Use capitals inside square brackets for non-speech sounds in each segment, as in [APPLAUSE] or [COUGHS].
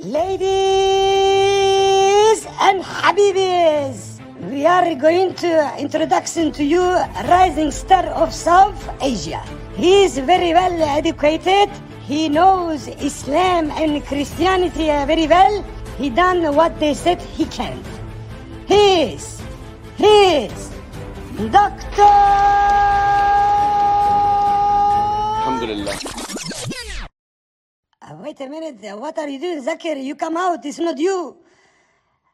Ladies and Habibis, we are going to introduction to you rising star of South Asia. He is very well educated. He knows Islam and Christianity very well. He done what they said he can. He is, he is Doctor. Alhamdulillah. Uh, wait a minute. What are you doing, Zakir? You come out. It's not you.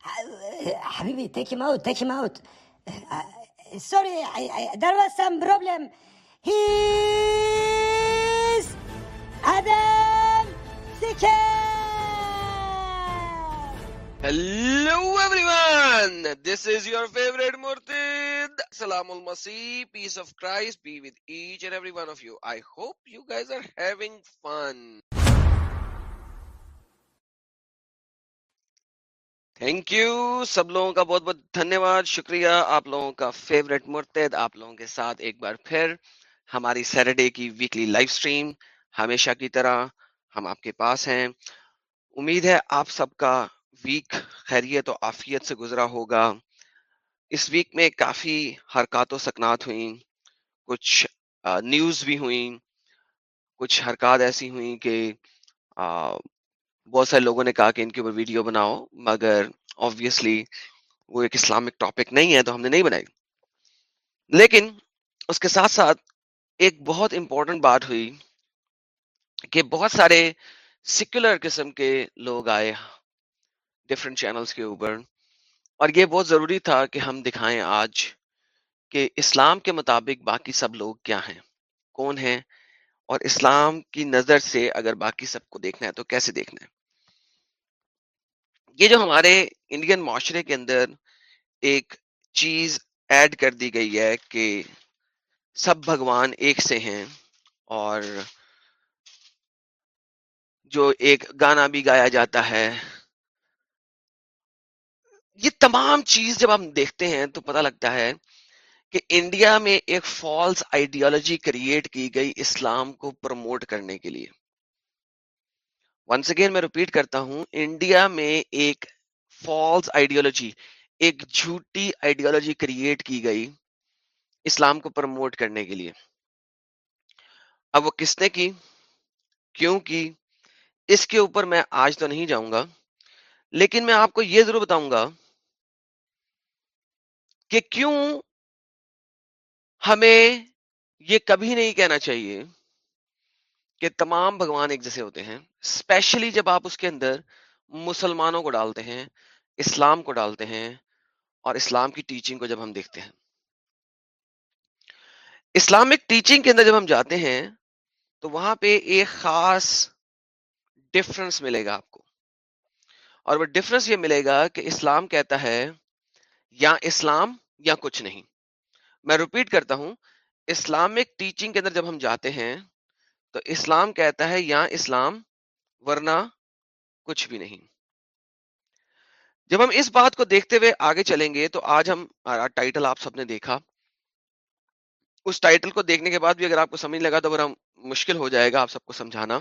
Habibi, take him out. Take him out. Uh, sorry, I, I, there was some problem. He's Adam Sikir. Hello everyone! This is your favorite Murtid. Salamul Masih, peace of Christ be with each and every one of you. I hope you guys are having fun. Thank you سب لوگوں کا بہت بہت دھنیہ واد شکریہ. آپ لوگوں کا فیوریٹ مرتد. آپ لوگوں کے ساتھ ایک بار پھر ہماری سیٹرڈے کی ویکلی لائف سٹریم ہمیشہ کی طرح ہم آپ کے پاس ہیں. امید ہے آپ سب کا ویک خیریت و آفیت سے گزرا ہوگا. اس ویک میں کافی حرکات و سکنات ہوئیں. کچھ نیوز بھی ہوئیں. کچھ حرکات ایسی ہوئیں کہ بہت سارے لوگوں نے کہا کہ ان کے اوپر ویڈیو بناؤ، مگر آبویسلی وہ ایک اسلامک ٹاپک نہیں ہے تو ہم نے نہیں بنائی۔ لیکن اس کے ساتھ ساتھ ایک بہت امپورٹنٹ بات ہوئی کہ بہت سارے سیکولر قسم کے لوگ آئے ڈفرینٹ چینلز کے اوپر، اور یہ بہت ضروری تھا کہ ہم دکھائیں آج کہ اسلام کے مطابق باقی سب لوگ کیا ہیں، کون ہیں اور اسلام کی نظر سے اگر باقی سب کو دیکھنا ہے تو کیسے دیکھنا ہے؟ یہ جو ہمارے انڈین معاشرے کے اندر ایک چیز ایڈ کر دی گئی ہے کہ سب بھگوان ایک سے ہیں اور جو ایک گانا بھی گایا جاتا ہے، یہ تمام چیز جب ہم دیکھتے ہیں تو پتہ لگتا ہے کہ انڈیا میں ایک فالس آئیڈیالوجی کریٹ کی گئی اسلام کو پروموٹ کرنے کے لیے۔ ونس اگین میں رپیٹ کرتا ہوں، انڈیا میں ایک فالس آئیڈیالوجی، ایک جھوٹی آئیڈیالوجی کریٹ کی گئی اسلام کو پروموٹ کرنے کے لیے۔ اب وہ کس نے کی؟ کیوں کی؟ اس کے اوپر میں آج تو نہیں جاؤں گا، لیکن میں آپ کو یہ ضرور بتاؤں گا کہ کیوں ہمیں یہ کبھی نہیں کہنا چاہیے کہ تمام بھگوان ایک جیسے ہوتے ہیں اسپیشلی جب آپ اس کے اندر مسلمانوں کو ڈالتے ہیں، اسلام کو ڈالتے ہیں اور اسلام کی ٹیچنگ کو جب ہم دیکھتے ہیں۔ اسلامک ٹیچنگ کے اندر جب ہم جاتے ہیں تو وہاں پہ ایک خاص ڈفرنس ملے گا آپ کو۔ اور وہ ڈفرنس یہ ملے گا کہ اسلام کہتا ہے یا اسلام یا کچھ نہیں۔ میں رپیٹ کرتا ہوں، اسلامک ٹیچنگ کے اندر جب ہم جاتے ہیں، تو اسلام کہتا ہے، یا اسلام، ورنہ کچھ بھی نہیں۔ جب ہم اس بات کو دیکھتے ہوئے آگے چلیں گے، تو آج ہم ٹائٹل آپ سب نے دیکھا۔ اس ٹائٹل کو دیکھنے کے بعد بھی اگر آپ کو سمجھ لگا تو بڑا مشکل ہو جائے گا آپ سب کو سمجھانا۔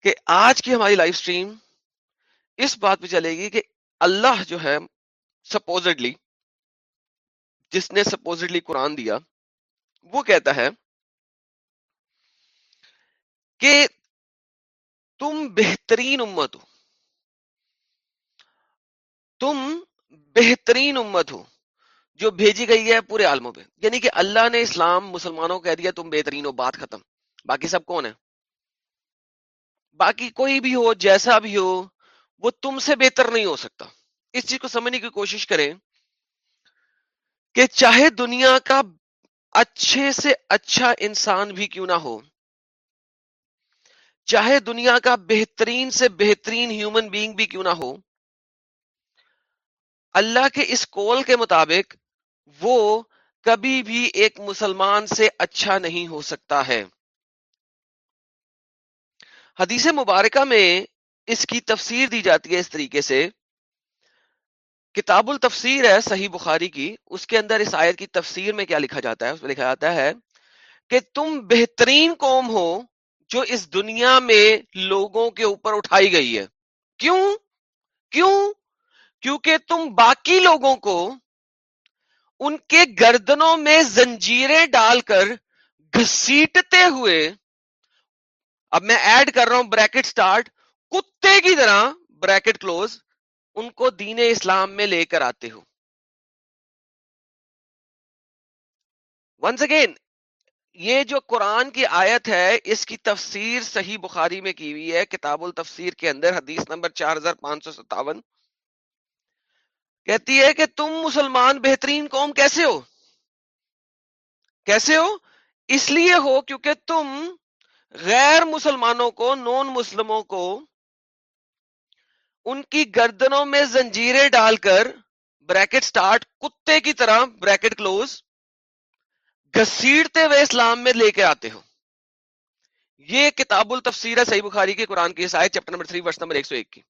کہ آج کی ہماری لائف سٹریم اس بات پہ چلے گی کہ اللہ جو ہے سپوزڈلی جس نے سپوزٹلی قرآن دیا، وہ کہتا ہے کہ تم بہترین امت ہو۔ تم بہترین امت ہو جو بھیجی گئی ہے پورے عالموں پہ۔ یعنی کہ اللہ نے اسلام مسلمانوں کہہ دیا، تم بہترین ہو، بات ختم۔ باقی سب کون ہے باقی کوئی بھی ہو، جیسا بھی ہو، وہ تم سے بہتر نہیں ہو سکتا۔ اس چیز کو سمجھنے کی کوشش کریں کہ چاہے دنیا کا اچھے سے اچھا انسان بھی کیوں نہ ہو، چاہے دنیا کا بہترین سے بہترین ہیومن بینگ بھی کیوں نہ ہو، اللہ کے اس کول کے مطابق وہ کبھی بھی ایک مسلمان سے اچھا نہیں ہو سکتا ہے۔ حدیث مبارکہ میں اس کی تفسیر دی جاتی ہے اس طریقے سے۔ کتاب التفسیر ہے صحیح بخاری کی۔ اس کے اندر اس آیت کی تفسیر میں کیا لکھا جاتا ہے؟ اس میں لکھا جاتا ہے کہ تم بہترین قوم ہو جو اس دنیا میں لوگوں کے اوپر اٹھائی گئی ہے۔ کیوں؟ کیوں؟ کیونکہ تم باقی لوگوں کو ان کے گردنوں میں زنجیریں ڈال کر گھسیٹتے ہوئے، اب میں ایڈ کر رہا ہوں بریکٹ سٹارٹ کتے کی طرح بریکٹ کلوز ان کو دین اسلام میں لے کر آتے ہو۔ ونس اگین یہ جو قرآن کی آیت ہے، اس کی تفسیر صحیح بخاری میں کی ہوئی ہے، کتاب التفسیر کے اندر، حدیث نمبر چار ہزار پانچ سو ستاون۔ کہتی ہے کہ تم مسلمان بہترین قوم کیسے ہو؟ کیسے ہو؟ اس لیے ہو کیونکہ تم غیر مسلمانوں کو نون مسلموں کو ان کی گردنوں میں زنجیریں ڈال کر بریکٹ سٹارٹ کتے کی طرح بریکٹ کلوز گسیڑتے ہوئے اسلام میں لے کے آتے ہو۔ یہ کتاب التفسیر ہے صحیح بخاری کے قرآن کی سائے چیپٹر نمبر 3 ورس نمبر 101 کی۔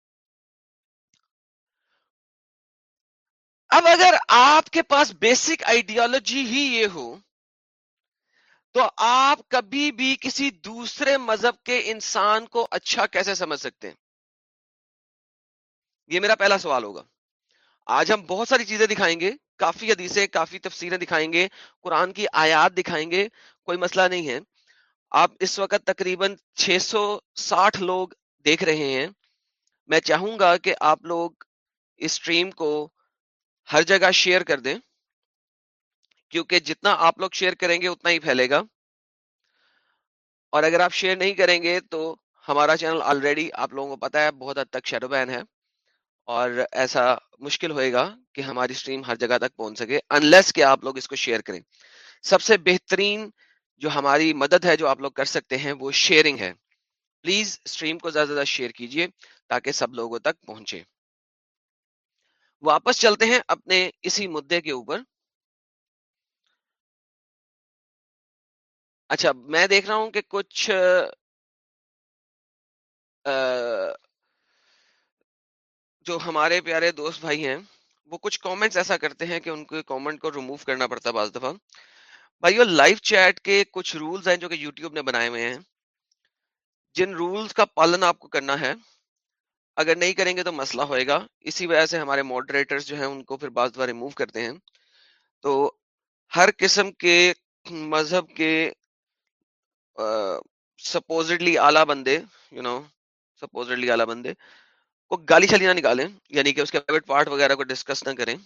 اب اگر آپ کے پاس بیسک آئیڈیالوجی ہی یہ ہو، تو آپ کبھی بھی کسی دوسرے مذہب کے انسان کو اچھا کیسے سمجھ سکتے ہیں؟ یہ میرا پہلا سوال ہوگا۔ آج ہم بہت ساری چیزیں دکھائیں گے، کافی حدیثیں، کافی تفسیریں دکھائیں گے، قرآن کی آیات دکھائیں گے، کوئی مسئلہ نہیں ہے۔ آپ اس وقت تقریباً چھ سو ساٹھ لوگ دیکھ رہے ہیں۔ میں چاہوں گا کہ آپ لوگ اس اسٹریم کو ہر جگہ شیئر کر دیں، کیونکہ جتنا آپ لوگ شیئر کریں گے، اتنا ہی پھیلے گا۔ اور اگر آپ شیئر نہیں کریں گے، تو ہمارا چینل آلریڈی آپ لوگوں کو پتا ہے، بہت حد تک شیڈو بین ہے۔ اور ایسا مشکل ہوئے گا کہ ہماری اسٹریم ہر جگہ تک پہنچ سکے انلیس کہ آپ لوگ اس کو شیئر کریں۔ سب سے بہترین جو ہماری مدد ہے جو آپ لوگ کر سکتے ہیں وہ شیئرنگ ہے۔ پلیز اسٹریم کو زیادہ زیادہ شیئر کیجیے تاکہ سب لوگوں تک پہنچے۔ واپس چلتے ہیں اپنے اسی مدے کے اوپر۔ اچھا میں دیکھ رہا ہوں کہ کچھ جو ہمارے پیارے دوست بھائی ہیں، وہ کچھ کامنٹس ایسا کرتے ہیں کہ ان کو کامنٹ کو ریموو کرنا پڑتا ہے بعض دفعہ۔ بھائی لائف چیٹ کے کچھ رولز ہیں جو کہ یوٹیوب نے بنائے ہوئے ہیں۔ جن رولز کا پالن آپ کو کرنا ہے۔ اگر نہیں کریں گے تو مسئلہ ہوئے گا۔ اسی وجہ سے ہمارے ماڈریٹرز جو ہیں، ان کو پھر بعض دفعہ ریموو کرتے ہیں۔ تو ہر قسم کے مذہب کے سپوزڈلی اعلیٰ بندے یو نو سپوزڈلی اعلیٰ بندے کو گالی چھلی نہ نکالیں یعنی کہ اس کے پرائیویٹ پارٹ وغیرہ کو ڈسکس نہ کریں،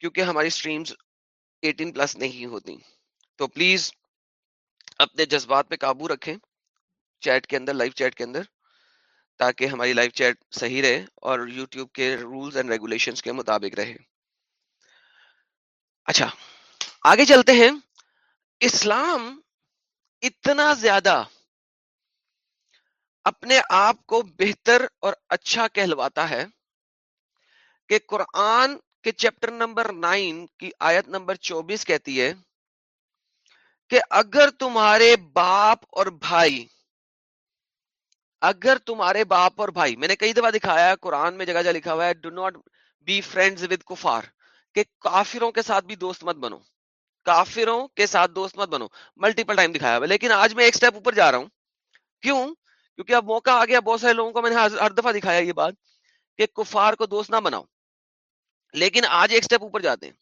کیونکہ ہماری سٹریمز 18 پلس نہیں ہوتی۔ تو پلیز اپنے جذبات پہ قابو رکھیں چیٹ کے اندر لائیو چیٹ کے اندر، تاکہ ہماری لائیو چیٹ صحیح رہے اور یوٹیوب کے رولز اینڈ ریگولیشنز کے مطابق رہے۔ اچھا آگے چلتے ہیں۔ اسلام اتنا زیادہ اپنے آپ کو بہتر اور اچھا کہلواتا ہے کہ قرآن کے چیپٹر نمبر نائن کی آیت نمبر چوبیس کہتی ہے کہ اگر تمہارے باپ اور بھائی، اگر تمہارے باپ اور بھائی، میں نے کئی دفعہ دکھایا ہے، قرآن میں جگہ جگہ لکھا ہوا ہے do not be friends with کفار، کہ کافروں کے ساتھ بھی دوست مت بنو، کافروں کے ساتھ دوست مت بنو ملٹیپل ٹائم دکھایا ہوا لیکن آج میں ایک سٹیپ اوپر جا رہا ہوں، کیوں؟ کیونکہ اب موقع آ گیا، بہت سارے لوگوں کو میں نے ہر دفعہ دکھایا یہ بات کہ کفار کو دوست نہ بناؤ۔ لیکن آج ایک سٹیپ اوپر جاتے ہیں۔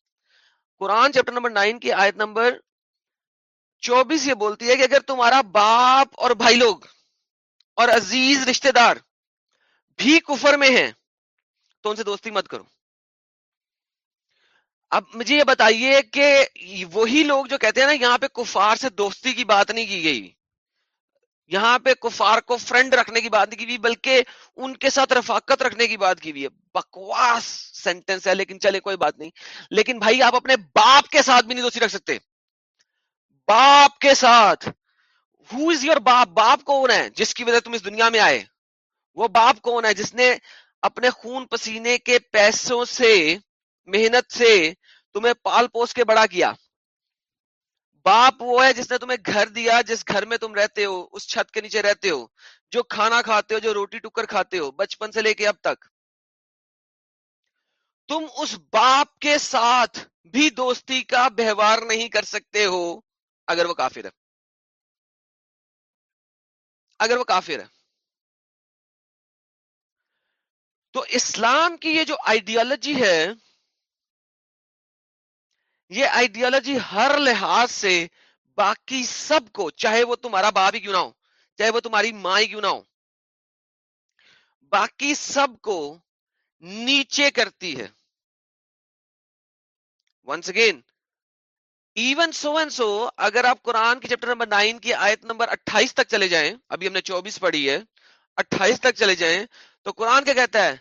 قرآن چیپٹر نمبر نائن کی آیت نمبر چوبیس یہ بولتی ہے کہ اگر تمہارا باپ اور بھائی لوگ اور عزیز رشتہ دار بھی کفر میں ہیں تو ان سے دوستی مت کرو۔ اب مجھے یہ بتائیے کہ وہی لوگ جو کہتے ہیں نا یہاں پہ کفار سے دوستی کی بات نہیں کی گئی۔ یہاں پہ کفار کو فرینڈ رکھنے کی بات نہیں کی ہوئی، بلکہ ان کے ساتھ رفاقت رکھنے کی بات کی ہوئی ہے۔ بکواس سینٹینس ہے، لیکن چلے، کوئی بات نہیں۔ لیکن بھائی، آپ اپنے باپ کے ساتھ بھی نہیں دوستی رکھ سکتے۔ باپ کے ساتھ۔ ہو از یور باپ؟ باپ کون ہے؟ جس کی وجہ تم اس دنیا میں آئے۔ وہ باپ کون ہے؟ جس نے اپنے خون پسینے کے پیسوں سے، محنت سے تمہیں پال پوس کے بڑا کیا۔ باپ وہ ہے جس نے تمہیں گھر دیا، جس گھر میں تم رہتے ہو، اس چھت کے نیچے رہتے ہو، جو کھانا کھاتے ہو، جو روٹی ٹکر کھاتے ہو، بچپن سے لے کے اب تک۔ تم اس باپ کے ساتھ بھی دوستی کا بہوار نہیں کر سکتے ہو اگر وہ کافر ہے۔ اگر وہ کافر ہے۔ تو اسلام کی یہ جو آئیڈیالوجی ہے یہ آئیڈیالوجی ہر لحاظ سے باقی سب کو، چاہے وہ تمہارا باپ ہی کیوں نہ ہو، چاہے وہ تمہاری ماں ہی کیوں نہ ہو، باقی سب کو نیچے کرتی ہے۔ Once again even so and so اگر آپ قرآن کی چیپٹر نمبر نائن کی آیت نمبر اٹھائیس تک چلے جائیں، ابھی ہم نے چوبیس پڑھی ہے، اٹھائیس تک چلے جائیں، تو قرآن کیا کہتا ہے؟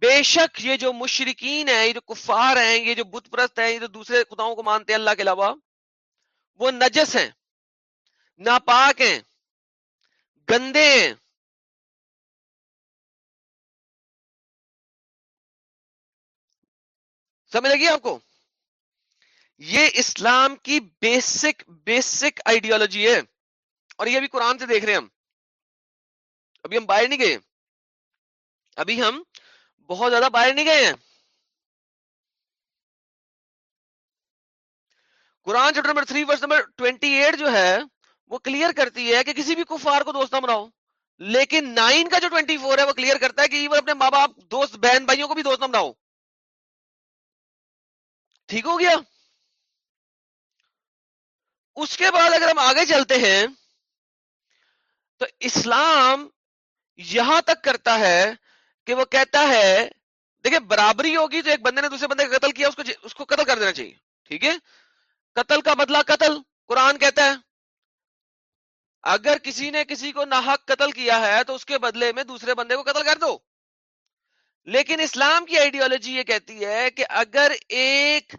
بے شک یہ جو مشرقین ہیں، یہ جو کفار ہیں، یہ جو بت پرست ہیں، یہ جو دوسرے خداؤں کو مانتے ہیں اللہ کے علاوہ، وہ نجس ہیں، ناپاک ہیں، گندے ہیں۔ سمجھ لگی آپ کو؟ یہ اسلام کی بیسک بیسک آئیڈیالوجی ہے۔ اور یہ بھی قرآن سے دیکھ رہے ہیں ہم۔ ابھی ہم باہر نہیں گئے۔ ابھی ہم بہت زیادہ باہر نہیں گئے ہیں۔ قرآن chapter number three verse number twenty eight جو ہے، وہ کلیئر کرتی ہے کہ کسی بھی کفار کو دوست نہ بناؤ۔ لیکن نائن کا جو ٹوینٹی فور ہے، وہ کلیئر کرتا ہے کہ ایون اپنے ماں باپ دوست، بہن، بھائیوں کو بھی دوست نہ بناؤ۔ ٹھیک ہو گیا؟ اس کے بعد اگر ہم آگے چلتے ہیں، تو اسلام یہاں تک کرتا ہے کہ وہ کہتا ہے، دیکھیں برابری ہوگی تو ایک بندے نے دوسرے بندے کا قتل کیا، اس کو جی، اس کو قتل کر دینا چاہیے، ٹھیک ہے؟ قتل کا بدلہ قتل، قرآن کہتا ہے، اگر کسی نے کسی کو ناحق قتل کیا ہے تو اس کے بدلے میں دوسرے بندے کو قتل کر دو۔ لیکن اسلام کی آئیڈیالوجی یہ کہتی ہے کہ اگر ایک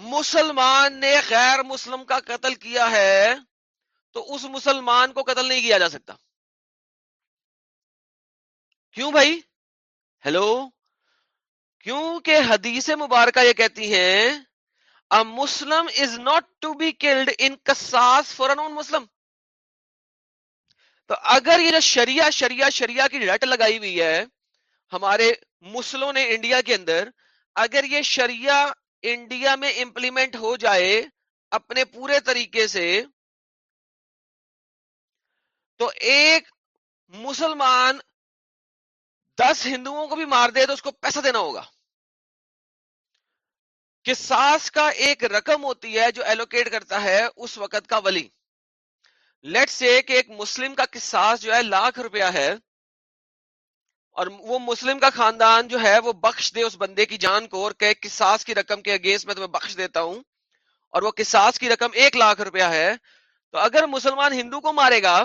مسلمان نے غیر مسلم کا قتل کیا ہے تو اس مسلمان کو قتل نہیں کیا جا سکتا۔ کیوں بھائی؟ ہیلو کیونکہ حدیث مبارکہ یہ کہتی ہیں Muslim is not to be killed in کساس for an Muslim تو اگر یہ جو شریعہ شریعہ شریعہ کی رٹ لگائی ہوئی ہے ہمارے مسلموں نے انڈیا کے اندر، اگر یہ شریعہ انڈیا میں امپلیمنٹ ہو جائے اپنے پورے طریقے سے، تو ایک مسلمان دس ہندوؤں کو بھی مار دے تو اس کو پیسہ دینا ہوگا۔ کہ ساس کا ایک رقم ہوتی ہے جو ایلوکیٹ کرتا ہے اس وقت کا ولی۔ لیٹ سے کہ ایک مسلم کا قصاص جو ہے لاکھ روپیہ ہے اور وہ مسلم کا خاندان جو ہے وہ بخش دے اس بندے کی جان کو اور کہ قصاص کی رقم کے اگینسٹ میں تمہیں بخش دیتا ہوں اور وہ قصاص کی رقم ایک لاکھ روپیہ ہے تو اگر مسلمان ہندو کو مارے گا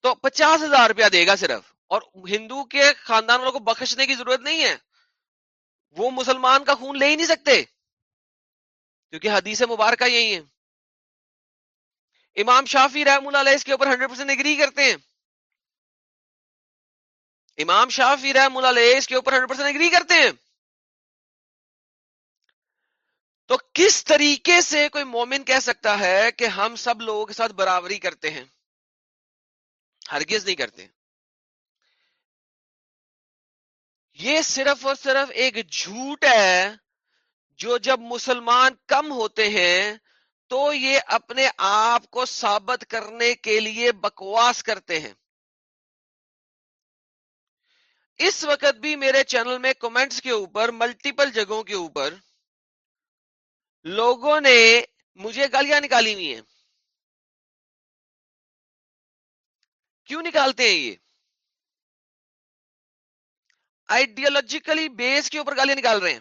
تو پچاس ہزار روپیہ دے گا صرف۔ اور ہندو کے خاندان والوں کو بخشنے کی ضرورت نہیں ہے۔ وہ مسلمان کا خون لے ہی نہیں سکتے۔ کیونکہ حدیث مبارکہ یہی ہے۔ امام شافی رحم اللہ علیہ اس کے اوپر ہنڈریڈ پرسینٹ اگری کرتے ہیں۔ امام شافی رحم اللہ علیہ اس کے اوپر ہنڈریڈ پرسینٹ اگری کرتے ہیں۔ تو کس طریقے سے کوئی مومن کہہ سکتا ہے کہ ہم سب لوگوں کے ساتھ برابری کرتے ہیں؟ ہرگز نہیں کرتے۔ یہ صرف اور صرف ایک جھوٹ ہے جو جب مسلمان کم ہوتے ہیں تو یہ اپنے آپ کو ثابت کرنے کے لیے بکواس کرتے ہیں۔ اس وقت بھی میرے چینل میں کمنٹس کے اوپر، ملٹیپل جگہوں کے اوپر، لوگوں نے مجھے گالیاں نکالی ہوئی ہیں۔ کیوں نکالتے ہیں یہ؟ آئیڈیالوجیکلی بیس کے اوپر گالیاں نکال رہے ہیں۔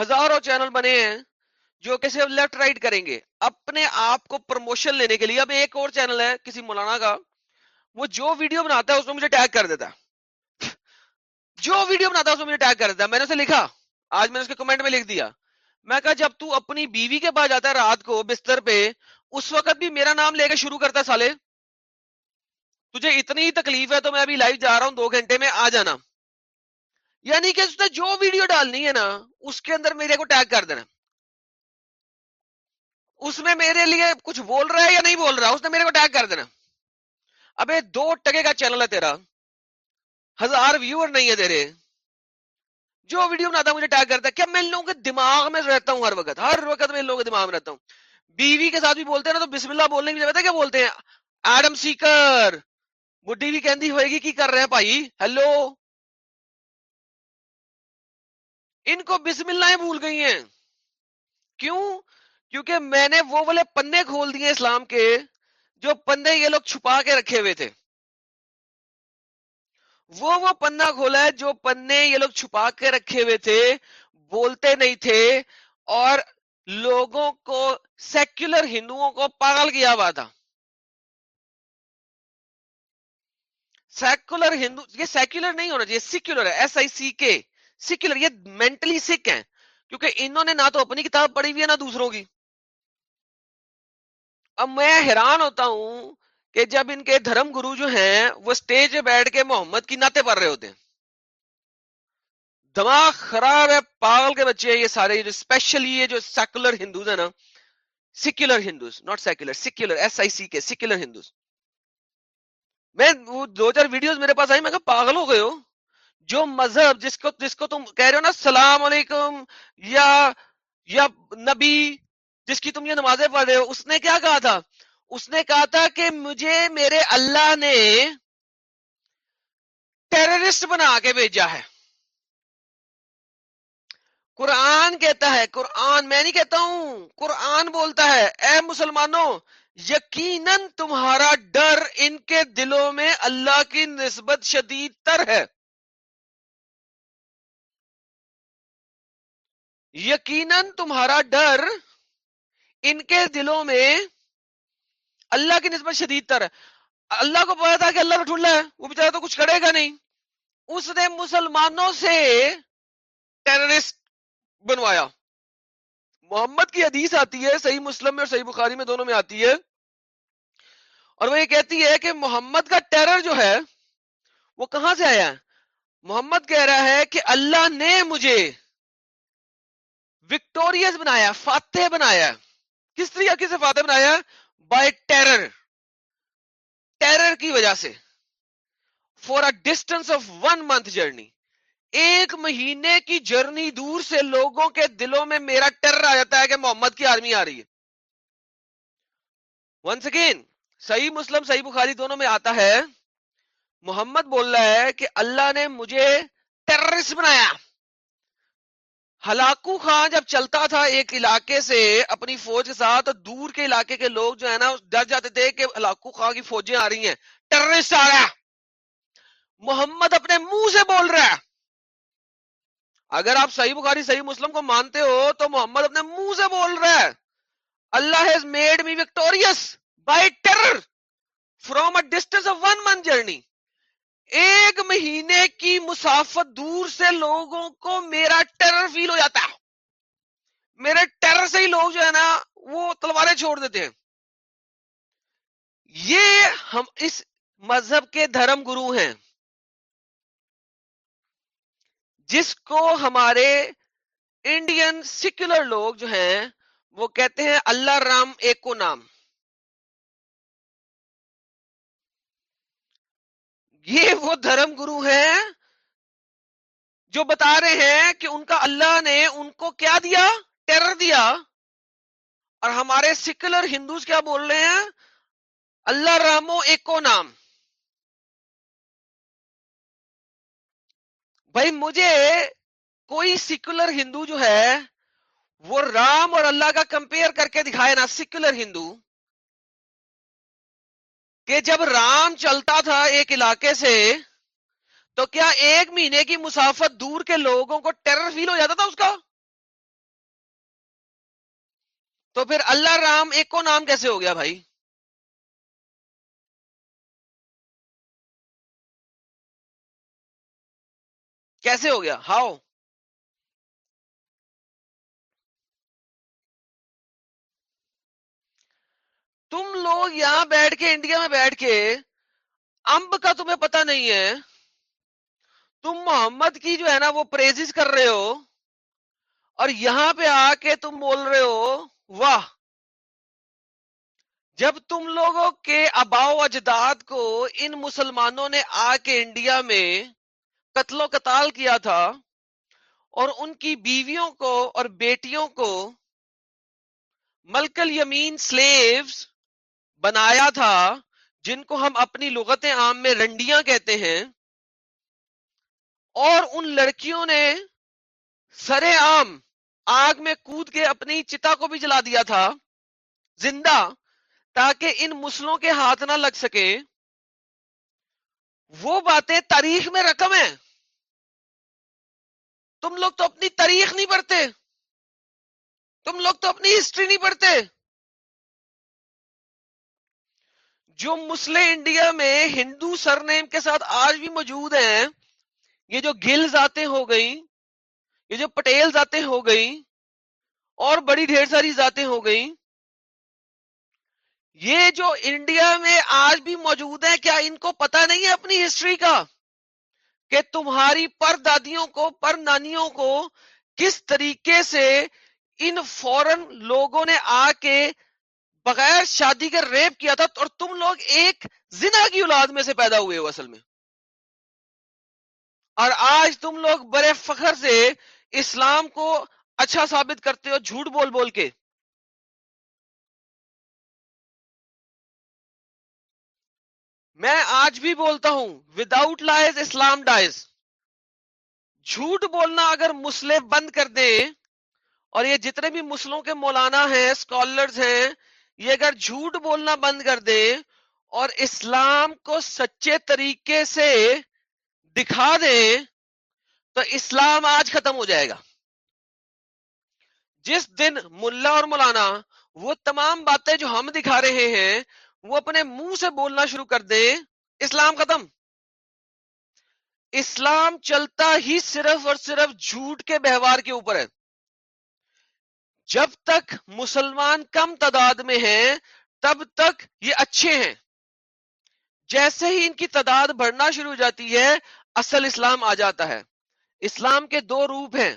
ہزاروں چینل بنے ہیں جو کہ صرف لیفٹ رائٹ کریں گے۔ اپنے آپ کو پروموشن لینے کے لیے اب ایک اور چینل ہے کسی مولانا کا۔ وہ جو ویڈیو بناتا ہے اس میں مجھے ٹیگ کر دیتا ہے۔ جو ویڈیو بناتا ہے اس میں مجھے ٹیگ کر دیتا ہے۔ میں نے اسے لکھا۔ آج میں نے اس کے کمنٹ میں لکھ دیا۔ میں کہا، جب تو اپنی بیوی کے پاس جاتا ہے رات کو بستر پہ، اس وقت بھی میرا نام لے کے شروع کرتا ہے سالے۔ تجھے اتنی ہی تکلیف ہے تو میں ابھی لائیو جا رہا ہوں دو گھنٹے میں، آ جانا۔ یعنی کہ اس نے جو ویڈیو ڈالنی ہے نا، اس کے اندر میرے کو ٹیگ کر دینا۔ اس میں میرے لیے کچھ بول رہا ہے یا نہیں بول رہا، اس نے میرے کو ٹیگ کر دینا۔ ابے دو ٹکے کا چینل ہے تیرا۔ ہزار ویور نہیں ہے تیرے۔ جو ویڈیو بناتا مجھے ٹیگ کرتا ہے۔ کیا میں ان لوگوں کے دماغ میں رہتا ہوں ہر وقت؟ ہر وقت میں ان لوگوں کے دماغ میں رہتا ہوں۔ بیوی کے ساتھ بھی بولتے ہیں نا تو بسم اللہ بولنے کی پتا کیا بولتے ہیں؟ ایڈم سیکر بڈی بھی کہندی ہوئے گی کی کر رہے ہیں بھائی ہیلو ان کو بسم اللہ بھول گئی ہیں کیوں کیونکہ میں نے وہ والے پنے کھول دیے اسلام کے جو پنے یہ لوگ چھپا کے رکھے ہوئے تھے وہ وہ پنا کھولا ہے جو پنے یہ لوگ چھپا کے رکھے ہوئے تھے بولتے نہیں تھے اور لوگوں کو سیکولر ہندوؤں کو پاگل کیا ہوا تھا سیکولر ہندو یہ سیکولر نہیں ہونا چاہیے سیکولر ہے ایس آئی سی کے سیکولر یہ مینٹلی سکھ ہیں، کیونکہ انہوں نے نہ تو اپنی کتاب پڑھی ہوئی ہے نہ دوسروں کی۔ اب میں حیران ہوتا ہوں کہ جب ان کے دھرم گرو جو ہیں وہ اسٹیج پہ بیٹھ کے محمد کی ناطے پڑھ رہے ہوتے ہیں۔ دماغ خراب ہے، پاگل کے بچے یہ سارے، جو اسپیشلی یہ جو سیکولر ہندوز ہیں نا secular Hindus not secular secular S I C K secular Hindus میں وہ دو چار ویڈیوز میرے پاس آئی میں کہا پاگل ہو گئے ہو۔ جو مذہب جس کو جس کو تم کہہ رہے ہو نا السلام علیکم یا یا نبی، جس کی تم یہ نمازیں پڑھ رہے ہو، اس نے کیا کہا تھا؟ اس نے کہا تھا کہ مجھے میرے اللہ نے ٹیررسٹ بنا کے بھیجا ہے۔ قرآن کہتا ہے، قرآن میں نہیں کہتا ہوں، قرآن بولتا ہے، اے مسلمانوں یقیناً تمہارا ڈر ان کے دلوں میں اللہ کی نسبت شدید تر ہے۔ یقیناً تمہارا ڈر ان کے دلوں میں اللہ کی نسبت شدید تر ہے۔ اللہ کو پتا تھا کہ اللہ ٹھنڈا ہے، وہ بےچارا تو کچھ کرے گا نہیں۔ اس نے مسلمانوں سے ٹیررسٹ بنوایا۔ محمد کی حدیث آتی ہے، صحیح مسلم میں اور صحیح بخاری میں دونوں میں آتی ہے۔ اور وہ یہ کہتی ہے کہ محمد کا ٹیرر جو ہے، وہ کہاں سے آیا؟ محمد کہہ رہا ہے کہ اللہ نے مجھے وکٹوریس بنایا، فاتح بنایا۔ کس طریقے سے فاتح بنایا؟ بائی ٹیرر ٹیرر کی وجہ سے۔ For a distance of one month journey ایک مہینے کی جرنی دور سے لوگوں کے دلوں میں میرا ٹیرر آ جاتا ہے کہ محمد کی آرمی آ رہی ہے۔ ونس اگین صحیح مسلم، صحیح بخاری دونوں میں آتا ہے، محمد بول رہا ہے کہ اللہ نے مجھے ٹیررسٹ بنایا۔ ہلاکو خان جب چلتا تھا ایک علاقے سے اپنی فوج کے ساتھ دور کے علاقے کے لوگ جو ہے نا ڈر جاتے تھے کہ ہلاکو خان کی فوجیں آ رہی ہیں۔ ٹیررسٹ آ رہا محمد اپنے منہ سے بول رہا ہے۔ اگر آپ صحیح بخاری، صحیح مسلم کو مانتے ہو، تو محمد اپنے منہ سے بول رہا ہے۔ اللہ has made me victorious by terror from a distance of one month journey ایک مہینے کی مسافت دور سے لوگوں کو میرا ٹیرر فیل ہو جاتا ہے. میرے ٹیرر سے ہی لوگ جو ہے نا، وہ تلواریں چھوڑ دیتے ہیں. یہ ہم اس مذہب کے دھرم گرو ہیں۔ جس کو ہمارے انڈین سیکولر لوگ جو ہیں، وہ کہتے ہیں اللہ رام ایک کو نام۔ یہ وہ دھرم گرو ہیں جو بتا رہے ہیں کہ ان کا اللہ نے ان کو کیا دیا؟ ٹیرر دیا۔ اور ہمارے سیکولر ہندوز کیا بول رہے ہیں؟ اللہ رامو ایکو نام۔ بھائی مجھے کوئی سیکولر ہندو جو ہے، وہ رام اور اللہ کا کمپیئر کر کے دکھائے نا، سیکولر ہندو۔ کہ جب رام چلتا تھا ایک علاقے سے، تو کیا ایک مہینے کی مسافت دور کے لوگوں کو ٹیرر فیل ہو جاتا تھا اس کا؟ تو پھر اللہ رام ایک کو نام کیسے ہو گیا بھائی؟ کیسے ہو گیا؟ ہاؤ تم لوگ یہاں بیٹھ کے انڈیا میں بیٹھ کے امب کا تمہیں پتہ نہیں ہے۔ تم محمد کی جو ہے نا وہ پریزز کر رہے ہو اور یہاں پہ آ کے تم بول رہے ہو، واہ! جب تم لوگوں کے اباؤ اجداد کو ان مسلمانوں نے آ کے انڈیا میں قتل و قتال کیا تھا اور ان کی بیویوں کو اور بیٹیوں کو ملکل یمین سلیوز بنایا تھا جن کو ہم اپنی لغت عام میں رنڈیاں کہتے ہیں، اور ان لڑکیوں نے سر عام آگ میں کود کے اپنی چتا کو بھی جلا دیا تھا، زندہ، تاکہ ان مسلوں کے ہاتھ نہ لگ سکے۔ وہ باتیں تاریخ میں رقم ہیں۔ تم لوگ تو اپنی تاریخ نہیں پڑھتے۔ تم لوگ تو اپنی ہسٹری نہیں پڑھتے۔ جو مسلم انڈیا میں ہندو سرنیم کے ساتھ آج بھی موجود ہیں، یہ جو گل ذاتیں ہو گئی یہ جو پٹیل ذاتیں ہو گئی اور بڑی ڈھیر ساری ذاتیں ہو گئی یہ جو انڈیا میں آج بھی موجود ہیں، کیا ان کو پتا نہیں ہے اپنی ہسٹری کا؟ کہ تمہاری پر دادیوں کو پر نانیوں کو کس طریقے سے ان فورن لوگوں نے آ کے بغیر شادی کے ریپ کیا تھا اور تم لوگ ایک زنا کی اولاد میں سے پیدا ہوئے ہو اصل میں۔ اور آج تم لوگ بڑے فخر سے اسلام کو اچھا ثابت کرتے ہو جھوٹ بول بول کے۔ میں آج بھی بولتا ہوں وداؤٹ لائز اسلام ڈائز جھوٹ بولنا اگر مسلم بند کر دیں اور یہ جتنے بھی مسلموں کے مولانا ہیں اسکالرز ہیں یہ اگر جھوٹ بولنا بند کر دے اور اسلام کو سچے طریقے سے دکھا دے، تو اسلام آج ختم ہو جائے گا۔ جس دن ملا اور مولانا وہ تمام باتیں جو ہم دکھا رہے ہیں، وہ اپنے منہ سے بولنا شروع کر دے، اسلام ختم۔ اسلام چلتا ہی صرف اور صرف جھوٹ کے بہوار کے اوپر ہے۔ جب تک مسلمان کم تعداد میں ہیں، تب تک یہ اچھے ہیں۔ جیسے ہی ان کی تعداد بڑھنا شروع ہو جاتی ہے، اصل اسلام آ جاتا ہے۔ اسلام کے دو روپ ہیں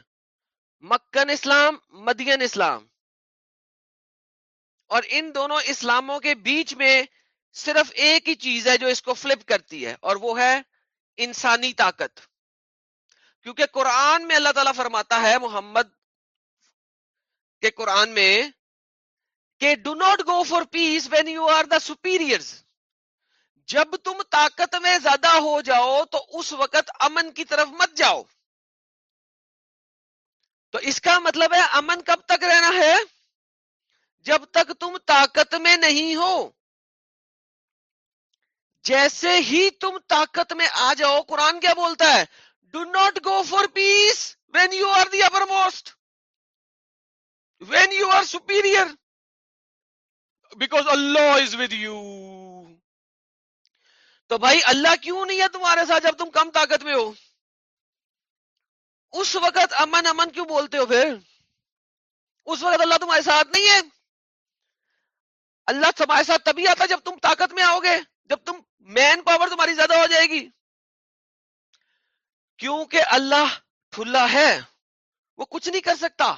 مکن اسلام، مدین اسلام۔ اور ان دونوں اسلاموں کے بیچ میں صرف ایک ہی چیز ہے جو اس کو فلپ کرتی ہے، اور وہ ہے انسانی طاقت۔ کیونکہ قرآن میں اللہ تعالیٰ فرماتا ہے، محمد کہ قرآن میں کہ do not go for peace when you are the superior جب تم طاقت میں زیادہ ہو جاؤ تو اس وقت امن کی طرف مت جاؤ. تو اس کا مطلب ہے امن کب تک رہنا ہے؟ جب تک تم طاقت میں نہیں ہو. جیسے ہی تم طاقت میں آ جاؤ، قرآن کیا بولتا ہے؟ Do not go for peace when you are the uppermost when you are superior because Allah is with you تو بھائی اللہ کیوں نہیں ہے تمہارے ساتھ جب تم کم طاقت میں ہو؟ اس وقت امن امن کیوں بولتے ہو پھر؟ اس وقت اللہ تمہارے ساتھ نہیں ہے۔ اللہ تمہارے ساتھ تبھی آتا جب تم طاقت میں آؤ گے جب تم مین پاور تمہاری زیادہ ہو جائے گی۔ کیونکہ اللہ ٹھلا ہے، وہ کچھ نہیں کر سکتا۔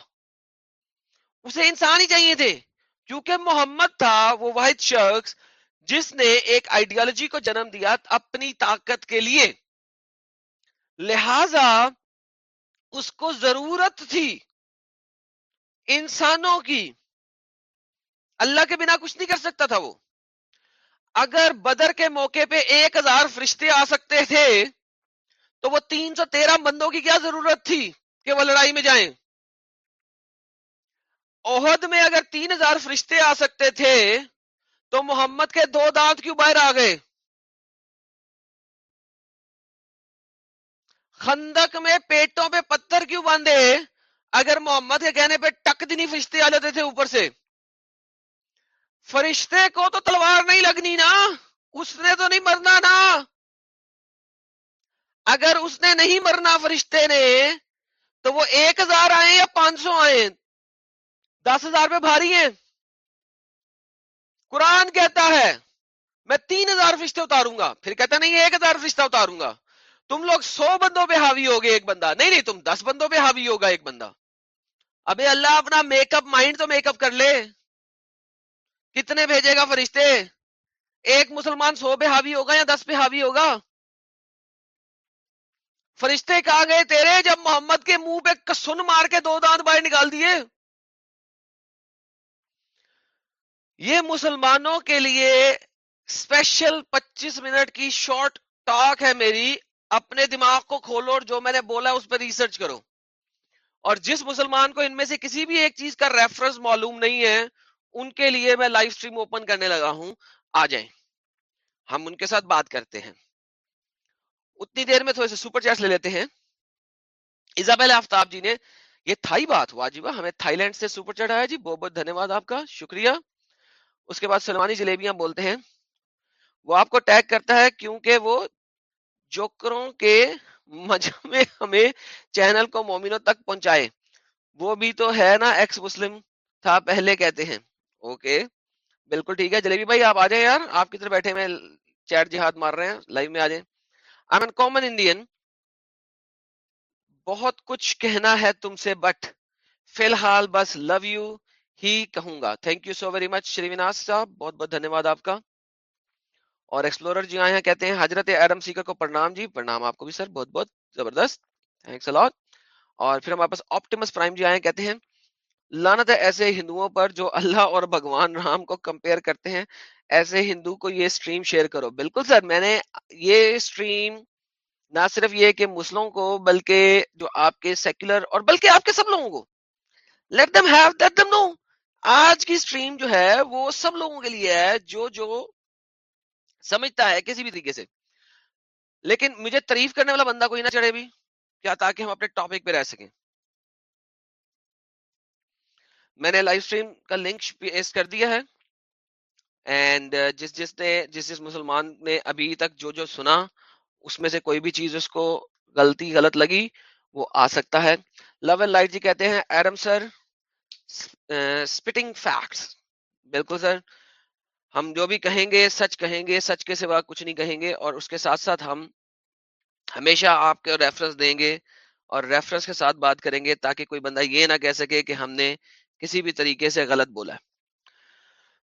اسے انسان ہی چاہیے تھے۔ کیونکہ محمد تھا وہ واحد شخص جس نے ایک آئیڈیالوجی کو جنم دیا اپنی طاقت کے لیے۔ لہذا اس کو ضرورت تھی انسانوں کی۔ اللہ کے بنا کچھ نہیں کر سکتا تھا وہ۔ اگر بدر کے موقع پہ ایک ہزار فرشتے آ سکتے تھے تو وہ تین سو تیرہ بندوں کی کیا ضرورت تھی کہ وہ لڑائی میں جائیں؟ عہد میں اگر تین ہزار فرشتے آ سکتے تھے، تو محمد کے دو دانت کیوں باہر آ گئے؟ خندق میں پیٹوں پہ پتھر کیوں باندھے؟ اگر محمد کے کہنے پہ ٹک دنی فرشتے آ جاتے تھے اوپر سے۔ فرشتے کو تو تلوار نہیں لگنی نا، اس نے تو نہیں مرنا نا۔ اگر اس نے نہیں مرنا فرشتے نے، تو وہ ایک ہزار آئے یا پانچ سو آئے؟ دس ہزار پہ بھاری ہیں۔ قرآن کہتا ہے، میں تین ہزار فرشتے اتاروں گا۔ پھر کہتا نہیں، ایک ہزار فرشتہ اتاروں گا۔ تم لوگ سو بندوں پہ حاوی ہوگے ایک بندہ۔ نہیں نہیں، تم دس بندوں پہ حاوی ہوگا ایک بندہ۔ ابھی اللہ اپنا میک اپ مائنڈ تو میک اپ کر لے۔ کتنے بھیجے گا فرشتے؟ ایک مسلمان سو پہ حاوی ہوگا یا دس پہ حاوی ہوگا؟ فرشتے کہا گئے تیرے جب محمد کے منہ پہ کسن مار کے دو دانت باہر نکال دیے؟ یہ مسلمانوں کے لیے اسپیشل پچیس منٹ کی شارٹ ٹاک ہے میری۔ اپنے دماغ کو کھولو اور جو میں نے بولا اس پہ ریسرچ کرو۔ اور جس مسلمان کو ان میں سے کسی بھی ایک چیز کا ریفرنس معلوم نہیں ہے، ان کے لیے میں لائف سٹریم اوپن کرنے لگا ہوں۔ آ جائیں۔ ہم ان کے ساتھ بات کرتے ہیں۔ اتنی دیر میں تھوڑے سے سپر چیٹس لے لیتے ہیں۔ ایزابیل آفتاب جی نے، یہ تھائی بات ہوا جی ہمیں تھائی لینڈ سے سپر چیٹ آیا جی۔ بہت بہت دھنیہ واد آپ کا، شکریہ۔ اس کے بعد سلمانی جلیبیاں بولتے ہیں۔ وہ آپ کو ٹیگ کرتا ہے کیونکہ وہ جوکروں کے مجمع ہمیں چینل کو مومنوں تک پہنچائے۔ وہ بھی تو ہے نا ایکس مسلم تھا پہلے کہتے ہیں۔ اوکے بالکل ٹھیک ہے۔ جلیبی بھائی، آپ آ جائیں یار۔ آپ کی کدھر بیٹھے میں چیٹ جہاد مار رہے ہیں۔ لائیو میں آ جائیں۔ آئی کامن انڈین بہت کچھ کہنا ہے تم سے بٹ فی الحال بس لو یو ہی کہوں گا۔ Thank you so very much Shri وناس صاحب، بہت بہت دھنیہ واد آپ کا۔ اور ایکسپلورر جی آئے ہیں، کہتے ہیں حضرت ایرم سیکر کو پرنام جی پرنام آپ کو بھی سر، بہت بہت زبردست۔ تھینکس الاٹ اور پھر ہمارے پاس آپٹیمس پرائم جی آئے ہیں، کہتے ہیں لانت ہے ایسے ہندوؤں پر جو اللہ اور بھگوان رام کو کمپیئر کرتے ہیں۔ ایسے ہندو کو یہ سٹریم شیئر کرو۔ بالکل سر، میں نے یہ سٹریم نہ صرف یہ کہ مسلموں کو، بلکہ جو آپ کے سیکولر اور بلکہ آپ کے سب لوگوں کو۔ Let them have let them know آج کی سٹریم جو ہے وہ سب لوگوں کے لیے ہے، جو جو سمجھتا ہے کسی بھی طریقے سے۔ لیکن مجھے تعریف کرنے والا بندہ کوئی نہ چڑھے بھی، کیا تاکہ ہم اپنے ٹاپک پہ رہ سکیں۔ میں نے لائف سٹریم کا لنک پیس کر دیا ہے۔ اینڈ جس جس نے، جس جس مسلمان نے ابھی تک جو جو سنا، اس میں سے کوئی بھی چیز اس کو غلطی، غلط لگی، وہ آ سکتا ہے۔ لو اینڈ لائٹ جی کہتے ہیں ایرم سر اسپٹنگ فیکٹس بالکل سر. ہم جو بھی کہیں گے، سچ کہیں گے، سچ کے سوا کچھ نہیں کہیں گے اور اس کے ساتھ ساتھ ہم ہمیشہ آپ کے ریفرنس دیں گے اور ریفرنس کے ساتھ بات کریں گے تاکہ کوئی بندہ یہ نہ کہہ سکے کہ ہم نے کسی بھی طریقے سے غلط بولا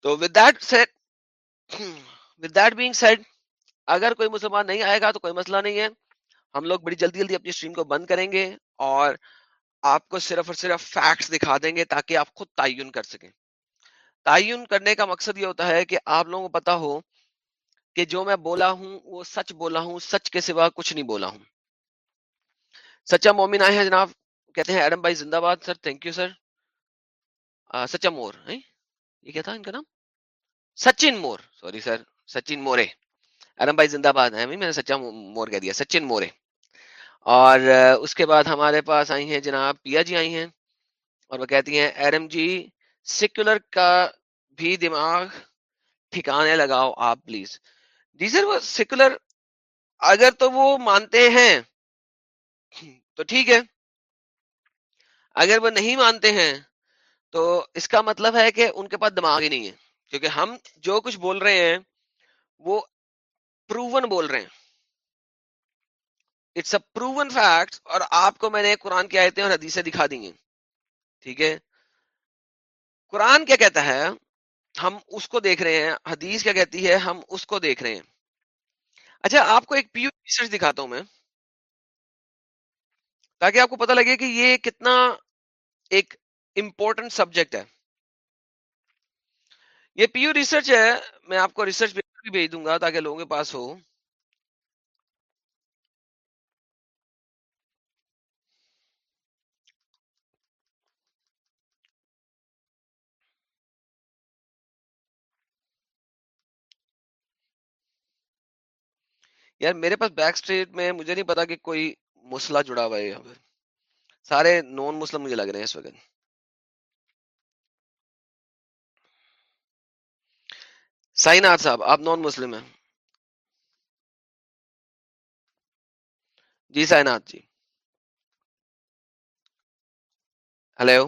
تو with that set with that being set اگر کوئی مسلمان نہیں آئے گا تو کوئی مسئلہ نہیں ہے۔ ہم لوگ بڑی جلدی جلدی اپنی اسٹریم کو بند کریں گے اور آپ کو صرف اور صرف فیکٹس دکھا دیں گے تاکہ آپ خود تعین کر سکیں۔ تعین کرنے کا مقصد یہ ہوتا ہے کہ آپ لوگوں کو پتا ہو کہ جو میں بولا ہوں، وہ سچ بولا ہوں، سچ کے سوا کچھ نہیں بولا ہوں۔ سچا مومن آئے ہیں جناب، کہتے ہیں ایڈم بھائی زندہ باد، سر تھینک یو سر۔ سچا مور یہ کیا تھا ان کا نام؟ Sachin More sorry sir, Sachin More. Adam بھائی زندہ باد ہے میں نے سچا مور کہہ دیا، سچن مورے۔ اور اس کے بعد ہمارے پاس آئی ہیں جناب پیا جی آئی ہیں اور وہ کہتی ہیں، ایرم جی سیکولر کا بھی دماغ ٹھکانے لگاؤ آپ پلیز۔ جی سر، وہ سیکولر اگر تو وہ مانتے ہیں، تو ٹھیک ہے۔ اگر وہ نہیں مانتے ہیں، تو اس کا مطلب ہے کہ ان کے پاس دماغ ہی نہیں ہے۔ کیونکہ ہم جو کچھ بول رہے ہیں، وہ پروون بول رہے ہیں۔ اٹس اے پروون فیکٹ اور آپ کو میں نے قرآن کی آیتیں اور حدیثیں دکھا دی ہیں۔ ٹھیک ہے؟ قرآن کیا کہتا ہے؟ ہم اس کو دیکھ رہے ہیں، حدیث کیا کہتی ہے؟ ہم اس کو دیکھ رہے ہیں۔ اچھا آپ کو ایک پیو ریسرچ دکھاتا ہوں میں۔ تاکہ آپ کو پتہ لگے کہ یہ کتنا ایک امپورٹنٹ سبجیکٹ ہے۔ یہ پیو ریسرچ ہے، میں آپ کو ریسرچ بھی بھیج دوں گا تاکہ لوگوں کے پاس ہو۔ یار میرے پاس بیک اسٹریٹ میں مجھے نہیں پتا کہ کوئی مسئلہ جڑا ہوا ہے یہاں پہ سارے نان مسلم مجھے لگ رہے ہیں اس وقت۔ سائنات صاحب، آپ نان مسلم ہیں۔ جی سائنات جی۔ ہلو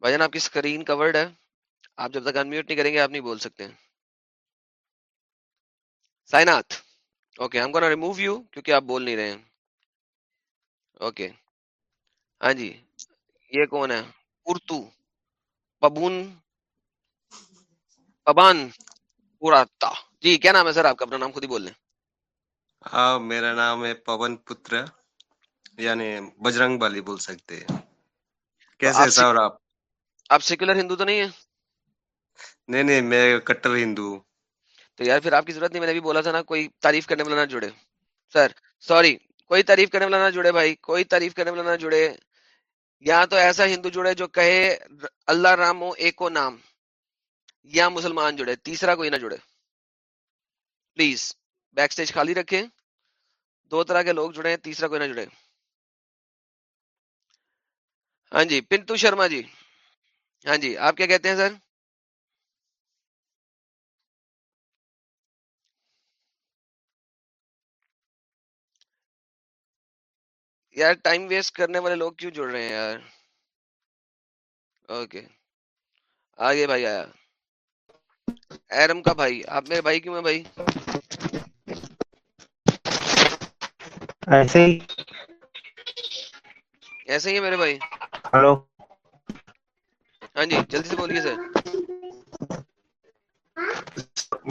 بھائی جان، آپ کی اسکرین کورڈ ہے۔ آپ جب تک انمیوٹ نہیں کریں گے، آپ نہیں بول سکتے۔ ہیں سائنات اوکے ہم کو ریموو یو کیونکہ آپ بول نہیں رہے ہیں. اوکے ہاں جی. یہ کون ہے؟ ارتو پبون پبان پوراتا. جی کیا نام ہے سر آپ کا؟ اپنا نام خود ہی بول لیں. ہاں میرا نام ہے پون پتر یعنی بجرنگ بالی بول سکتے ہیں. کیسے سر آپ؟ آپ سیکولر ہندو تو نہیں ہے نہیں نہیں میں کٹر ہندو ہوں. تو یار پھر آپ کی ضرورت نہیں، میں نے بھی بولا تھا نا، کوئی تعریف کرنے والا نہ جڑے۔ سر، سوری، کوئی تعریف کرنے والا نہ جڑے بھائی، کوئی تعریف کرنے والا نہ جڑے۔ یا تو ایسا ہندو جڑے جو کہے، اللہ رام ہو، ایک نام، یا مسلمان جڑے، تیسرا کوئی نہ جڑے۔ پلیز بیک سٹیج خالی رکھیں۔ دو طرح کے لوگ جڑے تیسرا کوئی نہ جڑے۔ ہاں جی پنتو شرما جی۔ ہاں جی آپ کیا کہتے ہیں سر؟ یار ٹائم ویسٹ کرنے والے لوگ کیوں جڑ رہے ہیں یار؟ اوکے۔ آگے بھائی آیا۔ ایرم کا بھائی آپ میرے بھائی کیوں ہیں بھائی؟ ایسے ہی۔ ایسے ہی ہے میرے بھائی۔ ہلو۔ ہاں جی جلدی سے بولیے سر۔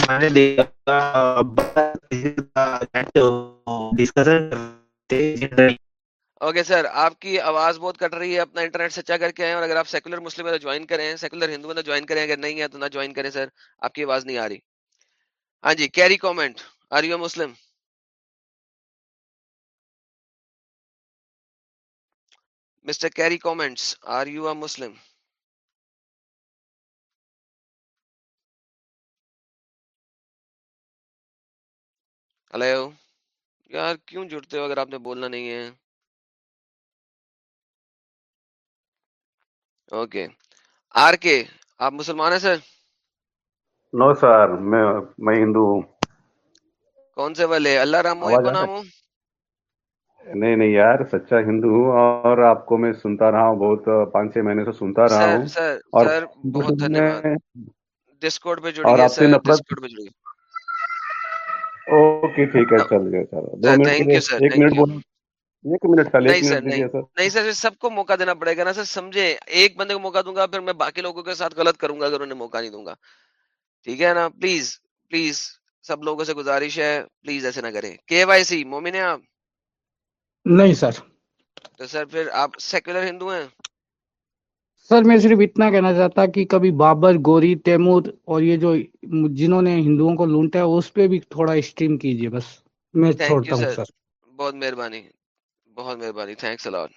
میں نے دیکھا اوکے سر آپ کی آواز بہت کٹ رہی ہے اپنا انٹرنیٹ سچا کر کے آئیں اور اگر آپ سیکولر مسلم ہے تو جوائن کریں سیکولر ہندو ہے تو جوائن کریں اگر نہیں ہے تو نہ جوائن کریں سر آپ کی آواز نہیں آ رہی ہاں جی Kerry comment are you Muslim mister Kerry comments are you a Muslim hello یار کیوں جڑتے ہو اگر آپ نے بولنا نہیں ہے اوکے۔ آر کے آپ مسلمان ہیں سر؟ نو سر میں میں ہندو ہوں۔ کون سے والے؟ اللہ رام کو نام ہو ہے؟ نہیں نہیں یار سچا ہندو ہوں اور آپ کو میں سنتا رہا ہوں بہت پانچ چھ مہینے سے سنتا رہا ہوں۔ سر اور سر بہت دھنیہ ڈسکورڈ پہ سر ڈسکورڈ پہ اوکے ٹھیک ہے چل گیا سر دو منٹ ایک منٹ بولو۔ ایک منٹ سر نہیں سر نہیں۔ سر سب کو موقع دینا پڑے گا نا سر سمجھے؟ ایک بندے کو موقع دوں گا پھر میں باقی لوگوں کے ساتھ غلط کروں گا اگر انہیں موقع نہیں دوں گا۔ ٹھیک ہے نا؟ پلیز پلیز سب لوگوں سے گزارش ہے پلیز ایسے نہ کریں۔ کے وائی سی مومن ہیں آپ؟ نہیں سر۔ تو سر پھر آپ سیکولر ہندو ہیں؟ سر میں صرف اتنا کہنا چاہتا کہ کبھی بابر گوری تیمور اور یہ جو جنہوں نے ہندوؤں کو لونٹا ہے اس پہ بھی تھوڑا اسٹریم کیجیے بس۔ میں چھوڑتا ہوں سر۔ بہت مہربانی۔ بہت مہربانی تھینکس الاٹ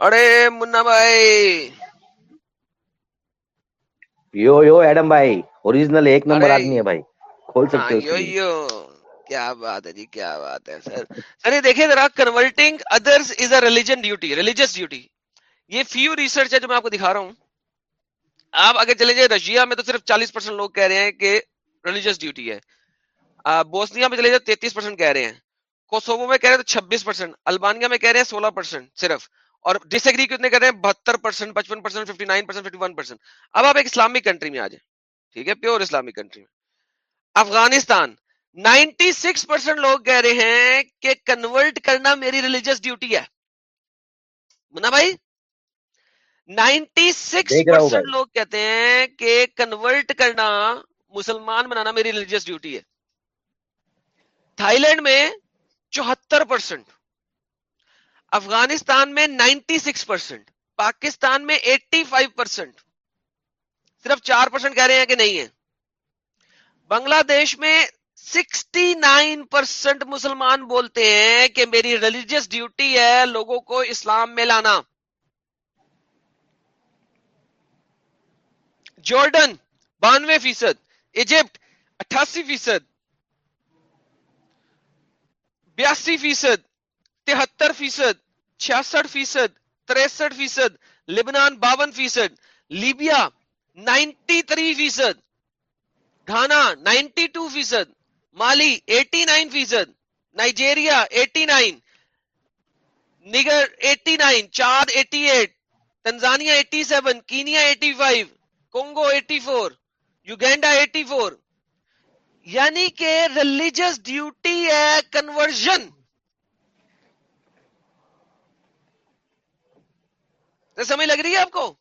ارے منا بھائی۔ یو یو ایڈم بھائی اوریجنل ایک نمبر آدمی ہے بھائی کھول ہاں سکتے ہو یو کیا بات ہے جی کیا بات ہے۔ سر سر یہ دیکھیں ذرا converting others is a religion duty religious duty یہ فیو ریسرچ ہے جو میں آپ کو دکھا رہا ہوں۔ آپ اگر چلے جائیں رشیا میں تو صرف چالیس پرسینٹ لوگ کہہ رہے ہیں کہ ریلیجس ڈیوٹی ہے۔ بوسنیا میں چلے جائیں تینتیس پرسینٹ کہہ رہے ہیں۔ کوسوو میں کہہ رہے ہیں تو چھبیس پرسینٹ البانیا میں کہہ رہے ہیں سولہ پرسینٹ صرف۔ اور ڈس ایگری کتنے کہہ رہے ہیں؟ بہتر پرسینٹ پچپن percent fifty nine percent fifty one percent اب آپ ایک اسلامک کنٹری میں آ جائیں۔ ٹھیک ہے؟ پیور اسلامک کنٹری میں۔ افغانستان نائنٹی سکس پرسینٹ لوگ کہہ رہے ہیں کہ کنورٹ کرنا میری ریلیجس ڈیوٹی ہے۔ منا بھائی نائنٹی سکس پرسینٹ لوگ کہتے ہیں کہ کنورٹ کرنا مسلمان بنانا میری ریلیجس ڈیوٹی ہے۔ تھائی لینڈ میں چوہتر پرسینٹ افغانستان میں نائنٹی سکس پرسینٹ پاکستان میں ایٹی فائیو پرسینٹ صرف چار پرسینٹ کہہ رہے ہیں کہ نہیں ہے۔ بنگلہ دیش میں سکسٹی نائن پرسینٹ مسلمان بولتے ہیں کہ میری ریلیجس ڈیوٹی ہے لوگوں کو اسلام میں لانا۔ جارڈن، بانوے فیصد۔ ایجپٹ، اٹھاسی فیصد۔ بیاسی فیصد، تہتر فیصد، چھیاسٹھ فیصد، تریسٹھ فیصد، لبنان باون فیصد، لیبیا نائنٹی تھری فیصد، گھانا نائنٹی ٹو فیصد، مالی ایٹی نائن فیصد، Nigeria eighty nine, Niger eighty nine Chad eighty eight, Tanzania eighty seven, Kenya eighty five Congo eighty four, Uganda eighty four یعنی کہ ریلیجس ڈیوٹی ہے conversion سمجھ لگ رہی ہے آپ کو؟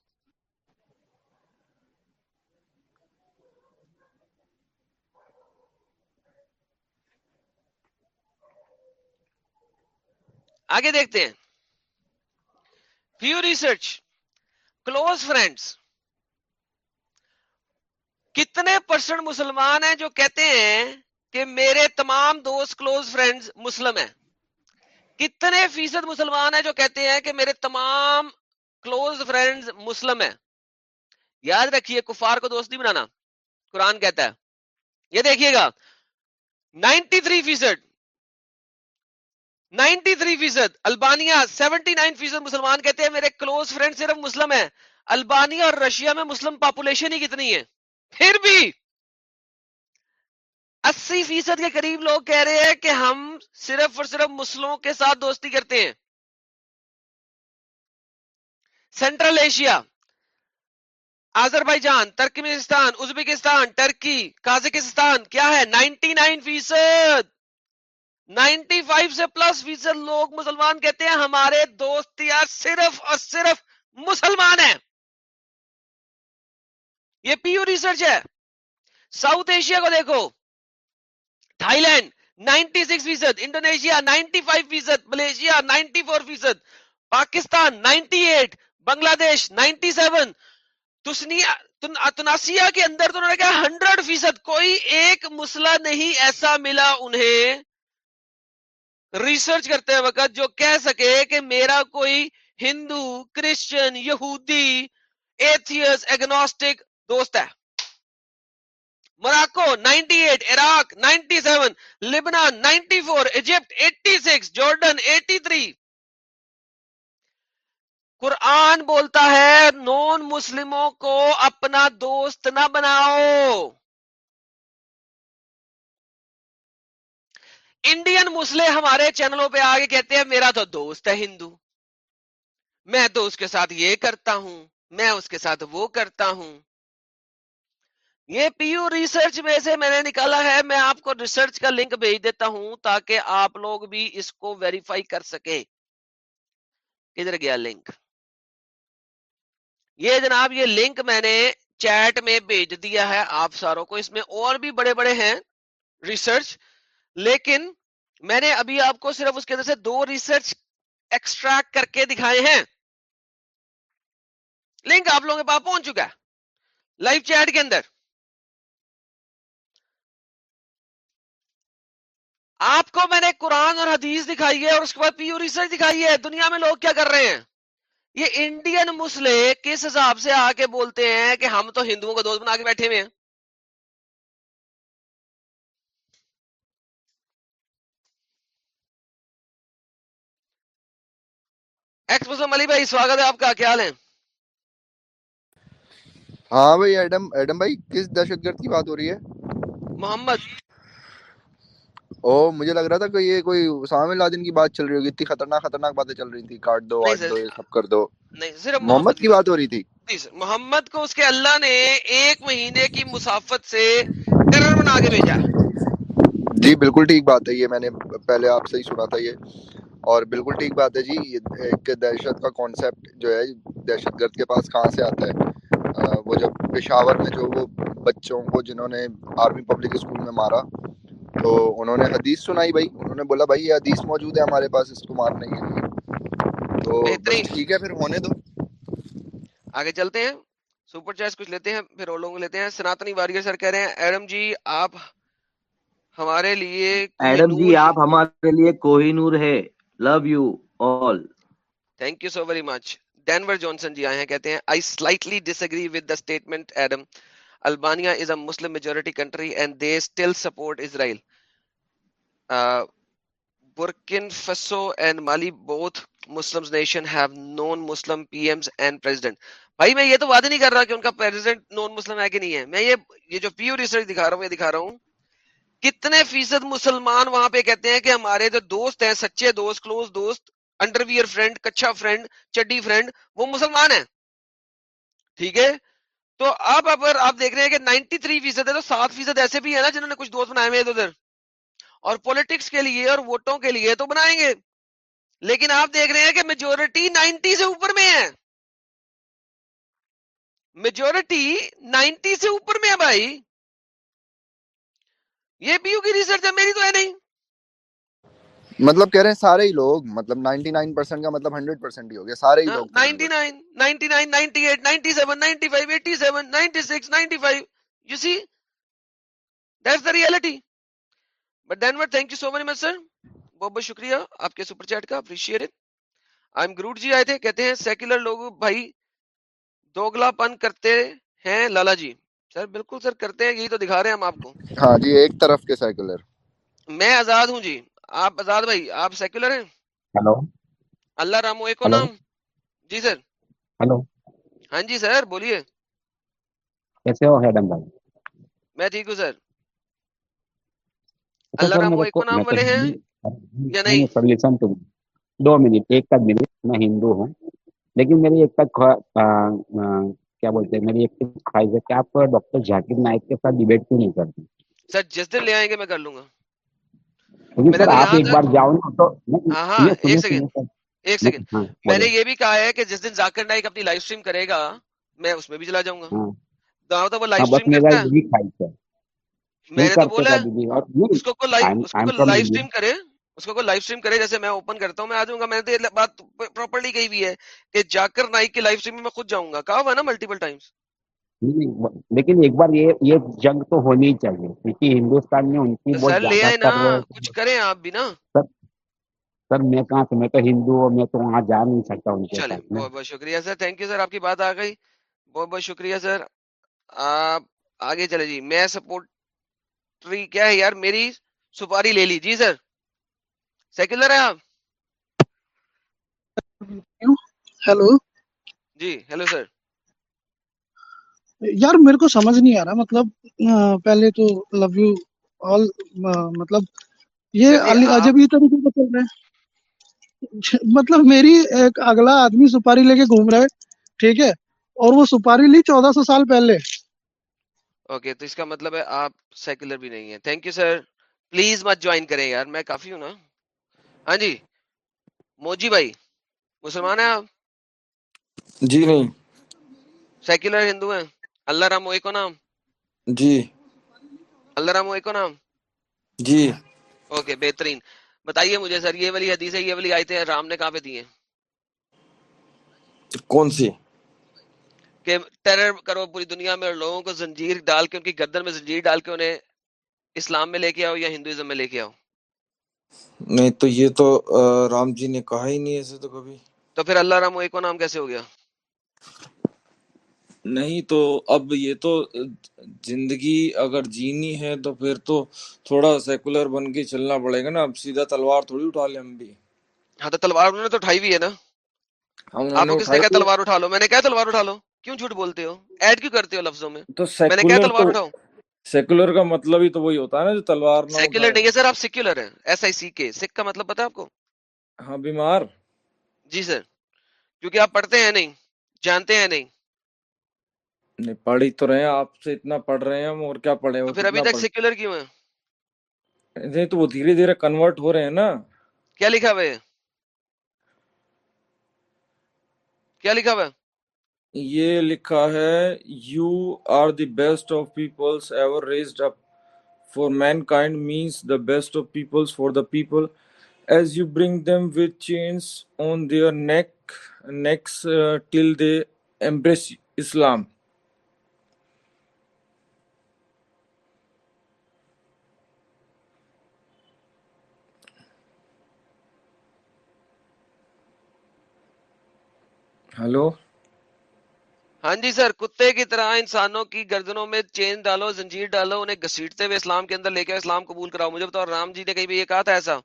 آگے دیکھتے ہیں۔ فیو ریسرچ کلوز فرینڈس کتنے پرسنٹ مسلمان ہیں جو کہتے ہیں کہ میرے تمام دوست کلوز فرینڈز مسلم ہیں؟ کتنے فیصد مسلمان ہیں جو کہتے ہیں کہ میرے تمام کلوز فرینڈز مسلم ہیں؟ یاد رکھیے، کفار کو دوست نہیں بنانا۔ قرآن کہتا ہے۔ یہ دیکھیے گا۔ نائنٹی تھری فیصد، نائنٹی تھری فیصد البانیا سیونٹی نائن فیصد مسلمان کہتے ہیں میرے کلوز فرینڈ صرف مسلم ہیں۔ البانیا اور رشیا میں مسلم پاپولیشن ہی کتنی ہے؟ پھر بھی اسی فیصد کے قریب لوگ کہہ رہے ہیں کہ ہم صرف اور صرف مسلموں کے ساتھ دوستی کرتے ہیں۔ Central Asia Azerbaijan Turkmenistan Uzbekistan Turkey Kazakhstan کیا ہے؟ نائنٹی نائن فیصد، نائنٹی فائیو سے پلس فیصد لوگ مسلمان کہتے ہیں ہمارے دوست یار صرف اور صرف مسلمان ہیں۔ یہ پیو ریسرچ ہے ساؤتھ ایشیا کو دیکھو تھائی لینڈ نائنٹی سکس فیصد انڈونیشیا نائنٹی فائیو فیصد ملیشیا نائنٹی فور فیصد پاکستان نائنٹی ایٹ بنگلہ دیش نائنٹی سیون تناسیا کے اندر تو انہوں نے کہا ہنڈریڈ فیصد کوئی ایک مسئلہ نہیں ایسا ملا انہیں ریسرچ کرتے وقت جو کہہ سکے کہ میرا کوئی ہندو کرسچن یہودی ایتھیس ایگنوسٹک دوست ہے۔ مراکو 98 عراق 97 لبنان 94 ایجپٹ 86 جورڈن 83 قرآن بولتا ہے، نون مسلموں کو اپنا دوست نہ بناؤ۔ انڈین مسلم ہمارے چینلوں پہ آگے کہتے ہیں، میرا تو دوست ہے ہندو۔ میں تو اس کے ساتھ یہ کرتا ہوں، میں اس کے ساتھ وہ کرتا ہوں۔ یہ پیو ریسرچ میں سے میں نے نکالا ہے، میں آپ کو ریسرچ کا لنک بھیج دیتا ہوں تاکہ آپ لوگ بھی اس کو ویریفائی کر سکے کدھر گیا لنک؟ یہ جناب، یہ لنک میں نے چیٹ میں بھیج دیا ہے آپ ساروں کو۔ اس میں اور بھی بڑے بڑے ہیں ریسرچ، لیکن میں نے ابھی آپ کو صرف اس کے اندر سے دو ریسرچ ایکسٹریکٹ کر کے دکھائے ہیں۔ لنک آپ لوگوں کے پاس پہنچ چکا ہے۔ لائف چیٹ کے اندر۔ آپ کو میں نے قرآن اور حدیث دکھائی ہے اور اس کے بعد پیو ریسرچ دکھائی ہے۔ دنیا میں لوگ کیا کر رہے ہیں؟ یہ انڈین مسلے کس حساب سے آ کے بولتے ہیں کہ ہم تو ہندوؤں کو دوست بنا کے بیٹھے ہوئے ہیں؟ آپ کا کیا ہے ہاں بھائی ایڈم ایڈم بھائی کس دہشت گرد کی بات ہو رہی ہے؟ محمد۔ او مجھے لگ رہا تھا کہ یہ کوئی اسامہ لادن کی بات چل رہی ہوگی اتنی خطرناک خطرناک باتیں چل رہی تھی کاٹ دو آٹ دو سب کر دو۔ نہیں صرف محمد کی بات ہو رہی تھی۔ محمد کو اس کے اللہ نے ایک مہینے کی مسافت سے ٹرر بنا کے بھیجا۔ جی بالکل ٹھیک بات ہے یہ میں نے پہلے آپ سے ہی سنا تھا یہ۔ اور بالکل ٹھیک بات ہے جی ایک دہشت کا کانسیپٹ جو ہے دہشت گرد کے پاس کہاں سے آتا ہے؟ وہ جب پشاور میں جو وہ بچوں کو جنہوں نے آرمی پبلک اسکول میں مارا تو انہوں نے حدیث سنائی بھائی انہوں نے بولا بھائی یہ حدیث موجود ہے ہمارے پاس اس کو مارنے کے لیے تو ٹھیک ہے پھر ہونے دو۔ آگے چلتے ہیں۔ سپر چیس کچھ لیتے ہیں پھر اور لوگ لیتے ہیں۔ سناتنی واریہ سر کہہ رہے ہیں ایڈم جی آپ ہمارے لیے ایڈم جی آپ ہمارے لیے کوہی نور ہے love you all thank you so very much Denver Johnson ji آئے ہیں کہتے ہیں I slightly disagree with the statement Adam Albania is a Muslim majority country and they still support Israel. Uh, Burkina Faso and Mali, both Muslim nation have non-Muslim PMs and president. بھائی میں یہ تو وعدہ نہیں کر رہا کہ ان کا پریزیڈنٹ نان مسلم ہے کہ نہیں ہے میں یہ یہ جو پیو ریسرچ دکھا رہا ہوں یہ دکھا رہا ہوں کتنے فیصد مسلمان وہاں پہ کہتے ہیں کہ ہمارے جو دوست ہیں سچے دوست کلوز دوست انڈرویئر فرینڈ کچھا فرینڈ چڈی فرینڈ وہ مسلمان ہیں ٹھیک ہے تو اب اگر آپ دیکھ رہے ہیں کہ نائنٹی تھری فیصد ہے تو سات فیصد ایسے بھی ہے نا جنہوں نے کچھ دوست بنائے ہوئے ادھر۔ اور پولیٹکس کے لیے اور ووٹوں کے لیے تو بنائیں گے۔ لیکن آپ دیکھ رہے ہیں کہ میجورٹی نائنٹی سے اوپر میں ہے۔ میجورٹی نائنٹی سے اوپر میں ہے بھائی۔ یہ بیو کی ریسرچ ہے میری تو ہے نہیں۔ مطلب کہہ رہے ہیں سارے ہی لوگ مطلب نائنٹی نائن پرسینٹ کا مطلب ہنڈریڈ پرسینٹ ہی ہو گیا سارے ہی لوگ۔ Ninety nine ninety nine ninety eight ninety seven ninety five eighty seven ninety six ninety five. You see that's the reality but then what thank you so very much sir بہت بہت شکریہ آپ کے super chat کا appreciate I am گروٹ جی آئے تھے کہتے ہیں سیکولر لوگ بھائی دوگلا پن کرتے ہیں لالا جی سر بالکل سر کرتے ہیں یہی تو دکھا رہے ہیں ہم آپ کو ہاں جی ایک طرف کے سیکولر میں آزاد ہوں جی۔ آپ آزاد بھائی آپ سیکولر ہیں؟ ہلو۔ اللہ رامو ایک. نام؟ جی سر۔ ہلو۔ ہاں جی سر بولیے۔ کیسے ہو ہیڈم بھائی؟ میں ٹھیک ہوں سر۔ اچھا اللہ رامو ایک نام والے ہیں؟ یا نہیں؟ سر لسن ٹو دو منٹ ایک کا منٹ۔ میں ہندو ہوں۔ لیکن میری ایک تک کیا بولتے ہیں؟ میری ایک خواہش ہے کہ آپ ڈاکٹر ذاکر نائک کے ساتھ ڈیبیٹ کیوں نہیں کرتے؟ سر جس دن لے آئیں گے میں کر لوں گا لیکن میں نے سر تو آپ یہاں ایک تک بار جاؤ نا تو نہیں، ہاں ہاں ایک سیکنڈ ایک سیکنڈ۔ ہاں میں نے یہ بھی کہا ہے کہ جس دن ذاکر نائک اپنی لائف کرے گا میں اس میں بھی چلا جاؤں گا۔ تو وہ لائف کرتا ہے۔ میں نے تو بولا اس کو لائف کرے۔ اس کو کوئی لائف کرے جیسے میں اوپن کرتا ہوں میں آ جاؤں گا۔ میں نے تو یہ بات پراپرلی کہی ہوئی ہے کہ جاکر نائک کی لائف سٹریم میں خود جاؤں گا۔ کہا ہوا نا ملٹیپل ٹائمس لیکن ایک بار یہ یہ جنگ تو ہونی ہی چاہیے کیونکہ ہندوستان میں ان کی بہت سر کچھ کریں آپ بھی نا۔ سر میں کہاں سے میں تو ہندو ہوں میں تو وہاں جا نہیں سکتا ان کے چلیں ساتھ میں۔ بہت بہت شکریہ سر تھینک یو سر آپ کی بات آ گئی۔ بہت بہت شکریہ سر۔ آپ آگے چلے جی میں سپورٹری کیا ہے یار میری سپاری لے لی۔ جی سر سیکولر ہے آپ؟ ہیلو۔ جی ہیلو سر۔ یار میرے کو سمجھ نہیں آ رہا مطلب پہلے تو لو یو آل مطلب یہ عجب یہ طریقے سے چل رہا ہے۔ مطلب میری ایک اگلا آدمی سپاری لے کے گھوم رہا ہے ٹھیک ہے اور وہ سپاری لی چودہ سو سال پہلے۔ اوکے تو اس کا مطلب ہے آپ سیکولر بھی نہیں ہیں۔ تھینک یو سر پلیز مت جوائن کریں یار میں کافی ہوں نا۔ ہاں جی موجی بھائی مسلمان ہیں آپ؟ جی نہیں۔ سیکولر ہندو ہیں؟ اللہ رام ایک نام۔ جی۔ اللہ رام ایک نام۔ جی۔ اوکے بہترین۔ بتائیے مجھے سر یہ والی حدیث ہے یہ والی آیتیں رام نے کہاں پہ دی ہیں؟ کون سی؟ کہ ٹیرر کرو پوری دنیا میں اور لوگوں کو زنجیر ڈال کے ان کی گردن میں زنجیر ڈال کے انہیں اسلام میں لے کے آؤ یا ہندوازم میں لے کے آؤ۔ نہیں تو یہ تو رام جی نے کہا ہی نہیں ایسے تو کبھی۔ تو پھر اللہ رام ایک نام کیسے ہو گیا؟ نہیں تو اب یہ تو زندگی اگر جینی ہے تو پھر تو تھوڑا سیکولر بن کے چلنا پڑے گا نا۔ اب سیدھا تلوار تھوڑی اٹھا لیں ہم بھی۔ ہاں تو تلوار انہوں نے تو اٹھائی ہوئی ہے نا۔ آپ کو کس نے کہا تلوار اٹھا لو؟ میں نے کہا تلوار اٹھا لو۔ کیوں جھوٹ بولتے ہو؟ ایڈ کیوں کرتے ہو لفظوں میں۔ تو میں نے کہا تلوار اٹھاؤ۔ سیکولر کا مطلب ہی تو وہی ہوتا ہے نا جو تلوار نہ سیکولر نہیں ہے سر آپ سیکولر ہیں۔ ایس آئی سی کے۔ سکھ کا مطلب پتا آپ کو؟ ہاں بیمار۔ جی سر۔ کیونکہ آپ پڑھتے ہیں نہیں؟ جانتے ہیں نہیں؟ نہیں پڑھ ہی تو رہے ہیں آپ سے اتنا پڑھ رہے ہیں ہم اور کیا پڑھے پھر ابھی تک سیکولر کیوں ہیں؟ نہیں تو وہ دھیرے دھیرے کنورٹ ہو رہے ہیں نا۔ کیا لکھا ہوا ہے؟ کیا لکھا ہوا ہے؟ یہ لکھا ہے you are the best of peoples ever raised up for mankind means the best of peoples for the people as you bring them with chains on their neck necks till they embrace Islam hello? ہاں جی سر کتے کی طرح انسانوں کی گردنوں میں چین ڈالو زنجیر ڈالو انہیں گھسیٹتے ہوئے اسلام کے اندر لے کے اسلام قبول کراؤ۔ مجھے بتاؤ رام جی نے کہیں بھی یہ کہا تھا ایسا؟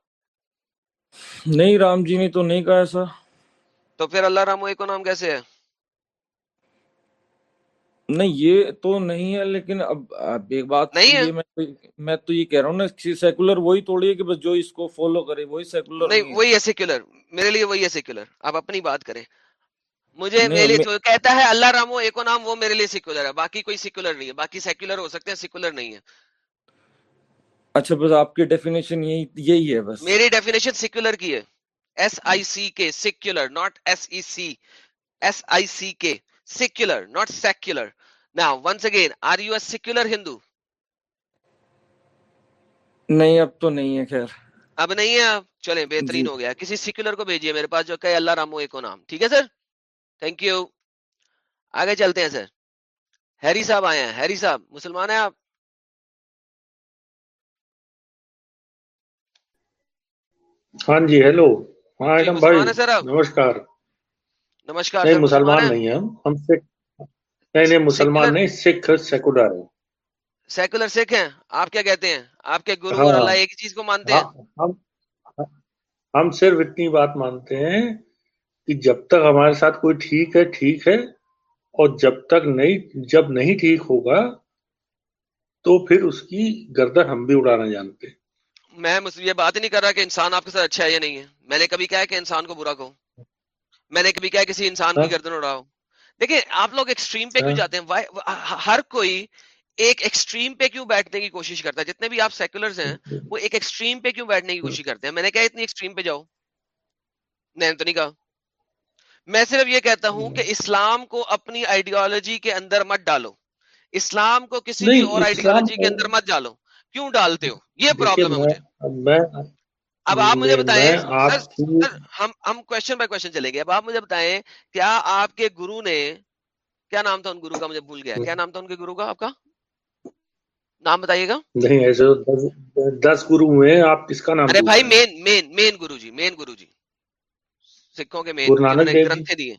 نہیں رام جی نے تو نہیں کہا ایسا۔ تو پھر اللہ رام ایک نام کیسے ہے؟ نہیں یہ تو نہیں ہے لیکن اب ایک بات نہیں ہے۔ میں تو یہ کہہ رہا ہوں نا سیکولر وہی توڑی ہے کہ بس جو اس کو فالو کرے وہی سیکولر نہیں وہی ہے سیکولر میرے لیے وہی ہے سیکولر آپ اپنی بات کریں۔ مجھے میرے لیے کہتا ہے اللہ رامو ایک نام وہ میرے لیے سیکولر ہے۔ باقی کوئی سیکولر نہیں ہے۔ باقی سیکولر ہو سکتے ہیں سیکولر نہیں ہے اچھا بس آپ کی ڈیفینیشن یہی یہی ہے بس۔ میری ڈیفینیشن سیکولر کی ہے۔ S I C K secular not S E C S I C K secular not secular نا once again are you a secular Hindu نہیں اب تو نہیں ہے خیر۔ اب نہیں ہے آپ چلیں جی۔ بہترین ہو گیا۔ کسی سیکولر کو بھیجیے میرے پاس جو کہ اللہ رامو ایک نام۔ ٹھیک ہے سر؟ تھینک یو آگے چلتے ہیں سر. ہیری صاحب آئے ہیں. ہیری صاحب مسلمان ہیں آپ؟ ہاں جی ہیلو ہاں جی ایڈم بھائی مسلمان ہیں سر آپ؟ نمسکار. نہیں سر مسلمان مسلمان ہیں؟ نہیں ہیں ہم. ہم سکھ نہیں نہیں مسلمان نہیں سکھ سیکولر ہیں. سیکولر سکھ ہیں؟ آپ کیا کہتے ہیں؟ آپ کے گرو اور ہاں. اللہ ایک چیز کو مانتے ہاں ہیں ہم ہم صرف اتنی بات مانتے ہیں کہ جب تک ہمارے ساتھ کوئی ٹھیک ہے ٹھیک ہے اور جب تک نہیں جب نہیں ٹھیک ہوگا تو پھر اس کی گردن ہم بھی اڑانا جانتے میں یہ بات ہی نہیں کر رہا کہ انسان آپ کے ساتھ اچھا ہے یا نہیں ہے۔ میں نے کبھی کہا ہے کہ انسان کو برا کہو۔ میں نے کبھی کہا ہے کسی انسان ہاں۔ کی گردن اڑاؤ۔ دیکھیں آپ لوگ ایکسٹریم پہ کیوں ہاں۔ جاتے ہیں؟ ہر کوئی ایک ایکسٹریم پہ کیوں بیٹھنے کی کوشش کرتا ہے؟ جتنے بھی آپ سیکولرز ہیں وہ ایک ایکسٹریم پہ کیوں بیٹھنے کی کوشش کرتے ہیں؟ میں نے کہا اتنی ایکسٹریم پہ جاؤ۔ میں نے تو نہیں کہا۔ میں صرف یہ کہتا ہوں کہ اسلام کو اپنی آئیڈیالوجی کے اندر مت ڈالو۔ اسلام کو کسی بھی اور آئیڈیالوجی کے اندر مت ڈالو۔ کیوں ڈالتے ہو؟ یہ پرابلم ہے مجھے۔ اب آپ مجھے بتائیں ہم ہم کوشچن بائی کوشچن چلیں گے۔ اب آپ مجھے بتائیں کیا آپ کے گرو نے کیا نام تھا ان گرو کا؟ مجھے بھول گیا۔ کیا نام تھا ان کے گرو کا آپ کا؟ نام بتائیے گا۔ نہیں ایسے دس گرو ہوئے ہیں آپ کس کا نام ارے بھائی مین مین مین گرو جی مین گرو جی۔ سکھوں کے مین دیو جی۔ دیے۔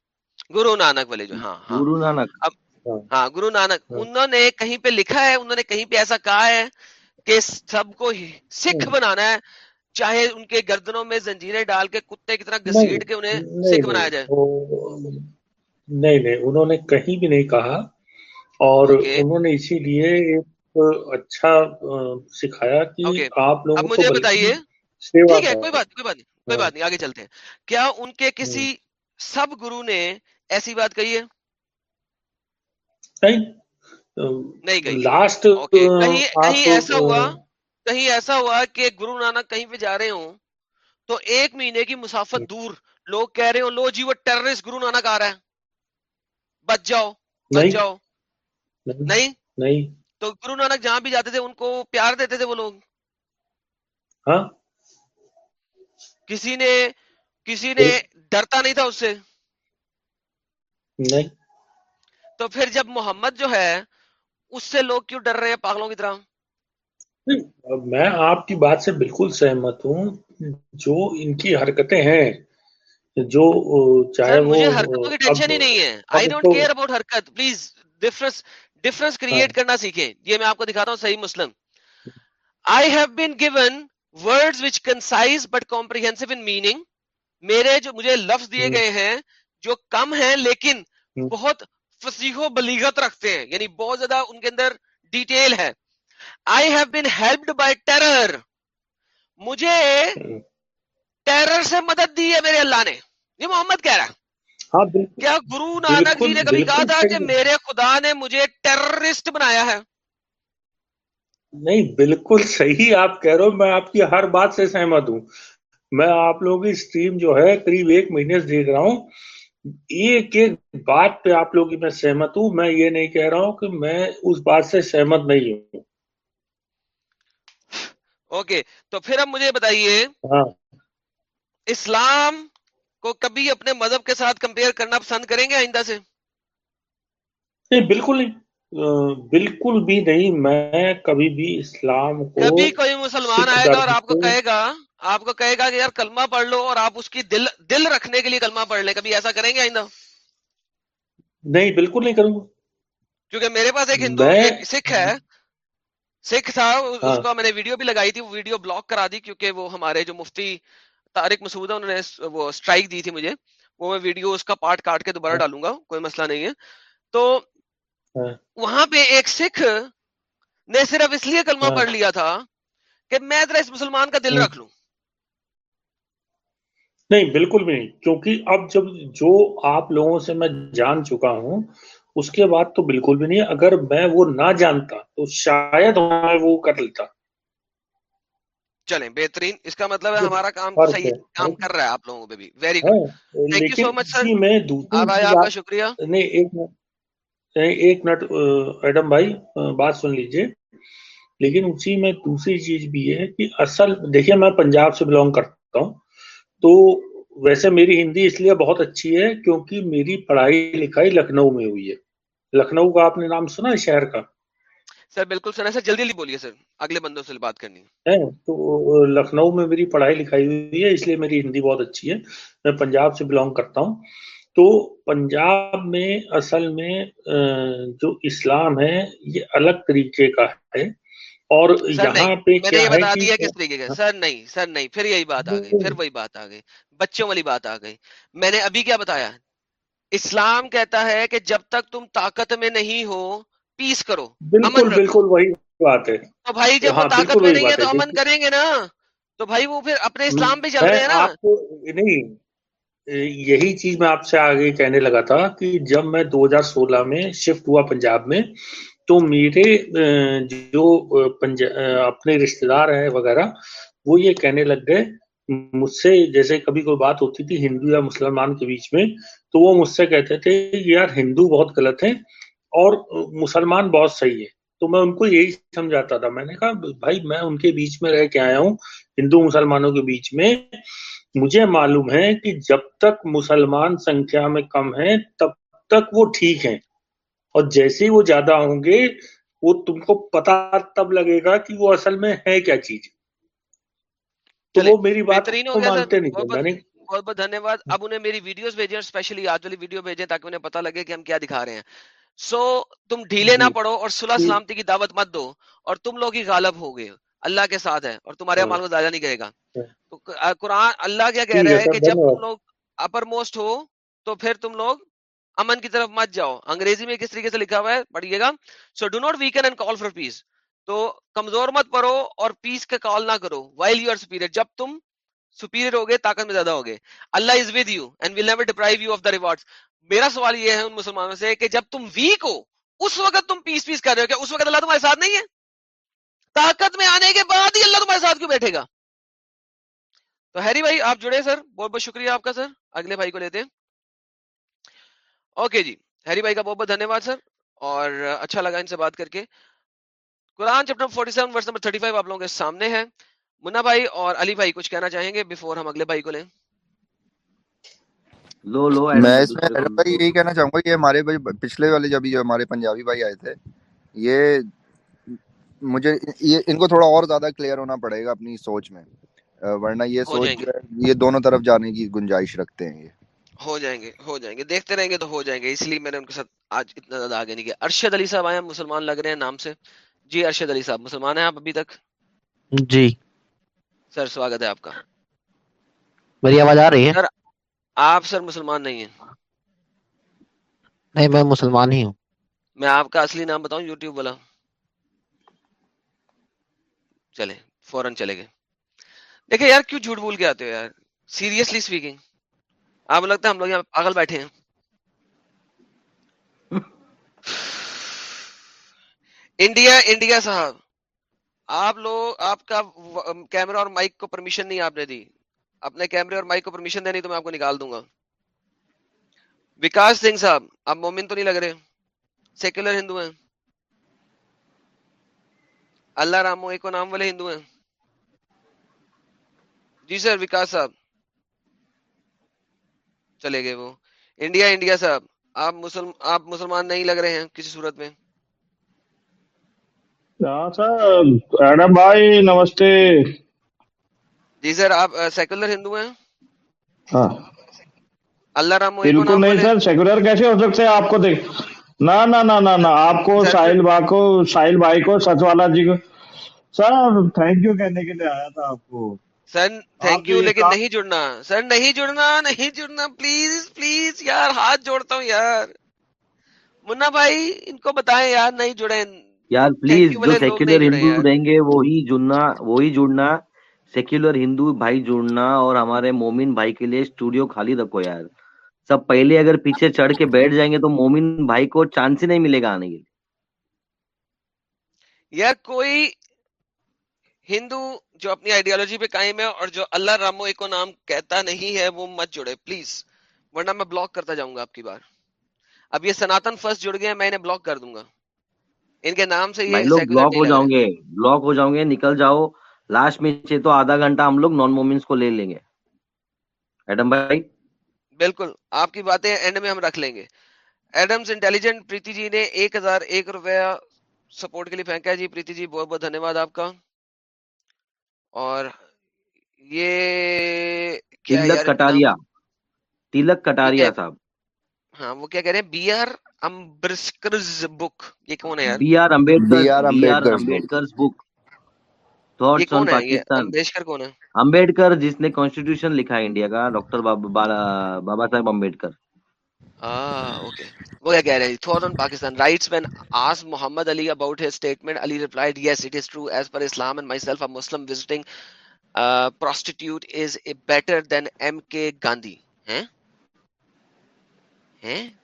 گرو نانک والے جو ہاں ہاں۔ گرو نانک۔ اب ہاں۔ ہاں گرو نانک۔ ہاں۔ انہوں نے کہیں پہ لکھا ہے انہوں نے کہیں پہ ایسا کہا ہے کہ سب کو سکھ بنانا ہے چاہے ان کے گردنوں میں زنجیریں ڈال کے کتے کی طرح گھسیٹ کے انہیں نہیں سکھ بنایا جائے۔ نہیں نہیں انہوں نے کہیں بھی نہیں کہا۔ اور انہوں نے اسی لیے ایک اچھا سکھایا کہ آپ لوگوں کو مجھے بتائیے۔ ٹھیک ہے کوئی بات کوئی بات نہیں۔ کوئی ہاں۔ بات نہیں آگے چلتے ہیں۔ کیا ان کے۔ کسی سب گرو نے ایسی بات کہی ہے؟ نہیں۔ کہی۔ لاسٹ کہیں ایسا ہوا کہیں ایسا ہوا کہ گرو نانک کہیں پہ جا رہے ہوں تو ایک مہینے کی مسافت دور لوگ کہہ رہے ہو لو جی وہ ٹیررسٹ گرو نانک آ رہا ہے۔ بچ جاؤ بچ جاؤ۔ نہیں۔ تو گرو نانک جہاں بھی جاتے تھے ان کو پیار دیتے تھے وہ لوگ؟ ہاں۔ کسی نے کسی نے ڈرتا نہیں تھا اس سے۔ نہیں۔ تو پھر جب محمد جو ہے اس سے لوگ کیوں ڈر رہے ہیں پاگلوں کی طرح؟ میں آپ کی بات سے بالکل سہمت ہوں۔ جو ان کی حرکتیں ہیں جو چاہے وہ مجھے حرکتوں کی ٹینشن ہی نہیں ہے۔ آئی ڈونٹ کیئر اباؤٹ حرکت پلیز ڈفرنس ڈفرنس کریٹ کرنا سیکھیں۔ یہ میں آپ کو دکھاتا ہوں صحیح مسلم۔ I have been given words which concise but comprehensive in meaning میرے جو مجھے لفظ دیے گئے ہیں جو کم ہیں لیکن بہت فصیح و بلیغت رکھتے ہیں یعنی بہت زیادہ ان کے اندر ڈیٹیل ہے I have been helped by terror مجھے۔ ٹیرر سے مدد دی ہے میرے اللہ نے یہ محمد کہہ رہا ہے کیا گرو نانک جی نے کبھی کہا تھا کہ میرے خدا نے مجھے ٹیررسٹ بنایا ہے نہیں بالکل صحیح آپ کہہ رہے ہو میں آپ کی ہر بات سے سہمت ہوں۔ میں آپ لوگوں کی اسٹریم جو ہے قریب ایک مہینے سے دیکھ رہا ہوں۔ ایک ایک بات پہ آپ لوگوں کی میں سہمت ہوں۔ میں یہ نہیں کہہ رہا ہوں کہ میں اس بات سے سہمت نہیں ہوں۔ اوکے تو پھر اب مجھے بتائیے ہاں۔ اسلام کو کبھی اپنے مذہب کے ساتھ کمپیئر کرنا پسند کریں گے آئندہ سے؟ نہیں بالکل نہیں۔ بالکل بھی نہیں میں کبھی بھی اسلام کو کبھی کوئی مسلمان آئے گا اور آپ کو کو کہے گا آپ کو کہے گا کہ یار کلمہ پڑھ لو اور آپ اس کی دل دل رکھنے کے لیے کلمہ پڑھ لیں کبھی ایسا کریں گے آئندہ؟ نہیں بالکل نہیں کروں گا۔ کیونکہ میرے پاس ایک ہندو سکھ ہے سکھ تھا اس ہاں۔ کا میں نے ویڈیو بھی لگائی تھی وہ ویڈیو بلاک کرا دی کیونکہ وہ ہمارے جو مفتی طارق مسعود ہے انہوں نے وہ اسٹرائک دی تھی مجھے وہ میں ویڈیو اس کا پارٹ کاٹ کے دوبارہ ہاں۔ ڈالوں گا کوئی مسئلہ نہیں ہے۔ تو وہاں پہ ایک سکھ نے صرف اس لیے کلمہ ہاں۔ پڑھ لیا تھا کہ میں ذرا اس مسلمان کا دل ہوں۔ رکھ لوں۔ نہیں بالکل بھی نہیں۔ کیونکہ اب جب جو آپ لوگوں سے میں جان چکا ہوں اس کے بعد تو بالکل بھی نہیں۔ اگر میں وہ نہ جانتا تو شاید میں وہ کر لیتا۔ چلیں بہترین۔ اس کا مطلب ہے ہمارا کام صحیح کام کر رہا ہے آپ لوگوں پہ بھی۔ ویری گڈ ہاں thank you so much sir میں آپ آئے چیز آپ کا آپ شکریہ۔ نہیں ایک ایک منٹ ایڈم بھائی بات سن لیجیے۔ لیکن اسی میں دوسری چیز بھی ہے کہ اصل دیکھیے میں پنجاب سے بلونگ کرتا ہوں تو ویسے میری ہندی اس لیے بہت اچھی ہے کیونکہ میری پڑھائی لکھائی لکھنؤ میں ہوئی ہے۔ لکھنؤ کا آپ نے نام سنا ہے شہر کا؟ سر بالکل سر سر جلدی بولیے سر اگلے بندوں سے بات کرنی ہے۔ ہے تو لکھنؤ میں میری پڑھائی لکھائی ہوئی ہے اس لیے میری ہندی بہت اچھی ہے۔ میں پنجاب سے بلونگ کرتا ہوں۔ تو پنجاب میں اصل میں جو اسلام ہے یہ الگ طریقے کا ہے۔ اور یہاں پہ میں نے یہ بتا دیا کس طریقے کا سر نہیں سر نہیں پھر یہی بات آ گئی پھر وہی بات آ گئی۔ بچوں والی بات آ گئی۔ میں نے ابھی کیا بتایا؟ اسلام کہتا ہے کہ جب تک تم طاقت میں نہیں ہو پیس کرو بالکل بالکل وہی بات ہے۔ تو بھائی جب وہ ہاں، طاقت میں نہیں ہے تو امن کریں گے نا۔ تو بھائی وہ پھر اپنے اسلام پہ چل رہے ہیں نا۔ نہیں یہی چیز میں آپ سے آگے کہنے لگا تھا کہ جب میں دو ہزار سولہ میں شفٹ ہوا پنجاب میں، تو میرے جو اپنے رشتے دار ہیں وغیرہ، وہ یہ کہنے لگ گئے، مجھ سے جیسے کبھی کوئی بات ہوتی تھی ہندو یا مسلمان کے بیچ میں، تو وہ مجھ سے کہتے تھے یار ہندو بہت غلط ہے اور مسلمان بہت صحیح ہے تو میں ان کو یہی سمجھاتا تھا۔ میں نے کہا، بھائی میں ان کے بیچ میں رہ کے آیا ہوں، ہندو مسلمانوں کے بیچ میں مجھے معلوم ہے کہ جب تک مسلمان سنکھیا میں کم ہیں تب تک وہ ٹھیک ہیں۔ اور جیسے ہی وہ زیادہ ہوں گے وہ تم کو پتا تب لگے گا کہ وہ اصل میں ہے کیا چیز۔ تو وہ میری بات کو مانتے نہیں بہت بہت دھنیہ واد اب انہیں میری ویڈیوز بھیجیں اسپیشلی آج والی ویڈیو بھیجیں تاکہ انہیں پتا لگے کہ ہم کیا دکھا رہے ہیں۔ سو تم ڈھیلے نہ جی۔ پڑو اور صلح جی۔ سلامتی کی دعوت مت دو اور تم لوگ ہی غالب ہو گئے اللہ کے ساتھ ہے اور تمہارے ہاں۔ عمال کو ضائع نہیں کرے گا۔ ہاں۔ تو قرآن اللہ کیا کہہ رہا ہے کہ جب تم لوگ اپر موسٹ ہو تو پھر تم لوگ امن کی طرف مت جاؤ۔ انگریزی میں کس طریقے سے لکھا ہوا ہے پڑھیے گا۔ So do not weaken and call for peace تو کمزور مت پڑھو اور پیس کا کال نہ کرو۔ وائل یو آر سپیریئر جب تم سپیریئر ہوگے طاقت میں زیادہ ہوگے۔ اللہ is with you and will never deprive you of the reward میرا سوال یہ ہے ان مسلمانوں سے کہ جب تم ویک ہو اس وقت تم پیس پیس کر رہے ہو کہ اس وقت اللہ تمہارے ساتھ نہیں ہے؟ طاقت میں آنے کے بعد ہی اللہ تمہارے ساتھ کیوں بیٹھے گا؟ تو ہیری بھائی آپ جڑے سر؟ بہت بہت شکریہ آپ کا سر۔ اگلے بھائی کو لیتے ہیں۔ اوکے جی ہیری بھائی کا بہت بہت دھنیہ واد سر۔ اور اچھا لگا ان سے بات کر کے۔ قرآن چیپٹر 47 ورس نمبر 35 آپ لوگوں کے سامنے ہے۔ منا بھائی اور علی بھائی کچھ کہنا چاہیں گے بیفور ہم اگلے بھائی کو لیں؟ لو لو میں اس میں بھائی یہی کہنا چاہوں گا کہ ہمارے بھائی پچھلے والے جب ہمارے پنجابی بھائی آئے تھے یہ مجھے یہ ان کو تھوڑا اور زیادہ کلیئر ہونا پڑے گا اپنی سوچ میں۔ ورنہ یہ سوچ یہ دونوں طرف جانے کی گنجائش رکھتے ہیں یہ۔ ہو جائیں گے ہو جائیں گے۔ دیکھتے رہیں گے تو ہو جائیں گے۔ اس لیے میں نے ان کے ساتھ آج اتنا زیادہ آگے نہیں کیا۔ ارشد علی صاحب آئے مسلمان لگ رہے ہیں نام سے۔ جی ارشد علی صاحب مسلمان ہیں آپ ابھی تک؟ جی۔ سر سواگت ہے آپ کا۔ میری آواز آ رہی ہے؟ سر آپ سر مسلمان نہیں ہیں۔ نہیں میں مسلمان ہی ہوں۔ میں آپ کا اصلی نام بتاؤں یوٹیوب والا۔ چلے، فوراً چلے گئے۔ دیکھیں یار، کیوں جھوٹ بول کے آتے ہو یار؟ سیریسلی اسپیکنگ آپ لگتا ہے ہم لوگ یہاں پاگل بیٹھے ہیں۔ انڈیا انڈیا صاحب، آپ لوگ، آپ کا کیمرہ اور مائک کو پرمیشن نہیں آپ نے دی۔ اپنے کیمرے اور مائک کو پرمیشن دینی تو میں آپ کو نکال دوں گا۔ وکاس سنگھ صاحب، آپ مومن تو نہیں لگ رہے؟ سیکولر ہندو ہیں۔ اللہ رامو ایک نام والے ہندو ہیں۔ جی سر وکاس صاحب۔ چلے گئے وہ۔ انڈیا انڈیا صاحب۔ آپ مسلم آپ مسلمان نہیں لگ رہے ہیں کسی صورت میں؟ ایڈم بھائی نمستے۔ جی سر آپ سیکولر ہندو ہیں؟ ہاں۔ اللہ رام بالکل نہیں سر سیکولر کیسے ہو سکتے ہیں؟ آپ کو دیکھ۔ نہ نہ نہ نہ نہ آپ کو ساحل بھائی کو ساحل بھائی کو سچ والا جی کو۔ سر تھینک یو کہنے کے لیے آیا تھا آپ کو۔ سر تھینک یو لیکن نہیں جڑنا۔ سر نہیں جڑنا نہیں جڑنا۔ پلیز پلیز یار ہاتھ جوڑتا ہوں یار۔ منا بھائی ان کو بتائیں یار نہیں جڑے۔ یار پلیز جو سیکولر ہندو رہیں گے وہی جڑنا وہی جڑنا۔ سیکولر ہندو بھائی جڑنا اور ہمارے مومن بھائی کے لیے اسٹوڈیو خالی رکھو یار۔ سب پہلے اگر پیچھے چڑھ کے بیٹھ جائیں گے تو مومن بھائی کو چانس ہی نہیں ملے گا آنے کے لیے۔ یار کوئی ہندو جو اپنی آئیڈیالوجی پہ قائم ہے اور جو اللہ رامو ایک نام کہتا نہیں ہے وہ مت جڑے پلیز ورنہ میں بلاک کرتا جاؤں گا آپ کی بار۔ اب یہ سناتن فرسٹ جڑ گیا میں انہیں بلاک کر دوں گا۔ ان کے نام سے یہ بلاک ہو جاؤں گے بلاک ہو جاؤں گے نکل جاؤ۔ لاسٹ میں تو آدھا گھنٹہ ہم لوگ نان مومنس کو لے لیں گے۔ ایڈم بھائی؟ بالکل آپ کی باتیں اینڈ میں ہم رکھ لیں گے۔ ایڈمز انٹیلیجنٹ پریتی جی نے ایک ہزار ایک روپیہ سپورٹ کے لیے پھینکا ہے۔ جی پریتی جی بہت بہت دھنیہ واد آپ کا۔ اور یہ تلک کٹاریا۔ تلک کٹاریا صاحب۔ ہاں وہ کیا کہہ رہے ہیں؟ بی آر امبرسکرز بک یہ کون ہے یار؟ B R B Ambedkar book. Thoughts on Pakistan. Ambedkar کون ہے؟ امبیڈکر جس نے کانسٹیٹیوشن لکھا ہے انڈیا کا ڈاکٹر بابا صاحب امبیڈکر۔ اوکے۔ وہ کیا کہہ رہے ہیں؟ On Pakistan writes when as Muhammad Ali about his statement Ali replied yes it is true as per Islam and myself a Muslim visiting prostitute is better than M K Gandhi ہیں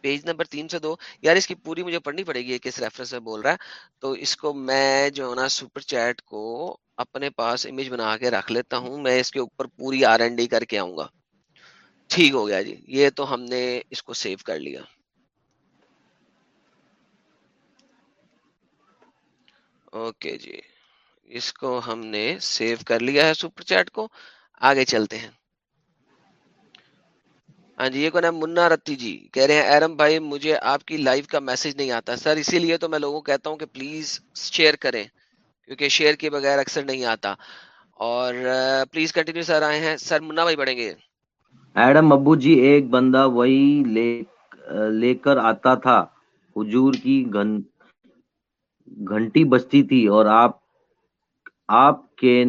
page number تین سے دو۔ یار، اس کی پوری مجھے پڑھنی پڑے گی کس ریفرنس سے بول رہا ہے۔ تو اس کو میں جو ہے نا سپر چیٹ کو اپنے پاس امیج بنا کے رکھ لیتا ہوں۔ میں اس کے اوپر پوری آر این ڈی کر کے آؤں گا۔ ٹھیک ہو گیا جی۔ یہ تو ہم نے اس کو سیو کر لیا۔ اوکے جی۔ اس کو ہم نے سیو کر لیا ہے سپر چیٹ کو۔ آگے چلتے ہیں۔ ہاں جی یہ کون ہے؟ منا رتی جی کہہ رہے ہیں، ایرم بھائی، مجھے آپ کی لائیو کا میسج نہیں آتا۔ سر اسی لیے تو میں لوگوں کو کہتا ہوں کہ پلیز شیئر کریں، کیونکہ شیئر کے بغیر اکثر نہیں آتا۔ اور پلیز کنٹینیو سر آئے ہیں۔ سر منا بھائی پڑھیں گے۔ ایڈم ابو جی ایک بندہ وہی لے لے کر آتا تھا۔ حجور کی گھن، گھنٹی بجتی تھی اور آپ آپ کے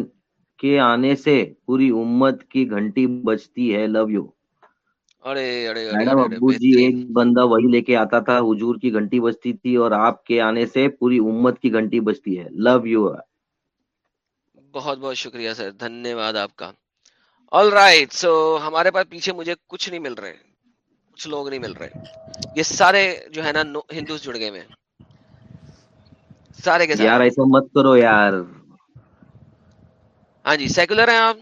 کے آنے سے پوری امت کی گھنٹی بجتی ہے۔ لو یو ارے ارے ارے میڈم ارے ارے ابو جی ایک بندہ وہی لے کے آتا تھا حضور کی گھنٹی بجتی تھی اور آپ کے آنے سے پوری امت کی گھنٹی بجتی ہے۔ لو یو بہت بہت شکریہ سر دھنیہ واد آپ کا۔ آل رائٹ سو ہمارے پاس پیچھے مجھے کچھ نہیں مل رہے کچھ لوگ نہیں مل رہے۔ یہ سارے جو ہے نا ہندوز جڑ گئے ہیں سارے کے یار ایسا مت کرو یار۔ ہاں جی سیکولر ہیں آپ؟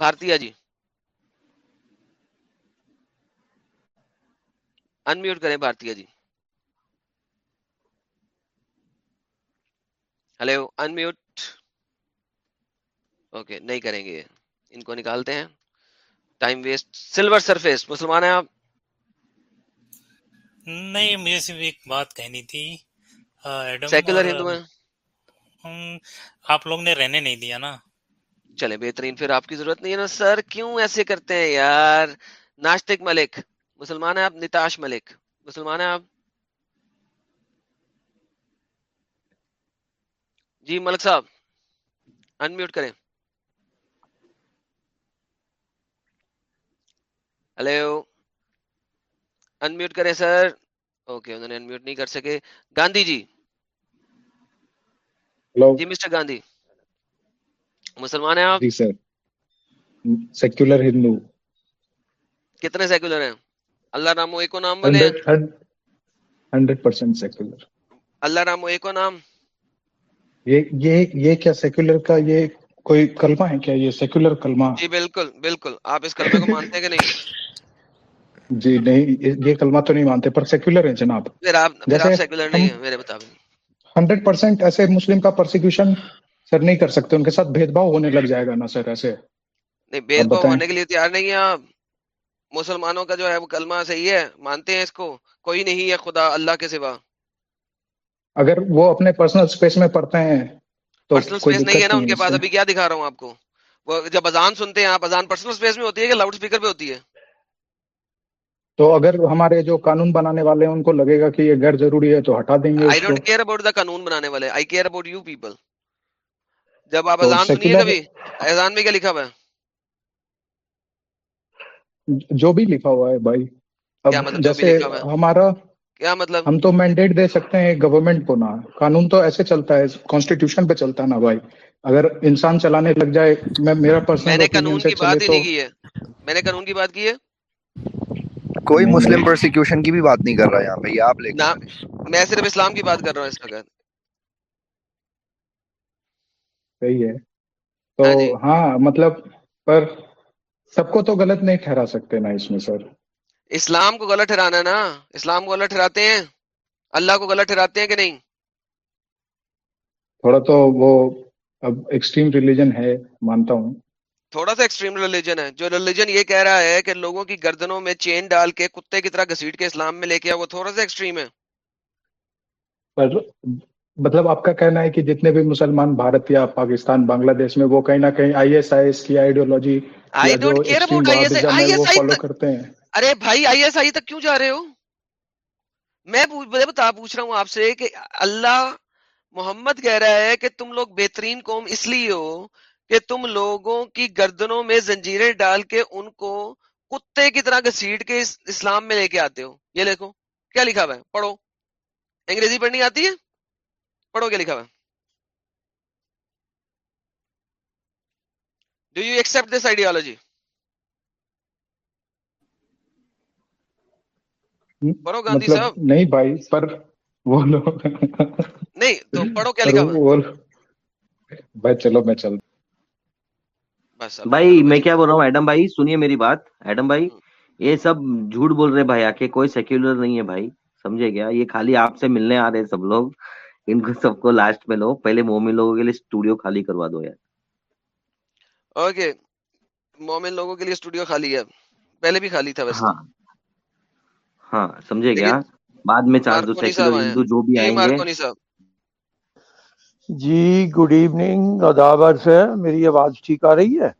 بھارتیہ جی۔ انمیوٹ کریں Bharatiya ji. Hello unmute okay نہیں کریں گے۔ ان کو نکالتے ہیں۔ ٹائم ویسٹ سلور سرفیس مسلمان ہیں آپ؟ نہیں مجھے صرف ایک بات کہنی تھی۔ سیکولر ہندو ہیں؟ آپ لوگ نے رہنے نہیں دیا نا۔ چلے بہترین پھر آپ کی ضرورت نہیں ہے نا۔ سر کیوں ایسے کرتے ہیں یار؟ ناشتک ملک۔ مسلمان ہیں آپ نتاش ملک۔ مسلمان ہیں آپ؟ جی ملک صاحب انمیوٹ کریں۔ ہلو انمیوٹ کریں سر۔ اوکے انہوں نے انمیوٹ نہیں کر سکے۔ گاندھی جی۔ ہلو جی مسٹر گاندھی۔ مسلمان ہیں آپ؟ جی سر سیکولر ہندو۔ کتنے سیکولر ہیں؟ اللہ نام ایک نام ہیں ہنڈریڈ پرسینٹ سیکولر۔ اللہ نام ایک نام؟ یہ یہ یہ کیا سیکولر کا یہ کوئی کلمہ ہے کیا؟ یہ سیکولر کلمہ۔ جی بالکل بالکل۔ آپ اس کلمے کو مانتے ہیں کہ نہیں؟ جی نہیں یہ- کلمہ تو نہیں مانتے پر سیکولر ہے جناب۔ پھر آپ سیکولر نہیں ہیں میرے مطابق۔ ہنڈریڈ پرسینٹ ایسے مسلم کا پرسیکیوشن سر نہیں کر سکتے ان کے ساتھ بھید بھاؤ ہونے لگ جائے گا نا سر ایسے۔ نہیں بھید بھاؤ ہونے کے لیے تیار نہیں ہیں آپ۔ مسلمانوں کا جو ہے وہ کلمہ صحیح ہے مانتے ہیں اس کو کوئی نہیں ہے خدا اللہ کے سوا۔ اگر وہ اپنے پرسنل اسپیس میں پڑھتے ہیں تو پرسنل اسپیس نہیں ہے نا ان کے اس پاس ابھی کیا دکھا رہا ہوں آپ کو؟ وہ جب اذان سنتے ہیں آپ اذان پرسنل اسپیس میں ہوتی ہے کہ لاؤڈ اسپیکر پہ ہوتی ہے؟ تو اگر ہمارے جو قانون بنانے والے ہیں ان کو لگے گا کہ یہ غیر ضروری ہے تو ہٹا دیں گے آئی کو۔ ڈونٹ کیئر اباؤٹ دا قانون بنانے والے I care about you people جب آپ اذان سنیے کبھی اذان میں کیا لکھا ہوا ہے؟ جو بھی لکھا ہوا ہے بھائی اب مطلب جیسے ہمارا کیا مطلب؟ ہم تو مینڈیٹ دے سکتے ہیں گورنمنٹ کو نا۔ قانون تو ایسے چلتا ہے کانسٹیٹیوشن پہ چلتا ہے نا بھائی۔ اگر انسان چلانے لگ جائے میں میرا میں پرسنل نے اوپینین قانون کی بات ہی نہیں کی ہے۔ میں نے قانون کی بات کی ہے؟ کوئی مسلم پرسیکیوشن کی بھی بات نہیں کر رہا یہاں پہ یہ آپ لے میں صرف اسلام کی بات کر رہا ہوں اس وقت۔ صحیح ہے۔ تو ہاں جی۔ ہاں مطلب پر سب کو تو غلط نہیں ٹھہرا سکتے نا اس میں سر۔ اسلام کو غلط ٹھہرانا نا۔ اسلام کو غلط ٹھہراتے ہیں۔ اللہ کو غلط ٹھہراتے ہیں کہ نہیں؟ تھوڑا تو وہ اب ایکسٹریم ریلیجن ہے مانتا ہوں۔ تھوڑا سا ایکسٹریم ریلیجن ہے۔ جو ریلیجن یہ کہہ رہا ہے کہ لوگوں کی گردنوں میں چین ڈال کے کتے کی طرح گھسیٹ کے اسلام میں لے کے وہ تھوڑا سا ایکسٹریم ہے۔ پر مطلب آپ کا کہنا ہے کہ جتنے بھی مسلمان بھارت یا پاکستان بنگلہ دیش میں وہ کہیں نہ کہیں آئی ایس آئی ایس کی ideology I don't care about I S I S آئی کرتے ہیں۔ ارے بھائی آئی ایس آئی تک کیوں جا رہے ہو؟ میں بتا پوچھ رہا ہوں آپ سے کہ اللہ محمد کہہ رہا ہے کہ تم لوگ بہترین قوم اس لیے ہو کہ تم لوگوں کی گردنوں میں زنجیریں ڈال کے ان کو کتے کی طرح گھسیٹ کے اس- اسلام میں لے کے آتے ہو۔ یہ دیکھو کیا لکھا ہوا ہے؟ پڑھو۔ انگریزی پڑھنی آتی ہے؟ پڑھو کیا لکھا ہوا ہے؟ Do you accept this ideology پڑھو گاندھی صاحب نہیں بھائی پر وہ لوگ نہیں تو پڑھو کیا لکھا بھائی چلو میں چل بھائی میں کیا بول رہا ہوں ایڈم بھائی سنیے میری بات ایڈم بھائی یہ سب جھوٹ بول رہے بھائی آکے کوئی سیکولر نہیں ہے بھائی سمجھے گیا یہ خالی آپ سے ملنے آ رہے سب لوگ ان کو سب کو لاسٹ میں لو پہلے مومن لوگوں کے لیے اسٹوڈیو خالی کروا دو یار اوکے مومن لوگوں کے لیے اسٹوڈیو خالی ہے۔ پہلے بھی خالی تھا ویسے۔ ہاں۔ ہاں سمجھے گیا۔ بعد میں چار دو سیکولر ہیں ہندو جو بھی جی آئیں گے۔ جی گڈ ایوننگ آداب عرض ہے میری آواز ٹھیک آ رہی ہے؟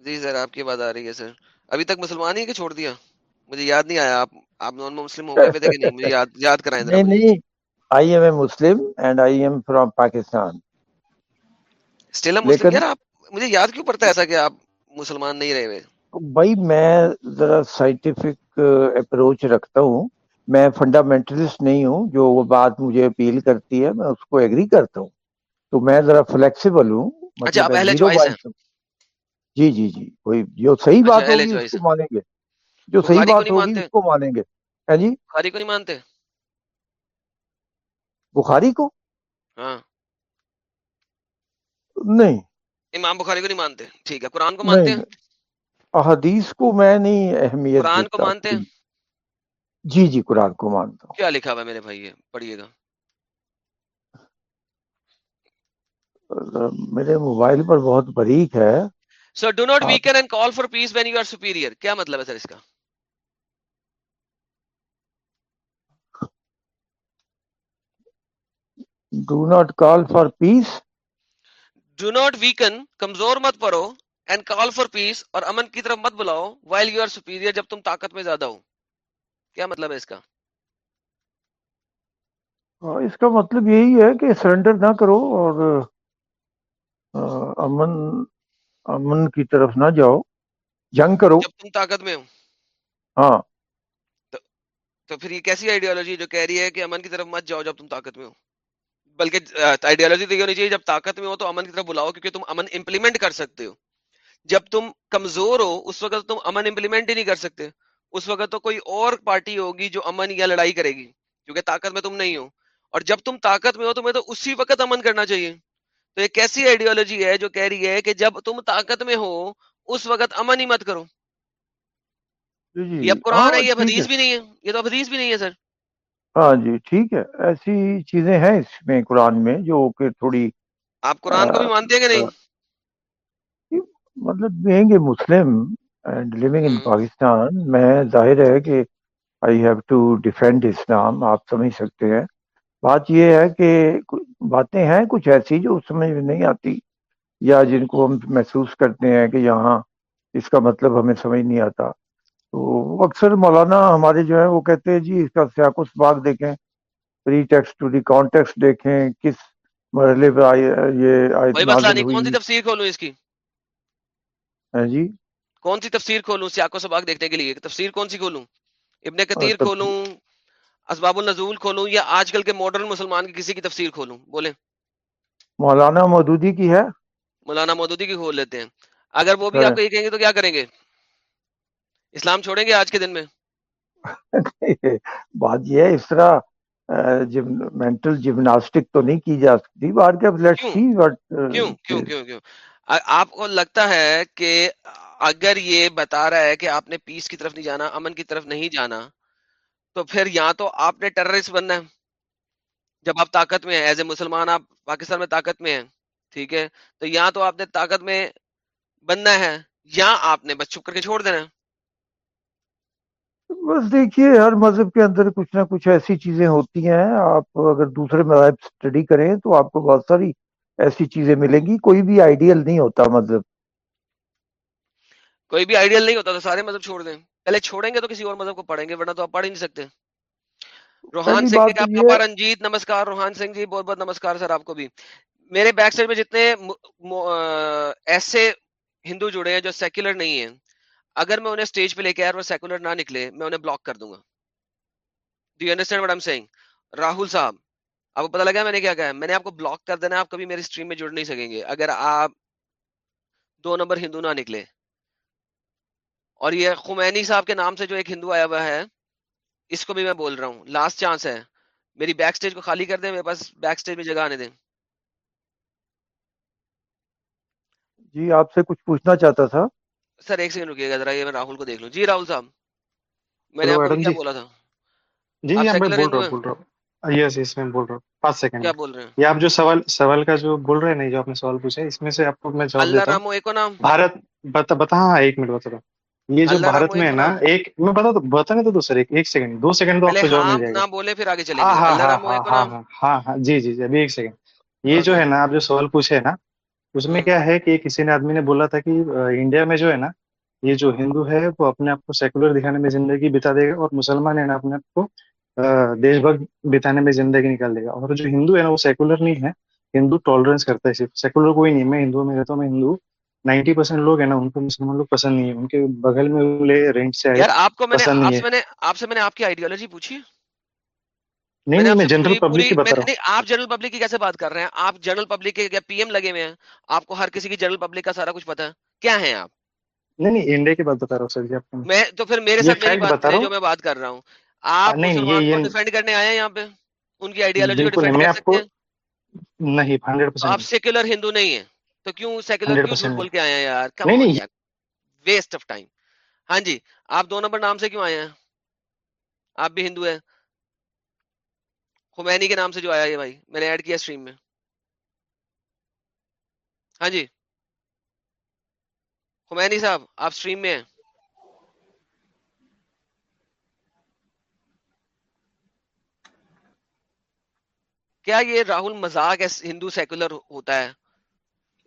جی سر آپ کی بات آ رہی ہے سر۔ ابھی تک مسلمان ہی کہ چھوڑ دیا؟ مجھے یاد نہیں آیا۔ آپ آپ نان مسلم ہو گئے تھے کہ نہیں؟ مجھے یاد یاد کرائیں ذرا نہیں نہیں۔ I am a Muslim and I am from Pakistan still Muslim یار آپ؟ مجھے یاد کیوں پڑتا ہے ایسا کہ آپ مسلمان نہیں رہے ہوئے؟ بھائی میں ذرا سائنٹیفک اپروچ رکھتا ہوں۔ میں فنڈامنٹلسٹ نہیں ہوں جو وہ بات مجھے اپیل کرتی ہے میں اس کو ایگری کرتا ہوں۔ تو میں ذرا فلیکسیبل ہوں۔ اچھا مطلب ہیں۔ بائنڈ جی جی جی کوئی جو صحیح اچھا بات ہوگی اس کو مانیں گے۔ جو صحیح بات ہوگی اس کو مانیں گے۔ ہے جی؟ بخاری کو نہیں مانتے؟ بخاری کو؟ ہاں۔ نہیں۔ امام بخاری کو نہیں مانتے؟ ٹھیک ہے قرآن کو مانتے ہیں؟ احادیث کو میں نہیں اہمیت قرآن کو مانتے ہیں؟ جی جی قرآن کو مانتا ہوں۔ کیا لکھا ہوا ہے میرے بھائی یہ؟ پڑھیے گا۔ میرے موبائل پر بہت باریک ہے۔ So do not weaken and call for peace when you are superior کیا مطلب ہے سر اس کا؟ Do not call for peace do not weaken کمزور مت پڑو اینڈ کال فار پیس اور امن کی طرف مت بلاؤ وائل یو آر سپیریئر جب تم طاقت میں زیادہ ہو۔ کیا مطلب ہے اس کا؟ اس کا مطلب یہی ہے کہ سرنڈر نہ کرو اور امن امن کی طرف نہ جاؤ۔ جنگ کرو۔ جب تم طاقت میں ہو۔ ہاں۔ تو تو پھر یہ کیسی آئیڈیالوجی جو کہہ رہی ہے کہ امن کی طرف مت جاؤ جب تم طاقت میں ہو؟ بلکہ آئیڈیالوجی تو یہ ہونی چاہیے جب طاقت میں ہو تو امن کی طرف بلاؤ کیونکہ تم امن امپلیمنٹ کر سکتے ہو۔ جب تم کمزور ہو اس وقت تم امن امپلیمنٹ ہی نہیں کر سکتے۔ اس وقت تو کوئی اور پارٹی ہوگی جو امن یا لڑائی کرے گی کیونکہ طاقت میں تم نہیں ہو۔ اور جب تم طاقت میں ہو تمہیں تو اسی وقت امن کرنا چاہیے۔ تو یہ کیسی آئیڈیالوجی ہے جو کہہ رہی ہے کہ جب تم طاقت میں ہو اس وقت امن ہی مت کرو۔ جی یہ جی اب قرآن ہے یہ حدیث بھی نہیں ہے۔ یہ تو اب حدیث بھی نہیں ہے سر۔ ہاں جی ٹھیک ہے۔ ایسی چیزیں ہیں اس میں قرآن میں جو کہ تھوڑی آپ قرآن کو بھی مانتے ہیں کہ نہیں؟ مطلب being a Muslim and living in Pakistan میں ظاہر ہے کہ I have to defend Islam آپ سمجھ سکتے ہیں۔ بات یہ ہے کہ باتیں ہیں کچھ ایسی جو سمجھ میں نہیں آتی یا جن کو ہم محسوس کرتے ہیں کہ یہاں اس کا مطلب ہمیں سمجھ نہیں آتا۔ تو اکثر مولانا ہمارے جو ہے وہ کہتے ہیں جی اس کا سیاق و سباق دیکھیں pretext to the context دیکھیں کس مرحلے پہ آئی یہ آیت وہی مسئلہ نہیں کون سی تفسیر کھولوں اس کی؟ ہے جی؟ کون سی تفسیر کھولوں سیاق و سباق دیکھنے کے لیے؟ تفسیر کون سی کھولوں؟ ابن اور کثیر کھولوں اسباب النزول کھولوں یا آج کل کے ماڈرن مسلمان کی کسی کی تفسیر کھولوں؟ بولیں۔ مولانا مودودی کی ہے؟ مولانا مودودی کی کھول لیتے ہیں۔ اگر وہ بھی آپ کو یہ کہیں گے تو کیا کریں گے؟ اسلام چھوڑیں گے آج کے دن میں؟ [LAUGHS] بات یہ ہے اس طرح مینٹل جمناسٹک تو نہیں کی جا سکتی بات کیا لیٹ سی وٹ کیوں؟ کیوں؟ کیوں؟ کیوں؟ آپ کو لگتا ہے کہ اگر یہ بتا رہا ہے کہ آپ نے پیس کی طرف نہیں جانا امن کی طرف نہیں جانا تو پھر یا تو آپ نے ٹیررسٹ بننا ہے۔ جب آپ طاقت میں ہیں ایز اے مسلمان آپ پاکستان میں طاقت میں ہیں ٹھیک ہے؟ تو یہاں تو آپ نے طاقت میں بننا ہے یا آپ نے بس چھپ کر کے چھوڑ دینا ہے۔ بس دیکھیے ہر مذہب کے اندر کچھ نہ کچھ ایسی چیزیں ہوتی ہیں۔ آپ اگر دوسرے مذاہب اسٹڈی کریں تو آپ کو بہت ساری ایسی چیزیں ملیں گی۔ کوئی بھی آئیڈیل نہیں ہوتا مذہب۔ کوئی بھی آئیڈیل نہیں ہوتا تو سارے مذہب چھوڑ دیں۔ پہلے چھوڑیں گے تو کسی اور مذہب کو پڑھیں گے ورنہ تو آپ پڑھ ہی نہیں سکتے۔ روحان سنگھ تو آپ کا رنجیت نمسکار۔ روحان سنگھ جی بہت بہت نمسکار سر آپ کو بھی۔ میرے بیک سائڈ میں جتنے ایسے ہندو جڑے ہیں جو سیکولر نہیں ہیں اگر میں انہیں اسٹیج پہ لے کے آیا اور وہ سیکولر نہ نکلے، میں انہیں بلاک کر دوں گا۔ Do you understand what I'm saying Rahul صاحب، آپ کو پتا لگا میں نے کیا کہا میں نے آپ کو بلاک کر دینا آپ کبھی میری اسٹریم میں جڑ نہیں سکیں گے۔ اگر آپ دو نمبر ہندو نہ نکلے۔ اور یہ خمینی صاحب کے نام سے جو ایک ہندو آیا ہوا ہے، اس کو بھی میں بول رہا ہوں۔ لاسٹ چانس ہے۔ میری بیک سٹیج کو خالی کر دیں، میرے پاس بیک سٹیج میں جگہ آنے دیں۔ جی آپ سے کچھ پوچھنا چاہتا تھا۔ سر ایک سیکنڈ رکیے گا ذرا یہ میں راہل کو دیکھ لوں جی راہل صاحب میں نے آپ کو کیا جی بولا تھا جی جی میں بول رہا ہوں بول رہا ہوں یس یس میں بول رہا ہوں پانچ سیکنڈ کیا بول رہے ہیں یہ آپ جو سوال سوال کا جو بول رہے ہیں نا جو آپ نے سوال پوچھا ہے اس میں سے آپ کو میں جواب دیتا ہوں نام بھارت بتا بتا ہاں ایک منٹ بتا ہوں یہ جو بھارت میں ہے نا ایک میں بتا دو بتانے تو دو سر ایک ایک سیکنڈ دو سیکنڈ تو آپ کو جواب ہاں مل جائے گا بولے پھر آگے چلیں ہاں ہاں ہاں ہاں ہاں ہاں ہاں ہاں جی جی جی ابھی ایک سیکنڈ یہ جو ہے نا آپ جو سوال پوچھے نا اس میں کیا ہے کہ کسی نے آدمی نے بولا تھا کہ انڈیا میں جو ہے نا یہ جو ہندو ہے وہ اپنے آپ کو سیکولر دکھانے میں زندگی بتا دے گا اور مسلمان ہے نا اپنے آپ کو دیش بھگ بتانے میں زندگی نکال دے گا۔ اور جو ہندو ہے نا وہ سیکولر نہیں ہے۔ ہندو ٹالرنس کرتا ہے صرف۔ سیکولر کوئی نہیں میں ہندو میں رہتا ہوں میں ہندو۔ نائنٹی پرسینٹ لوگ ہیں نا ان کو مسلمان لوگ پسند نہیں ہے ان کے بغل میں بولے رینٹ سے آئے آپ کو میں نے آپ سے میں نے آپ کی آئیڈیالوجی پوچھی؟ نہیں آپ میں جنرل پبلک کی میں بتا رہا نہیں آپ جنرل پبلک کی کیسے بات کر رہے ہیں؟ آپ جنرل پبلک کے کیا پی ایم لگے ہوئے ہیں۔ آپ کو ہر کسی کی جنرل پبلک کا سارا کچھ پتا ہے۔ کیا ہیں آپ؟ نہیں نہیں انڈیا کی بات بتا رہا ہوں سر جی آپ کو میں تو پھر میرے ساتھ میری بات کریں جو میں بات کر رہا ہوں آپ مسلمان کو ڈیفینڈ کرنے آئے ہیں یہاں پہ؟ ان کی آئیڈیالوجی کو ڈیفینڈ کر سکتے ہیں؟ نہیں ہنڈریڈ تو پرسینٹ آپ نہیں سیکولر ہندو نہیں ہیں۔ تو کیوں سیکولر کیوں بول کے آئے ہیں یار؟ کم نہیں آن نہیں یار ویسٹ آف ٹائم ہاں جی آپ دو نمبر نام سے کیوں آئے ہیں؟ آپ بھی ہندو ہیں۔ خمینی کے نام سے جو آیا یہ بھائی، میں نے ایڈ کیا اسٹریم میں۔ ہاں جی۔ خمینی صاحب، آپ اسٹریم میں ہیں۔ کیا یہ راہل مزاق ہندو سیکولر ہوتا ہے؟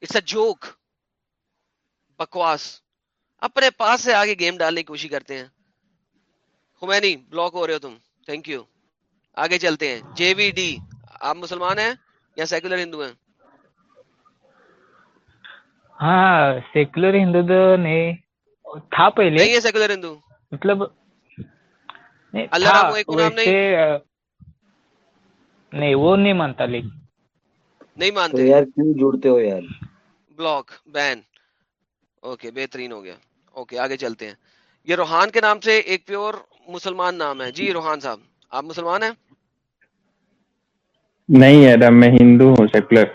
اٹس اے جوک بکواس۔ اپنے پاس سے آگے گیم ڈالنے کی کوشش کرتے ہیں۔ خمینی بلاک ہو رہے ہو تم۔ تھینک یو آگے چلتے ہیں۔ جے وی ڈی آپ مسلمان ہیں یا سیکولر ہندو ہیں؟ ہاں سیکولر ہندو تو نہیں تھا پہلے۔ نہیں ہے سیکولر ہندو۔ مطلب اللہ رام ایک نام نہیں؟ نہیں وہ نہیں مانتا لیکن۔ نہیں مانتے؟ یار کیوں جڑتے ہو یار؟ بلاک بین۔ اوکے بہترین ہو گیا۔ اوکے آگے چلتے ہیں۔ یہ روحان کے نام سے ایک پیور مسلمان نام ہے۔ جی روحان صاحب۔ آپ مسلمان ہیں؟ نہیں ایڈم میں ہندو ہوں سیکولر۔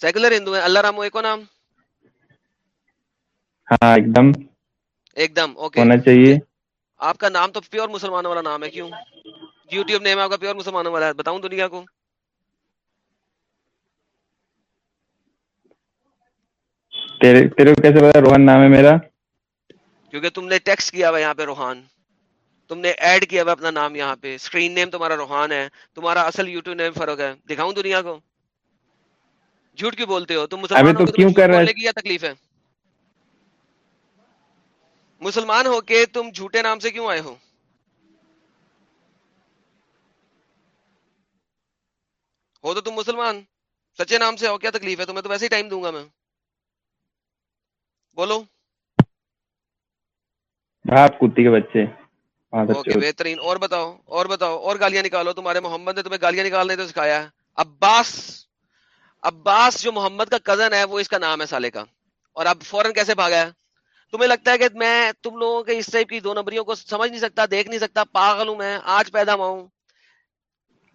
سیکولر ہندو ہیں اللہ رام ایک نام؟ ہاں ایک دم۔ ایک دم اوکے۔ ہونا چاہیے۔ آپ کا نام تو پیور مسلمانوں والا نام ہے کیوں؟ یوٹیوب نیم آپ کا پیور مسلمانوں والا ہے بتاؤں دنیا کو۔ تیرے تیرے کو کیسے پتا روہن نام ہے میرا؟ کیونکہ تم نے ٹیکسٹ کیا ہوا یہاں پہ روحان۔ تم نے ایڈ کیا ہوا اپنا نام یہاں پہ. اسکرین نیم تمہارا روحان ہے. تمہارا اصل یوٹیوب نیم فرق ہے. دکھاؤں دنیا کو؟ جھوٹ کیوں بولتے ہو؟ تم مسلمان ہو کیوں کر کیا تکلیف ہے؟ مسلمان ہو کے تم جھوٹے نام سے کیوں آئے ہو؟ ہو تو تم مسلمان. سچے نام سے ہو کیا تکلیف ہے؟ تمہیں تو ویسے ہی ٹائم دوں گا میں. بولو. آپ کتی کے بچے. اوکے بہترین۔ اور بتاؤ اور بتاؤ اور گالیاں نکالو۔ تمہارے محمد نے تمہیں گالیاں نکالنے تو سکھایا۔ ہے عباس عباس جو محمد کا کزن ہے وہ اس کا نام ہے سالے کا۔ اور اب فوراً کیسے بھاگا ہے؟ تمہیں لگتا ہے کہ میں تم لوگوں کے اس ٹائپ کی دو نمبریوں کو سمجھ نہیں سکتا دیکھ نہیں سکتا پاگل ہوں میں آج پیدا ہوا ہوں۔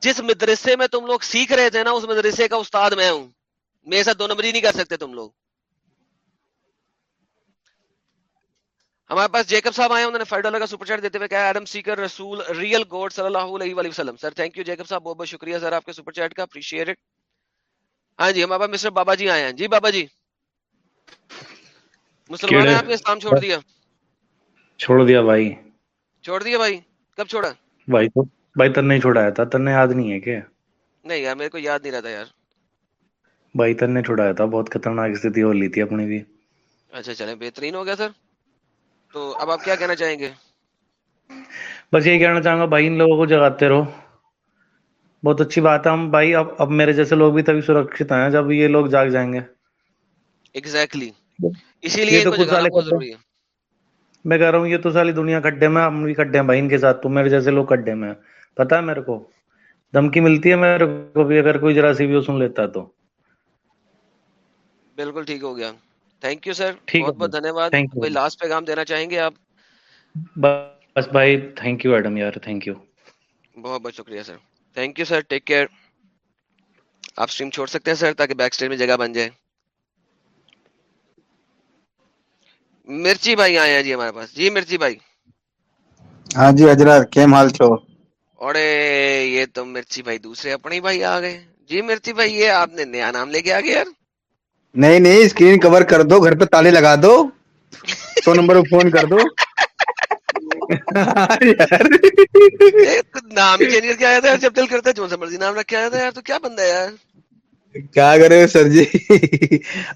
جس مدرسے میں تم لوگ سیکھ رہے تھے نا اس مدرسے کا استاد میں ہوں۔ میرے ساتھ دو نمبری نہیں کر سکتے تم لوگ۔ ہمارے پاس جیکب صاحب آئے انہوں نے فائیو ڈالر کا سپر چیٹ دیتے ہوئے کہا ایڈم سیکر رسول ریئل گوڈ صلی اللہ علیہ وآلہ وسلم۔ سر تھینک یو جیکب صاحب بہت بہت شکریہ سر آپ کے سپر چیٹ کا اپریشیٹ اٹ ہاں جی ہمارے پاس مسٹر بابا جی آئے ہیں۔ جی بابا جی مسلمان ہیں آپ نے اسلام چھوڑ دیا۔ چھوڑ دیا بھائی۔ چھوڑ دیا بھائی؟ کب چھوڑا؟ بھائی تو بھائی تن نے چھوڑایا تھا تن نے یاد نہیں ہے کیا نہیں یار میرے کو یاد نہیں رہتا یار۔ بھائی تن نے چھوڑایا تھا بہت خطرناک استھتی ہو لی تھی اپنی بھی۔ اچھا چلیں بہترین ہو گیا سر۔ تو اب آپ کیا کہنا چاہیں گے؟ بس یہی کہنا چاہوں گا بھائی ان لوگوں کو جگاتے رہو۔ بہت اچھی بات ہے۔ ہم بھائی اب اب میرے جیسے لوگ بھی تبھی سرکشت ہیں جب یہ لوگ جاگ جائیں گے۔ ایگزیکٹلی اسی لیے یہ ان تو کو کچھ جگانا سالے بہت کھڈے ضروری ہے۔ میں کہہ رہا ہوں یہ تو سالی دنیا کھڈے میں ہم بھی کھڈے ہیں بھائی ان کے ساتھ تو میرے جیسے لوگ کھڈے میں۔ پتا ہے میرے کو؟ دھمکی ملتی ہے میرے کو بھی اگر کوئی ذرا سی بھی سن لیتا تو۔ بالکل ٹھیک ہو گیا۔ تھینک یو سر بہت بہت دھنیہ واد کوئی لاسٹ پیغام دینا چاہیں گے آپ؟ بس بھائی تھینک یو ایڈم یار تھینک یو بہت بہت شکریہ sir thank you sir take care آپ اسٹریم چھوڑ سکتے ہیں سر تاکہ بیک اسٹیج میں جگہ بن جائے؟ مرچی بھائی آئے ہیں جی ہمارے پاس. جی مرچی بھائی. ہاں جی حضرت کیم حال چھو اور یہ تو مرچی بھائی دوسرے اپنے ہی بھائی آ گئے. جی مرچی بھائی یہ آپ نے نیا نام لے کے آ گئے یار؟ نہیں نہیں اسکرین کور کر دو گھر پہ تالے لگا دو۔ [LAUGHS] سو نمبر پہ فون کر دو۔ [LAUGHS] نام چینج آیا یار؟ جب دل کرتا ہے جو سا مرضی نام رکھ کے آیا تھا یار تو کیا بندہ یار؟ کیا کرے سر جی؟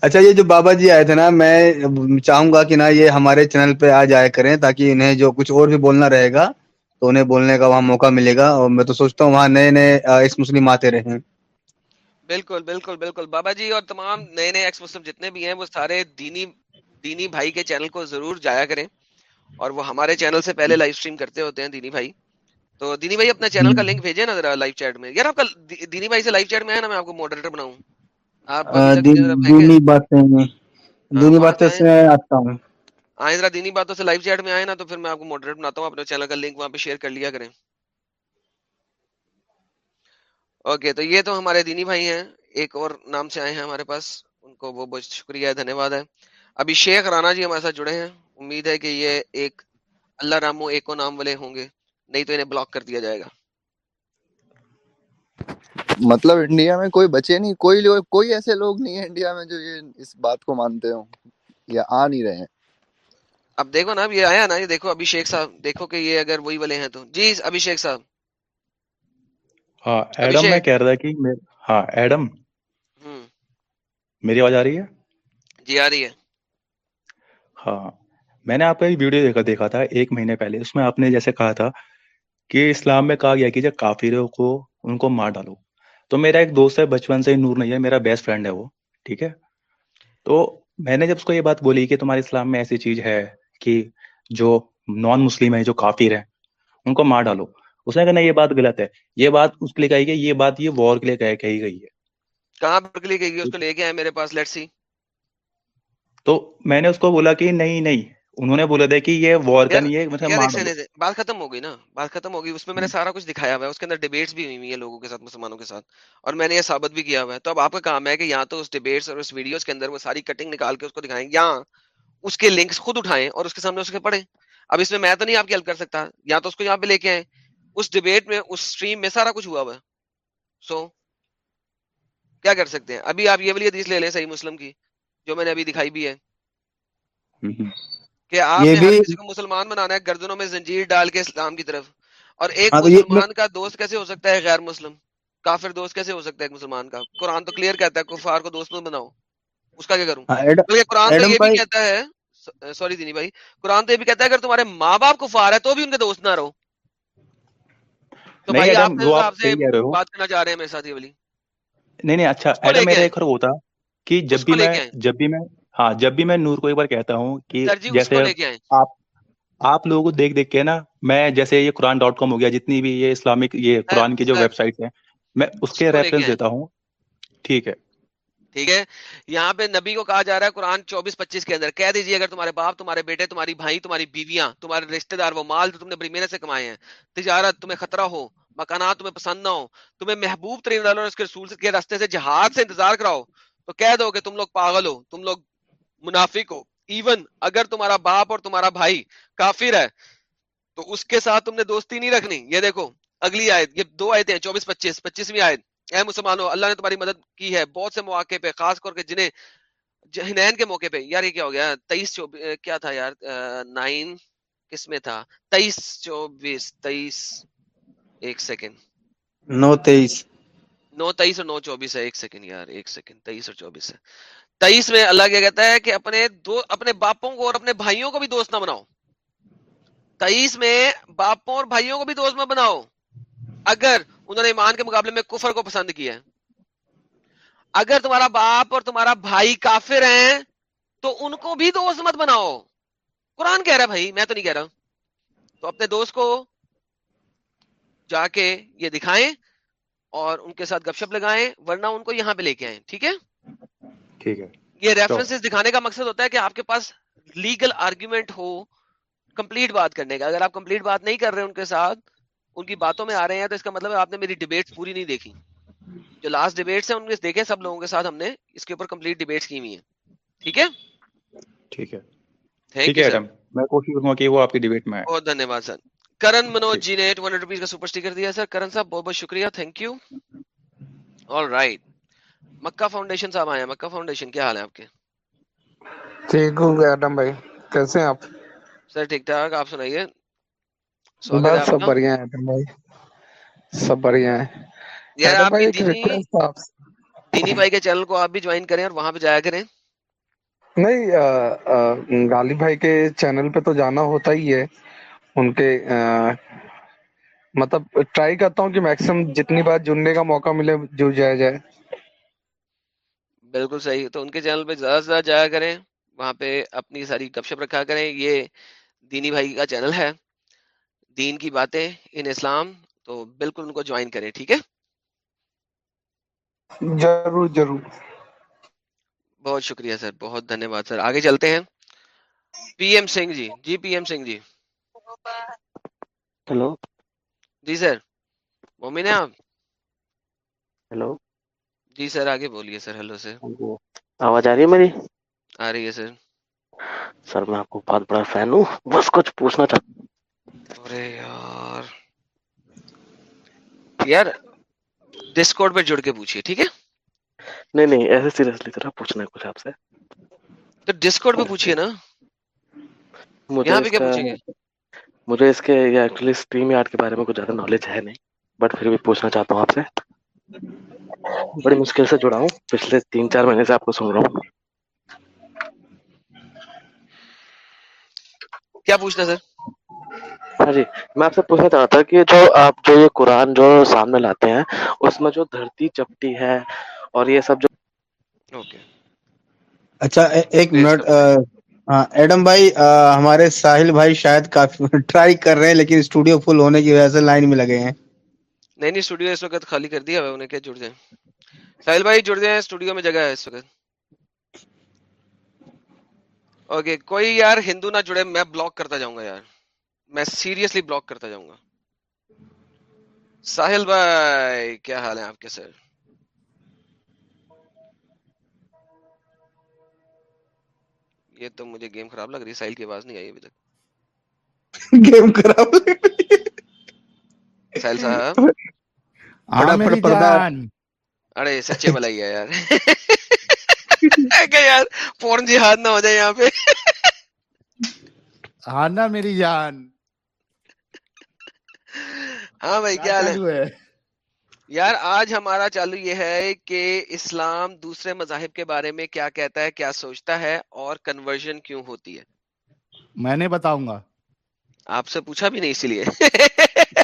اچھا یہ جو بابا جی آئے تھے نا میں چاہوں گا کہ نا یہ ہمارے چینل پہ آ جایا کریں تاکہ انہیں جو کچھ اور بھی بولنا رہے گا تو انہیں بولنے کا وہاں موقع ملے گا۔ اور میں تو سوچتا ہوں وہاں نئے نئے اس مسلم آتے رہیں۔ بالکل بالکل بالکل۔ بابا جی اور تمام نئے نئے ایکس مسلم جتنے بھی ہیں وہ سارے دینی دینی بھائی کے چینل کو ضرور جایا کریں۔ اور وہ ہمارے چینل سے پہلے لائیو اسٹریم کرتے ہوتے ہیں دینی بھائی۔ تو دینی بھائی اپنا چینل کا لنک بھیجے نا ذرا لائیو چیٹ میں۔ یار آپ کا دینی بھائی سے لائیو چیٹ میں ہے نا میں آپ کو ماڈریٹر بناؤں۔ آپ دینی باتیں دینی وہاں باتیں جائیں سے آتا ہوں۔ آئیں ذرا دینی باتوں سے لائیو چیٹ میں آئے نا تو پھر میں آپ کو ماڈریٹر بناتا ہوں۔ اپنے چینل کا لنک وہاں پہ شیئر کر لیا کریں۔ اوکے تو یہ تو ہمارے دینی بھائی ہیں ایک اور نام سے آئے ہیں ہمارے پاس ان کو وہ بہت شکریہ دھنیہ واد ہے۔ ابھی شیخ رانا جی ہمارے ساتھ جڑے ہیں امید ہے کہ یہ ایک اللہ رامو ایک نام والے ہوں گے نہیں تو انہیں بلاک کر دیا جائے گا۔ مطلب انڈیا میں کوئی بچے نہیں کوئی لوگ کوئی ایسے لوگ نہیں ہیں انڈیا میں جو یہ اس بات کو مانتے ہوں یا آ نہیں رہے ہیں۔ اب دیکھو نا اب یہ آیا نا یہ دیکھو ابھیشیک صاحب دیکھو کہ یہ اگر وہی والے ہیں تو۔ جی ابھیشیک صاحب۔ ہاں ایڈم میں کہہ رہا کہ ہاں ایڈم۔ ہوں۔ میری آواز آ رہی ہے؟ جی آ رہی ہے۔ ہاں۔ میں نے آپ کا ایک ویڈیو دیکھا دیکھا تھا ایک مہینے پہلے۔ اس میں آپ نے جیسے کہا تھا کہ اسلام میں کہا گیا کہ جب کافروں کو ان کو مار ڈالو۔ تو میرا ایک دوست ہے بچپن سے ہی نور نہیں ہے میرا بیسٹ فرینڈ ہے وہ ٹھیک ہے؟ تو میں نے جب اس کو یہ بات بولی کہ تمہارے اسلام میں ایسی چیز ہے کہ جو نان مسلم ہے جو کافر ہیں ان کو مار ڈالو۔ اس نے کہا نہیں یہ بات غلط ہے۔ یہ بات اس کے لیے کہی گئی یہ بات یہ وار کے لیے کہی کہی گئی ہے۔ کہاں پر کے لیے گئی؟ اس کو لے کے آئے میرے پاس لیٹ سی تو میں نے اس کو بولا کہ نہیں نہیں۔ انہوں نے بولا تھا کہ یہ وار کا نہیں ہے مطلب بات ختم ہو گئی نا بات ختم ہو گئی۔ اس میں میں نے سارا کچھ دکھایا ہوا ہے اس کے اندر ڈیبیٹس بھی ہوئی ہوئی ہیں لوگوں کے ساتھ مسلمانوں کے ساتھ۔ اور میں نے یہ ثابت بھی کیا ہوا ہے۔ تو اب آپ کا کام ہے کہ یا تو اس ڈیبیٹس اور اس ویڈیوز کے اندر وہ ساری کٹنگ نکال کے اس کو دکھائیں یا اس کے لنکس خود اٹھائیں اور اس کے سامنے اس کے پڑھیں۔ اب اس میں میں تو نہیں آپ کی ہیلپ کر سکتا یا تو اس کو یہاں پہ لے کے آئیں۔ اس ڈیبیٹ میں اس اسٹریم میں سارا کچھ ہوا ہوا ہے۔ سو کیا کر سکتے ہیں؟ ابھی آپ یہ والی حدیث لے لیں صحیح مسلم کی جو میں نے ابھی دکھائی بھی ہے۔ کہ آپ نے کسی کو مسلمان بنانا ہے گردنوں میں زنجیر ڈال کے اسلام کی طرف۔ اور ایک ہاں مسلمان کا دوست کیسے ہو سکتا ہے؟ غیر مسلم۔ کافر دوست کیسے ہو سکتا ہے ایک مسلمان کا؟ قرآن تو کلیئر کہتا ہے کفار کو دوست مت بناؤ۔ اس کا کیا کروں؟ ہاں، بلکہ قرآن تو یہ بھی کہتا ہے سوری دینی بھائی۔ قرآن تو یہ بھی کہتا ہے اگر تمہارے ماں باپ کفار ہے تو بھی ان کے دوست نہ رہو۔ تو نہیں بھائی آپ ایڈم نے وہ آپ آپ سے صحیح کہہ رہے ہو۔ بات کرنا چاہ رہے ہیں میرے ساتھ یہ والی نہیں نہیں اچھا ایڈم میرا ایک اور تھا کہ جب بھی میں جب بھی میں ہاں جب بھی میں نور کو ایک بار کہتا ہوں کہ جی جیسے آپ آپ لوگوں کو دیکھ دیکھ کے نا میں جیسے یہ قرآن ڈاٹ کام ہو گیا جتنی بھی یہ اسلامک یہ قرآن کی جو ویب سائٹ ہیں میں اس کے ریفرنس دیتا ہوں۔ ٹھیک ہے۔ ٹھیک ہے؟ یہاں پہ نبی کو کہا جا رہا ہے قرآن چوبیس پچیس کے اندر، کہہ دیجیے اگر تمہارے باپ، تمہارے بیٹے، تمہاری بھائی تمہاری بیویاں، تمہارے رشتے دار، وہ مال جو تم نے بڑی محنت سے کمائے ہیں، تجارت تمہیں خطرہ ہو، مکانات تمہیں پسند نہ ہو، تمہیں محبوب ترین اور اس کے رسول کے راستے سے جہاد سے انتظار کراؤ، تو کہہ دو کہ تم لوگ پاگل ہو، تم لوگ منافق ہو ایون اگر تمہارا باپ اور تمہارا بھائی کافر ہے، تو اس کے ساتھ تم نے دوستی نہیں رکھنی۔ یہ دیکھو، اگلی آیت، یہ دو آیتیں ہیں، چوبیس، پچیس، پچیسویں آیت۔ اے مسلمانوں اللہ نے تمہاری مدد کی ہے بہت سے مواقع پہ خاص کر کے جنہیں ہنین کے موقع پہ۔ یار یہ کیا ہو گیا؟ تیئیس کیا تھا یار؟ نائن کس میں تھا؟ تیئیس چوبیس تیئیس ایک سیکنڈ۔ نو تیئیس نو تیئیس اور نو چوبیس ہے ایک سیکنڈ یار ایک سیکنڈ تیئیس اور چوبیس ہے۔ تیئیس میں اللہ کیا کہتا ہے کہ اپنے دو اپنے باپوں کو اور اپنے بھائیوں کو بھی دوست نہ بناؤ۔ تیئیس میں باپوں اور بھائیوں کو بھی دوست نہ بناؤ۔ اگر انہوں نے ایمان کے مقابلے میں کفر کو پسند کیا ہے اگر تمہارا باپ اور تمہارا بھائی کافر ہیں تو ان کو بھی دوست مت بناؤ۔ قرآن کہہ رہا ہے بھائی میں تو نہیں کہہ رہا۔ تو اپنے دوست کو جا کے یہ دکھائیں اور ان کے ساتھ گپ شپ لگائیں ورنہ ان کو یہاں پہ لے کے آئیں۔ ٹھیک ہے؟ ٹھیک ہے۔ یہ ریفرنس دکھانے کا مقصد ہوتا ہے کہ آپ کے پاس لیگل آرگیومنٹ ہو کمپلیٹ بات کرنے کا۔ اگر آپ کمپلیٹ بات نہیں کر رہے ان کے ساتھ ان کی باتوں میں آ رہے ہیں تو اس کا مطلب ہے آپ نے میری ڈیبیٹ پوری نہیں دیکھی۔ جو لاسٹ ڈیبیٹس ہیں ان میں دیکھے سب لوگوں کے ساتھ ہم نے اس کے اوپر کمپلیٹ ڈیبیٹس کی ہوئی ہیں۔ ٹھیک ہے؟ ٹھیک ہے۔ تھینک یو میں کوشش کروں گا کہ وہ آپ کی ڈیبیٹ میں آئے۔ بہت دھنیہ واد سر۔ کرن منوج جی نے ٹو ہنڈریڈ روپیز کا سپر اسٹیکر دیا سر۔ کرن صاحب بہت بہت شکریہ thank you all right Makkah foundation صاحب آئے ہیں۔ مکہ فاؤنڈیشن کیا حال ہے آپ کے؟ ٹھیک ہوں ایڈم بھائی کیسے ہیں آپ؟ سر ٹھیک ٹھاک آپ سنائیے۔ بس سب بڑھیا ہے بھائی سب بڑھیا ہے یار آپ دینی بھائی کے چینل کو آپ بھی جوائن کریں اور وہاں پہ جایا کریں۔ نہیں غالب بھائی کے چینل پہ تو جانا ہوتا ہی ہے۔ ان کے مطلب ٹرائی کرتا ہوں کہ میکسیمم جتنی بار جڑنے کا موقع ملے جڑ جایا جائے۔ بالکل صحیح تو ان کے چینل پہ زیادہ سے زیادہ جایا کریں۔ وہاں پہ اپنی ساری گپ شپ رکھا کریں۔ یہ دینی بھائی کا چینل ہے۔ دین کی باتیں ان اسلام تو بالکل ان کو جوائن کریں ٹھیک ہے؟ ضرور ضرور۔ بہت شکریہ سر بہت دھنیہ واد سر۔ آگے چلتے ہیں۔ P M Singh ji. جی P M Singh ji. Hello جی سر۔ مومن ہیں آپ؟ ہلو جی سر آگے بولیے سر ہلو سے آواز آ رہی ہے میری؟ آ رہی ہے سر۔ سر میں آپ کو بہت بڑا فین ہوں۔ بس کچھ پوچھنا چاہتا ارے یار۔ یار ڈسکورڈ پہ جڑ کے پوچھیے ٹھیک ہے؟ نہیں نہیں ایسے سیریسلی طرح پوچھنا ہے کچھ آپ سے۔ تو ڈسکورڈ پہ پوچھیے نا۔ مجھے یہاں پہ اس کیا کا پوچھیں گے؟ مجھے اس کے ایکچولی اسٹریم یارڈ کے بارے میں کچھ زیادہ نالج ہے نہیں بٹ پھر بھی پوچھنا چاہتا ہوں آپ سے۔ بڑی مشکل سے جڑا ہوں۔ پچھلے تین چار مہینے سے آپ کو سن رہا ہوں۔ کیا پوچھنا سر؟ ہاں جی میں آپ سے پوچھنا چاہتا تھا کہ جو آپ جو یہ قرآن جو سامنے لاتے ہیں اس میں جو دھرتی چپٹی ہے اور یہ سب جو اوکے۔ اچھا ایک منٹ ہاں ایڈم بھائی ہمارے ساحل بھائی شاید کافی [LAUGHS] ٹرائی کر رہے ہیں لیکن اسٹوڈیو فل ہونے کی وجہ سے لائن میں لگے ہیں۔ نہیں نہیں اسٹوڈیو اس وقت خالی کر دیا انہیں کیا جڑ جائیں۔ ساحل بھائی جڑ جائیں اسٹوڈیو میں جگہ ہے اس وقت۔ اوکے کوئی یار ہندو نہ جڑے میں بلاک کرتا جاؤں گا یار۔ میں سیریسلی بلاک کرتا جاؤں گا۔ ساحل بھائی کیا حال ہے آپ کے سر؟ یہ تو مجھے گیم خراب لگ رہی ہے ساحل کی آواز نہیں آئی ابھی تک۔ گیم خراب ساحل صاحب؟ ارے سچے بلائی ہے یار۔ کہ یار فورن جہاد نہ ہو جائے یہاں پہ۔ ہاں نا میری جان۔ ہاں بھائی کیا حال ہے؟ یار آج ہمارا چالو یہ ہے کہ اسلام دوسرے مذاہب کے بارے میں کیا کہتا ہے کیا سوچتا ہے اور کنورژن کیوں ہوتی ہے؟ میں نہیں بتاؤں گا۔ آپ سے پوچھا بھی نہیں اسی لیے۔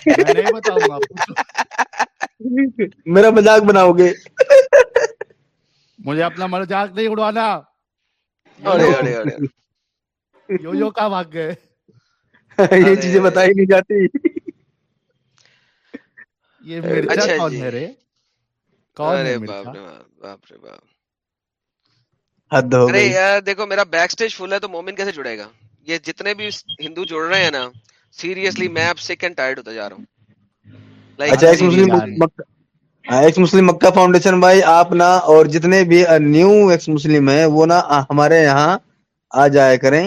میں نہیں بتاؤں گا پوچھو۔ میرا مذاق بناؤ گے۔ مجھے اپنا مذاق نہیں اڑوانا یو ارے یو ارے ارے یو یو کہاں بھاگ گئے یہ چیزیں بتائی نہیں جاتی۔ یہ مرچا اچھا کون جی۔ ہے رے؟ کون ہے باپ حد ہو گئی۔ یار دیکھو میرا بیک سٹیج فل ہے تو مومن کیسے جڑے گا؟ یہ جتنے بھی ہندو جڑ رہے ہیں نا سیریسلی میں اب سیک اینڈ ٹائرڈ ہوتا جا رہا ہوں۔ فاؤنڈیشن اچھا، ہاں، بھائی آپ نا اور جتنے بھی نیو ایکس مسلم ہیں وہ نا ہمارے یہاں آ جایا کریں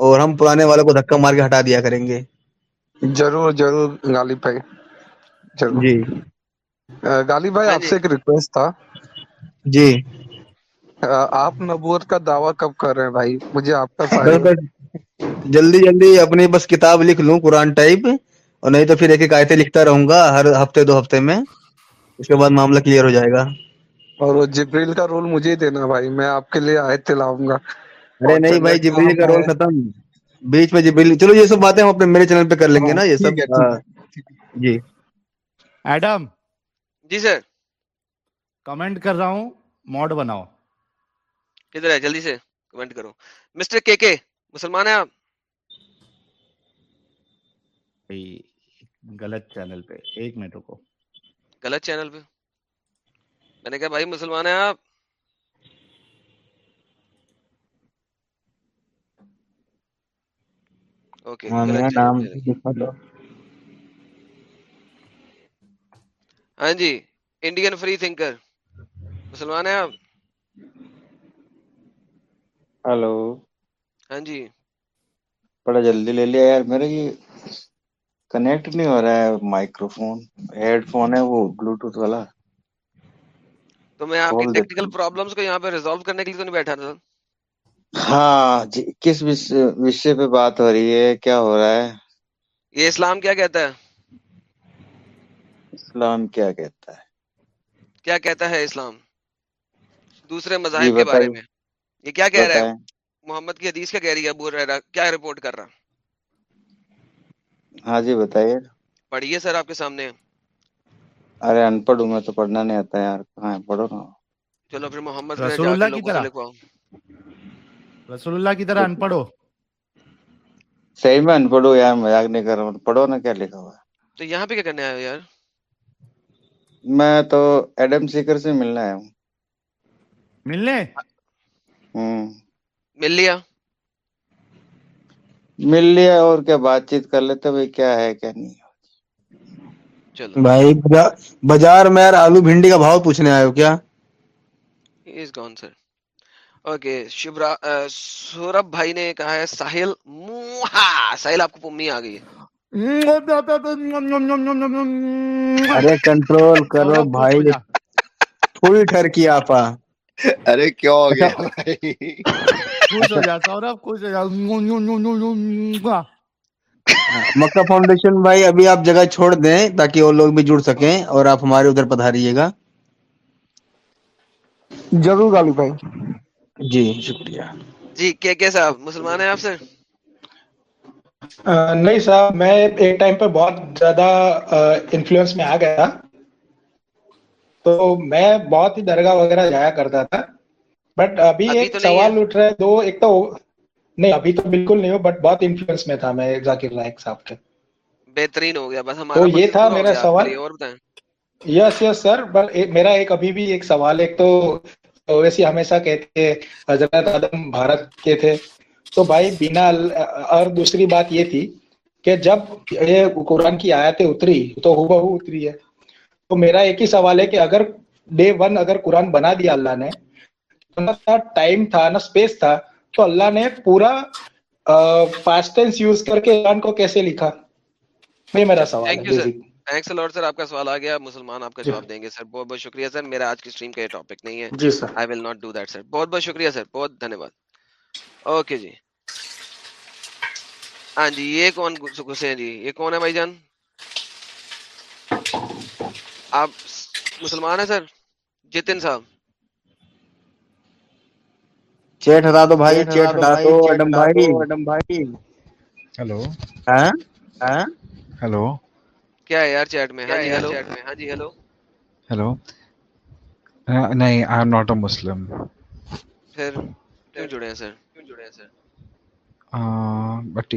اور ہم پرانے والوں کو دھکا مار کے ہٹا دیا کریں گے۔ ضرور ضرور غالب بھائی۔ جی۔ غالب بھائی آپ سے ایک ریکویسٹ تھا۔ جی۔ آپ نبوت کا دعویٰ کب کر رہے ہیں بھائی؟ مجھے آپ کا جلدی جلدی اپنی بس کتاب لکھ لوں قرآن ٹائپ۔ اور نہیں تو پھر ایک ایک آیتیں لکھتا رہوں گا ہر ہفتے دو ہفتے میں۔ اس کے بعد معاملہ کلیئر ہو جائے گا۔ اور جبریل کا رول مجھے دینا بھائی میں آپ کے لیے آیت تلاؤں گا۔ ارے نہیں بھائی جبریل کا رول ختم۔ بیچ میں جبریل چلو یہ سب باتیں ہم اپنے میرے چینل پہ کر لیں گے ہاں، نا یہ سب۔ جی۔ ایڈم جی سر۔ کمنٹ کر رہا ہوں موڈ بناؤ۔ کدھر ہے؟ جلدی سے کمنٹ کرو۔ مسٹر کے کے مسلمان ہیں آپ؟ غلط چینل پہ۔ ایک منٹ کو غلط چینل پہ۔ میں نے کہا بھائی مسلمان ہیں آپ؟ اوکے ہاں، نام لکھا دو ہاں جی انڈین فری تھنکر مسلمان ہیں آپ؟ ہلو۔ ہاں جی۔ بڑا جلدی لے لیا یار میرا یہ کنیکٹ نہیں ہو رہا ہے مائکرو فون ہیڈ فون ہے وہ بلوٹوتھ والا۔ تو میں آپ کی ٹیکنیکل پرابلمز کو یہاں پہ ریزالو کرنے کے لیے تو نہیں بیٹھا تھا۔ ہاں جی کس وشے پہ بات ہو رہی ہے؟ کیا ہو رہا ہے؟ یہ اسلام کیا کہتا ہے؟ اسلام کیا کہتا ہے؟ کیا کہتا ہے اسلام؟ دوسرے مذاہب جی کے بارے میں۔ یہ کیا کہہ رہا ہے؟ محمد کی حدیث کیا کہہ رہی ہے ابو رہ کیا رپورٹ کر رہا؟ ہاں جی بتائیے۔ پڑھیے سر آپ کے سامنے۔ ارے ان پڑھ ہوں میں تو پڑھنا نہیں آتا یار۔ کہاں پڑھو نا۔ چلو پھر محمد رسول اللہ کی طرح۔ رسول اللہ کی طرح ان پڑھو۔ صحیح میں ان پڑھو یار مذاق نہیں کر رہا پڑھو نا کیا لکھا ہوا تو یہاں پہ کیا کرنے آئے ہو یار؟ میں تو ایڈم سیکر سے ملنے آیا ہوں۔ ملنے؟ مل لیا۔ مل لیا اور کیا بات چیت کر لیتے بھائی کیا ہے کیا نہیں بھائی بازار میں یار آلو بھنڈی کا بھاؤ پوچھنے آئے ہو کیا؟ از گون سر اوکے شبرا سورب بھائی نے کہا ہے ساحل ساحل آپ کو پمی آ گئی ہے۔ [LAUGHS] ارے کنٹرول کرو بھائی تھوڑی ٹھر کی آپا۔ ارے کیوں ہو گیا اچھا۔ خوش ہو جاتا اور آپ خوش ہو جاتا مکہ فاؤنڈیشن بھائی ابھی آپ جگہ چھوڑ دیں تاکہ وہ لوگ بھی جڑ سکیں اور آپ ہمارے ادھر پدھاریے گا۔ ضرور غالب بھائی۔ جی شکریہ۔ جی کے کے صاحب مسلمان ہیں آپ سر نہیں صاحب میں ایک ٹائم پہ بہت زیادہ انفلوئنس میں آ گیا تھا۔ تو میں بہت ہی درگاہ وغیرہ جایا کرتا تھا۔ بٹ ابھی ایک سوال اٹھ رہا ہے دو ایک تو نہیں ابھی تو بالکل نہیں ہو بٹ بہت انفلوئنس میں تھا میں ذاکر نائک صاحب کے بہترین ہو گیا بس ہمارا تو یہ تھا میرا سوال۔ یس یس سر بٹ میرا ایک ابھی بھی ایک سوال ایک تو ویسے ہمیشہ کہتے ہیں حضرت آدم بھارت کے تھے۔ تو بھائی بنا اور دوسری بات یہ تھی کہ جب یہ قرآن کی آیتیں اتری تو ہو بہو اتری ہے۔ تو میرا ایک ہی سوال ہے کہ اگر ڈے ون اگر قرآن بنا دیا اللہ نے نہ ٹائم تھا نہ اسپیس تھا تو اللہ نے پورا فاسٹینس ٹینس یوز کر کے قرآن کو کیسے لکھا؟ یہ میرا سوال ہے تھینکس لارڈ سر آپ کا سوال آ گیا مسلمان آپ کا جی۔ جواب دیں گے سر بہت بہت شکریہ سر میرا آج کی اسٹریم کا یہ ٹاپک نہیں ہے۔ جی sir I will not do that sir بہت بہت شکریہ سر بہت دھنیہ واد۔ اوکے جی ہاں جی یہ کون گھسے ہیں جی؟ یہ کون ہے بھائی جان؟ آپ مسلمان ہیں سر؟ جتن صاحب۔ چیٹ ہٹا دو بھائی چیٹ ہٹا دو ایڈم بھائی ایڈم بھائی۔ ہیلو ہاں؟ ہاں؟ ہیلو کیا ہے یار چیٹ میں؟ ہاں جی ہیلو چیٹ میں؟ ہاں جی ہیلو ہیلو ہاں، نہیں آئی ایم ناٹ اے مسلم پھر کیوں جڑے ہیں سر؟ جڑے ہیں sir? But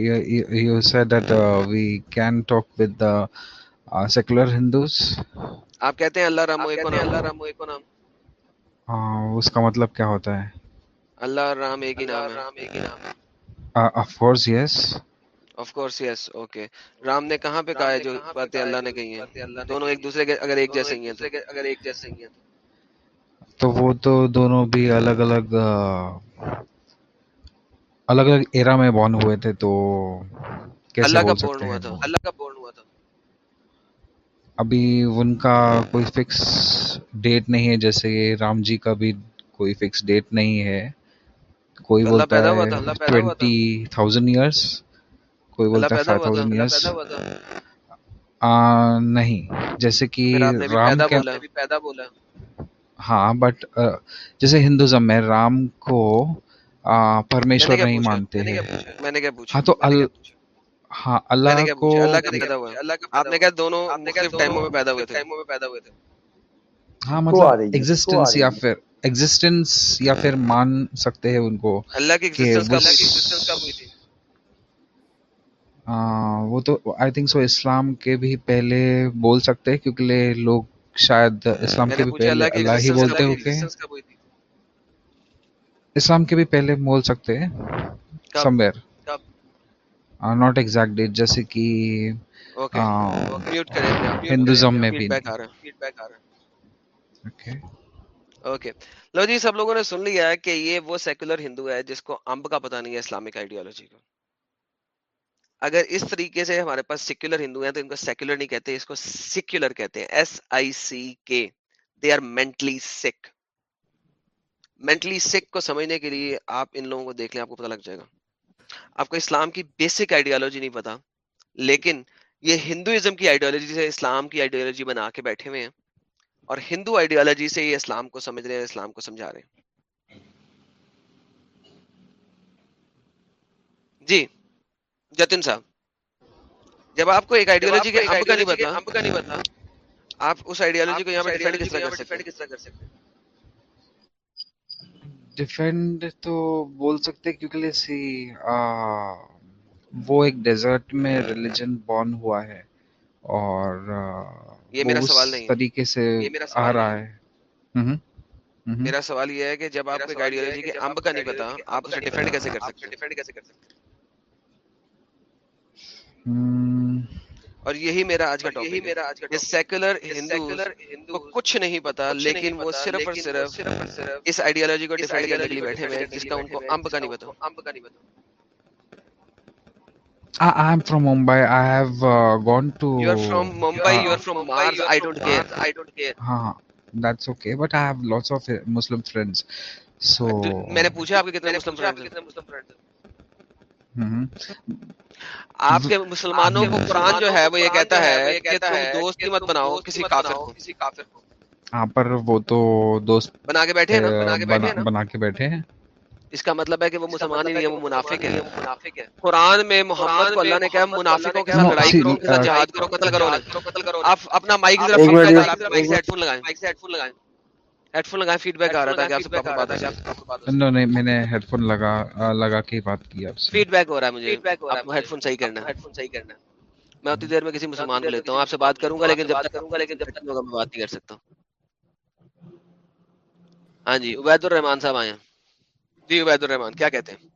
you said that we can talk with the secular Hindus آپ کہتے ہیں اللہ رحم ایک نام۔ اللہ رحم ایک نام۔ اس کا مطلب کیا ہوتا ہے۔ اللہ رحم ایک ہی نام of course yes course yes okay Ram نے کہاں پہ کہا ہے جو باتیں اللہ نے کہی ہیں؟ دونوں ایک دوسرے کے اگر ایک جیسے ہی ہیں اگر ایک جیسے ہی ہیں۔ تو وہ تو دونوں بھی الگ الگ الگ الگ ایرا میں بورن ہوئے تھے تو کیسے اللہ کا بورن ہوا تھا اللہ کا بورن ہوا تھا۔ ابھی ان کا کوئی فکس ڈیٹ نہیں ہے جیسے رام جی کا بھی کوئی فکس ڈیٹ نہیں ہے۔ کوئی بولتا ہے ٹوینٹی تھاؤزینڈ ایئرس کوئی بولتا ہے فائیو تھاؤزینڈ ایئرس نہیں جیسے کہ رام پیدا بولا ہاں بٹ جیسے ہندوزم میں رام کو پرمیشور نہیں مانتے ہیں۔ میں نے کیا پوچھا ہاں تو ہاں اللہ کو آپ نے کہا دونوں ٹائموں میں پیدا ہوئے تھے۔ ہاں مطلب ایگزسٹنس یا پھر ایگزسٹنس یا پھر مان سکتے ہیں ان کو اللہ کی ایگزسٹنس کب ہوئی تھی؟ وہ تو آئی تھنک سو اسلام کے بھی پہلے بول سکتے ہیں کیونکہ لوگ شاید اسلام کے بھی پہلے اللہ ہی بولتے ہوتے ہیں۔ اسلام کے بھی پہلے بول سکتے ہیں؟ Somewhere not exact date جیسے کہ uh, ہندوزم میں بھی۔ اوکے لو جی سب لوگوں نے سن لیا ہے کہ یہ وہ سیکولر ہندو ہے جس کو امب کا پتہ نہیں ہے اسلامک آئیڈیالوجی کو۔ اگر اس طریقے سے ہمارے پاس سیکولر ہندو ہیں تو ان کو سیکولر نہیں کہتے اس کو سیکولر کہتے ہیں ایس آئی سی کے they are mentally sick mentally sick کو سمجھنے کے لیے آپ ان لوگوں کو دیکھ لیں آپ کو پتہ لگ جائے گا۔ آپ کو اسلام کی بیسک آئیڈیالوجی نہیں پتا لیکن یہ ہندوازم کی آئیڈیالوجی سے اسلام کی آئیڈیالوجی بنا کے بیٹھے ہوئے ہیں اور ہندو آئیڈیالوجی سے یہ اسلام کو سمجھ رہے ہیں اسلام کو سمجھا رہے ہیں۔ جی جتن صاحب جب آپ کو ایک آئیڈیالوجی کے امپ کا نہیں پتا آپ اس آئیڈیالوجی کو یہاں پہ کس طرح کر سکتے ہیں؟ ڈیفینڈ تو بول سکتے کیونکہ سی وہ ایک ڈیزرٹ میں ہاں، ریلیجن بورن ہوا ہے اور یہ میرا سوال نہیں طریقے سے آ رہا ہے۔ میرا سوال یہ ہے کہ جب آپ کو آئیڈیالوجی کے امب کا نہیں پتا آپ اسے ڈیفینڈ کیسے کر سکتے ڈیفینڈ کیسے کر سکتے اور یہی میرا آج کا ٹاپک ہے آج کا سیکولر ہندو کو کچھ نہیں پتا لیکن وہ صرف اور صرف اس آئیڈیالوجی کو ڈیفائن کرنے کے لیے بیٹھے ہوئے ہیں جس کا ان کو امب کا نہیں پتا امب کا نہیں پتا uh, I am from Mumbai. I have uh, gone to. You are from Mumbai. Uh, you are from Mars. You're I don't from care. I don't care. ہاں that's okay. But I have lots of uh, Muslim friends. So. I نے پوچھا آپ کے کتنے Muslim friends ہیں؟ آپ کے مسلمانوں کو قرآن جو ہے وہ یہ کہتا ہے کہ تم دوست کی مت بناؤ کسی کافر کو۔ ہاں پر وہ تو دوست بنا کے بیٹھے ہیں بنا کے بیٹھے ہیں اس کا مطلب ہے کہ وہ مسلمان ہی نہیں ہے وہ منافق ہے قرآن میں محمد کو اللہ نے کہا منافقوں کے ساتھ لڑائی کرو جہاد کرو قتل کرو۔ قتل کرو۔ اپنا مائک ذرا مائک سے ہیڈ فون لگائیں۔ مائک سے ہیڈ فون لگائیں۔ ہیڈ فون لگا فیڈ بیک آ رہا تھا کہ آپ سے پراپر بات آ رہی نو نہیں میں نے ہیڈ فون لگا لگا کے بات کی آپ سے۔ فیڈ بیک ہو رہا ہے مجھے۔ فیڈ کو ہیڈ فون صحیح کرنا ہیڈ فون صحیح کرنا میں اتنی دیر میں کسی مسلمان کو لیتا ہوں آپ سے بات کروں گا لیکن جب تک کروں گا لیکن جب تک میں بات نہیں کر سکتا۔ ہاں جی عبید الرحمان صاحب آئے ہیں۔ جی عبید الرحمان کیا کہتے ہیں؟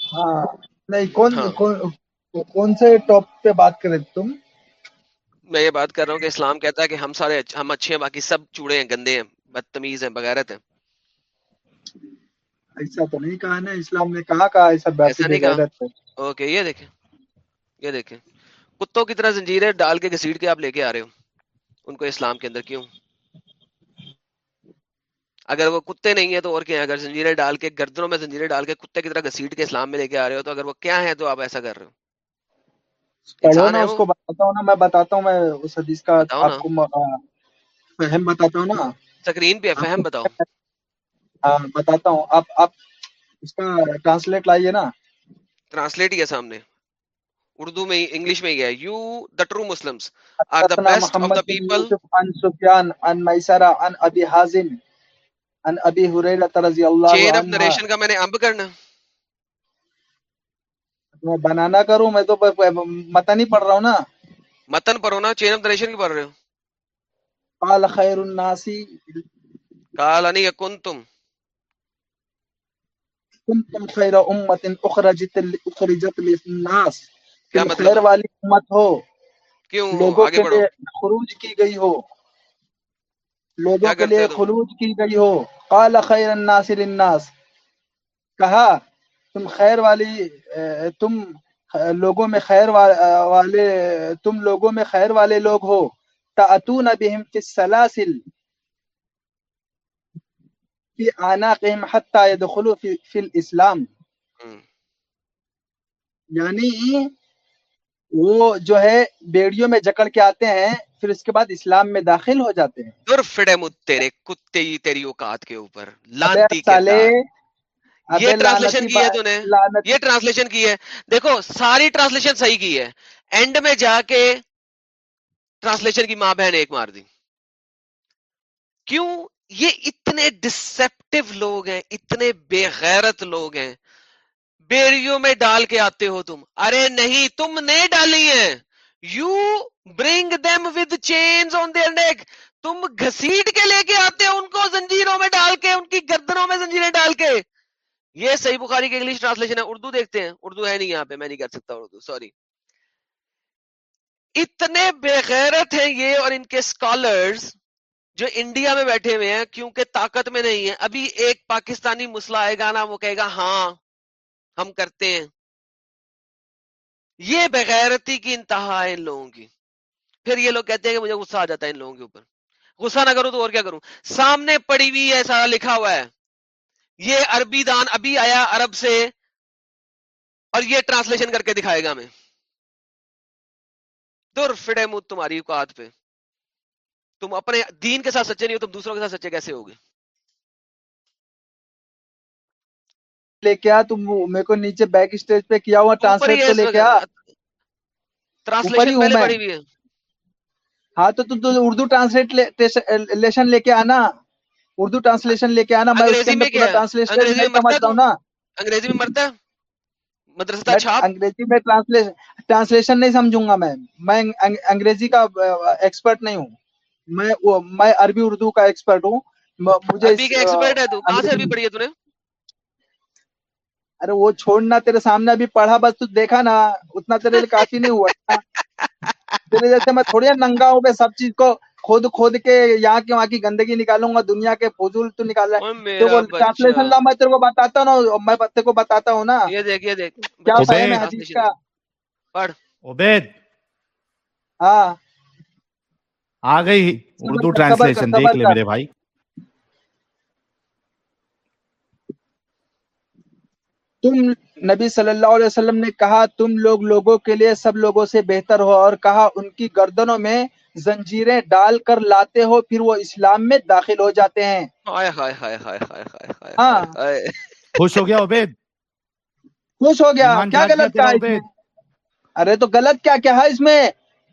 ہاں نہیں کون ہاں۔ کون سے ٹاپ پہ بات کر کرے تم؟ میں یہ بات کر رہا ہوں کہ اسلام کہتا ہے کہ ہم سارے ہم اچھے ہیں باقی سب چوڑے ہیں گندے ہیں بدتمیز ہیں بغیرت ہیں۔ ایسا تو نہیں کہا نا اسلام نے کہا کہا ایسا ایسا نہیں کہا۔ اوکے یہ دیکھیں یہ دیکھیں۔ کتوں کی طرح زنجیریں ڈال کے گھسیٹ کے آپ لے کے آ رہے ہو؟ ان کو اسلام کے اندر کیوں؟ اگر وہ کتے نہیں ہیں تو اور کیا ہے اگر زنجیریں ڈال کے گردنوں میں زنجیریں ڈال کے کتے کی طرح گھسیٹ کے اسلام میں لے کے آ رہے ہو تو اگر وہ کیا ہے تو آپ ایسا کر رہے ہو؟ پڑھو نا اس کو بتاتا ہوں نا میں بتاتا ہوں میں اس حدیث کا آپ کو فہم بتاتا ہوں نا۔ تقرین پہ فہم بتاؤ۔ ہاں بتاتا ہوں۔ آپ آپ اس کا ٹرانسلیٹ لائیے نا۔ ٹرانسلیٹ کیا سامنے۔ اردو میں انگلش میں گیا you the true Muslims are the best of the people عن سفیان عن میسرہ عن ابی حازم عن ابی ہریرہ رضی اللہ عنہ چین اف نریشن کا میں نے امب کرنا۔ ہے میں بنانا کروں میں تو متن ہی پڑھ رہا ہوں نا۔ متن پڑھو نا چین اف دریشن کی پڑھ رہے ہو۔ قال خیر الناس قال ان کنتم۔ کنتم خیر امت اخرجت اخرجت للناس۔ کیا مطلب؟ خیر والی امت ہو۔ کیوں؟ لوگوں کے خروج کی گئی ہو۔ لوگوں کے لیے خروج کی گئی ہو۔ قال خیر الناس للناس۔ کہا تم خیر والی تم لوگوں میں خیر والے تم لوگوں میں خیر والے لوگ ہو۔ تعتون بهم فی السلاسل فی آناقهم حتی يدخلوا فی الاسلام۔ یعنی وہ جو ہے بیڑیوں میں جکڑ کے آتے ہیں پھر اس کے بعد اسلام میں داخل ہو جاتے ہیں۔ دور فڑے مت تیرے کتے ہی تیری اوقات کے اوپر لانتی کردار یہ ٹرانسلیشن کی ہے تو نے۔ یہ ٹرانسلیشن کی ہے۔ دیکھو ساری ٹرانسلیشن صحیح کی ہے۔ اینڈ میں جا کے ٹرانسلیشن کی ماں بہن ایک مار دی۔ کیوں؟ یہ اتنے ڈسپٹیو لوگ ہیں اتنے بے غیرت لوگ ہیں۔ بیڑیوں میں ڈال کے آتے ہو تم۔ ارے نہیں تم نے ڈالی ہیں۔ You bring them with chains on their neck تم گھسیٹ کے لے کے آتے ہو ان کو زنجیروں میں ڈال کے ان کی گردنوں میں زنجیریں ڈال کے۔ یہ صحیح بخاری کی انگلش ٹرانسلیشن ہے، اردو دیکھتے ہیں۔ اردو ہے نہیں یہاں پہ، میں نہیں کر سکتا اردو سوری اتنے بے غیرت ہیں یہ اور ان کے اسکالرز جو انڈیا میں بیٹھے ہوئے ہیں، کیونکہ طاقت میں نہیں ہے ابھی ایک پاکستانی مسئلہ آئے گا نا، وہ کہے گا ہاں ہم کرتے ہیں۔ یہ بغیرتی کی انتہا ہے ان لوگوں کی۔ پھر یہ لوگ کہتے ہیں کہ مجھے غصہ آ جاتا ہے ان لوگوں کے اوپر۔ غصہ نہ کروں تو اور کیا کروں؟ سامنے پڑی ہوئی ہے، سارا لکھا ہوا ہے۔ یہ عربی دان ابھی آیا عرب سے اور یہ ٹرانسلیشن کر کے دکھائے گا ہمیں۔ در فڑے منہ تمہاری اوقات پہ۔ تم اپنے دین کے ساتھ سچے نہیں ہو تم دوسروں کے ساتھ سچے کیسے ہوگے؟ لے کے آ تم میرے کو نیچے بیک اسٹیج پہ کیا ہوا؟ ٹرانسلیٹ لے کے آ۔ ٹرانسلیشن پہلے پڑھی ہوئی ہے۔ ہاں تو تو اردو ٹرانسلیشن لے کے آنا۔ اردو ٹرانسلیشن لے کے آنا میں اس کے اندر پورا ٹرانسلیشن نہیں سمجھتا ہوں نا انگریزی میں مرتا ہے؟ مدرسہ چھاپ؟ انگریزی میں ٹرانسلیشن نہیں سمجھوں گا میں۔ میں انگریزی کا ایکسپرٹ نہیں ہوں۔ میں میں عربی اردو کا ایکسپرٹ ہوں۔ مجھے عربی کا ایکسپرٹ ہے تو کہاں سے عربی پڑھی ہے تو نے؟ ارے وہ چھوڑنا تیرے سامنے ابھی پڑھا بس تو دیکھا نا اتنا تیرے کافی نہیں ہوا۔ [LAUGHS] تیرے جیسے میں تھوڑی ننگا ہوں سب چیز کو کھود کھود کے یہاں کی وہاں کی گندگی نکالوں گا دنیا کے فضول تو نکال رہا ہے۔ ٹرانسلیشن لا میں تیرے کو بتاتا ہوں نا میں تیرے کو بتاتا ہوں نا۔ یہ دیکھ یہ دیکھ۔ کیا فہم ہے حدیث کا؟ پڑھ۔ عبید۔ ہاں۔ آ گئی اردو ٹرانسلیشن دیکھ لے میرے بھائی۔ تم نبی صلی اللہ علیہ وسلم نے کہا تم لوگ لوگوں کے لیے سب لوگوں سے بہتر ہو اور کہا ان کی گردنوں میں زنجیریں ڈال کر لاتے ہو پھر وہ اسلام میں داخل ہو جاتے ہیں۔ خوش ہو گیا عبید؟ خوش ہو گیا۔ کیا غلط کہا اس میں ارے تو غلط کیا کیا ہے اس میں؟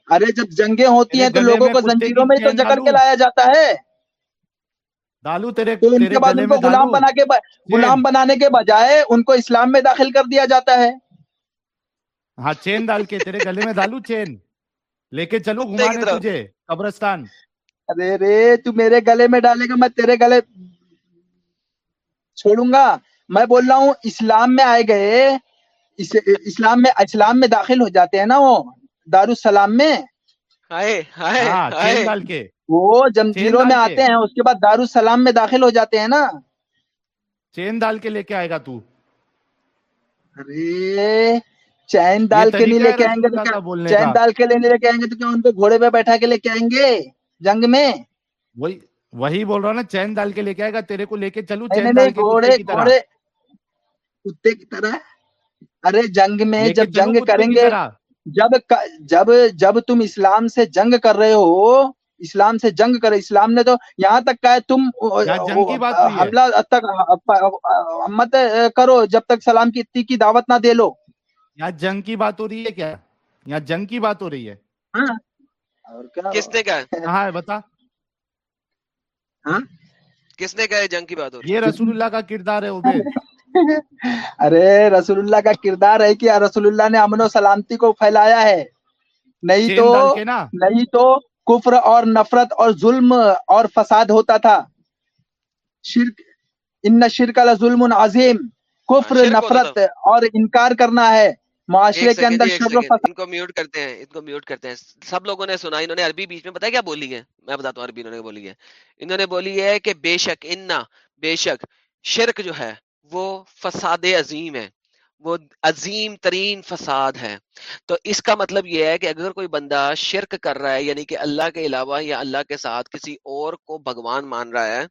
ارے جب جنگیں ہوتی ہیں تو لوگوں کو زنجیروں میں تو جکڑ کے لایا جاتا ہے۔ ڈالو تیرے تو ان کے بعد ان کو غلام بنا کے غلام بنانے کے بجائے ان کو اسلام میں داخل کر دیا جاتا ہے۔ ہاں چین ڈال کے تیرے گلے میں ڈالو چین۔ لے کے چلو گھمانے تجھے قبرستان۔ ارے رے تو میرے گلے میں ڈالے گا میں تیرے گلے چھوڑوں گا۔ میں بول رہا ہوں اسلام میں آئے گئے اسلام میں اسلام میں داخل ہو جاتے ہیں نا وہ دارالسلام میں۔ ڈال کے۔ وہ جمجیروں میں آتے ہیں اس کے بعد دارالسلام میں داخل ہو جاتے ہیں نا۔ چین ڈال کے لے کے آئے گا تو۔ ارے چین ڈال کے نہیں لے کے آئیں گے چین ڈال کے لینے لے کے آئیں گے تو کیا ان کو گھوڑے پہ بیٹھا کے لے کے آئیں گے؟ جنگ میں؟ وہی وہی بول رہا نا چین ڈال کے لے کے آئے گا تیرے کو لے کے چلو گھوڑے گھوڑے۔ کتے کی طرح؟ ارے جنگ میں جب جنگ کریں گے جب جب جب تم اسلام سے جنگ کر رہے ہو اسلام سے جنگ کرے اسلام نے تو یہاں تک کہا ہے تم حملہ تک مت کرو جب تک سلام کی اتنی کی دعوت نہ دے لو۔ یہاں جنگ کی بات ہو رہی ہے کیا؟ یہاں جنگ کی بات ہو رہی ہے۔ کس نے کہا ہاں بتا۔ کس نے کہا جنگ کی بات ہو رہی ہے؟ یہ رسول اللہ کا کردار ہے [LAUGHS] ارے رسول اللہ کا کردار ہے کہ رسول اللہ نے امن و سلامتی کو پھیلایا ہے۔ نہیں تو نہیں تو کفر اور نفرت اور ظلم اور فساد ہوتا تھا۔ شرک ان شرک ظلم عظیم۔ کفر نفرت اور انکار کرنا ہے۔ معاشرے کے اندر شر ان کو میوٹ کرتے ہیں ان کو میوٹ کرتے ہیں۔ سب لوگوں نے سنا انہوں نے عربی بیچ میں پتا کیا بولی ہے؟ میں بتاتا ہوں عربی انہوں نے بولی ہے۔ انہوں نے بولی ہے کہ بے شک انا بے شک شرک جو ہے وہ فساد عظیم ہے۔ وہ عظیم ترین فساد ہے تو اس کا مطلب یہ ہے کہ اگر کوئی بندہ شرک کر رہا ہے یعنی کہ اللہ کے علاوہ یا اللہ کے ساتھ کسی اور کو بھگوان مان رہا ہے،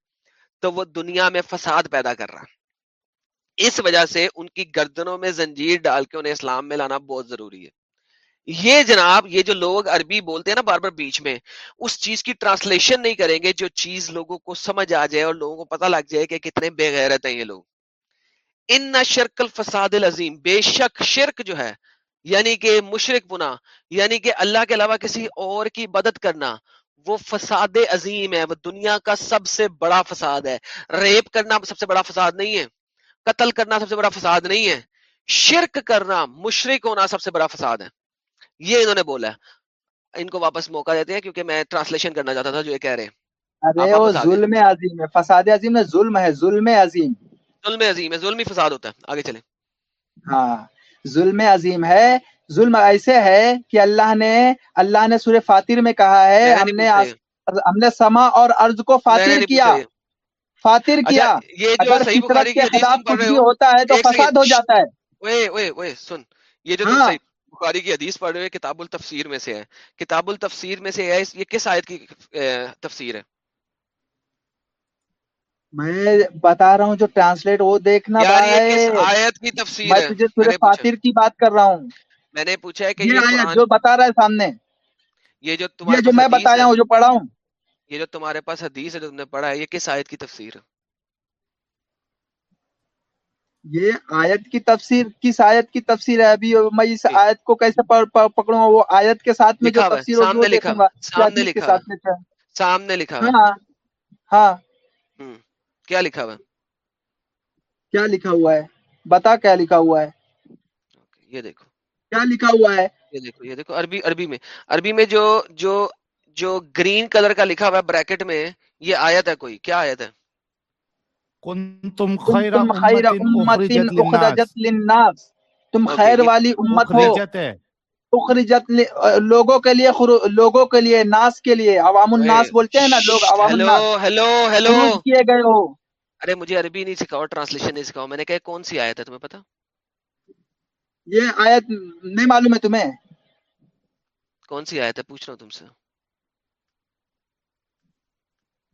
تو وہ دنیا میں فساد پیدا کر رہا ہے۔ اس وجہ سے ان کی گردنوں میں زنجیر ڈال کے انہیں اسلام میں لانا بہت ضروری ہے۔ یہ جناب، یہ جو لوگ عربی بولتے ہیں نا بار بار بیچ میں، اس چیز کی ٹرانسلیشن نہیں کریں گے جو چیز لوگوں کو سمجھ آ جائے اور لوگوں کو پتہ لگ جائے کہ کتنے بے غیرت ہیں یہ لوگ۔ ان نہ شرک الفساد العظیم بے شک شرک جو ہے یعنی کہ مشرق پنا یعنی کہ اللہ کے علاوہ کسی اور کی مدد کرنا وہ فساد عظیم ہے۔ وہ دنیا کا سب سے بڑا فساد ہے۔ ریپ کرنا سب سے بڑا فساد نہیں ہے۔ قتل کرنا سب سے بڑا فساد نہیں ہے۔ شرک کرنا مشرق ہونا سب سے بڑا فساد ہے۔ یہ انہوں نے بولا ہے۔ ان کو واپس موقع دیتے ہیں کیونکہ میں ٹرانسلیشن کرنا چاہتا تھا جو یہ کہہ رہے ہیں۔ ارے وہ ظلم عظیم ہے۔ فساد عظیم ظلم ہے ظلم عظیم۔ ظلم عظیم ہے ظلم ہی فساد ہوتا ہے۔ آگے چلیں۔ ہاں ظلم عظیم ہے۔ ظلم ایسے ہے کہ اللہ نے اللہ نے سورہ فاتر میں کہا ہے ہم نے ہم نے سما اور ارض کو فاتر کیا۔ فاتر کیا۔ یہ جو صحیح بخاری کی کے خلاف پڑھ کچھ رہے بھی ہو ہوتا ہے تو فساد ہو جاتا ہے۔ اوے اوے اوے سن۔ یہ جو ہاں۔ صحیح بخاری کی حدیث پڑھ رہے ہو کتاب التفسیر میں سے ہے۔ کتاب التفسیر میں سے ہے یہ کس آیت کی تفسیر ہے؟ میں بتا رہا ہوں جو ٹرانسلیٹ وہ دیکھنا آیت کی تفسیر میں تجھے سورہ فاتر کی بات کر رہا ہوں۔ میں نے پوچھا ہے کہ یہ آیت جو بتا رہا ہے سامنے یہ جو تمہارے جو میں بتایا ہوں جو پڑھا ہوں۔ یہ جو تمہارے پاس حدیث ہے جو تم نے پڑھا ہے یہ کس آیت کی تفسیر ہے؟ یہ آیت کی تفسیر کس آیت کی تفسیر ہے ابھی؟ میں اس آیت کو کیسے پکڑوں؟ گا وہ آیت کے ساتھ میں جو تفسیر سامنے لکھا۔ سامنے کے لکھا۔ سامنے لکھا۔ ہاں ہاں۔ کیا لکھا ہوا ہے؟ کیا لکھا ہوا ہے؟ بتا کیا لکھا ہوا ہے؟ یہ دیکھو۔ کیا لکھا ہوا ہے؟ یہ دیکھو یہ دیکھو عربی عربی میں۔ عربی میں جو جو جو گرین کلر کا لکھا ہوا ہے بریکٹ میں یہ آیت ہے کوئی؟ کیا آیت ہے؟ کنتم خیر تم خیر امت اخرجت للناس۔ تم خیر والی امت ہو۔ اخرجت لوگوں کے لیے لوگوں کے لیے ناس کے لیے عوام الناس بولتے ہیں نا لوگ عوام الناس۔ ہیلو ہیلو کیے گئے ہو۔ ارے مجھے عربی نہیں سکھاؤ ٹرانسلیشن نہیں سکھاؤ۔ میں نے کہا کون سی آیت ہے تمہیں پتا یہ آیت نہیں معلوم ہے تمہیں؟ کون سی آیت ہے؟ پوچھ رہا ہوں تم سے۔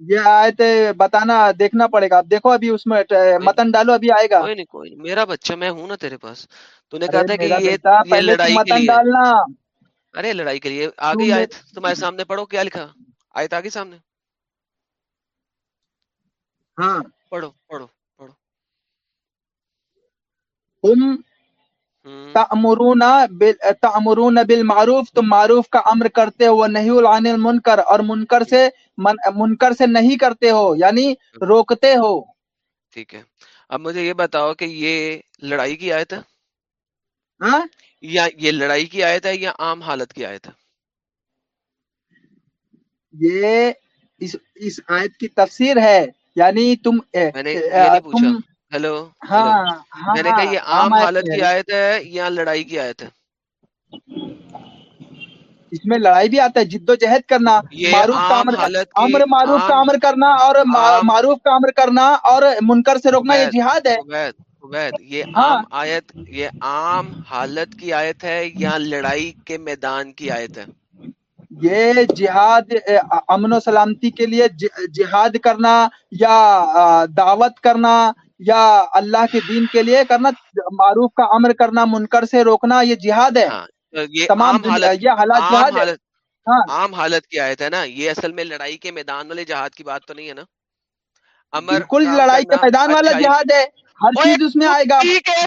یہ آیت بتانا دیکھنا پڑے گا۔ اب دیکھو ابھی اس میں متن ڈالو ابھی آئے گا۔ کوئی نہیں کوئی نہیں میرا بچہ میں ہوں نا تیرے پاس۔ تو نے کہا تھا کہ یہ لڑائی کے متن لیے۔ ڈالنا۔ ارے لڑائی کے لیے۔ آ تم گئی نے- آیت تمہارے سامنے پڑھو کیا لکھا۔ آیت آ گئی سامنے۔ ہاں۔ پڑھو پڑھو پڑھو۔ تم تأمرون بال تأمرون بالمعروف تم معروف کا امر کرتے ہو نہیں عن المنکر۔ اور منکر سے منکر سے نہیں کرتے ہو یعنی روکتے ہو۔ ٹھیک ہے۔ اب مجھے یہ بتاؤ کہ یہ لڑائی کی آیت ہے؟ ہاں؟ یا یہ لڑائی کی آیت ہے یا عام حالت کی آیت ہے؟ یہ اس اس آیت کی تفسیر ہے یعنی تم میں نے پوچھا۔ ہیلو ہاں ہاں میں نے کہا ہاں یہ عام عام آیت حالت کی آیت ہے یا لڑائی کی آیت ہے؟ اس میں لڑائی بھی آتا ہے جد و جہد کرنا معروف کا امر معروف کا امر کرنا اور معروف کا امر کرنا اور منکر سے روکنا یہ جہاد ہے۔ یہ ہاں۔ عام آیت یہ عام حالت کی آیت ہے یا لڑائی کے میدان کی آیت ہے؟ یہ جہاد امن و سلامتی کے لیے جہاد کرنا یا دعوت کرنا یا اللہ کے دین کے لیے کرنا معروف کا امر کرنا منکر سے روکنا یہ جہاد ہے۔ ہاں۔ یہ تمام یہ حالات عام حالت ہاں۔ عام حالت کی آیت ہے نا یہ اصل میں لڑائی کے میدان والے جہاد کی بات تو نہیں ہے نا۔ امر کام لڑائی کے میدان والا اچھائی جہاد ہے ہر اوے چیز اس میں آئے گا۔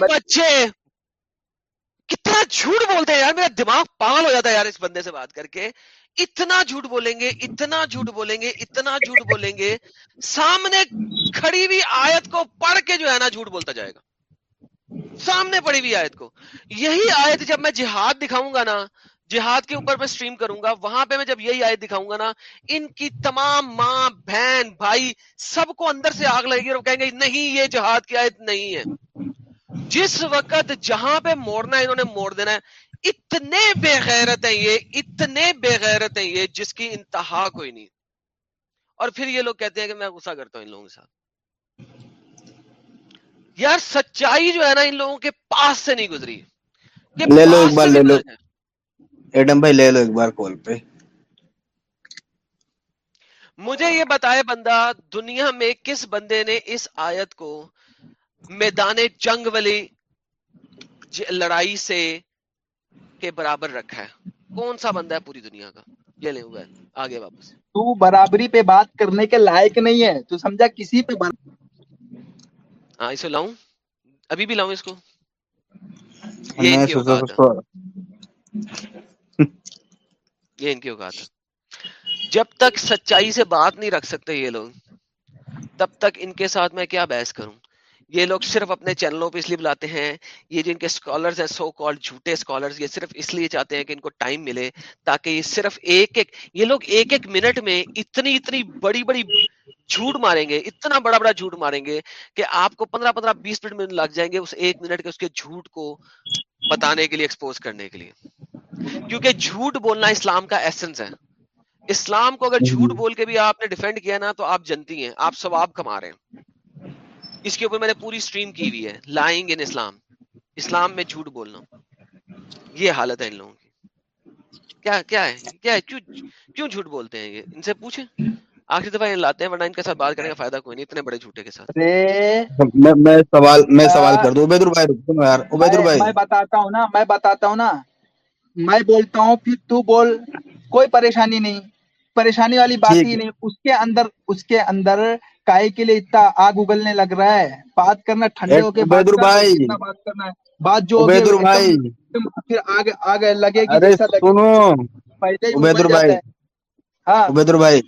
بچے۔ کتنا جھوٹ بولتے ہیں یار میرا دماغ پاگل ہو جاتا ہے یار اس بندے سے بات کر کے۔ اتنا جھوٹ بولیں گے اتنا جھوٹ بولیں گے اتنا جھوٹ بولیں گے۔ سامنے کھڑی ہوئی آیت کو پڑھ کے جو ہے نا جھوٹ بولتا جائے گا۔ سامنے پڑی ہوئی آیت کو۔ یہی آیت جب میں جہاد دکھاؤں گا نا، جہاد کے اوپر میں سٹریم کروں گا، وہاں پہ میں جب یہی آیت دکھاؤں گا نا، ان کی تمام ماں، بہن، بھائی سب کو اندر سے آگ لگے گی اور وہ کہیں گے، نہیں، یہ جہاد کی آیت نہیں ہے۔ جس وقت جہاں پہ موڑنا ہے، انہوں نے موڑ دینا ہے۔ اتنے بے غیرت ہیں یہ، اتنے بے غیرت ہیں یہ، جس کی انتہا کوئی نہیں۔ اور پھر یہ لوگ کہتے ہیں کہ میں غصہ کرتا ہوں ان لوگوں کے ساتھ۔ یار سچائی جو ہے نا ان لوگوں کے پاس سے نہیں گزری۔ لے لو ایک بار لے لو۔ ایڈم بھائی لے لو ایک بار کال پہ۔ مجھے یہ بتائے بندہ دنیا میں کس بندے نے اس آیت کو میدان جنگ والی لڑائی سے کے برابر رکھا ہے؟ کون سا بندہ ہے پوری دنیا کا؟ لے لے آگے واپس۔ تو برابری پہ بات کرنے کے لائق نہیں ہے۔ تو سمجھا کسی پہ برابر ہاں اسے لاؤں؟ ابھی بھی لاؤں اس کو؟ یہ ان کی اوقات جب تک سچائی سے بات نہیں رکھ سکتے یہ لوگ تب تک ان کے ساتھ میں کیا بحث کروں؟ یہ لوگ صرف اپنے چینلوں پہ اس لیے بلاتے ہیں یہ جو ان کے اسکالرز ہیں سو کال جھوٹے اسکالرز یہ صرف اس لیے چاہتے ہیں کہ ان کو ٹائم ملے تاکہ یہ صرف ایک ایک یہ لوگ ایک ایک منٹ میں اتنی اتنی بڑی بڑی جھوٹ ماریں گے اتنا بڑا بڑا جھوٹ ماریں گے کہ آپ کو پندرہ پندرہ بیس منٹ لگ جائیں گے اس ایک منٹ کے اس کے جھوٹ کو بتانے کے لیے ایکسپوز کرنے کے لیے۔ کیونکہ جھوٹ بولنا اسلام کا ایسنس ہے۔ اسلام کو اگر جھوٹ بول کے بھی آپ نے ڈیفینڈ کیا نا تو آپ جنتی ہیں آپ ثواب کما رہے ہیں۔ اس کے اوپر میں نے پوری اسٹریم کی ہوئی ہے. لائنگ ان اسلام اسلام میں جھوٹ بولنا. یہ حالت ہے ان لوگوں کی. کیا کیا ہے؟ کیا ہے؟ کیوں کیوں جھوٹ بولتے ہیں یہ؟ ان سے پوچھیں. آخری دفعہ یہ لاتے ہیں ورنہ ان کے ساتھ بات کرنے کا فائدہ کوئی نہیں. اتنے بڑے جھوٹے کے ساتھ. میں میں سوال میں سوال کر دوں. عبید بھائی رکو یار. عبید بھائی. میں بتاتا ہوں نا میں بتاتا ہوں نا. میں بولتا ہوں پھر تو بول. کوئی پریشانی نہیں. پریشانی والی بات ہی نہیں. اس کے اندر اس کے اندر کائے کے لیے اتنا آگ اگلنے لگ رہا ہے۔ بات کرنا ٹھنڈے ہو کے بات کرنا ہے۔ بات جو پھر آگ آگ لگے گی پہلے ہاں۔ بھائی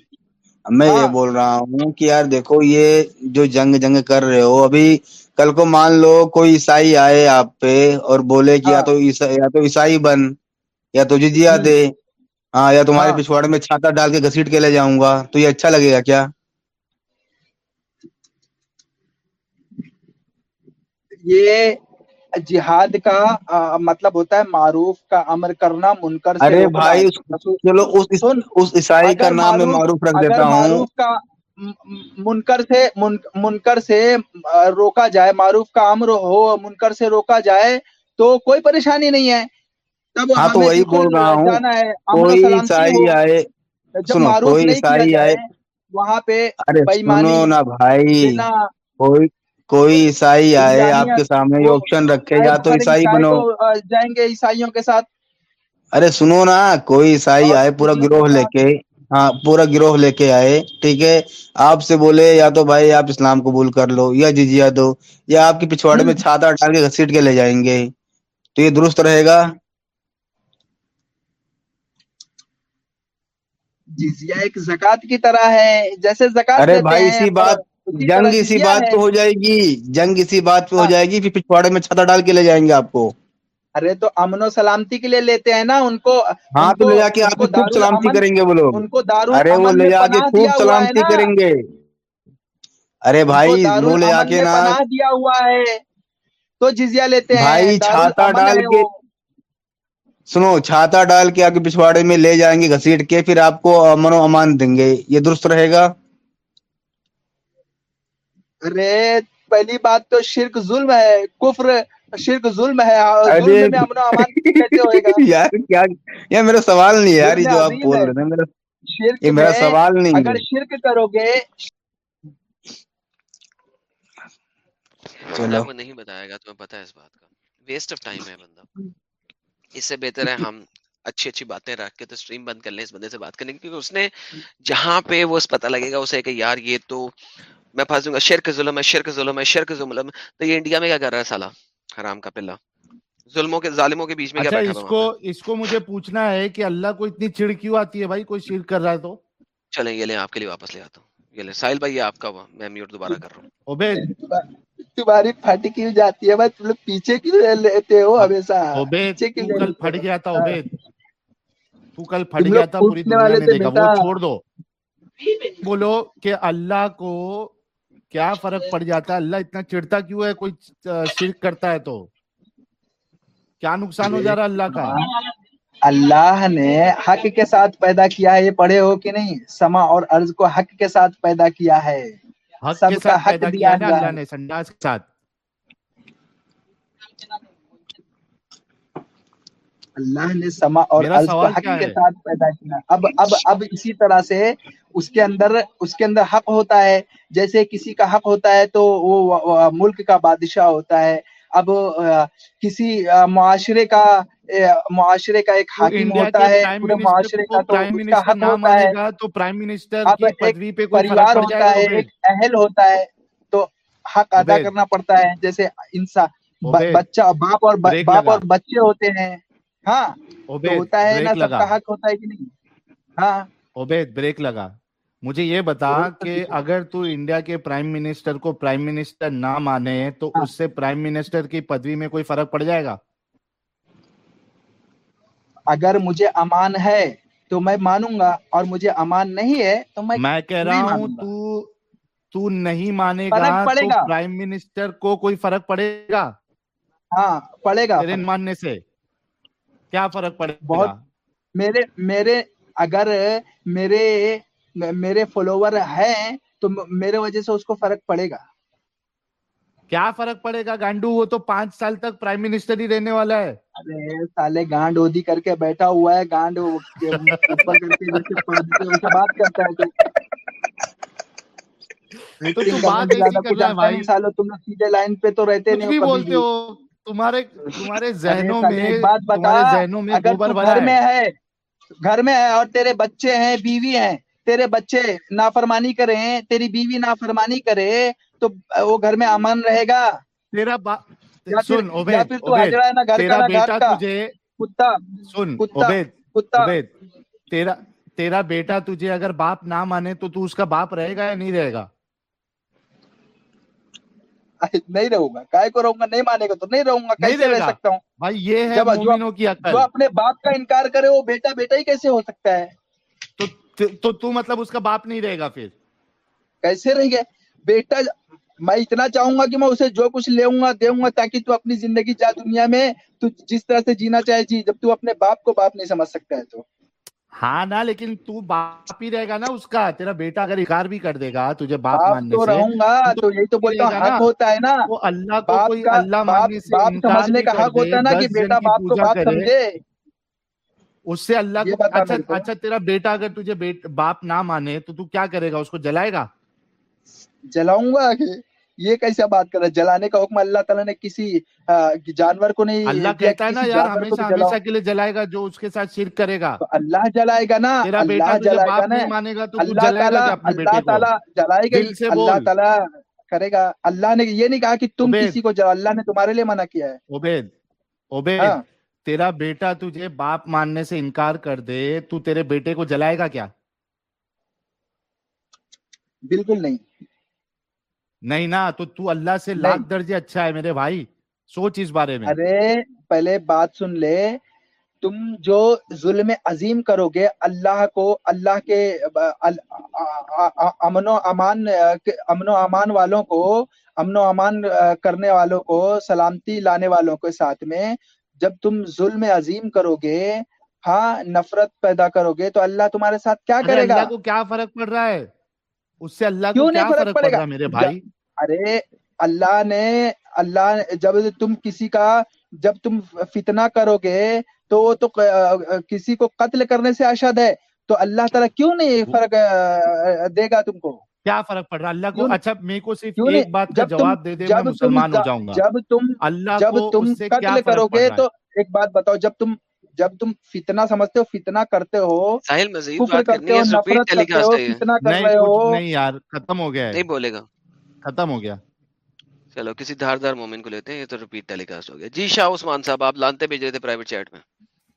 میں یہ ہاں۔ بول رہا ہوں کہ یار دیکھو یہ جو جنگ جنگ کر رہے ہو ابھی کل کو مان لو کوئی عیسائی آئے آپ پہ اور بولے کہ یا ہاں۔ تو یا تو عیسائی بن یا تو جزیہ دے۔ ہاں یا تمہارے ہاں۔ پچھواڑے میں چھاتا ڈال کے گھسیٹ کے لے جاؤں گا۔ تو یہ اچھا لگے گا کیا؟ یہ جہاد کا مطلب ہوتا ہے معروف کا امر کرنا منکر ارے بھائی چلو اس اس عیسائی کا نام میں معروف رکھ دیتا ہوں۔ منکر سے منکر سے روکا جائے معروف کا امر ہو منکر سے روکا جائے تو کوئی پریشانی نہیں ہے۔ تب ہاں تو وہی بول رہا ہوں۔ کوئی عیسائی آئے سنو کوئی عیسائی آئے۔ وہاں پہ ارے سنو نا بھائی کوئی کوئی عیسائی آئے یعنی آپ کے سامنے یہ آپشن رکھے یا تو عیسائی بنو۔ جائیں گے عیسائیوں کے ساتھ۔ ارے سنو نا کوئی عیسائی آئے پورا گروہ لے کے ہاں پورا گروہ لے کے آئے ٹھیک ہے؟ آپ سے بولے یا تو بھائی آپ اسلام قبول کر لو یا جیجیا دو یا آپ کے پچھواڑے میں چھاتا ڈال کے گھسیٹ کے لے جائیں گے۔ تو یہ درست رہے گا؟ جزیہ ایک زکات کی طرح ہے جیسے زکات ارے بھائی اسی بات جنگ اسی بات پہ ہو جائے گی جنگ اسی بات پہ ہو ہاں۔ جائے گی پھر پچھواڑے میں چھتا ڈال کے لے جائیں گے آپ کو۔ ارے تو امن و سلامتی کے لیے لیتے ہیں نا ان کو ہاں تو لے جا کے آپ کو خوب سلامتی کریں گے وہ لوگ۔ ان کو دارو ارے وہ لے جا کے خوب سلامتی کریں گے۔ ارے بھائی وہ لے جا کے نا دیا ہوا ہے۔ تو جزیا لیتے ہیں بھائی چھاتا ڈال کے سنو چھاتا ڈال کے آگے پچھواڑے میں لے جائیں گے گھسیٹ کے پھر آپ کو امن و امان دیں گے۔ یہ درست رہے گا؟ ارے پہلی بات تو شرک ظلم ہے کفر شرک ظلم ہے [LAUGHS] یار کیا یہ میرا سوال نہیں ہے یار یہ جو آپ بول رہے ہیں میرا یہ میرا سوال نہیں اگر شرک کرو گے چلو۔ نہیں بتایا گا تمہیں پتا ہے اس بات کا۔ ویسٹ آف ٹائم ہے بندہ۔ اس سے بہتر ہے ہم اچھی اچھی باتیں رکھ کے تو اسٹریم بند کر لیں اس بندے سے بات کرنے کی کیونکہ اس نے جہاں پہ وہ اس پتہ لگے گا اسے کہ یار یہ تو میں پھنس دوں گا۔ شیر کا ظلم ہے شیر کا ظلم ہے شیر کا ظلم ہے۔ تو یہ انڈیا میں کیا کر رہا ہے سالہ حرام کا پلا ظلموں کے ظالموں کے بیچ میں کیا اچھا، بیٹھا اس کو اس کو مجھے پوچھنا ہے کہ اللہ کو اتنی چڑ کیوں آتی ہے بھائی کوئی شرک کر رہا ہے تو؟ چلیں یہ لیں آپ کے لیے واپس لے آتا ہوں۔ یہ لیں ساحل بھائی یہ آپ کا ہوا۔ میں میوٹ دوبارہ کر رہا ہوں۔ عبید تمہاری پھٹ کیوں جاتی ہے بھائی؟ تم لوگ پیچھے کیوں لیتے ہو ہمیشہ؟ پیچھے کیوں کل پھٹ گیا تھا عبید تو کل پھٹ گیا تھا پوری دنیا نے دیکھا۔ وہ چھوڑ دو۔ بولو کہ اللہ کو کیا فرق پڑ جاتا ہے؟ اللہ اتنا چڑھتا کیوں ہے؟ کوئی شرک کرتا ہے تو۔ کیا نقصان ہو جا رہا اللہ کا؟ اللہ نے حق کے ساتھ پیدا کیا ہے یہ پڑھے ہو کہ نہیں؟ سما اور ارض کو حق کے ساتھ پیدا کیا ہے۔ حق کے ساتھ پیدا کیا ہے اللہ نے۔ سنڈاس کے ساتھ۔ اللہ نے سما اور حق کے ساتھ پیدا کیا۔ اب اب اب اسی طرح سے اس کے اندر اس کے اندر حق ہوتا ہے۔ جیسے کسی کا حق ہوتا ہے تو وہ ملک کا بادشاہ ہوتا ہے۔ اب کسی معاشرے کا معاشرے کا ایک حاکم ہوتا ہے پورے معاشرے کا تو اس کا حق ہوتا ہے۔ تو پرائم منسٹر اب ایک پریوار ہوتا ہے ایک اہل ہوتا ہے تو حق ادا کرنا پڑتا ہے۔ جیسے انسان بچہ باپ اور باپ اور بچے ہوتے ہیں۔ ہاں ہوتا ہے نا سب کا حق ہوتا ہے کہ نہیں؟ ہاں۔ عبید بریک لگا۔ مجھے یہ بتا کہ اگر تو انڈیا کے پرائم منسٹر کو پرائم منسٹر نہ مانے تو ہاں۔ اس سے پرائم منسٹر کی پدوی میں کوئی فرق پڑ جائے گا؟ اگر مجھے امان ہے تو میں مانوں گا اور مجھے امان نہیں ہے تو میں میں کہہ رہا ہوں تو تو نہیں مانے گا پرائم منسٹر کو کوئی فرق پڑے گا؟ ہاں پڑے گا۔ ماننے سے۔ کیا فرق پڑے بہت میرے میرے اگر میرے میرے فالوور ہیں تو میرے وجہ سے اس کو فرق پڑے گا۔ کیا فرق پڑے گا گانڈو؟ وہ تو پانچ سال تک پرائم منسٹر ہی رہنے والا ہے۔ ارے سالے گانڈ اودی کر کے بیٹھا ہوا ہے گانڈ اوپر کر کے بات کرتا ہے تو۔ بات نہیں کر رہا ہے بھائی۔ سالوں تم سیدھے لائن پہ تو رہتے نہیں بولتے ہو۔ تمہارے تمہارے ذہنوں میں بات بتا ذہنوں میں گوبر بھرا ہے۔ گھر میں ہے اور تیرے بچے ہیں بیوی ہیں تیرے بچے نافرمانی کرے تیری بیوی نافرمانی کرے تو وہ گھر میں امن رہے گا۔ تیرا سن تیرا بیٹا تجھے سن تیرا تیرا بیٹا تجھے اگر باپ نہ مانے تو تو اس کا باپ رہے گا یا نہیں رہے گا؟ نہیں رہوں گا۔ کائے کو رہوں گا نہیں مانے گا تو نہیں رہوں گا کیسے رہ سکتا ہوں؟ بھائی یہ ہے مومنوں کی عقل۔ جو اپنے باپ کا انکار کرے وہ بیٹا بیٹا ہی کیسے ہو سکتا ہے؟ تو تو مطلب اس کا باپ نہیں رہے گا پھر؟ کیسے رہے گا؟ بیٹا میں اتنا چاہوں گا کہ میں اسے جو کچھ لے ہوں گا دے ہوں گا تاکہ تو اپنی زندگی جا دنیا میں تو جس طرح سے جینا چاہے جی جب تو اپنے باپ کو باپ نہیں سمجھ سکتا ہے تو۔ ہاں نا لیکن تو باپ ہی رہے گا نا اس کا۔ تیرا بیٹا اگر اکار بھی کر دے گا تجھے باپ ماننے سے رہوں گا تو یہی تو بولتا حق ہوتا ہے نا۔ وہ اللہ کو کوئی اللہ ماننے سے باپ سمجھنے کا حق ہوتا ہے نا کہ بیٹا باپ کو باپ سمجھے۔ اس سے اللہ کو اچھا اچھا تیرا بیٹا اگر تجھے باپ نہ مانے تو تو کیا کرے گا؟ اس کو جلائے گا؟ جلاؤں گا کہ یہ کیسے بات کر رہا ہے؟ جلانے کا حکم اللہ تعالیٰ نے کسی جانور کو نہیں اللہ کہتا ہے نا یار ہمیشہ ہمیشہ کے لیے جلائے گا جو اس کے ساتھ شرک کرے گا۔ اللہ جلائے گا نا تیرا بیٹا تجھے باپ نہیں مانے گا تو اللہ تعالیٰ اللہ تعالیٰ جلائے گا۔ اللہ تعالیٰ کرے گا۔ اللہ نے یہ نہیں کہا کہ تم کسی کو جلاؤ اللہ نے تمہارے لیے منع کیا ہے۔ عبید عبید ہاں۔ تیرا بیٹا تجھے باپ ماننے سے انکار کر دے تو تیرے بیٹے کو جلائے گا کیا؟ بالکل نہیں۔ نہیں نا تو تو اللہ سے لاکھ درجے اچھا ہے میرے بھائی۔ سوچ اس بارے میں۔ ارے پہلے بات سن لے۔ تم جو ظلم عظیم کرو گے اللہ کو اللہ کے امن و امان امن و امان والوں کو امن و امان کرنے والوں کو سلامتی لانے والوں کے ساتھ میں جب تم ظلم عظیم کرو گے ہاں نفرت پیدا کرو گے تو اللہ تمہارے ساتھ کیا کرے گا؟ اللہ کو کیا فرق پڑ رہا ہے؟ اس سے اللہ کو کیا فرق پڑے گا؟ میرے بھائی؟ ارے اللہ نے اللہ جب تم کسی کا جب تم فتنہ کرو گے تو وہ تو کسی کو قتل کرنے سے اشد ہے۔ تو اللہ تعالیٰ کیوں نہیں فرق دے گا تم کو؟ کیا فرق پڑ رہا اللہ کو اچھا میں کو صرف ایک بات کا جواب دے دے میں مسلمان ہو جاؤں گا۔ جب تم اللہ جب تم قتل کرو گے تو ایک بات بتاؤ جب تم جب تم فتنہ سمجھتے ہو فتنہ کرتے ہو ساحل مزید بات کرنی ہے ریپیٹ ٹیلی کاسٹ ہے فتنہ نہیں یار ختم ہو گیا ہے۔ نہیں بولے گا۔ ختم ہو گیا۔ چلو کسی دھار دھار مومن کو لیتے ہیں یہ تو ریپیٹ ٹیلی کاسٹ ہو گیا۔ جی شاہ عثمان صاحب آپ لانتے بھیج رہے تھے پرائیویٹ چیٹ میں۔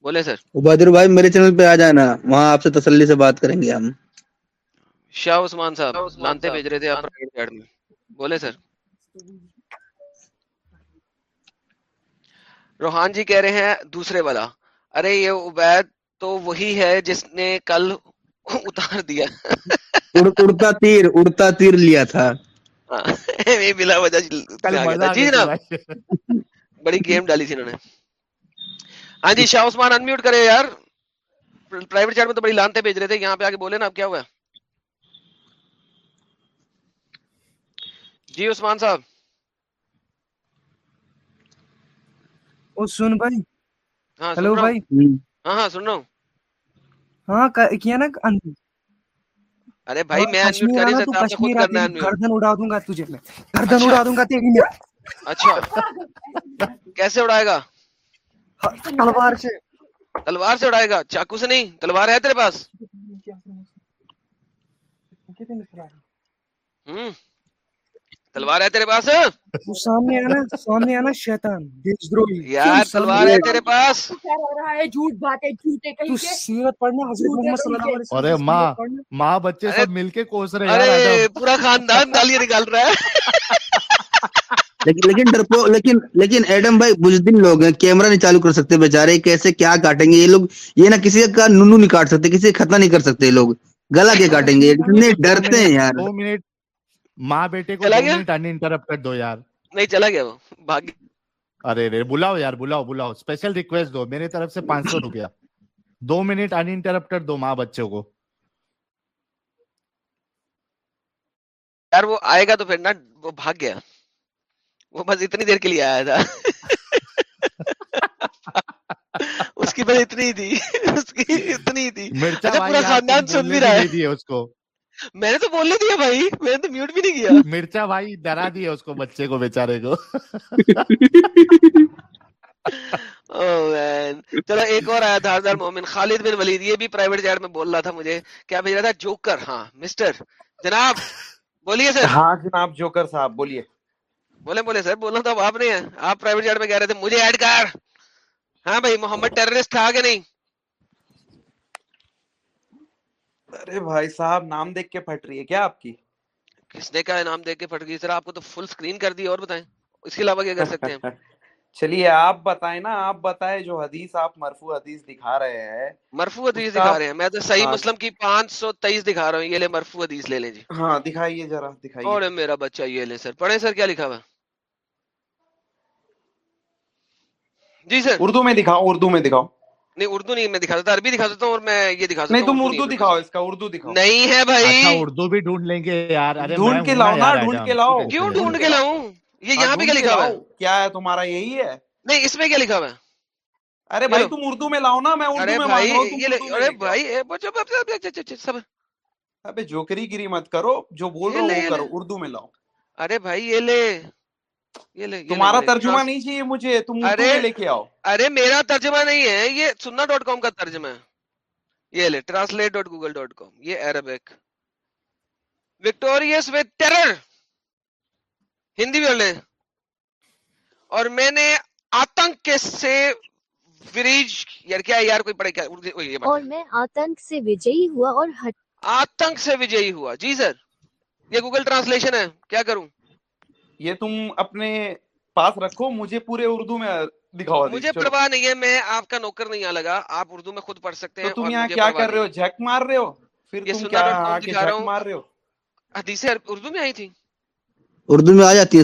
بولے سر۔ عبادر بھائی میرے چینل پہ آ جانا وہاں آپ سے تسلی سے بات کریں گے ہم۔ شاہ عثمان صاحب لانتے بھیج رہے تھے آپ پرائیویٹ چیٹ میں۔ بولے سر۔ روحان جی کہہ رہے ہیں دوسرے والا۔ ارے یہ عبید تو وہی ہے جس نے کل اتار دیا۔ اڑتا تیر اڑتا تیر لیا تھا۔ ہاں، بلا وجہ جی, جی جناب۔ بڑی گیم ڈالی تھی انہوں نے۔ ہاں جی شاہ عثمان انمیوٹ کرے یار۔ پرائیویٹ چیٹ میں تو بڑی لانتے بھیج رہے تھے۔ یہاں پہ آ کے بولے نا آپ کیا ہوا؟ جی عثمان صاحب۔ سن بھائی۔ ہاں، ہلو بھائی۔ ہاں ہاں سن رہا ہوں ہاں کیا نا ارے بھائی ہاں، میں انمیوٹ کر نہیں سکتا خود کرنا ہے گردن اڑا دوں گا تجھے میں۔ گردن اچھا۔ اڑا دوں گا تیری میں۔ اچھا۔ کیسے اڑائے گا؟ ہاں، تلوار سے۔ تلوار سے اڑائے گا؟ چاقو سے نہیں تلوار ہے تیرے پاس۔ ہوں۔ تلوار ہے تیرے پاس؟ سامنے آنا سامنے آنا شیطان۔ یار تلوار ہے تیرے پاس؟ جھوٹ باتیں جھوٹے تو سیرت پڑھنا حضرت محمد صلی اللہ علیہ وسلم ارے ماں ماں بچے سب مل کے کوس رہے ہیں ارے پورا خاندان گالیاں نکال رہا ہے۔ لیکن ڈرپو لیکن لیکن ایڈم بھائی بزدل لوگ ہیں کیمرہ نہیں چالو کر سکتے بیچارے کیسے کیا کاٹیں گے؟ یہ لوگ یہ نہ کسی کا نونو نہیں کاٹ سکتے کسی کا خطا نہیں کر سکتے لوگ۔ گلا کے کاٹیں گے؟ ڈرتے ہیں یار۔ دو منٹ ماں بیٹے کو انٹرپٹ کر دو یار۔ نہیں چلا گیا وہ۔ بھاگ ارے رے بلاؤ یار بلاؤ بلاؤ۔ اسپیشل ریکویسٹ دو میرے طرف سے پانچ سو روپیہ۔ دو منٹ ان انٹرپٹڈ دو ماں بچے کو۔ یار وہ آئے گا تو پھر نا وہ بھاگ گیا۔ وہ بس اتنی دیر کے لیے آیا تھا۔ [LAUGHS] اس کی بس اتنی تھی۔ [LAUGHS] اس کی اتنی تھی۔ اچھا، پورا خاندان سن بھی رہا ہے اس کو۔ میں نے تو بولنے دیا بھائی میں نے تو میوٹ بھی نہیں کیا۔ مرچا بھائی ڈرا دیا اس کو بچے کو بیچارے کو۔ [LAUGHS] oh, چلو ایک اور آیا تھا مومن خالد بن ولید یہ بھی پرائیویٹ جیٹ میں بول رہا تھا مجھے۔ کیا بھیج رہا تھا؟ جوکر ہاں مسٹر جناب بولیے سر۔ ہاں جناب جوکر صاحب بولیے۔ بولے بولے سر بول رہا آپ نے آپ پرائیویٹ جیٹ میں کہہ رہے تھے مجھے ایڈ کر۔ ہاں بھائی محمد ٹیررسٹ تھا کہ نہیں۔ ارے بھائی صاحب نام دیکھ کے پھٹ رہی ہے کیا آپ کی؟ کس نے کہا نام دیکھ کے پھٹ گئی سر آپ کو تو فل سکرین کر دی اور بتائیں۔ اس کے علاوہ کیا کر سکتے ہیں؟ [LAUGHS] چلیے آپ بتائیں نا آپ بتائیں جو حدیث آپ مرفوع حدیث دکھا رہے ہیں۔ مرفوع حدیث دکھا رہے ہیں۔ میں تو صحیح ہاں۔ مسلم کی پانچ سو تیئیس دکھا رہا ہوں۔ یہ لے مرفوع حدیث لے لیں جی۔ ہاں دکھائیے ذرا دکھائیے۔ اور میرا بچہ یہ لے سر۔ پڑھیں سر کیا لکھا ہوا جی سر۔ اردو میں دکھاؤ اردو میں دکھاؤ۔ نہیں اردو نہیں میں دکھا دیتا عربی دکھا دیتا ہوں اور میں یہ دکھا دیتا ہوں اردو دکھاؤ اس کا اردو دکھاؤ۔ نہیں ہے بھائی۔ اچھا، اردو بھی ڈھونڈ لیں گے یار۔ ڈھونڈ کے لاؤ نا ڈھونڈ کے لاؤ۔ کیوں ڈھونڈ کے لاؤں؟ یہ یہاں پہ کیا لکھا ہوا ہے؟ کیا ہے تمہارا یہی ہے؟ نہیں اس میں کیا لکھا ہوا ہے؟ ارے بھائی تم اردو میں لاؤ نا میں اردو میں بھائی ارے بھائی سب ابے جوکری گری مت کرو جو بول رہے ہو کرو اردو میں لاؤ۔ ارے بھائی یہ لے۔ تمہارا ترجمہ نہیں چاہیے مجھے تم ارے لے کے آؤ۔ ارے میرا ترجمہ نہیں ہے یہ سننا ڈاٹ کام کا ترجمہ ہے۔ یہ لے translate dot Google dot com یہ Arabic. Victorious with terror. Hindi بھی لے اور میں نے آتنک کے سے وریج یار کیا یار کوئی پڑھے کیا اور میں آتنک سے وجئی ہوا اور آتنک سے وجئی ہوا۔ جی سر یہ گوگل ٹرانسلیشن ہے کیا کروں؟ یہ تم اپنے پاس رکھو مجھے پورے اردو میں دکھاؤ مجھے پرواہ نہیں ہے میں آپ کا نوکر نہیں آ لگا آپ اردو میں خود پڑھ سکتے ہیں تم یہاں کیا کر رہے ہو؟ جھک مار رہے ہو؟ پھر تم کیا ہاں، جھک مار رہے ہو؟ حدیثیں اردو میں آئی تھی؟ اردو میں آ جاتی ہے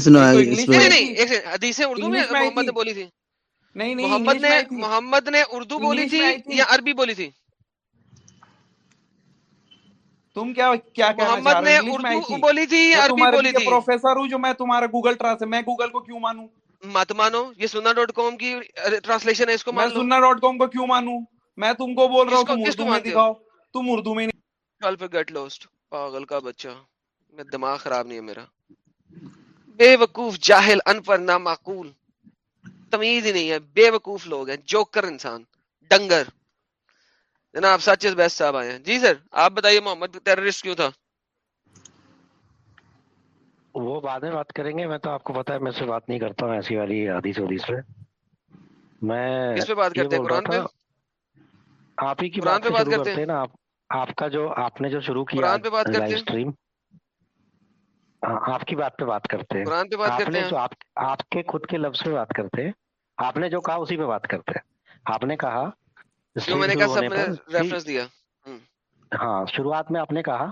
حدیثیں اردو میں محمد نے بولی تھی۔ نہیں نہیں محمد نے محمد نے اردو بولی تھی۔ یا عربی بولی تھی؟ تم کیا کیا محمد نے اردو بولی تھی عربی بولی تھی۔ پروفیسر ہوں جو میں تمہارا گوگل ٹرانسلیٹ میں گوگل کو کیوں مانوں؟ مت مانو یہ سننا ڈاٹ کام کی ٹرانسلیشن ہے اس کو میں سننا ڈاٹ کام کو کیوں مانوں؟ میں تم کو بول رہا ہوں تم اردو میں دکھاؤ۔ تم اردو میں نہیں کل پہ گٹ لوسٹ پاگل کا بچہ۔ میں دماغ خراب نہیں ہے میرا۔ بے وقوف جاہل ان پر نامعقول۔ تمیز ہی نہیں ہے۔ بے وقوف لوگ ہیں جوکر انسان۔ ڈنگر۔ جناب ساچز بیس صاحب آئے ہیں۔ جی سر آپ بتائیے محمد ٹیررسٹ کیوں تھا؟ وہ بعد میں بات کریں گے۔ میں تو آپ کو پتا ہے میں سے بات نہیں کرتا ہوں ایسی والی حدیث حدیث پہ۔ میں اس پہ بات کرتے ہیں؟ قرآن پہ؟ آپ ہی کی بات پہ بات کرتے ہیں۔ نا آپ کا جو آپ نے جو شروع کیا قرآن پہ بات کرتے ہیں۔ ہاں، آپ کی بات پہ بات کرتے ہیں۔ قرآن پہ بات کرتے ہیں۔ آپ کے خود کے لفظ پہ بات کرتے ہیں آپ نے جو کہا اسی پہ بات کرتے ہیں۔ آپ نے کہا جی۔ ہاں شروعات میں آپ نے کہا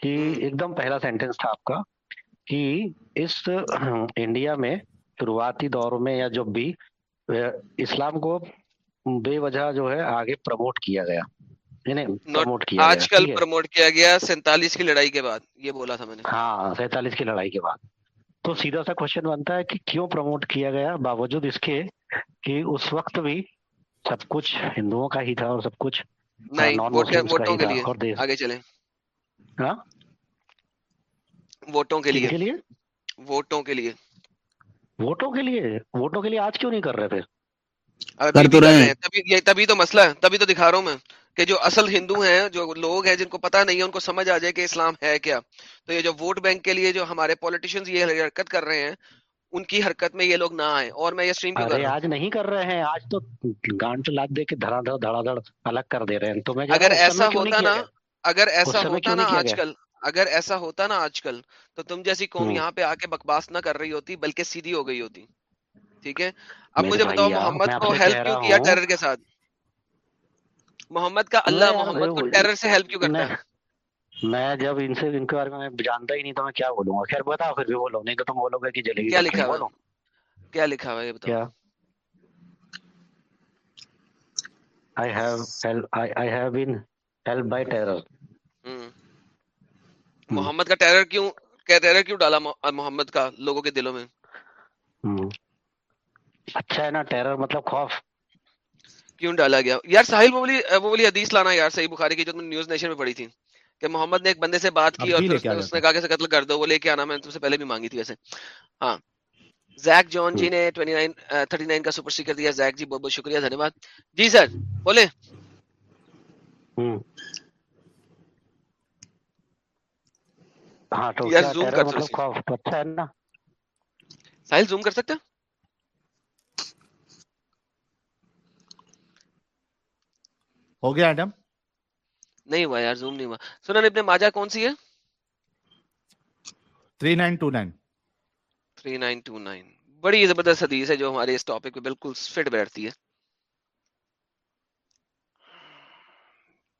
کہ ایک دم پہلا سینٹنس تھا آپ کا کہ اس انڈیا میں شروعاتی دور میں یا جب بھی اسلام کو بے وجہ جو ہے آگے پروموٹ کیا گیا۔ آج کل پروموٹ کیا گیا سینتالیس کی لڑائی کے بعد یہ بولا تھا میں نے۔ ہاں سینتالیس کی لڑائی کے بعد۔ تو سیدھا سا کوشچن بنتا ہے کہ کیوں پروموٹ کیا گیا؟ باوجود اس کے کہ اس وقت بھی سب کچھ ہندوؤں کا ہی تھا اور سب کچھ نہیں ووٹوں کے لیے۔ آگے ووٹوں کے لیے۔ ووٹوں کے لیے۔ آج کیوں نہیں کر رہے تھے تبھی تو مسئلہ ہے۔ تبھی تو دکھا رہا ہوں میں کہ جو اصل ہندو ہیں جو لوگ ہیں جن کو پتا نہیں ہے ان کو سمجھ آ جائے کہ اسلام ہے کیا۔ تو یہ جو ووٹ بینک کے لیے جو ہمارے پالیٹیشینز یہ حرکت کر رہے ہیں ان کی حرکت میں یہ لوگ نہ آئے اور میں یہ سٹریم کیوں کر رہا ہوں؟ آج نہیں کر رہے ہیں آج تو گانٹ لات دے کے دھڑا دھڑا دھڑا دھڑ الگ کر دے رہے ہیں۔ تو میں اگر ایسا ہوتا نا اگر ایسا ہوتا نا آج کل اگر ایسا ہوتا نا آج کل تو تم جیسی قوم یہاں پہ آ کے بکواس نہ کر رہی ہوتی بلکہ سیدھی ہو گئی ہوتی ٹھیک ہے؟ اب مجھے بتاؤ محمد کو ہیلپ کیوں کیا ٹیرر کے ساتھ؟ محمد کا اللہ محمد کو ٹیرر سے ہیلپ کیوں کرتا ہے؟ میں جب ان سے ان کے بارے میں جانتا ہی نہیں تو میں کیا بولوں گا؟ خیر بتاؤ پھر بھی بولو نہیں تو تم بولو گے کہ جلے کیا لکھا کیا لکھا ہوا یہ I have I, I have been helped by terror. محمد کا ٹیرر کیوں کیا ٹیرر کیوں ڈالا محمد کا لوگوں کے دلوں میں؟ اچھا ہے نا ٹیرر مطلب خوف۔ کیوں ڈالا گیا؟ یار ساحل وہ والی وہ والی حدیث لانا یار صحیح بخاری کی جو تم نیوز نیشن میں پڑھی تھی۔ کہ محمد نے ایک بندے سے بات کی اور اس نے کہا کہ قتل کر دو وہ لے کے آنا میں نے تم سے پہلے بھی مانگی تھی ویسے۔ ہاں۔ زیک جون جی نے 29 39 کا سپر سٹیکر دیا۔ زیک جی بہت بہت شکریہ دھنیہ واد جی سر بولے۔ ساحل زوم کر سکتے ہو گیا ایڈم؟ نہیں ہوا یار زوم نہیں ہوا۔ سنن ابن ماجہ کون سی ہے؟ 3929 3929 بڑی زبردست حدیث ہے جو ہمارے اس ٹاپک پہ بالکل فٹ بیٹھتی ہے۔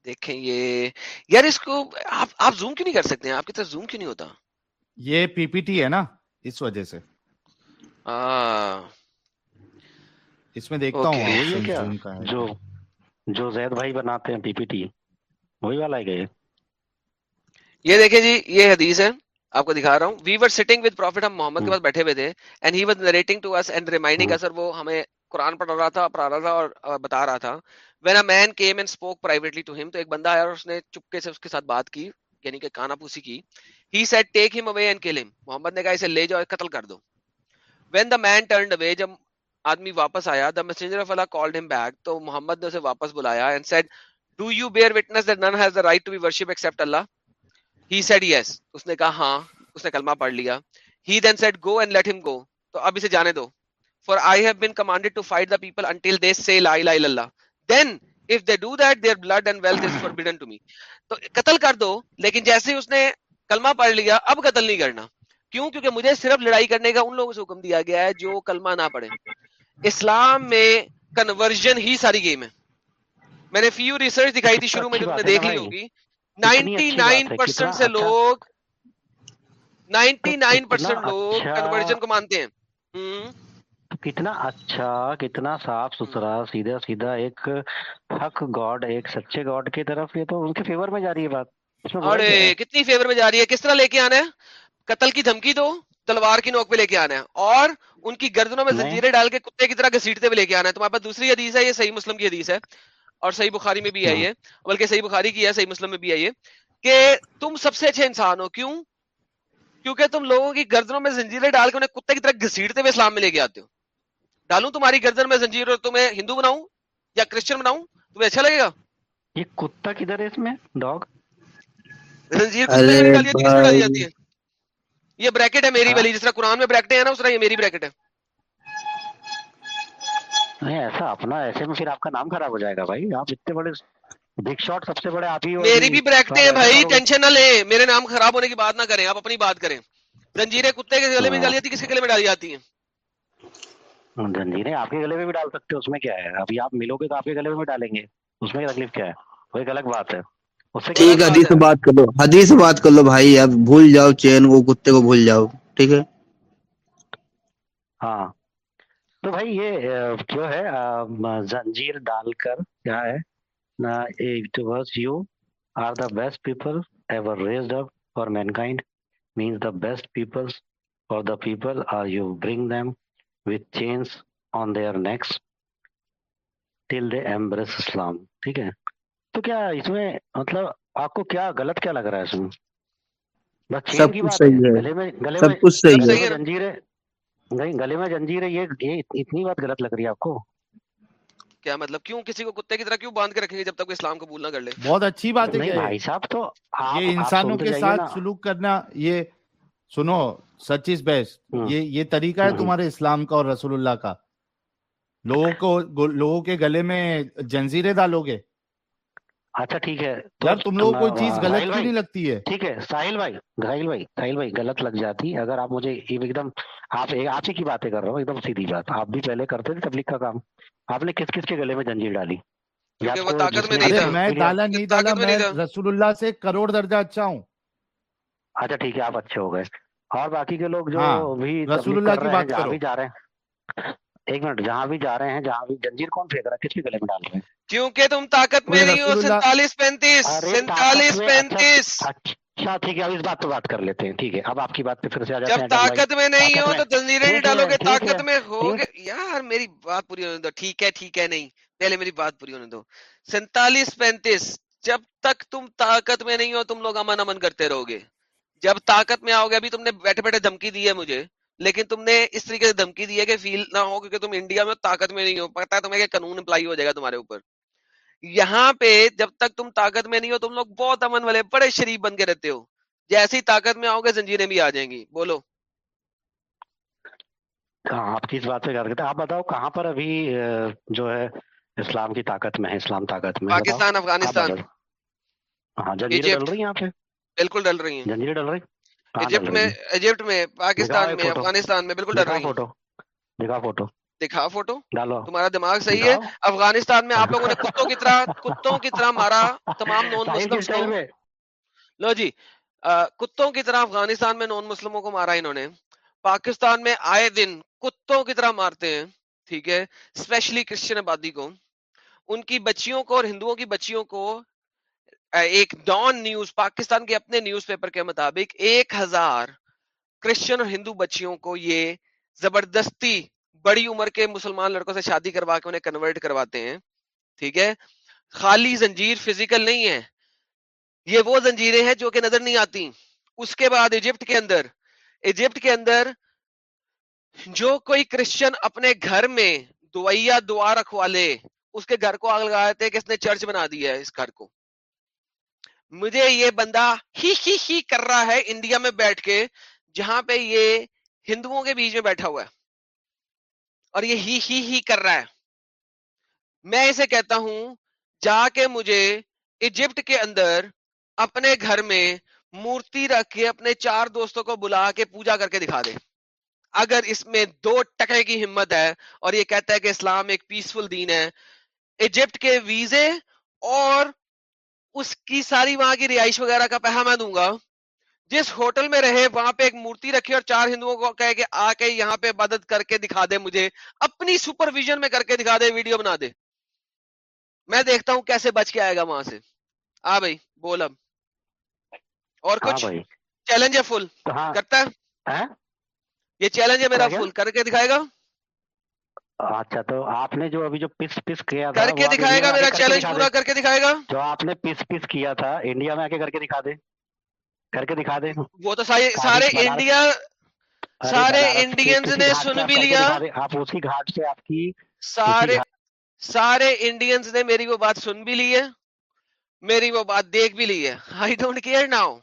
دیکھیں یہ یار اس کو آپ آپ زوم کیوں نہیں کر سکتے ہیں؟ آپ کی طرف زوم کیوں نہیں ہوتا؟ یہ پی پی ٹی ہے نا اس وجہ سے۔ اس میں دیکھتا ہوں۔ جو جو زید بھائی بناتے ہیں پی پی ٹی وہی والا ہے یہ۔ دیکھیں جی یہ حدیث ہے آپ کو دکھا رہا ہوں۔ We were sitting with prophet ہم محمد کے پاس بیٹھے ہوئے تھے and he was narrating to us and reminding us وہ ہمیں قران پڑھ رہا تھا پڑھا رہا تھا اور بتا رہا تھا۔ When a man came and spoke privately to him تو ایک بندہ آیا اور اس نے چپکے سے اس کے ساتھ بات کی یعنی کہ کانا پوسی کی۔ ہی سیٹ ٹیک ہم اوے اینڈ کل ہم محمد نے کہا اسے لے جاؤ قتل کر دو۔ وین دا مین ٹرنڈ اوے جب آدمی واپس آیا the messenger of Allah called him back تو محمد نے اسے واپس بلایا and said do you bear witness none has the right to be worship except Allah he said yes اس نے کہا ہاں. اس نے کلمہ پڑھ لیا. He then said go and let him go تو اب اسے جانے دو. For I have been commanded to fight the people until they say لا الہ الا اللہ then if they do that their blood and wealth is forbidden to me تو قتل کر دو، لیکن جیسے ہی اس نے کلمہ پڑھ لیا، اب قتل نہیں کرنا. کیوں؟ کیونکہ مجھے صرف لڑائی کرنے کا ان لوگوں سے حکم دیا گیا ہے جو کلمہ نہ پڑھے اسلام میں کنورژن ہی ساری گیم ہے. میں نے فیو ریسرچ دکھائی تھی اچھا، شروع میں جو تم نے دیکھ لی ہوگی۔ نائنٹی نائن پرسینٹ سے اچھا۔ لوگ نائنٹی نائن پرسینٹ لوگ اچھا۔ کنورژن کو مانتے ہیں۔ کتنا اچھا کتنا صاف ستھرا سیدھا سیدھا ایک حق گاڈ ایک سچے گاڈ کی طرف یہ تو ان کے فیور میں جا رہی ہے بات۔ ارے کتنی فیور میں جا رہی ہے؟ کس طرح لے کے آنا ہے؟ قتل کی دھمکی دو تلوار کی نوک پہ لے کے آنا ہے۔ اور ان کی گردنوں میں زنجیریں ڈال کے کتے کی طرح گھسیٹتے ہوئے لے کے آنا ہے۔ تمہارے پاس دوسری حدیث ہے یہ صحیح مسلم کی حدیث ہے۔ اور صحیح بخاری میں بھی آئی ہاں۔ ہے بلکہ صحیح بخاری کی ہے صحیح مسلم میں بھی آئی ہے کہ تم سب سے اچھے انسان ہو۔ کیوں؟ کیونکہ تم لوگوں کی گردنوں میں زنجیریں ڈال کے انہیں کتے کی طرح گھسیٹتے ہوئے اسلام میں لے کے آتے ہو۔ ڈالوں تمہاری گردن میں زنجیر اور تمہیں ہندو بناؤں یا کرسچن بناؤں؟ تمہیں اچھا لگے گا؟ یہ کتا کدھر ہے اس میں؟ ڈاگ؟ زنجیر ڈالی جاتی ہے۔ یہ بریکٹ ہے میری والی جس طرح قرآن میں بریکٹیں ہیں نا اس طرح یہ میری بریکٹ ہے۔ نہیں ایسا اپنا ایسے میں پھر آپ کا نام خراب ہو جائے گا بھائی۔ آپ اتنے بڑے بگ شاٹ سب سے بڑے آپ ہی میری بھی بریکٹیں ہیں بھائی ٹینشن نہ لیں۔ میرے نام خراب ہونے کی بات نہ کریں آپ اپنی بات کریں۔ زنجیریں کتے کے گلے میں ڈالی جاتی کس گلے میں ڈالی جاتی ہیں۔ زنجیریں آپ کے گلے میں بھی ڈال سکتے ہو اس میں کیا ہے؟ ابھی آپ ملو گے تو آپ کے گلے میں ڈالیں گے اس میں تکلیف کیا ہے؟ وہ ایک الگ بات ہے۔ ٹھیک حدیث سے بات کر لو حدیث سے بات کر لو بھائی اب بھول جاؤ چین کو کتے کو بھول جاؤ ٹھیک ہے؟ ہاں۔ تو بھائی یہ جو ہے زنجیر ڈال کر کیا ہے you are the best people ever raised up for mankind means the best peoples for the people are you bring them with chains on their necks till they embrace Islam ٹھیک ہے؟ تو کیا اس میں مطلب آپ کو کیا غلط کیا لگ رہا ہے اس میں؟ سب کچھ صحیح ہے سب کچھ صحیح ہے۔ نہیں گلے میں جنجیر ہے۔ یہ اتنی بات غلط لگ رہی ہے آپ کو۔ کیا مطلب؟ کیوں کسی کو کتے کی طرح کیوں باندھ کے رکھیں گے جب تک اسلام قبول نہ کر لے؟ بہت اچھی بات ہے بھائی صاحب تو یہ انسانوں کے ساتھ سلوک کرنا یہ سنو سچ از بیسٹ۔ ہاں۔ یہ یہ طریقہ ہے ہاں۔ تمہارے اسلام کا اور رسول اللہ کا۔ لوگوں کو لوگوں کے گلے میں جنزیریں ڈالو گے۔ اچھا ٹھیک ہے۔ تم لوگوں کوئی چیز غلط نہیں لگتی ہے؟ ٹھیک ہے ساحل بھائی گھائل بھائی ساحل بھائی غلط لگ جاتی۔ اگر آپ مجھے ایک دم آپ آپ ہی کی باتیں کر رہا ہوں ایک دم سیدھی بات۔ آپ بھی پہلے کرتے تھے تبلیغ کا کام۔ آپ نے کس کس کے گلے میں جنجیر ڈالی؟ میں ڈالا نہیں ڈالا میں رسول اللہ سے کروڑ درجہ اچھا ہوں۔ اچھا ٹھیک ہے آپ اچھے ہو گئے۔ اور باقی کے لوگ جو ہاں، بھی رسول اللہ کی بات جہاں بھی جا رہے ہیں ایک منٹ جہاں بھی جا رہے ہیں جہاں بھی جنجیر کون پھینک رہا ہے؟ کس کے گلے میں ڈال رہے ہیں؟ کیونکہ تم طاقت میں نہیں ہو سینتالیس پینتیس سینتالیس پینتیس۔ جب طاقت میں نہیں ہو تو تنظیریں طاقت میں ہو یار میری بات پوری ہونے دو نہیں۔ پہلے میری بات پوری ہونے دو۔ سینتالیس پینتیس جب تک تم طاقت میں نہیں ہو تم لوگ امن امن کرتے رہو گے۔ جب طاقت میں آؤ گے ابھی تم نے بیٹھے بیٹھے دھمکی دی ہے مجھے لیکن تم نے اس طریقے سے دھمکی دی ہے کہ فیل نہ ہو کیونکہ تم انڈیا میں طاقت میں نہیں ہو۔ پتا تمہیں کہ قانون اپلائی ہو جائے گا تمہارے اوپر۔ یہاں پہ جب تک تم طاقت میں نہیں ہو تم لوگ بہت امن والے بڑے شریف بن کے رہتے ہو۔ جیسی طاقت میں آؤ گے زنجیریں بھی آ جائیں گی۔ بولو۔ آپ کی اس بات سے کرتے آپ بتاؤ کہاں پر ابھی جو ہے اسلام کی طاقت میں اسلام طاقت میں پاکستان افغانستان۔ ہاں، بالکل ڈل رہی ہیں۔ جنجیریں ڈل رہی؟ ایجپٹ میں ایجپٹ میں پاکستان میں افغانستان میں بالکل ڈل رہی ہیں۔ فوٹو دیکھا فوٹو دکھا فوٹو تمہارا دماغ صحیح ہے؟ افغانستان میں آپ لوگوں نے کتوں کی طرح [LAUGHS] کتوں کی طرح مارا تمام نان مسلم لو جی کتوں کی طرح افغانستان میں نان مسلموں کو مارا انہوں نے؟ پاکستان میں آئے دن کتوں کی طرح مارتے ہیں؟ ٹھیک ہے اسپیشلی کرسچن آبادی کو۔ ان کی بچیوں کو اور ہندوؤں کی بچیوں کو ایک ڈان نیوز پاکستان کے اپنے نیوز پیپر کے مطابق ایک ہزار کرسچن اور ہندو بچیوں کو یہ زبردستی بڑی عمر کے مسلمان لڑکوں سے شادی کروا کے انہیں کنورٹ کرواتے ہیں، ٹھیک ہے؟ خالی زنجیر فزیکل نہیں ہے، یہ وہ زنجیریں ہیں جو کہ نظر نہیں آتی۔ اس کے بعد ایجپٹ کے اندر ایجپٹ کے اندر جو کوئی کرسچن اپنے گھر میں دعیا دعا رکھوا لے، اس کے گھر کو آگ لگا دیتے کہ اس نے چرچ بنا دیا ہے اس گھر کو۔ مجھے یہ بندہ ہی ہی ہی کر رہا ہے انڈیا میں بیٹھ کے، جہاں پہ یہ ہندوؤں کے بیچ میں بیٹھا ہوا ہے۔ اور یہ ہی ہی ہی کر رہا ہے۔ میں اسے کہتا ہوں، جا کے مجھے ایجپٹ کے اندر اپنے گھر میں مورتی رکھ کے اپنے چار دوستوں کو بلا کے پوجا کر کے دکھا دے۔ اگر اس میں دو ٹکے کی ہمت ہے اور یہ کہتا ہے کہ اسلام ایک پیسفل دین ہے، ایجپٹ کے ویزے اور اس کی ساری وہاں کی رہائش وغیرہ کا پیسہ میں دوں گا۔ جس ہوٹل میں رہے وہاں پہ ایک مورتی رکھی اور چار ہندوؤں کو کہے کہ آ کے یہاں پہ مدد کر کے دکھا دے مجھے اپنی سپرویژن میں کر کے دکھا دے ویڈیو بنا دے۔ میں دیکھتا ہوں کیسے بچ کے آئے گا وہاں سے۔ آ بھائی بول اب۔ اور کچھ؟ چیلنج ہے فل ہاں۔ کرتا ہے؟ ہاں۔ یہ چیلنج ہے میرا فل کر کے دکھائے گا؟ اچھا تو آپ نے جو ابھی جو پس پس کیا کر کے دکھائے گا میرا چیلنج پورا کر کے دکھائے گا؟ جو آپ نے پس پس کیا تھا انڈیا میں آ کے کر کے دکھا دے۔ کر کے دکھا دیں۔ وہ تو سارے انڈیا سارے انڈینز نے سن بھی لیا آپ اس کی گھاٹ سے آپ کی سارے سارے انڈینز نے میری وہ بات سن بھی لی ہے۔ میری وہ بات دیکھ بھی لی ہے۔ آئی ڈونٹ کیئر ناؤ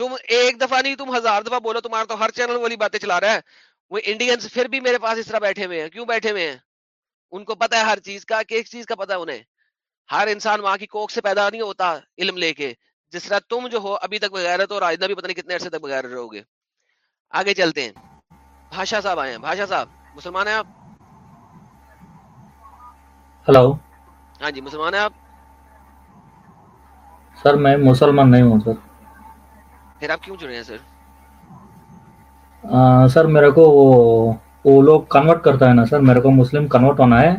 تم ایک دفعہ نہیں تم ہزار دفعہ بولو تمہارا تو ہر چینل والی باتیں چلا رہا ہے۔ وہ انڈینز پھر بھی میرے پاس اس طرح بیٹھے ہوئے ہیں۔ کیوں بیٹھے ہوئے ہیں؟ ان کو پتا ہے ہر چیز کا کہ ایک چیز کا پتا ہے انہیں۔ ہر انسان وہاں کی کوک سے پیدا نہیں ہوتا علم لے کے۔ جس طرح تم جو ہو ابھی تک بغیر تو اور آئندہ بھی پتہ نہیں کتنے عرصے تک بغیر رہو گے۔ آگے چلتے ہیں۔ بھاشا صاحب آئے ہیں۔ بھاشا صاحب مسلمان ہیں آپ؟ ہلو ہاں جی مسلمان ہیں آپ؟ سر میں مسلمان نہیں ہوں سر پھر آپ کیوں جڑے ہیں سر سر میرے کو وہ لوگ کنورٹ کرتا ہے نا سر میرے کو مسلم کنورٹ ہونا ہے۔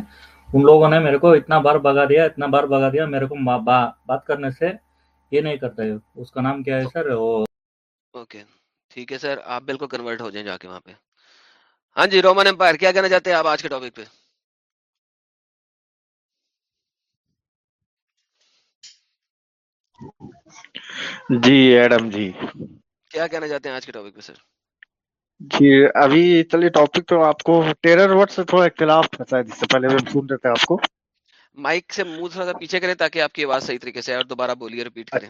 ان لوگوں نے میرے کو اتنا بار بگا دیا اتنا بار بگا دیا میرے کو بات کرنے سے۔ یہ نہیں کرتا ہے۔ اس کا نام کیا ہے سر؟ اوکے۔ ٹھیک ہے سر آپ بالکل کنورٹ ہو جائیں جا کے وہاں پہ۔ ہاں جی رومن امپائر کیا کہنا چاہتے ہیں آپ آج کے ٹاپک پہ؟ جی ایڈم جی۔ کیا کہنا چاہتے ہیں آج کے ٹاپک پہ سر؟ جی ابھی چلیے ٹاپک تو آپ کو ٹیرر ورڈ سے تھوڑا اختلاف تھا اس سے پہلے میں سن آپ کو۔ مائک سے منہ تھوڑا سا پیچھے کریں تاکہ آپ کی آواز صحیح طریقے سے اور دوبارہ بولیے ریپیٹ کریں۔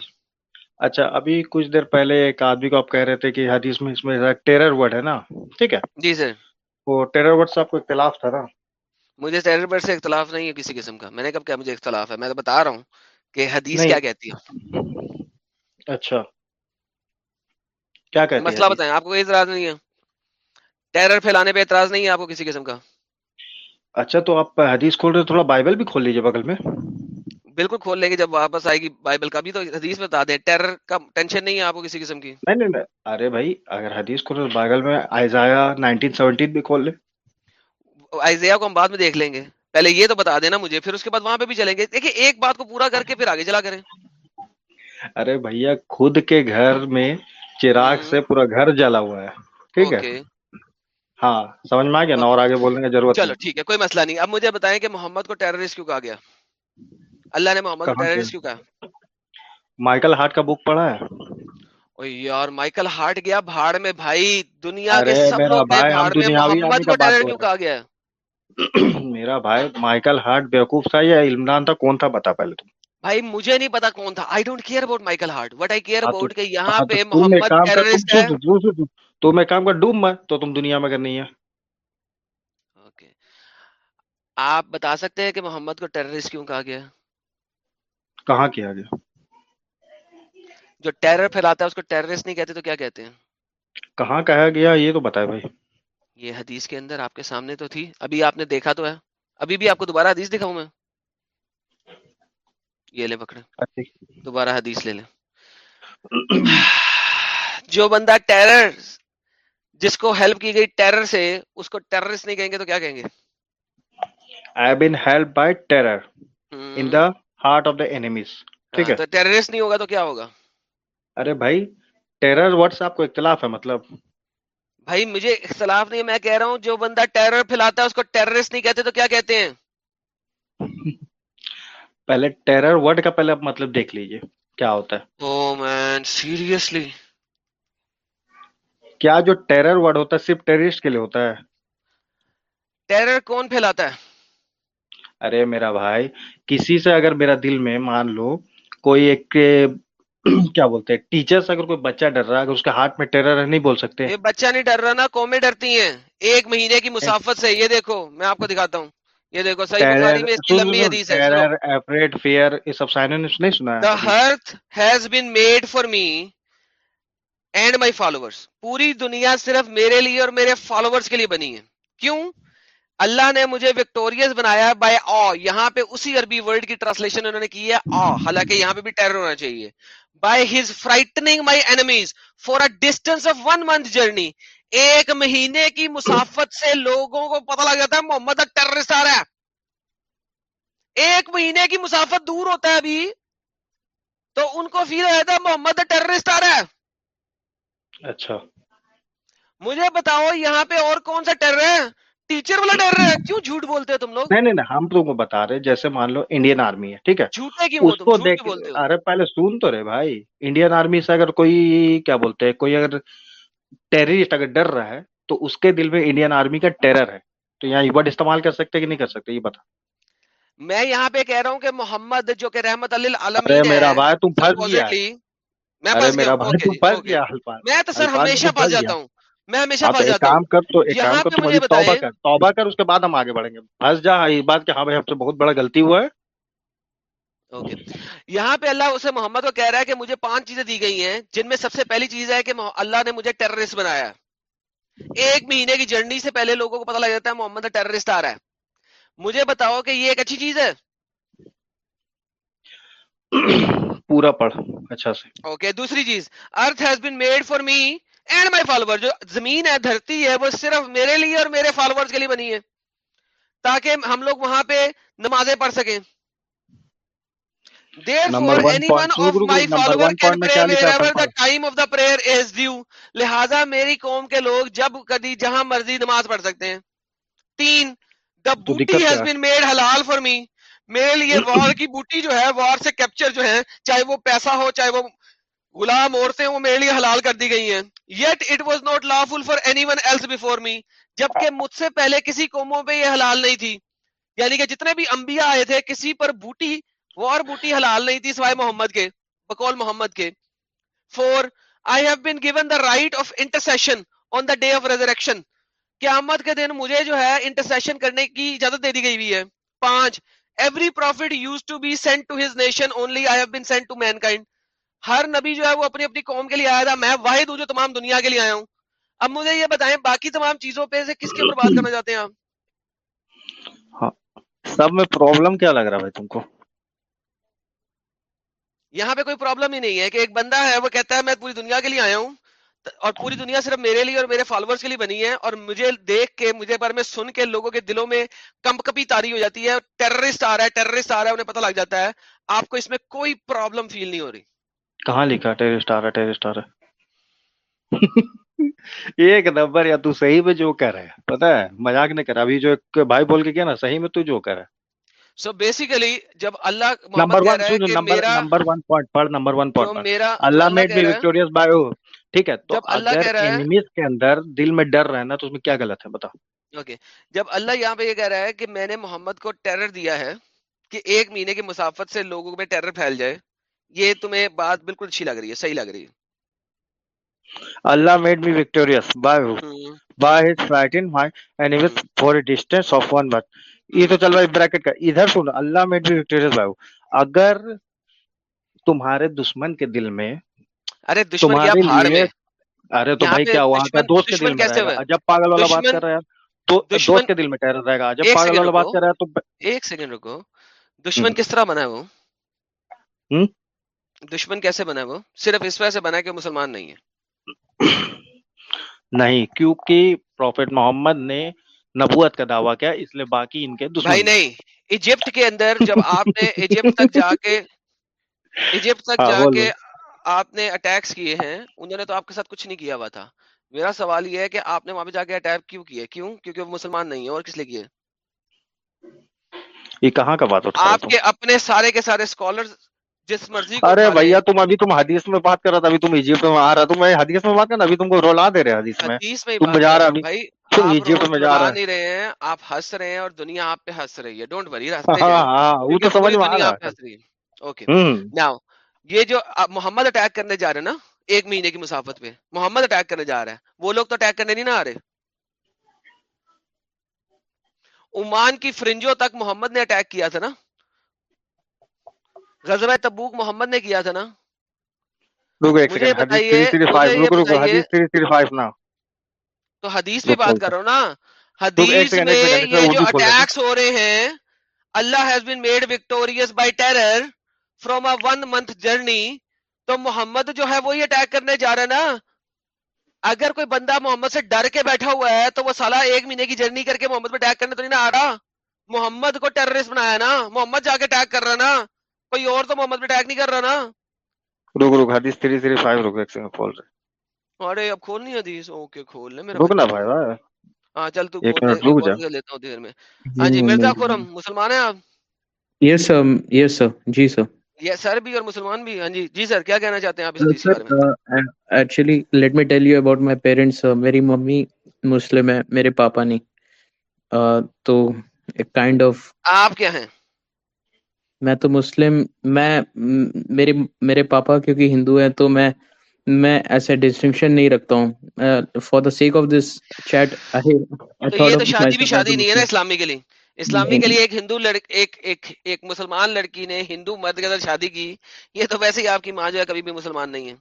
اچھا۔ ابھی کچھ دیر پہلے ایک آدمی کو آپ کہہ رہے تھے کہ حدیث میں اس میں ٹیرر ورڈ ہے نا ٹھیک ہے؟ جی سر۔ وہ ٹیرر ورڈ سے آپ کو اختلاف تھا نا؟ مجھے ٹیرر ورڈ سے اختلاف نہیں ہے کسی قسم کا۔ میں نے کب کیا مجھے اختلاف ہے؟ میں تو بتا رہا ہوں کہ حدیث کیا کہتی ہے۔ اچھا۔ کیا کہتے مسئلہ بتائیں آپ کو کوئی اعتراض نہیں ہے؟ ٹیرر پھیلانے پہ اعتراض نہیں ہے آپ کو کسی قسم کا؟ اچھا تو آپ حدیث کھول رہے تھوڑا بائبل بھی کھول لیجیے بغل میں۔ بالکل کھول لیں گے جب واپس آئے گی بائبل کا بھی تو حدیث میں بتا دیں۔ ٹیرر کا ٹینشن نہیں ہے آپ کو کسی قسم کی؟ نہیں نہیں ارے بھائی اگر حدیث کھول رہے بائبل میں آئزایا نائنٹین سیونٹین بھی کھول لے آئزیا کو ہم بعد میں دیکھ لیں گے۔ پہلے یہ تو بتا دینا مجھے پھر اس کے بعد وہاں پہ بھی چلیں گے۔ دیکھیں ایک بات کو پورا کر کے پھر آگے چلا کریں۔ ارے بھیا خود کے گھر میں چراغ سے پورا گھر جلا ہوا ہے۔ ٹھیک ہے؟ ہاں سمجھ میں آ گیا؟ نا اور آگے بولنے کی ضرورت چلو ٹھیک ہے کوئی مسئلہ نہیں۔ اب مجھے بتائیں کہ محمد کو ٹیررسٹ کیوں کہا گیا؟ اللہ نے محمد کو ٹیررسٹ کیوں کہا؟ مائیکل ہارٹ کا بک پڑھا ہے۔ یار مائیکل ہارٹ گیا بھاڑ میں بھائی دنیا کے سب لوگ بھاڑ میں۔ محمد کو ٹیرر کیوں کہا گیا؟ میرا بھائی مائیکل ہارٹ بیوقوف تھا یا علمدان تھا؟ کون تھا؟ بتا پہلے تم بھائی مجھے نہیں پتا کون تھا۔ I don't care about Michael Hart. What I care about کہ یہاں ہاں پہ محمد ٹیررسٹ ہے۔ تم ایک کام کر ڈوب میں تو تم دنیا میں کرنی ہے۔ آپ بتا سکتے ہیں کہ محمد کو ٹیررسٹ کیوں کہا گیا؟ کہاں کیا گیا؟ جو ٹیرر پھیلاتا ہے اس کو ٹیررسٹ نہیں کہتے تو کیا کہتے ہیں؟ کہاں کہا گیا؟ یہ تو بتائے بھائی۔ یہ حدیث کے اندر آپ کے سامنے تو تھی۔ ابھی آپ نے دیکھا تو ہے۔ ابھی بھی آپ کو دوبارہ حدیث دکھاؤں میں؟ یہ لے پکڑے دوبارہ حدیث لے لیں۔ جو بندہ ٹیرر جس کو ہیلپ کی گئی ٹیرر سے اس کو ٹیررسٹ نہیں کہیں گے تو کیا کہیں گے؟ I have been helped by terror in the heart of the enemies. ٹھیک ہے؟ تو ٹیررسٹ نہیں ہوگا تو کیا ہوگا؟ ارے بھائی ٹیرر ورڈ سے آپ کو اختلاف ہے مطلب۔ بھائی مجھے اختلاف نہیں میں کہہ رہا ہوں جو بندہ ٹیرر پھیلاتا ہے اس کو ٹیررسٹ نہیں کہتے تو کیا کہتے ہیں؟ پہلے ٹیرر ورڈ کا پہلے مطلب دیکھ لیجیے کیا ہوتا ہے۔ او مین سیریسلی کیا جو ٹیرر ورڈ ہوتا ہے صرف ٹیررسٹ کے لیے ہوتا ہے؟ ٹیرر کون پھیلاتا ہے؟ ارے میرا بھائی کسی سے اگر میرا دل میں مان لو کوئی ایک کیا بولتے ہیں ٹیچر سے اگر کوئی بچہ ڈر رہا ہے اگر اس کے ہاتھ میں ٹیرر ہے نہیں بول سکتے۔ یہ بچہ نہیں ڈر رہا نا قومیں ڈرتی ہیں۔ ایک مہینے کی مسافت سے یہ دیکھو میں آپ کو دکھاتا ہوں۔ یہ دیکھو صحیح بخاری میں اس کی لمبی حدیث ہے۔ ٹیرر افریڈ فیئر یہ سب سائنس نہیں سنا ہے۔ Earth has been made for me and my followers پوری دنیا صرف میرے لیے اور میرے فالوورس کے لیے بنی ہے۔ کیوں؟ اللہ نے مجھے وکٹوریس بنایا بائی آ یہاں پہ اسی عربی ورڈ کی ٹرانسلیشن انہوں نے کی ہے آ حالانکہ یہاں پہ بھی ٹیرر ہونا چاہیے۔ By his frightening my enemies for a distance of one month journey ایک مہینے کی مسافت سے لوگوں کو پتہ لگ جاتا ہے محمد ٹیررسٹ آ رہا ہے۔ ایک مہینے کی مسافت دور ہوتا ہے ابھی۔ تو ان کو فیل ہو جاتا ہے محمد ٹیررسٹ آ رہا ہے۔ اچھا۔ مجھے بتاؤ یہاں پہ اور کون سا ٹیرر ہے؟ ٹیچر والا ڈر ہے۔ کیوں جھوٹ بولتے ہو تم لوگ؟ نہیں نہیں ہم تم کو بتا رہے جیسے مان لو انڈین آرمی ہے ٹھیک ہے؟ جھوٹے کیوں اس کو دیکھ ارے پہلے سن تو رہے بھائی۔ انڈین آرمی سے اگر کوئی کیا بولتے ہیں کوئی اگر ٹیررسٹ اگر ڈر رہا ہے تو اس کے دل میں انڈین آرمی کا ٹیرر ہے۔ تو یہاں یہ ورڈ استعمال کر سکتے کہ نہیں کر سکتے؟ یہ بتا۔ میں یہاں پہ کہہ رہا ہوں کہ محمد جو کہ رحمت للعالمین میرا ہے بھائی تم پھنس گیا میں گیا جی میں تو سر ہمیشہ جاتا ہوں۔ میں ہمیشہ تو جاتا کام ہوں کر تو ایک یہاں کام کر تم مجھے توبہ کر توبہ کر اس کے بعد ہم آگے بڑھیں گے۔ پھنس جا اس بات کہ ہاں بھائی ہم سے بہت بڑا غلطی ہوا ہے۔ اوکے۔ یہاں پہ اللہ اسے محمد کو کہہ رہا ہے کہ مجھے پانچ چیزیں دی گئی ہیں جن میں سب سے پہلی چیز ہے کہ اللہ نے مجھے ٹیررسٹ بنایا۔ ایک مہینے کی جرنی سے پہلے لوگوں کو پتہ لگ جاتا ہے محمد ٹیررسٹ آ رہا ہے۔ مجھے بتاؤ کہ یہ ایک اچھی چیز ہے؟ پورا پڑھ اچھا سے۔ اوکے دوسری چیز earth has been made for me and my follower جو زمین ہے دھرتی ہے وہ صرف میرے لیے اور میرے فالوورز کے لیے بنی ہے۔ تاکہ ہم لوگ وہاں پہ نمازیں پڑھ سکیں. لہذا میری قوم کے لوگ جب کبھی جہاں مرضی نماز پڑھ سکتے ہیں۔ تین the booty has been made halal for me میرے لیے وار کی بوٹی جو ہے وار سے کیپچر جو ہے چاہے وہ پیسہ ہو چاہے وہ غلام عورتیں وہ میرے لیے حلال کر دی گئی ہیں۔ Yet it was not lawful for anyone else before me جبکہ مجھ سے پہلے کسی قوموں پہ یہ حلال نہیں تھی۔ یعنی کہ جتنے بھی انبیاء آئے تھے کسی پر بوٹی وہ اور بوٹی حلال نہیں تھی سوائے محمد کے بقول محمد کے۔ For I have been given the right of intercession on the day of resurrection قیامت کے دن مجھے جو ہے انٹرسیشن کرنے کی اجازت دے دی گئی ہوئی ہے۔ پانچ every prophet used to be sent to his nation only I have been sent to mankind ہر نبی جو ہے وہ اپنی اپنی قوم کے لیے آیا تھا. میں واحد ہوں جو تمام دنیا کے لیے آیا ہوں. اب مجھے یہ بتائیں باقی تمام چیزوں پہ سے کس کے اوپر بات کرنا چاہتے ہیں آپ؟ ہاں. سب میں پرابلم کیا لگ رہا ہے تم کو؟ یہاں پہ کوئی پرابلم ہی نہیں ہے کہ ایک بندہ ہے وہ کہتا ہے میں پوری دنیا کے لیے آیا ہوں. اور پوری دنیا صرف میرے لیے اور میرے فالوورز کے لیے بنی ہے اور مجھے دیکھ کے مجھے بارے میں سن کے لوگوں کے دلوں میں کمپ کپی تاری ہو جاتی ہے ٹیررسٹ آ رہا ہے ٹیررسٹ آ رہا ہے انہیں پتہ لگ جاتا ہے۔ آپ کو اس میں کوئی پرابلم فیل نہیں ہو رہی۔ کہاں لکھا؟ ٹیرسٹ آ رہا ٹیرسٹ آ رہا [LAUGHS] ایک نمبر یا تو صحیح میں جو کہہ رہا ہے پتا ہے؟ مذاق نہیں کر رہا ابھی جو ایک بھائی بول کے کیا نا صحیح میں تو جو کہہ رہا ہے۔ سو بیسیکلی جب اللہ نمبر ون ہے نمبر پوائنٹ پڑھ number one point Allah made me ہے وکٹوریس بائی ٹھیک ہے تو جب اللہ اگر انیمیز کے اندر دل میں ڈر رہنا تو اس میں کیا غلط ہے؟ بتاؤ۔ اوکے جب اللہ یہاں پہ یہ کہہ رہا ہے کہ میں نے محمد کو ٹیرر دیا ہے کہ ایک مہینے کی مسافت سے لوگوں میں ٹیرر پھیل جائے یہ تمہیں بات بالکل اچھی لگ رہی ہے صحیح لگ رہی ہے۔ اللہ made me victorious by by his frighten my enemies ہوں۔ For a distance of one but یہ تو چل رہا ہے بریکٹ کا۔ ادھر سن اللہ میڈ می وکٹوریس بائی اگر تمہارے دشمن کے دل میں ارے دشمن کیا بھاڑ میں ارے تو بھائی کیا دشمن دوست کے دل میں جب پاگل والا بات کر رہا ہے تو دوست کے دل میں ٹہر رہے گا۔ جب پاگل والا بات کر رہا ہے تو ایک سیکنڈ رکو۔ دشمن کس طرح بنا ہے وہ؟ دشمن کیسے بنا ہے وہ؟ صرف اس وجہ سے بنا کہ مسلمان نہیں ہے۔ نہیں کیونکہ پروفیٹ محمد نے نبوت کا دعویٰ کیا اس لیے باقی ان کے بھائی نہیں ایجپٹ کے اندر جب آپ نے ایجپٹ تک جا کے [LAUGHS] ایجپٹ تک ہاں جا کے آپ نے اٹیکس کیے ہیں انہوں نے تو آپ کے ساتھ کچھ نہیں کیا ہوا تھا۔ میرا سوال یہ ہے کہ آپ نے وہاں پہ جا کے اٹیک کیوں کیے؟ کیوں؟ کیونکہ وہ مسلمان نہیں ہے اور کس لیے کیے؟ یہ کہاں کا بات آپ کے اپنے سارے کے سارے اسکالر جس مرضی ارے بھیا تم ابھی تم حدیث میں بات کر رہا تھا ابھی تم ایجپٹ میں آ رہا تم میں حدیث میں بات کر رہا ابھی تم کو رولا دے رہے حدیث میں۔ تم جا رہا ابھی تم آپ ایجپٹ روز میں جا رلا رہا ہے نہیں رہے ہیں آپ ہنس رہے ہیں اور دنیا آپ پہ ہنس رہی ہے۔ ڈونٹ وری ہاں ہاں وہ کیونکہ تو سمجھ پوری میں آ دنیا رہا آپ پہ ہے۔ اوکے ناؤ یہ جو محمد اٹیک کرنے جا رہے ہیں نا ایک مہینے کی مسافت پہ محمد اٹیک کرنے جا رہا ہے وہ لوگ تو اٹیک کرنے نہیں نہ آ رہے۔ عمان کی فرنجوں تک محمد نے اٹیک کیا تھا نا۔ غزوہ تبوک محمد نے کیا تھا نا۔ تو حدیث پہ بات کر رہا ہوں نا۔ حدیث میں یہ جو اٹیکس ہو رہے ہیں Allah has been made victorious by terror from a one month journey تو محمد جو ہے وہی اٹیک کرنے جا رہا ہے نا۔ اگر کوئی بندہ محمد سے ڈر کے بیٹھا ہوا ہے تو وہ سالہ ایک مہینے کی جرنی کر کے محمد پہ اٹیک کرنے تو نہیں نہ آ رہا۔ محمد کو ٹیررسٹ بنایا نا۔ محمد جا کے اٹیک کر رہا نا۔ کوئی اور تو محمد پہ اٹیک نہیں کر رہا نا۔ رک رک حدیث تھری تھری فائیو رکو ایک سیکنڈ کھول رہے۔ ارے اب کھولنی حدیث۔ اوکے کھول لے۔ میرا رک نا بچہ بھائی بھائی۔ ہاں چل تو ایک کھول منٹ رک جا۔ لیتا ہوں دیر میں۔ ہاں جی مرزا خورم مسلمان ہیں آپ؟ یس سر یس سر جی سر یہ سر بھی اور مسلمان بھی ہاں جی جی سر کیا کہنا چاہتے ہیں آپ اس حدیث کے سر بارے میں؟ Actually let me tell you about my parents میری ممی مسلم ہے میرے پاپا نہیں۔ تو ایک کائنڈ آف آپ کیا ہیں؟ میں تو مسلم میں م- میرے میرے پاپا کیونکہ ہندو ہیں تو میں میں ایسے ڈسٹنکشن نہیں رکھتا ہوں۔ For the sake of this chat تو یہ تو شادی بھی شادی نہیں ہے نا اسلامی کے لیے۔ اسلامی کے نہیں لیے ایک ہندو لڑک ایک ایک ایک مسلمان لڑکی نے ہندو مرد کے ساتھ شادی کی یہ تو ویسے ہی آپ کی ماں جو ہے کبھی بھی مسلمان نہیں ہے۔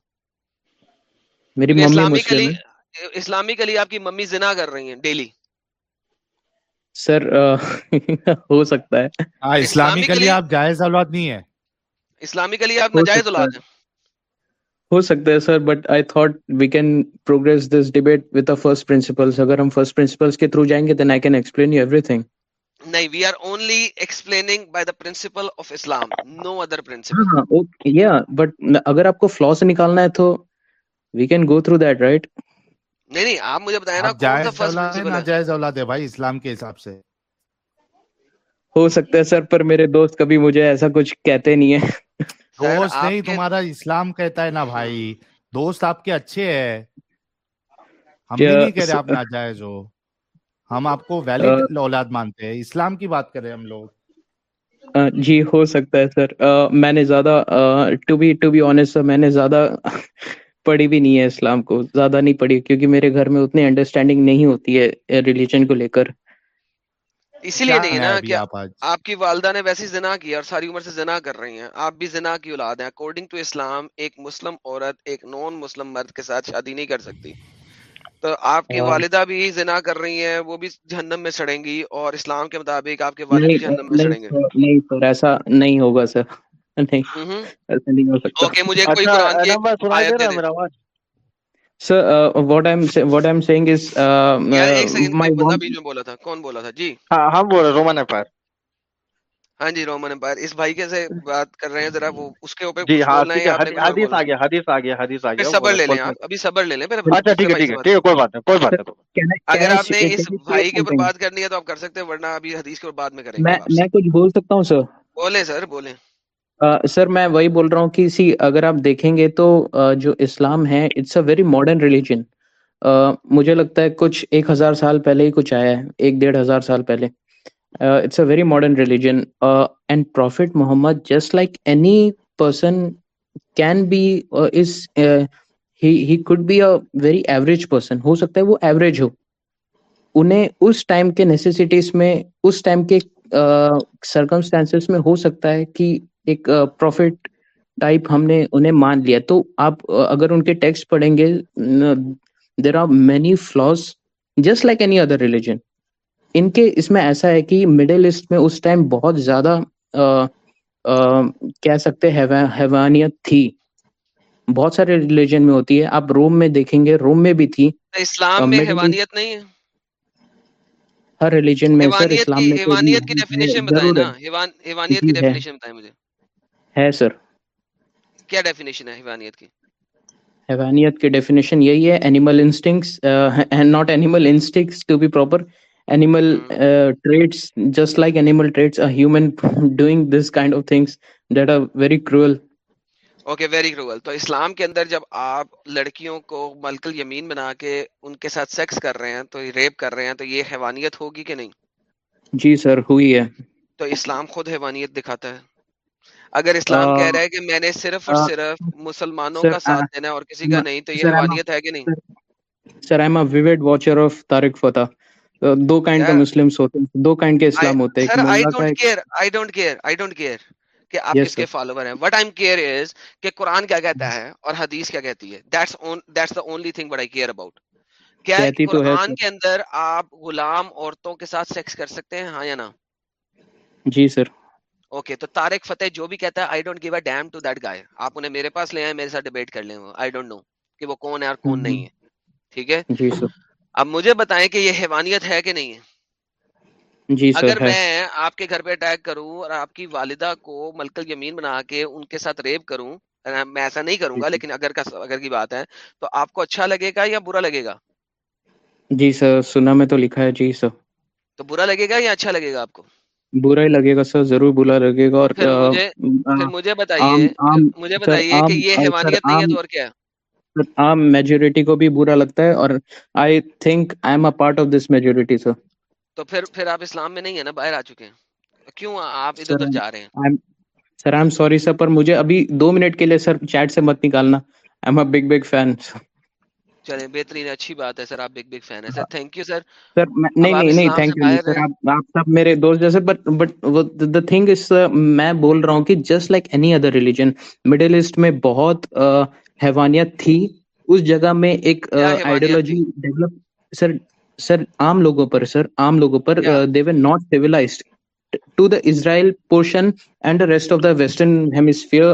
میری اسلامی کے لیے اسلامی کے لیے آپ کی ممی زنا کر رہی ہیں ڈیلی۔ سر ہو سکتا ہے۔ ہاں اسلامی کے کے لیے آپ جائز اولاد نہیں ہے اسلامی کے لیے آپ ہو ناجائز سکتا اولاد ہے۔ ہیں۔ ہو سکتا ہے sir but I thought we can progress this debate with first principles اگر ہم فرسٹ پرنسپلس کے تھرو جائیں گے then I can explain you everything نہیں we are only explaining by the principle of Islam no other principle یا but اگر آپ کو فلو سے نکالنا ہے تو we can go through that right نہیں نہیں آپ مجھے بتائیں نا کون سا فرسٹ پرنسپل ہے؟ جائز اولاد ہے بھائی اسلام کے حساب سے۔ ہو سکتا ہے سر پر میرے دوست کبھی مجھے ایسا کچھ کہتے نہیں ہے [LAUGHS] دوست نہیں تمہارا اسلام کہتا ہے نا بھائی۔ دوست آپ کے اچھے ہیں۔ ہم نہیں کہہ رہے آپ ناجائز ہو۔ ہم آپ کو ویلڈ اولاد مانتے ہیں۔ اسلام کی بات کریں ہم لوگ۔ جی ہو سکتا ہے سر۔ میں نے زیادہ to be to be honest میں نے زیادہ [LAUGHS] پڑھی بھی نہیں ہے اسلام کو۔ زیادہ نہیں پڑھی کیونکہ میرے گھر میں اتنی انڈرسٹینڈنگ نہیں ہوتی ہے ریلیجن کو لے کر۔ اسی لیے نہیں نا کہ آپ کی والدہ نے ویسی زنا کی اور ساری عمر سے زنا کر رہی ہیں۔ آپ بھی زنا کی اولاد ہیں۔ اکارڈنگ ٹو اسلام ایک مسلم عورت ایک نان مسلم مرد کے ساتھ شادی نہیں کر سکتی۔ تو آپ کی والدہ بھی زنا کر رہی ہیں وہ بھی جہنم میں سڑیں گی اور اسلام کے مطابق آپ کے والد بھی جہنم میں سڑیں گے۔ نہیں سر ایسا نہیں ہوگا سر۔ نہیں اچھا، سر واٹ جو بولا تھا۔ کون بولا تھا؟ جی۔ ہاں ہم بول رہے رومن ہاں جی رومن امپائر۔ اس بھائی کے سے بات کر رہے ہیں ذرا وہ اس کے اوپر جی، ہاں، حدیث آ گیا حدیث آ گیا حدیث آ گیا صبر لے لیں ابھی صبر لے لیں۔ اچھا ٹھیک ہے ٹھیک ہے کوئی بات نہیں کوئی بات نہیں۔ اگر آپ نے اس بھائی کے اوپر بات کرنی ہے تو آپ کر سکتے ہیں ورنہ ابھی حدیث کے اوپر بات میں کریں گے میں کچھ بول سکتا ہوں سر؟ بولیں سر بولیں۔ سر میں وہی بول رہا ہوں کہ اگر آپ دیکھیں گے تو جو اسلام ہے it's a very modern religion مجھے لگتا ہے کچھ ایک ہزار سال پہلے ہی کچھ آیا ہے ایک ڈیڑھ ہزار سال پہلے۔ uh, it's a very modern religion. Uh, and prophet muhammad just like any person can be uh, is uh, he he could be a very average person. ہو سکتا ہے وہ ایوریج ہو انہیں اس ٹائم کے نیسیسٹیز میں اس ٹائم کے circumstances میں ہو سکتا ہے کہ ایک پروفٹ ٹائپ ہم نے انہیں مان لیا تو آپ اگر ان کے ٹیکسٹ پڑھیں گے there are many flaws just like any other religion ان کے اس میں ایسا ہے کہ مڈل ایسٹ میں اس ٹائم بہت زیادہ کہہ سکتے حیوانیت تھی۔ بہت سارے ریلیجن میں ہوتی ہے۔ آپ روم میں دیکھیں گے روم میں بھی تھی۔ اسلام میں حیوانیت نہیں ہے۔ ہر ریلیجن میں سر اسلام میں حیوانیت کی ڈیفینیشن بتائیں نا۔ حیوانیت کی ڈیفینیشن بتائیں مجھے۔ ہے سر۔ کیا ڈیفینیشن ہے حیوانیت کی؟ حیوانیت کی ڈیفینیشن یہی ہے۔ Animal instincts and not animal instincts to be proper animal uh, traits just like animal traits a human doing this kind of things that are very cruel. Okay very cruel تو اسلام کے اندر جب آپ لڑکیوں کو ملکل یمین بنا کے ان کے ساتھ سیکس کر رہے ہیں تو ریپ کر رہے ہیں تو یہ حیوانیت ہوگی کہ نہیں؟ جی سر ہوئی ہے۔ تو اسلام خود حیوانیت دکھاتا ہے۔ اگر اسلام کہہ رہا ہے کہ میں نے صرف اور صرف مسلمانوں کا ساتھ دینا اور کسی کا نہیں تو یہ حیوانیت ہے کہ نہیں؟ Sir am a avid watcher of Tarek Fatah. Do kind کا مسلم ہوتے ہیں دو کائنڈ کے اسلام ہوتے ہیں sir I don't care I don't care I don't care کہ آپ کے فالوور ہیں. وٹ آئی کیئر از کہ قرآن کیا کہتا ہے اور حدیث کیا کہتی ہے. That's that's only thing what I care about کیا قرآن کے اندر آپ غلام عورتوں کے ساتھ سیکس کر سکتے ہیں؟ ہاں یا جی سر اوکے تو طارق فتح جو بھی کہتا ہے I don't give a damn to that guy آپ انہیں میرے پاس لے آئے میرے ساتھ ڈیبیٹ کر لیں آئی ڈونٹ نو کہ وہ کون ہے اور کون نہیں ہے. ٹھیک ہے؟ جی سر اب مجھے بتائیں کہ یہ حیوانیت ہے کہ نہیں ہے؟ جی اگر میں آپ کے گھر پہ اٹیک کروں اور آپ کی والدہ کو ملکل یمین بنا کے ان کے ساتھ ریپ کروں میں ایسا نہیں کروں گا جی۔ لیکن اگر اگر کی بات ہے تو آپ کو اچھا لگے گا یا برا لگے گا؟ جی سر سنا میں تو لکھا ہے۔ جی سر۔ تو برا لگے گا یا اچھا لگے گا آپ کو؟ برا ہی لگے گا سر ضرور برا لگے گا۔ اور مجھے بتائیے مجھے بتائیے کہ یہ حیوانیت نہیں ہے تو اور کیا عام میجورٹی کو بھی برا لگتا ہے اور I think I am a part of this majority sir تو پھر پھر آپ اسلام میں نہیں ہیں نا؟ باہر آ چکے ہیں۔ کیوں آپ ادھر ادھر جا رہے ہیں؟ Sir I am sorry sir پر مجھے ابھی دو منٹ کے لیے سر چیٹ سے مت نکالنا۔ I am a big big fan چلیں بہترین اچھی بات ہے سر آپ بگ بگ فین ہیں۔ سر تھینک یو سر سر نہیں نہیں نہیں تھینک یو سر آپ سب میرے دوست جیسے but but the thing is میں بول رہا ہوں کہ just like any other religion Middle East میں بہت حیوانیت تھی اس جگہ میں ایک آئیڈیولوجی ڈیولپ سر سر عام لوگوں پر سر عام لوگوں پر they were not civilized to the Israel portion and rest of the western hemisphere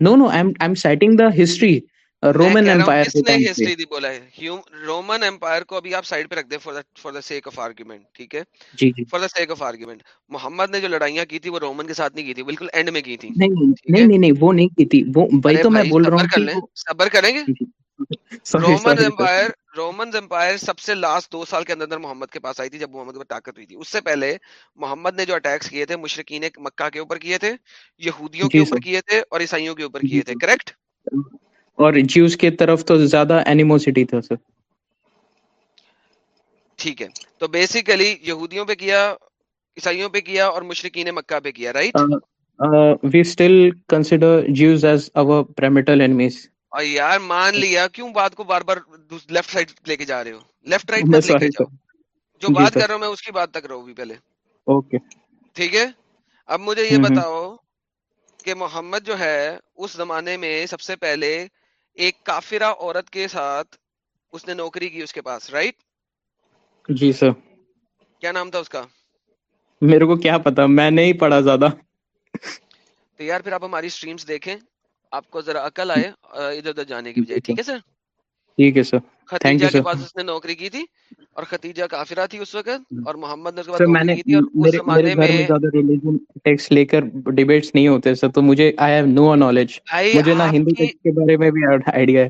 no no I am citing the history Roman empire کس نے ہسٹری دی بولا ہے؟ رومن امپائر کو ابھی آپ سائیڈ پہ رکھ دیں for the sake of argument ٹھیک ہے؟ جی جی۔ For the sake of argument Muhammad نے جو لڑائیاں کی تھی وہ رومن کے ساتھ نہیں کی تھی بالکل اینڈ میں کی تھی نہیں نہیں نہیں وہ نہیں کی تھی وہ بھائی تو میں بول رہا ہوں صبر کریں گے؟ جی، جی۔ رومن امپائر رومن امپائر سب سے لاسٹ دو سال کے اندر محمد کے پاس آئی تھی جب محمد کے طاقت ہوئی تھی۔ اس سے پہلے محمد نے جو اٹیکس کیے تھے مشرقین مکہ کے اوپر کیے تھے یہودیوں کے جی، اوپر کیے تھے اور عیسائیوں کے اوپر کیے تھے کریکٹ اور جیوز کی طرف تو زیادہ اینیموسٹی تھا سر۔ ٹھیک ہے۔ تو بیسیکلی یہودیوں پہ کیا عیسائیوں پہ کیا اور مشرقین مکہ پہ کیا right we still consider Jews as our perimeter enemies اور یار مان لیا کیوں بات کو بار بار لیفٹ سائڈ لے کے جا رہے ہو؟ لیفٹ رائٹ میں مت لے کے جاؤ۔ جو جی بات سر۔ کر رہا ہوں میں اس کی بات تک رہو بھی پہلے۔ اوکے۔ ٹھیک ہے؟ اب مجھے یہ بتاؤ کہ محمد جو ہے اس زمانے میں سب سے پہلے ایک کافرہ عورت کے ساتھ اس نے نوکری کی اس کے پاس رائٹ جی سر۔ کیا نام تھا اس کا؟ میرے کو کیا پتا میں نہیں پڑھا زیادہ۔ تو یار پھر آپ ہماری سٹریمز دیکھیں آپ کو ذرا عقل آئے ادھر ادھر جانے کی جی بجائے ٹھیک ہے سر؟ ٹھیک ہے سر۔ ختیجہ کے پاس اس نے نوکری کی تھی اور ختیجہ کافرہ تھی اس وقت اور محمد نے اس کے پاس نوکری کی تھی اور اس زمانے میں زیادہ ریلیجن ٹیکسٹ لے کر ڈیبیٹس نہیں ہوتے سر تو مجھے آئی ہیو نو نالج مجھے نہ ہندو کی ٹیکسٹ کے بارے میں بھی آئیڈیا ہے۔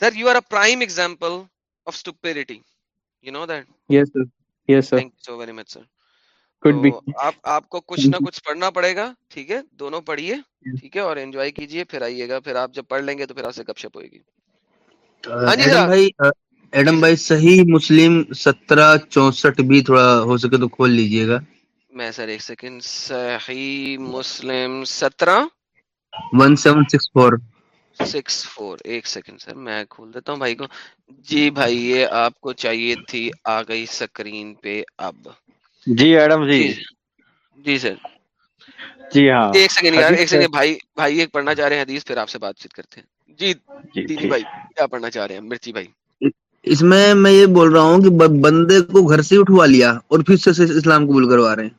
Sir you are a prime example of you know that yes sir yes sir thank you so very much sir be تو آپ آپ کو کچھ نہ کچھ پڑھنا پڑے گا ٹھیک ہے دونوں پڑھیے ٹھیک ہے اور انجوائے کیجیے پھر آئیے گا پھر آپ جب پڑھ لیں گے تو پھر آپ سے گپ شپ ہوئے گی ہاں جی ایڈم سر بھائی جی ایڈم بھائی صحیح مسلم سترہ چونسٹھ بھی تھوڑا ہو سکے تو کھول لیجیے گا۔ میں سر ایک سیکنڈ صحیح مسلم سترہ۔ One seven six four. Six four ایک سیکنڈ سر میں کھول دیتا ہوں بھائی کو۔ جی بھائی یہ آپ کو چاہیے تھی آ گئی سکرین پہ اب۔ جی ایڈم جی۔ جی جی سر۔ جی ہاں۔ ایک سیکنڈ یار ایک سیکنڈ بھائی بھائی ایک پڑھنا چاہ رہے ہیں حدیث پھر آپ سے بات چیت کرتے ہیں۔ جی جی بھائی کیا پڑھنا چاہ رہے ہیں؟ مرچی بھائی۔ اس میں میں یہ بول رہا ہوں کہ بندے کو گھر سے اٹھوا لیا اور پھر سے اسلام قبول کروا رہے ہیں۔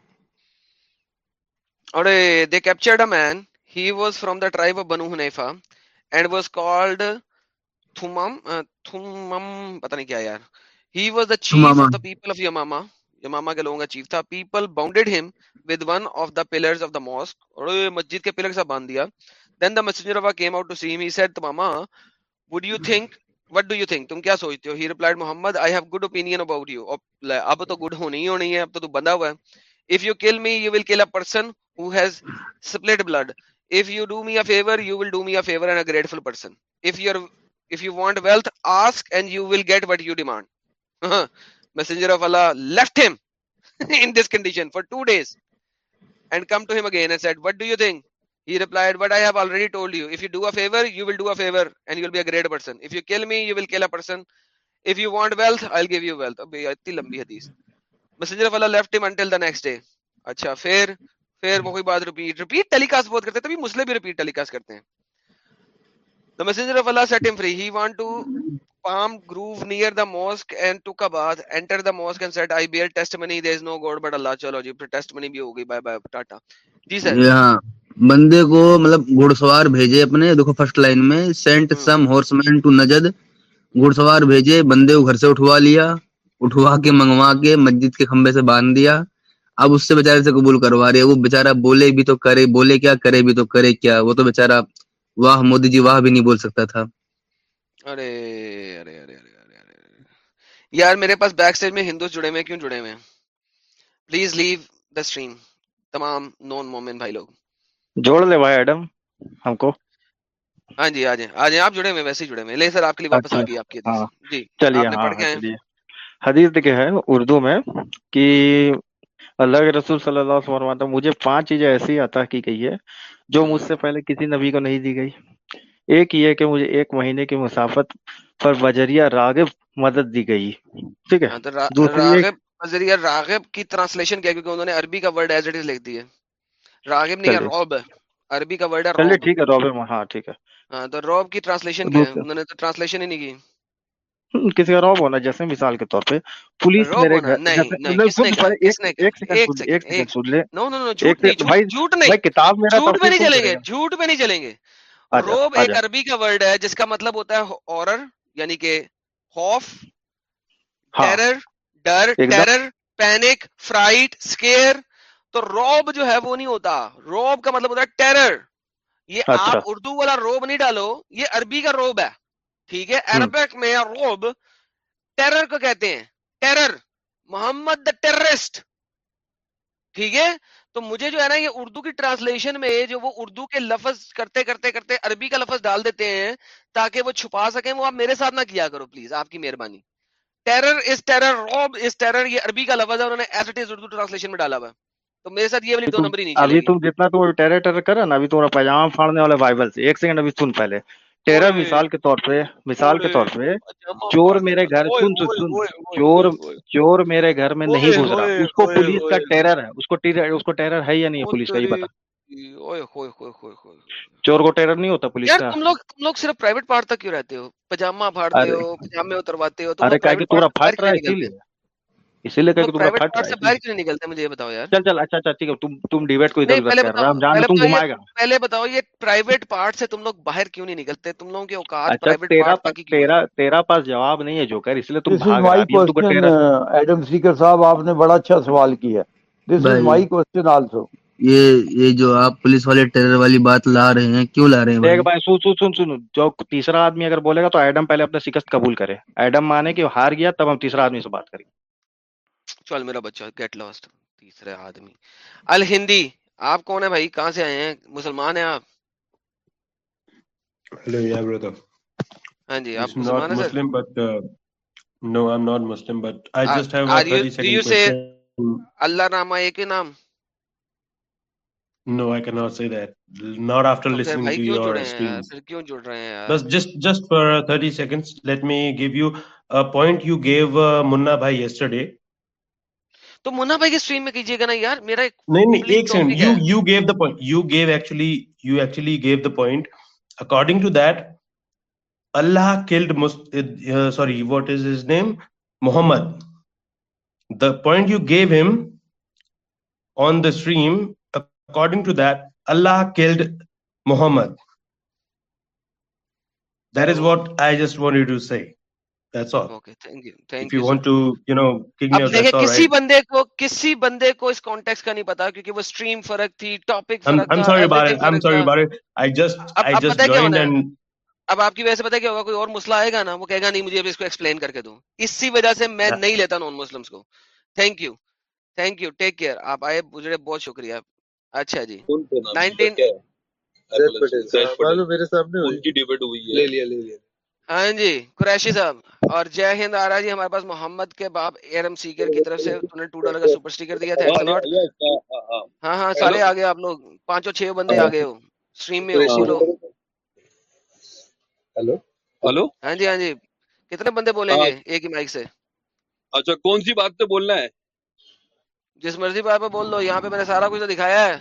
اور they captured a man he was from the tribe of Banu Hanifa and was called Thumamah Thumamah پتہ نہیں کیا یار۔ He was the chief of the people of Yamamah Yamamah کے لوگوں کا چیف تھا۔ People bounded him with one of the pillars of the mosque اور مسجد کے پلر سے باندھ دیا۔ Then the messenger of came out to see him he said Thumamah would you think what do you think تم کیا سوچتے ہو he replied Muhammad I have good opinion about you اب تو گڈ ہونی ہی ہونی ہے اب تو تو بندہ ہوا ہے اف یو کل me you will kill a person who has split blood if you do me a favor you will do me a favor and a grateful person if you're if you want wealth ask and you will get what you demand messenger of allah left him in this condition for two days and come to him again and said what do you think he replied what i have already told you if you do a favor you will do a favor and you will be a great person if you kill me you will kill a person if you want wealth i'll give you wealth اب یہ اتنی لمبی حدیث messenger of allah left him until the next day اچھا پھر پھر وہی بات ریپیٹ ریپیٹ ٹیلی کاسٹ بہت کرتے ہیں تبھی مسلم بھی ریپیٹ ٹیلی کاسٹ کرتے ہیں The messenger of Allah set him free. He want to palm grove near the mosque and took a bath, entered the mosque and said, I bear testimony there is no God but Allah. جی پھر testimony بھی ہو گئی bye bye tata جی sir یہاں بندے کو مطلب گھڑ سوار بھیجے اپنے دیکھو فرسٹ لائن میں sent some horsemen to Najd گھڑ سوار بھیجے بندے کو گھر سے اٹھوا لیا اٹھوا کے منگوا کے مسجد کے کھمبے سے باندھ دیا۔ اب اس سے بیچارے سے قبول کروا رہے وہ بیچارہ بولے بھی تو کرے بولے کیا کرے بھی تو کرے کیا وہ تو بیچارہ واہ مودی جی واہ بھی نہیں بول سکتا تھا۔ ارے ارے ارے ارے یار میرے پاس بیک سائڈ میں ہندوز جڑے ہوئے کیوں جڑے ہوئے ہیں؟ پلیز لیو دا اسٹریم تمام نون مومن بھائی لوگ۔ جوڑ لے بھائی ایڈم ہم کو۔ ہاں جی آ جائیں۔ آ جائیں آپ جڑے ہوئے ویسے جڑے ہوئے۔ لے سر آپ کے لیے واپس آ اچھا۔ گئی آپ کی ہاں۔ حدیث۔ جی چلیے ہاں حدیث دیکھے ہے اردو میں کہ اللہ کے رسول صلی اللہ علیہ وسلم مجھے پانچ چیزیں ایسی عطا کی گئی ہے جو مجھ سے پہلے کسی نبی کو نہیں دی گئی۔ ایک یہ کہ مجھے ایک مہینے کی مسافت پر بجریہ راغب مدد دی گئی۔ ٹھیک ہے؟ ہاں دوسری راغب کی ٹرانسلیشن کیا؟ کیونکہ انہوں نے عربی کا ورڈ ایز اٹ از لکھ دی ہے۔ راغب نہیں ہے؟ روب عربی کا ورڈ ہے چلیے روب ٹھیک ہے میں ہاں ٹھیک ہے۔ ہاں تو روب کی ٹرانسلیشن کیا ہے؟ انہوں نے تو ٹرانسلیشن ہی نہیں کی۔ کسی کا روب ہونا جیسے مثال کے طور پہ پولیس روب میرے گھر کتاب جھوٹ پہ نہیں چلیں گے جھوٹ پہ نہیں چلیں گے۔ روب ایک عربی کا ورڈ ہے جس کا مطلب ہوتا ہے اورر یعنی کہ خوف ہاں۔ ٹیرر ڈر ایک دم۔ ٹیرر پینک فرائٹ سکیئر تو روب جو ہے وہ نہیں ہوتا۔ روب کا مطلب ہوتا ہے ٹیرر۔ یہ اچھا۔ آپ اردو والا روب نہیں ڈالو یہ عربی کا روب ہے۔ ٹھیک ہے؟ عربک میں روب ٹیرر کو کہتے ہیں۔ ٹیرر محمد دا ٹیررسٹ ٹھیک ہے؟ تو مجھے جو ہے نا یہ اردو کی ٹرانسلیشن میں جو وہ اردو کے لفظ کرتے کرتے کرتے عربی کا لفظ ڈال دیتے ہیں تاکہ وہ چھپا سکیں۔ وہ آپ میرے ساتھ نہ کیا کرو پلیز آپ کی مہربانی۔ ٹیرر از ٹیرر روب از ٹیرر یہ عربی کا لفظ ہے انہوں نے as it is Urdu translation میں ڈالا ہوا ہے۔ تو میرے ساتھ یہ والی دو نمبر ہی نہیں ابھی تم جتنا تم ٹیرر ٹیرر کر نا ابھی تمہارا پیجامہ پھاڑنے والا بائبل سے۔ ایک سیکنڈ ابھی سن پہلے۔ ٹیرر مثال کے طور پہ مثال کے طور پہ اچھا، چور میرے گھر سن سن۔ چور چور میرے گھر میں نہیں گھس رہا اس کو پولیس کا ٹیرر ہے۔ اس کو ٹیرر اس کو ٹیرر ہے یا نہیں پولیس کا؟ یہ بتا۔ چور کو ٹیرر نہیں ہوتا پولیس کا؟ تم لوگ تم لوگ صرف پرائیویٹ پارٹ تک کیوں رہتے ہو؟ پاجامہ پھاڑتے ہو پاجامے اترواتے ہو ارے کہ تمہارا پھاٹ رہا ہے اسی لیے۔ اسی لیے کہ اچھا، اچھا، تم بتاؤ یار۔ ڈیبیٹ کو گھمائے گا۔ پہلے بتاؤ یہ پرائیویٹ پارٹ سے تم لوگ باہر کیوں نہیں نکلتے؟ تم لوگوں اوقات اچھا، تیرا پاس جواب نہیں ہے اس لیے تم ایڈم سیکر uh, صاحب آپ نے بڑا اچھا سوال کیا یہ جو آپ پولیس والے ٹیرر والی بات لا رہے ہیں کیوں لا رہے ہیں دیکھ بھائی؟ سن سن سن جو تیسرا آدمی اگر بولے گا تو ایڈم پہلے اپنا شکست قبول کرے۔ ایڈم مانے کہ ہار گیا تب ہم تیسرا آدمی سے بات کریں۔ چل میرا بچہ گیٹ لاسٹ تیسرے آدمی۔ الہندی آپ کون ہیں بھائی؟ کہاں سے آئے ہیں؟ مسلمان ہیں آپ؟ ہیلو یا بردر ہاں جی آپ مسلمان ہیں Muslim but no am not Muslim but I just have a 30 second you say Allah نامہ ایک ہی نام؟ No, I cannot say that. Not after listening to your stream. But just just for 30 seconds, let me give you a point you gave uh, Munna Bhai yesterday. تو منا بھائی کے stream میں کیجیے گا نا یار میرا ایک نہیں نہیں ایک second you you give the point you give actually you actually give the point according to that Allah called sorry what is his name Muhammad the point you give him on the stream according to that Allah called Muhammad that is what I just want to see That's all. Okay, thank you. Thank If you want to, you know, me I'm sorry about it. I'm sorry about it. I just I just joined and اب آپ کی وجہ سے پتا کیا ہوگا کوئی اور مسئلہ آئے گا نا وہ کہے گا نہیں مجھے اس کو ایکسپلین کر کے دو۔ اسی وجہ سے میں نہیں لیتا نان مسلم کو۔ Thank you thank you take care آپ آئے مجھے بہت شکریہ۔ اچھا جی۔ نائنٹین ہاں جی قریشی صاحب۔ اور جے ہند آرا جی ہمارے پاس محمد کے باپ ایرم سیکر کی طرف سے نے ٹو ڈالر کا سپر سٹیکر دیا تھا ہاں ہاں سارے آگے آپ لوگ پانچوں چھ بندے آگے ہو سٹریم میں ہو لوگ۔ ہلو ہلو ہاں جی ہاں جی۔ کتنے بندے بولیں گے uh, ایک ہی مائک سے؟ اچھا کون سی بات پہ بولنا ہے؟ جس مرضی بات پہ بول لو یہاں پہ میں نے سارا کچھ دکھایا ہے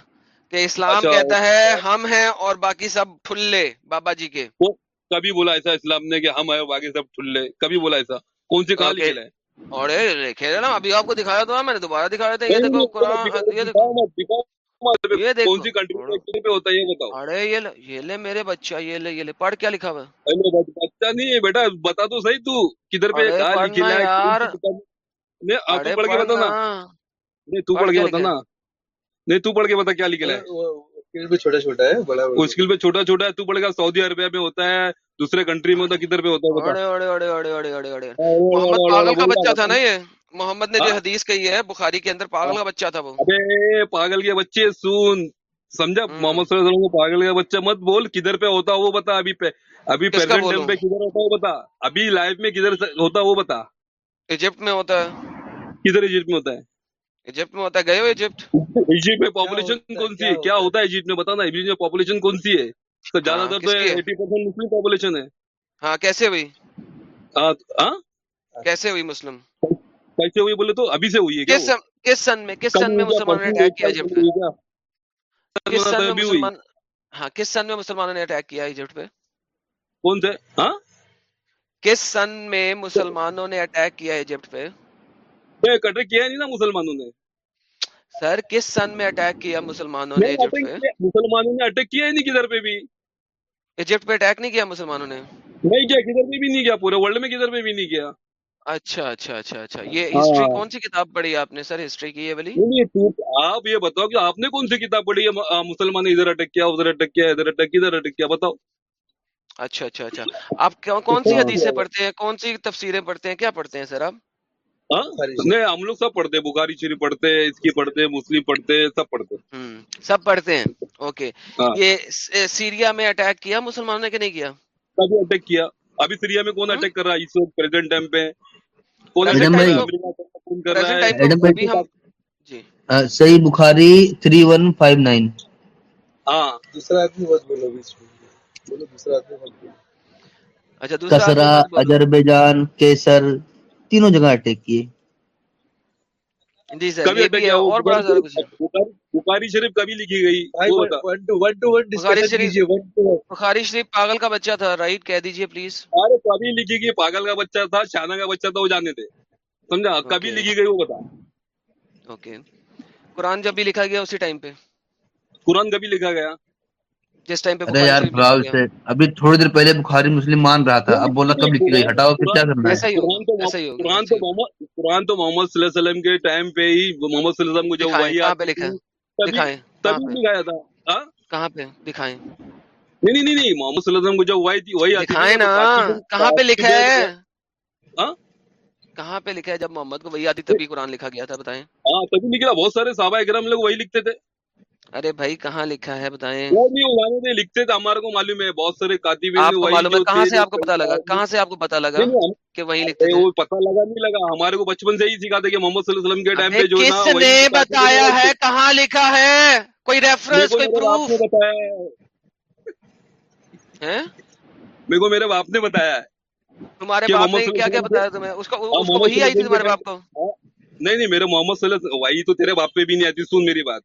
کہ اسلام اچھا، کہتا ہے ہم ہیں اور باقی سب پھلے بابا جی کے۔ کبھی بولا ایسا اسلام نے کہ ہم آئے باقی سب ٹھلے کبھی بولا ایسا کون سی کہاں لکھے اور نا ابھی آپ کو دکھایا تو میں نے دوبارہ دکھایا تھا یہ دیکھو قرآن یہ دیکھو۔ ہوتا ہے یہ بتاؤ۔ ارے یہ یہ لے میرے بچہ یہ لے یہ لے پڑھ کیا لکھا ہوا بچہ نہیں بیٹا بتا تو صحیح تو کدھر پہ یار۔ نہیں تو پڑھ کے بتا نا۔ نہیں تو پڑھ کے بتا کیا لکھ ہے۔ مشکل پہ چھوٹا چھوٹا ہے بڑا مشکل پہ چھوٹا چھوٹا ہے تو بڑے گا سعودی عربیہ میں ہوتا ہے دوسرے کنٹری میں ہوتا ہے کدھر پہ ہوتا ہے محمد پاگل کا بچہ تھا نا یہ۔ محمد نے جو ہاں۔ حدیث کہی ہے بخاری کے اندر پاگل ہاں۔ کا بچہ تھا وہ۔ پاگل کے بچے سون۔ سمجھا؟ محمد صلی اللہ علیہ وسلم کو پاگل کا بچہ مت بول کدھر پہ ہوتا وہ بتا ابھی ابھی پریزنٹ ٹائم پہ کدھر ہوتا وہ بتا۔ ابھی لائف میں کدھر ہوتا وہ بتا۔ ایجپٹ میں ہوتا ہے۔ کدھر ایجپٹ میں ہوتا ہے؟ ایجپٹ میں ہوتا ہے؟ گئے ہو ایجپٹ ایجپٹ میں پاپولیشن کون سی ہے؟ کیا ہوتا ہے ایجپٹ میں؟ بتانا ایجپٹ میں پاپولیشن کون سی ہے؟ تو ہاں، زیادہ تر تو ایٹی پرسینٹ مسلم پاپولیشن ہے۔ ہاں کیسے ہوئی؟ ہاں کیسے ہوئی مسلم؟ کیسے ہوئی بولے تو؟ ابھی سے ہوئی ہے کس کس سن میں کس سن میں مسلمانوں نے اٹیک کیا ایجپٹ پہ کس سن میں مسلمان ہاں کس سن میں مسلمانوں نے اٹیک کیا ایجپٹ پہ؟ کون سے؟ ہاں کس سن میں مسلمانوں نے اٹیک کیا ایجپٹ پہ؟ اٹیک کیا نہیں نا مسلمانوں نے؟ سر کس سن میں اٹیک کیا مسلمانوں نے مسلمانوں نے اٹیک کیا ہی نہیں کدھر پہ بھی۔ ایجپٹ پہ اٹیک نہیں کیا مسلمانوں نے؟ نہیں کیا کدھر پہ بھی نہیں کیا پورے ورلڈ میں کدھر پہ بھی نہیں کیا۔ اچھا اچھا اچھا اچھا۔ یہ ہسٹری ہاں۔ کون سی کتاب پڑھی آپ نے؟ سر ہسٹری کی یہ والی؟ آپ یہ بتاؤ کہ آپ نے کون سی کتاب پڑھی ہے؟ مسلمان نے ادھر اٹیک کیا ادھر اٹیک کیا ادھر اٹیک ادھر اٹیک کیا؟ بتاؤ۔ اچھا اچھا اچھا۔ آپ کون سی حدیثیں پڑھتے ہیں؟ کون سی تفسیریں پڑھتے ہیں؟ کیا پڑھتے ہیں سر آپ؟ ہاں؟ نہیں ہم لوگ سب پڑھتے بخاری شریف پڑھتے اس کی پڑھتے مسلم پڑھتے سب پڑھتے۔ سب پڑھتے ہیں۔ اوکے۔ ہاں۔ یہ سیریا میں اٹیک کیا مسلمانوں نے کہ نہیں کیا؟ ابھی اٹیک کیا۔ ابھی سیریا میں کون ہاں۔ اٹیک کر رہا ہے؟ اس وقت پریزنٹ ٹائم پہ۔ کون کر رہا ہے؟ جی۔ صحیح بخاری 3159 ہاں۔ دوسرا آدمی بس بولو بولو دوسرا آدمی اچھا دوسرا کسرا اذربیجان کیسر۔ تینوں جگہ اٹیک کیے۔ جی بخاری شریف لکھی گئی؟ بخاری شریف پاگل کا بچہ تھا رائٹ کہہ دیجیے پلیز ارے کبھی لکھی گئی پاگل کا بچہ تھا شانہ کا بچہ تھا وہ جانے تھے سمجھا؟ کبھی لکھی گئی وہ بتا۔ اوکے قرآن جب بھی لکھا گیا اسی ٹائم پہ۔ قرآن کبھی لکھا گیا۔ جس ٹائم پہ ارے یار بلاؤ سے ابھی تھوڑی دیر پہلے بخاری مسلم مان رہا تھا اب بولا کب لکھی گئی ہٹاؤ پھر کیا کرنا ہے؟ ایسا ہی ہو ایسا ہی ہو قرآن تو محمد قرآن تو محمد صلی اللہ علیہ وسلم کے ٹائم پہ ہی محمد صلی اللہ علیہ وسلم کو جو وحی آتی ہے؟ دکھائیں بھی دکھایا تھا ہاں؟ کہاں پہ؟ دکھائیں۔ نہیں نہیں نہیں محمد صلی اللہ علیہ وسلم کو جو وحی تھی وحی آتی دکھائیں نا کہاں پہ لکھا ہے؟ ہاں؟ کہاں پہ لکھا ہے؟ جب محمد کو وحی آتی تبھی قرآن لکھا گیا تھا بتائیں۔ ہاں تبھی لکھا بہت سارے صحابہ کرام لوگ وحی لکھتے تھے۔ ارے بھائی کہاں لکھا ہے؟ بتائیں۔ لکھتے تھے ہمارے کو معلوم ہے بہت سارے کہاں سے آپ کو پتا لگا؟ کہاں سے آپ کو پتا لگا کہ وہی لکھتے تھے؟ وہ پتہ لگا نہیں لگا۔ ہمارے کو بچپن سے ہی سکھا تھا کہ محمد صلی اللہ علیہ وسلم کے ٹائم پہ جو کس نے بتایا ہے؟ کہاں لکھا ہے؟ کوئی ریفرنس کوئی پروف میرے کو میرے باپ نے بتایا ہے تمہارے باپ نے کیا کیا بتایا تمہیں؟ اس کو اس کو وہی آئی تھی تمہارے باپ کو؟ نہیں نہیں میرے محمد صلی اللہ علیہ وسلم وہی تو تیرے باپ پہ بھی نہیں آتی سن میری بات۔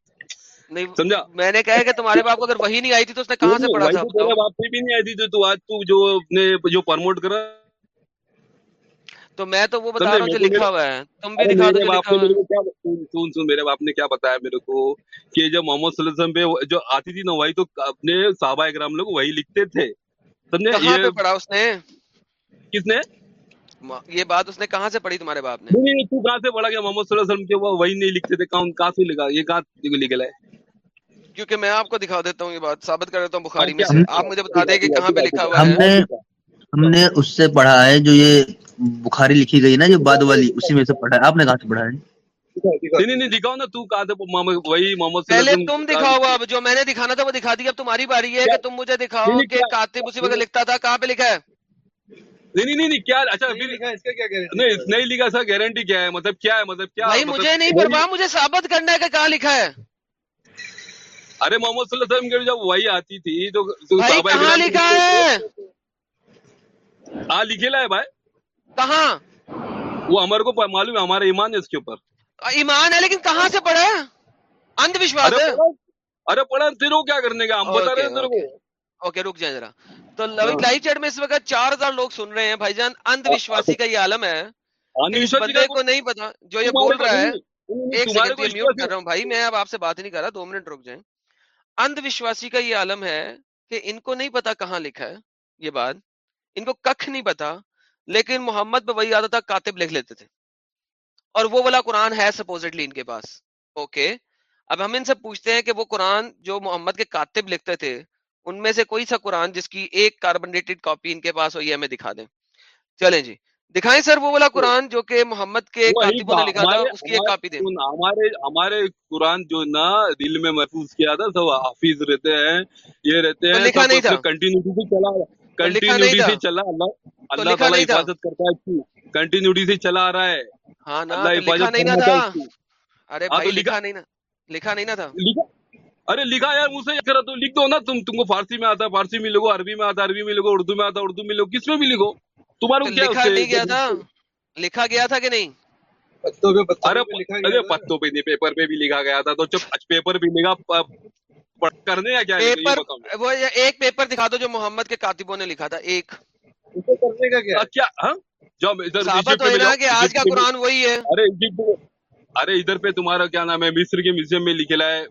میں نے کہا کہ تمہارے باپ کو اگر وہی نہیں آئی تھی تو اس نے کہاں سے پڑھا تھا؟ بھی نہیں آئی تھی تو آج تو جو جو پرموٹ کرا۔ تو میں تو وہ بتا رہا ہوں لکھا ہوا ہے۔ تم بھی دکھا دو سن سن میرے باپ نے کیا بتایا میرے کو کہ جب محمد صلی اللہ علیہ وسلم پہ جو آتی تھی نا وہی تو اپنے صحابہ اکرام لوگ وہی لکھتے تھے۔ سمجھے؟ کہاں پہ پڑھا اس نے؟ کس نے؟ یہ بات اس نے کہاں سے پڑھی تمہارے باپ نے؟ تو کہاں سے پڑھا گیا؟ محمد صلی اللہ علیہ وسلم کے وہ وہی نہیں لکھتے تھے کہاں کہاں سے لکھا؟ یہ کہاں لکھا ہے؟ کیونکہ میں آپ کو دکھا دیتا ہوں یہ بات ثابت کر دیتا ہوں بخاری میں سے۔ آپ مجھے بتا دیں کہ کہاں پہ لکھا ہوا ہے۔ ہم نے اس سے پڑھا ہے جو یہ بخاری لکھی گئی نا جو بعد والی اسی میں سے پڑھا ہے۔ آپ نے کہاں سے پڑھا ہے؟ تم دکھاؤ اب جو میں نے دکھانا تھا وہ دکھا دی اب تمہاری باری ہے کہ تم مجھے دکھاؤ کہ کاتب اسی وقت لکھتا تھا کہاں پہ لکھا ہے؟ نہیں نہیں نہیں کیا اچھا نہیں لکھا سر گارنٹی کیا ہے؟ مطلب کیا ہے؟ مطلب کیا مجھے مطلب نہیں پرواہ مجھے ثابت کرنا ہے کہ کہاں لکھا ہے؟ ارے محمد صلی اللہ علیہ وسلم کے جب وہی آتی تھی تو کہاں لکھا ہے؟ ہاں لکھے لا ہے بھائی۔ کہاں؟ وہ ہمارے کو معلوم ہے ہمارا ایمان ہے اس کے اوپر۔ ایمان ہے لیکن کہاں سے پڑھا ہے؟ اندھ وشواس ہے۔ ارے پڑھا تیرے کیا کرنے کا؟ ہم بتا رہے ہیں تیرے کو۔ اوکے رک جائیں ذرا۔ تو لائف چیٹ میں اس وقت چار ہزار لوگ سن رہے ہیں بھائی جان اندھ وشواسی کا یہ عالم ہے بندے کو نہیں پتا جو یہ بول رہا ہے ایک سیکنڈ میوٹ کر رہا ہوں بھائی میں اب آپ سے بات نہیں کر رہا دو منٹ رک جائیں۔ اندھ وشواسی کا یہ عالم ہے کہ ان کو نہیں پتا کہاں لکھا ہے یہ بات۔ ان کو ککھ نہیں پتا لیکن محمد پہ وہی تک کاتب لکھ لیتے تھے۔ اور وہ والا قرآن ہے سپوزٹلی ان کے پاس۔ اوکے اب ہم ان سے پوچھتے ہیں کہ وہ قرآن جو محمد کے کاتب لکھتے تھے ان میں سے کوئی سا قرآن جس کی ایک کاربن ڈیٹڈ کاپی ان کے پاس ہوئی ہے ہمیں دکھا دیں۔ چلیں جی۔ دکھائیں سر وہ والا قرآن جو کہ محمد کے لکھا تھا اس کی ایک کاپی دیں۔ ہمارے ہمارے قرآن جو نا دل میں محفوظ کیا تھا سب حافظ رہتے ہیں یہ رہتے ہیں لکھا نہیں تھا۔ کنٹینیوٹی سے چلا کنٹینیوٹی سے چلا۔ اللہ اللہ تعالی حفاظت کرتا ہے کنٹینیوٹی سے چلا آ رہا ہے۔ ہاں نا لکھا نہیں نا تھا۔ ارے ہاں، بھائی لکھا۔ نہیں نا لکھا نہیں نا تھا۔ ارے لکھا یار مجھ سے کرا تو لکھ دو نا تم تم کو فارسی میں آتا ہے فارسی میں لکھو عربی میں آتا ہے عربی میں لکھو اردو میں آتا ہے اردو میں لکھو کس میں بھی لکھو۔ تمہارا لکھا نہیں گیا تھا؟ لکھا گیا تھا کہ نہیں؟ ارے پتوں پہ نہیں پیپر پہ بھی لکھا گیا تھا۔ تو جب پیپر بھی لکھا کرنے یا کیا؟ پیپر وہ ایک پیپر دکھا دو جو محمد کے کاتبوں نے لکھا تھا ایک۔ کرنے کا کیا؟ ہاں؟ جو کہ آج کا قرآن وہی ہے۔ ارے ارے ادھر پہ تمہارا کیا نام ہے؟ مصر کے میوزیم میں لکھلا ہے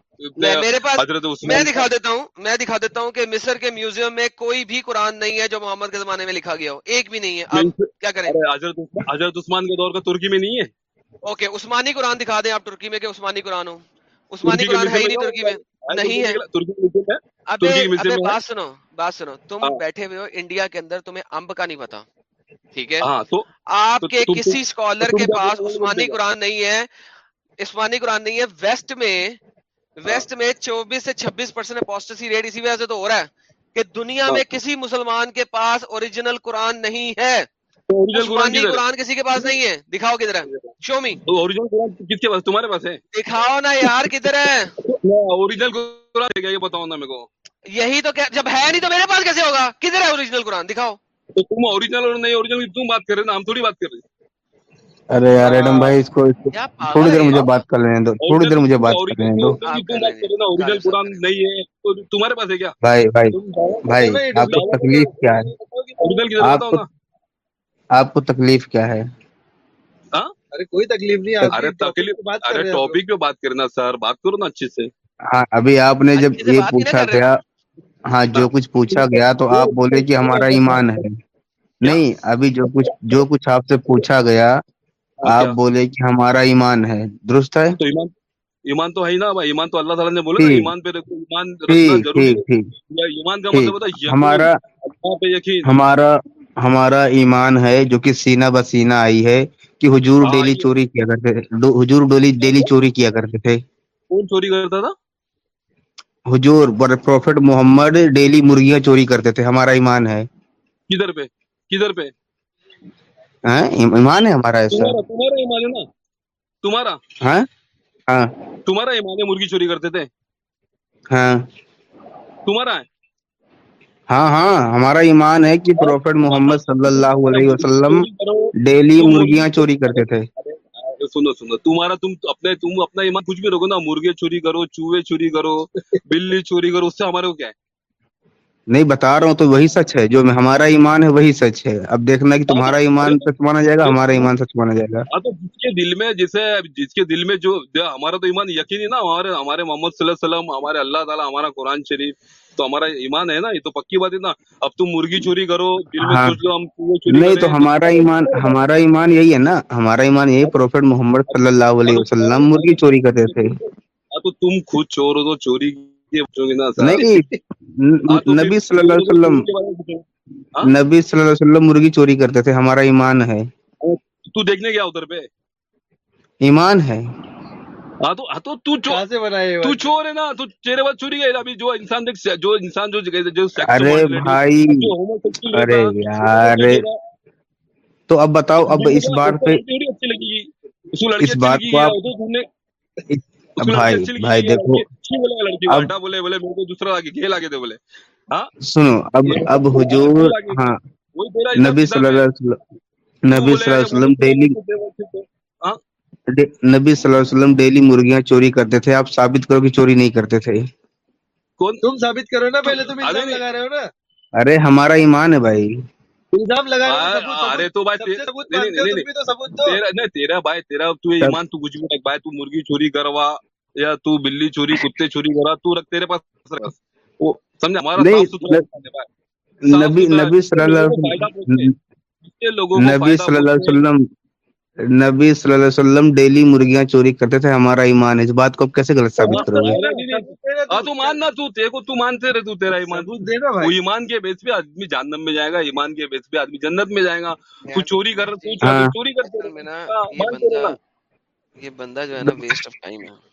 میرے پاس حضرت میں دکھا دیتا ہوں میں دکھا دیتا ہوں کہ مصر کے میوزیم میں کوئی بھی قرآن نہیں ہے جو محمد کے زمانے میں لکھا گیا ہو۔ ایک بھی نہیں ہے۔ کیا کریں؟ حضرت حضرت عثمان کے دور کا ترکی میں نہیں ہے؟ اوکے عثمانی قرآن دکھا دیں آپ ترکی میں کہ عثمانی قرآن ہو۔ عثمانی قرآن ہے ہی نہیں ترکی میں۔ نہیں ہے۔ ابھی بات سنو بات سنو۔ تم ہاں۔ بیٹھے ہوئے ہو انڈیا کے اندر تمہیں امب کا نہیں پتا۔ ٹھیک ہے؟ ہاں، آپ کے کسی اسکالر کے پاس عثمانی قرآن نہیں ہے۔ اسمانی قرآن نہیں ہے ویسٹ میں ویسٹ میں چوبیس سے چھبیس پرسینٹ پوسٹسی ریٹ اسی وجہ سے تو ہو رہا ہے کہ دنیا میں کسی مسلمان کے پاس اوریجنل قرآن نہیں ہے۔ قرآن کسی کے پاس نہیں ہے۔ دکھاؤ کدھر ہے؟ شو میجنل قرآن کس کے پاس؟ تمہارے پاس ہے۔ دکھاؤ نا یار کدھر ہے؟ اوریجنل قرآن یہ بتاؤ نا میرے کو؟ یہی تو جب ہے نہیں تو میرے پاس کیسے ہوگا؟ کدھر ہے اوریجنل قرآن؟ دکھاؤ۔ تو تم اوریجنل اور نہیں اوریجنل تم بات کر رہے نا ہم تھوڑی بات کر رہے ہیں۔ ارے یار ایڈم بھائی اس کو تھوڑی دیر مجھے بات کر لینے دو تھوڑی دیر مجھے بات کر لینے دو اوریجنل نہیں ہے تمہارے پاس ہے کیا؟ بھائی بھائی بھائی آپ کو تکلیف کیا ہے؟ آپ کو تکلیف کیا ہے؟ ارے کوئی تکلیف نہیں ارے تکلیف ارے ٹاپک پہ بات کرنا سر بات کرو نا اچھے سے۔ ہاں ابھی آپ نے جب یہ پوچھا گیا ہاں جو کچھ پوچھا گیا تو آپ بولے کہ ہمارا ایمان ہے۔ نہیں ابھی جو کچھ جو کچھ آپ سے پوچھا گیا آپ بولے کہ ہمارا ایمان ہے۔ درست ہے؟ تو ایمان ایمان تو ہے نا۔ ایمان تو اللہ تعالیٰ نے بولا ایمان پہ ایمان ایمان کا مطلب ہمارا پہ یقین۔ ہمارا ہمارا ایمان ہے جو کہ سینہ بسینہ آئی ہے کہ حضور ہاں، ڈیلی چوری کیا کرتے تھے۔ حضور ڈیلی ڈیلی چوری کیا کرتے تھے۔ کون چوری کرتا تھا؟ حضور پروفیٹ محمد ڈیلی مرغیاں چوری کرتے تھے۔ ہمارا ایمان ہے۔ کدھر پہ؟ کدھر پہ؟ ہاں، ایمان ہے ہمارا تمہارا ایمان ہے نا؟ تمہارا؟ ہاں،, ہاں تمہارا ایمان ہے مرغی چوری کرتے تھے؟ ہاں۔ تمہارا ہے؟ ہاں ہاں ہمارا ایمان ہے کہ پروفیٹ محمد صلی اللہ علیہ وسلم ڈیلی مرغیاں چوری کرتے تھے۔ سنو سنو۔ تمہارا تم اپنے تم اپنا ایمان کچھ بھی رکھو نا مرغے چوری کرو چوہے چوری کرو بلی چوری کرو اس سے ہمارے کو کیا ہے؟ نہیں بتا رہا ہوں تو وہی سچ ہے جو ہمارا ایمان ہے وہی سچ ہے۔ اب دیکھنا کہ تمہارا ایمان سچ مانا جائے گا ہمارا ایمان سچ مانا جائے گا۔ ہاں جس کے دل میں جسے جس کے دل میں جو ہمارا تو ایمان یقین ہی نا ہمارے ہمارے محمد صلی اللہ علیہ وسلم ہمارے اللہ تعالیٰ ہمارا قرآن شریف تو ہمارا ایمان ہے نا یہ تو پکی بات ہے نا۔ اب تم مرغی چوری کرو دل میں ہاں۔ سوچ لو ہم نہیں تو ہمارا ایمان ہمارا ایمان یہی ہے نا ہمارا ایمان یہی پروفیٹ محمد صلی اللہ علیہ وسلم مرغی چوری کرتے تھے۔ ہاں تو تم خود چور ہو تو چوری [LAUGHS] نبی صلی اللہ علیہ وسلم نبی صلی اللہ علیہ وسلم مرغی چوری کرتے تھے ہمارا ایمان ہے۔ تو دیکھنے گیا ادھر پہ؟ ایمان ہے۔ تو جو انسان جو انسان جو ارے بھائی ارے یار تو اب بتاؤ اب اس بار پہ اس بات کو آپ بھائی بھائی دیکھو بولے لڑکی کو بولے بولے میرے کو دوسرا بولے ہاں؟ سنو اب اب حضور ہاں, ہاں؟ نبی صلی اللہ علیہ وسلم نبی صلی اللہ علیہ وسلم ڈیلی نبی صلی اللہ علیہ وسلم ڈیلی مرغیاں چوری کرتے تھے۔ آپ ثابت کرو کہ چوری نہیں کرتے تھے۔ کون؟ تم ثابت کرو نا پہلے تم الزام لگا رہے ہو نا۔ ارے ہمارا ایمان ہے بھائی۔ الزام لگا ہاں، ارے تو بھائی تیرا بھائی تیرا تو ایمان تو کچھ بھی بھائی تو مرغی چوری کروا۔ یا تو بلی چوری کتے چوری کرا تو رکھ تیرے پاس وہ سمجھا؟ ہمارا نبی نبی صلی اللہ علیہ وسلم نبی صلی اللہ علیہ وسلم نبی صلی اللہ علیہ وسلم ڈیلی مرگیاں چوری کرتے تھے ہمارا ایمان ہے۔ اس بات کو کیسے غلط ثابت ہاں، کرو گے؟ ہاں تو ماننا تو تیرے کو تو مانتے رہے تو تیرا ایمان۔ وہ ایمان کے بیس پہ آدمی جہنم میں جائے گا ایمان کے بیس پہ آدمی جنت میں جائے گا۔ تو چوری کر رہا چوری کرتے ہاں، یہ بندہ جو ہے نا ویسٹ آف ٹائم ہے۔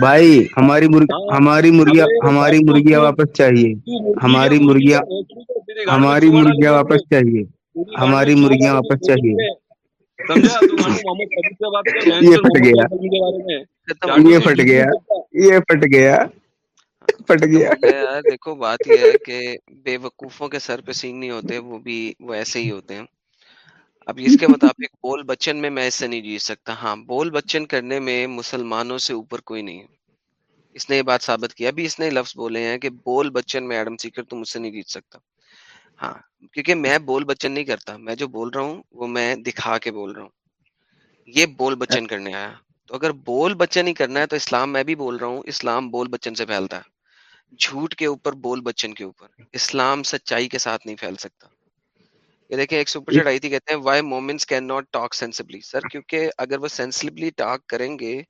بھائی ہماری مرغیا مرغیاں ہماری مرغیاں واپس چاہیے۔ ہماری مرغیاں ہماری مرغیا واپس چاہیے۔ ہماری مرغیاں واپس چاہیے۔ یہ پھٹ گیا۔ یہ پھٹ گیا۔ یہ پھٹ گیا۔ پٹ گیا۔ دیکھو، بات یہ ہے کہ بے وقوفوں کے سر پہ سینگ نہیں ہوتے، وہ بھی، وہ ایسے ہی ہوتے ہیں۔ اب اس کے مطابق بول بچن میں میں اس سے نہیں جیت سکتا۔ ہاں بول بچن کرنے میں مسلمانوں سے اوپر کوئی نہیں ہے۔ اس نے یہ بات ثابت کیا ابھی اس نے لفظ بولے ہیں کہ بول بچن میں، ایڈم سیکر تم اس سے نہیں جیت سکتا۔ ہاں کیونکہ میں بول بچن نہیں کرتا۔ میں جو بول رہا ہوں، وہ میں دکھا کے بول رہا ہوں۔ یہ بول بچن کرنے آیا۔ تو اگر بول بچن ہی کرنا ہے، تو اسلام میں بھی بول رہا ہوں۔ اسلام بول بچن سے پھیلتا ہے۔ جھوٹ کے اوپر بول بچن کے اوپر۔ اسلام سچائی کے ساتھ نہیں پھیل سکتا۔ یہ دیکھیں ایک سپر چیٹ آئی تھی کہتے ہیں why moments can not talk sensibly sir کیونکہ اگر وہ سینسبلی ٹاک کریں گے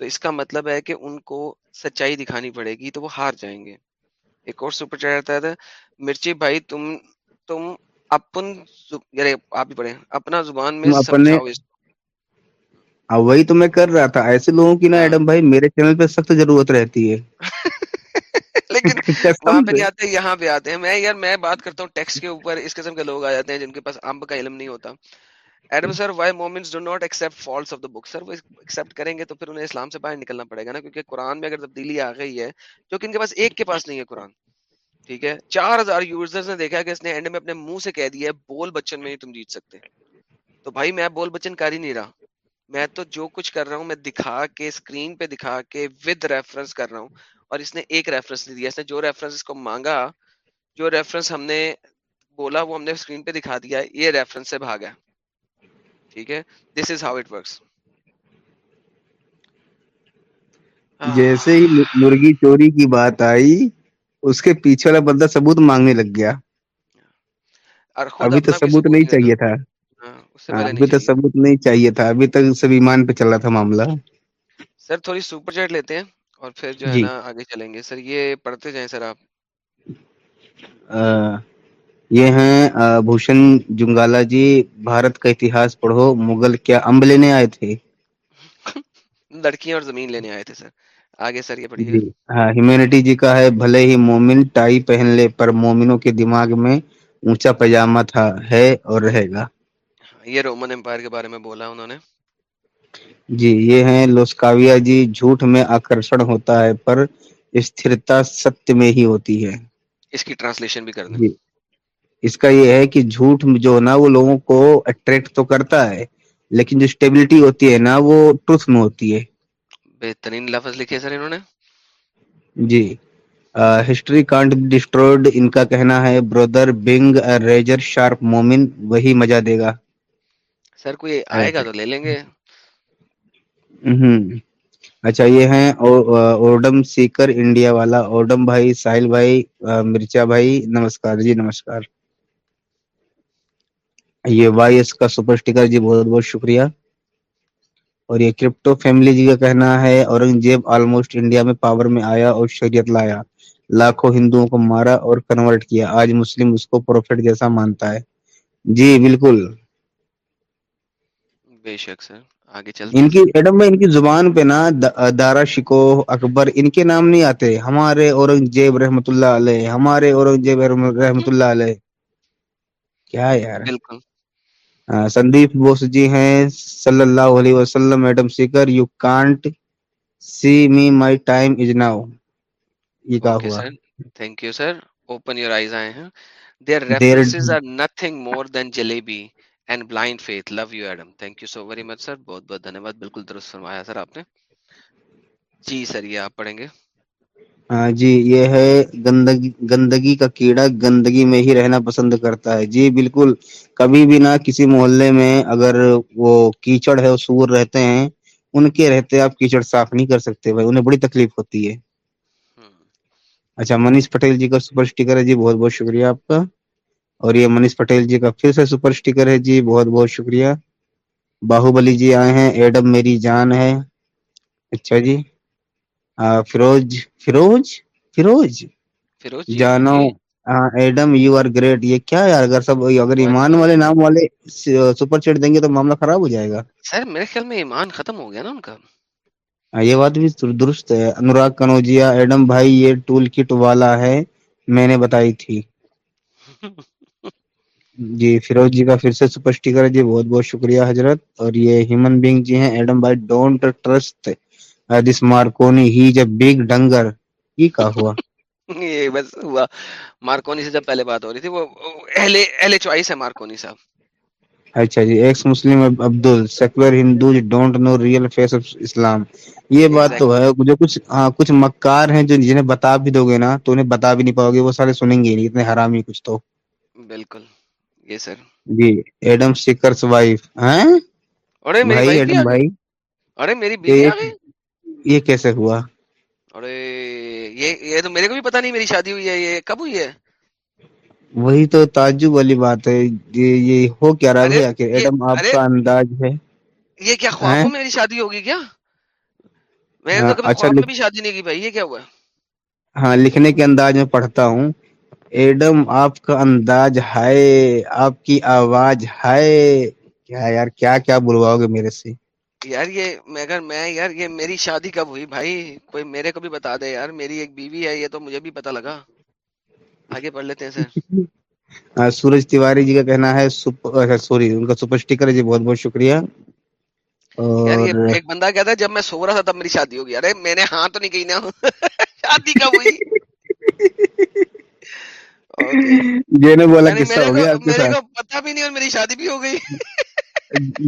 تو اس کا مطلب ہے کہ ان کو سچائی دکھانی پڑے گی تو وہ ہار جائیں گے۔ ایک اور سپر چیٹ آتا ہے مرچی بھائی تم تم اپن یعنی آپ ہی پڑھیں۔ اپنا زبان میں سمجھاؤ اس وہی تو میں کر رہا تھا۔ ایسے لوگوں کی نا ایڈم بھائی میرے چینل پہ سخت ضرورت رہتی ہے۔ [LAUGHS] لیکن وہاں پہ نہیں آتے یہاں پہ آتے ہیں۔ میں یار میں بات کرتا ہوں ٹیکسٹ کے اوپر اس قسم کے لوگ آ جاتے ہیں جن کے پاس امب کا علم نہیں ہوتا۔ Adam sir why moments do not accept falls of the book sir وہ ایکسپٹ کریں گے تو پھر انہیں اسلام سے باہر نکلنا پڑے گا نا کیونکہ قرآن میں اگر تبدیلی آ گئی ہے جو کہ ان کے پاس ایک کے پاس نہیں ہے قرآن۔ ٹھیک ہے؟ چار ہزار یوزرز نے دیکھا کہ اس نے اینڈ میں اپنے منہ سے کہہ دیا ہے بول بچن میں ہی تم جیت سکتے۔ تو بھائی میں بول بچن کر ہی نہیں رہا۔ میں تو جو کچھ کر رہا ہوں میں دکھا کے اسکرین پہ دکھا کے ود ریفرنس کر رہا ہوں۔ اور اس نے ایک ریفرنس نہیں دیا۔ اس نے جو ریفرنس اس کو مانگا جو ریفرنس ہم نے بولا وہ ہم نے اسکرین پہ دکھا دیا۔ یہ ریفرنس سے بھاگا۔ ٹھیک ہے؟ This is how it works جیسے ہی مرغی چوری کی بات آئی اس کے پیچھے والا بندہ ثبوت مانگنے لگ گیا۔ ابھی تو ثبوت نہیں چاہیے تھا۔ اس سے پہلے ابھی تو ثبوت نہیں چاہیے تھا۔ ابھی تک سب ایمان پہ چلا تھا معاملہ۔ سر تھوڑی سپر چیٹ لیتے ہیں اور پھر جو ہے جی۔ نا آگے چلیں گے۔ سر یہ پڑھتے جائیں سر آپ۔ یہ ہیں بھوشن جنگالا جی بھارت کا اتہاس پڑھو مغل کیا امب لینے آئے تھے؟ [LAUGHS] لڑکیاں اور زمین لینے آئے تھے سر۔ آگے سر یہ پڑھیے۔ جی۔ ہاں ہیومینٹی جی کا ہے بھلے ہی مومن ٹائی پہن لے پر مومنوں کے دماغ میں اونچا پجامہ تھا ہے اور رہے گا۔ یہ رومن امپائر کے بارے میں بولا انہوں نے۔ جی یہ ہیں لوسکاویا جی جھوٹ میں آکرشن ہوتا ہے پر استھرتا ستیہ میں ہی ہوتی ہے۔ اس کی ٹرانسلیشن بھی کر دیں۔ جی اس کا یہ ہے کہ جھوٹ جو نا وہ لوگوں کو اٹریکٹ تو کرتا ہے لیکن جو اسٹیبلٹی ہوتی ہے نا وہ ٹروتھ میں ہوتی ہے۔ بہترین لفظ لکھے سر انہوں نے۔ جی ہسٹری کانٹ ڈسٹروڈ ان کا کہنا ہے بردر بنگ ریجر شارپ مومن وہی مزہ دے گا۔ سر کوئی آئے گا تو لے لیں گے۔ اچھا یہ ہیں او- اوڈم سیکر انڈیا والا۔ اوڈم بھائی ساحل بھائی مرچا بھائی نمسکار۔ جی نمسکار۔ یہ وائی ایس کا سپر اسٹیکر جی بہت بہت شکریہ۔ اور یہ کرپٹو فیملی جی کا کہنا ہے اورنگزیب آلموسٹ انڈیا میں پاور میں آیا اور شریعت لایا۔ لاکھوں ہندوؤں کو مارا اور کنورٹ کیا۔ آج مسلم اس کو پروفٹ جیسا مانتا ہے۔ جی بالکل۔ بے شک سر آگے چلتے ان کی ایڈم میں ان کی زبان پہ نا دارا شکو اکبر ان کے نام نہیں آتے۔ ہمارے اورنگزیب رحمت اللہ علیہ ہمارے اورنگزیب رحم- رحمت اللہ علیہ۔ کیا یار۔ بالکل۔ آ، سندیپ بوس جی ہیں صلی اللہ علیہ وسلم madam seeker you can't see me my time is now. یہ کہا ہوا؟ Thank you sir open your eyes آئے ہیں۔ There references are nothing more than jalebi. And blind faith love you Adam thank you so very much sir بہت بہت دھنیہ واد بالکل درست فرمایا سر آپ نے جی سر یہ آپ پڑھیں گے جی یہ ہے گندگی گندگی کا کیڑا گندگی میں ہی رہنا پسند کرتا ہے جی بالکل کبھی بھی نہ کسی محلے میں اگر وہ کیچڑ ہے سور رہتے ہیں ان کے رہتے آپ کیچڑ صاف نہیں کر سکتے بھائی انہیں بڑی تکلیف ہوتی ہے اچھا منیش پٹیل جی کا سپر اسٹیکر ہے جی بہت بہت شکریہ آپ کا اور یہ منیش پٹیل جی کا پھر سے سپر اسٹیکر ہے۔ جی بہت بہت شکریہ۔ باہو بلی جی آئے ہیں۔ ایڈم میری جان ہے۔ اچھا جی۔ فیروز فیروز؟ فیروز؟ فیروز جی جانو۔ ہاں ایڈم یو آر گریٹ یہ کیا یار؟ اگر سب اگر ایمان والے نام والے سپر چیٹ دیں گے تو معاملہ خراب ہو جائے گا۔ سر میرے خیال میں ایمان ختم ہو گیا نا ان کا۔ یہ بات بھی در- درست ہے۔ انوراگ کنوجیا ایڈم بھائی یہ ٹول کٹ والا ہے۔ میں نے بتائی تھی۔ [LAUGHS] جی فیروز جی کا پھر سے سپر اسٹیکر ہے۔ جی بہت بہت شکریہ حضرت۔ اور یہ ہیومن بینگ جی ہیں ایڈم بھائی ڈونٹ ٹرسٹ دس مارکونی۔ ہی جب بگ ڈنگر۔ یہ کہا ہوا۔ [LAUGHS] یہ بس ہوا۔ مارکونی سے جب پہلے بات ہو رہی تھی وہ اہل اہل چوائس ہے مارکونی صاحب۔ اچھا جی ex Muslim Abdul secular Hindu don't know real face of Islam. یہ بات تو ہے مجھے کچھ ہاں کچھ مکار ہیں جو جنہیں بتا بھی دو گے نا تو انہیں بتا بھی نہیں پاؤ گے وہ سارے سنیں گے نہیں اتنے حرامی کچھ تو۔ بالکل۔ یہ سر جی ایڈم وائف ہیں ارے میری بھائی ایڈم بھائی ارے میری بیوی یہ آ گئی یہ کیسے ہوا ارے یہ یہ تو میرے کو بھی پتا نہیں میری شادی ہوئی ہے یہ کب ہوئی ہے وہی تو تعجب والی بات ہے یہ ہو کیا رہا ہے یہ ایڈم آپ کا انداز ہے یہ کیا خوابوں میں میری شادی ہوگی کیا میں نے تو کبھی خواب میں بھی شادی نہیں کی بھائی یہ کیا ہوا ہاں لکھنے کے انداز میں پڑھتا ہوں ایڈم آپ کا انداز ہے آپ کی آواز ہے کیا یار کیا کیا بلواؤ گے میرے سے؟ یار یہ اگر میں یار یہ میری شادی کب ہوئی؟ بھائی کوئی میرے کو بھی بتا دے یار میری ایک بیوی ہے یہ تو مجھے بھی پتا لگا۔ آگے پڑھ لیتے ہیں سر۔ [LAUGHS] سورج تیواری جی کا کہنا ہے سوری ان کا سپر اسٹیکر ہے جی بہت بہت شکریہ۔ ایک بندہ کہتا ہے جب میں سو رہا تھا تب میری شادی ہوگی۔ ارے میں نے ہاں تو نہیں کہی نا۔ [LAUGHS] شادی کب ہوئی؟ [LAUGHS] جے نے بولا قصہ ہو گیا آپ کے ساتھ بھی نہیں اور میری شادی بھی ہو گئی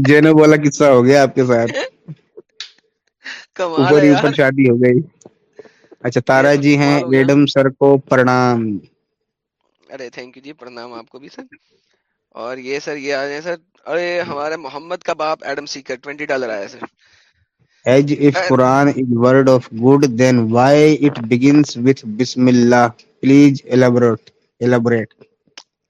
جے نے بولا قصہ ہو گیا آپ کے ساتھ اوپر ہی اوپر شادی ہو گئی اچھا تارا جی ہیں سر کو پرنام ارے تھینک یو جی پرنام آپ کو بھی سر اور یہ سر یہ آ سر ارے ہمارے محمد کا باپ ایڈم سیکر ٹوینٹی ڈالر آیا سر ایج if Quran is word of good then why it begins with Bismillah? Please elaborate. Elaborate.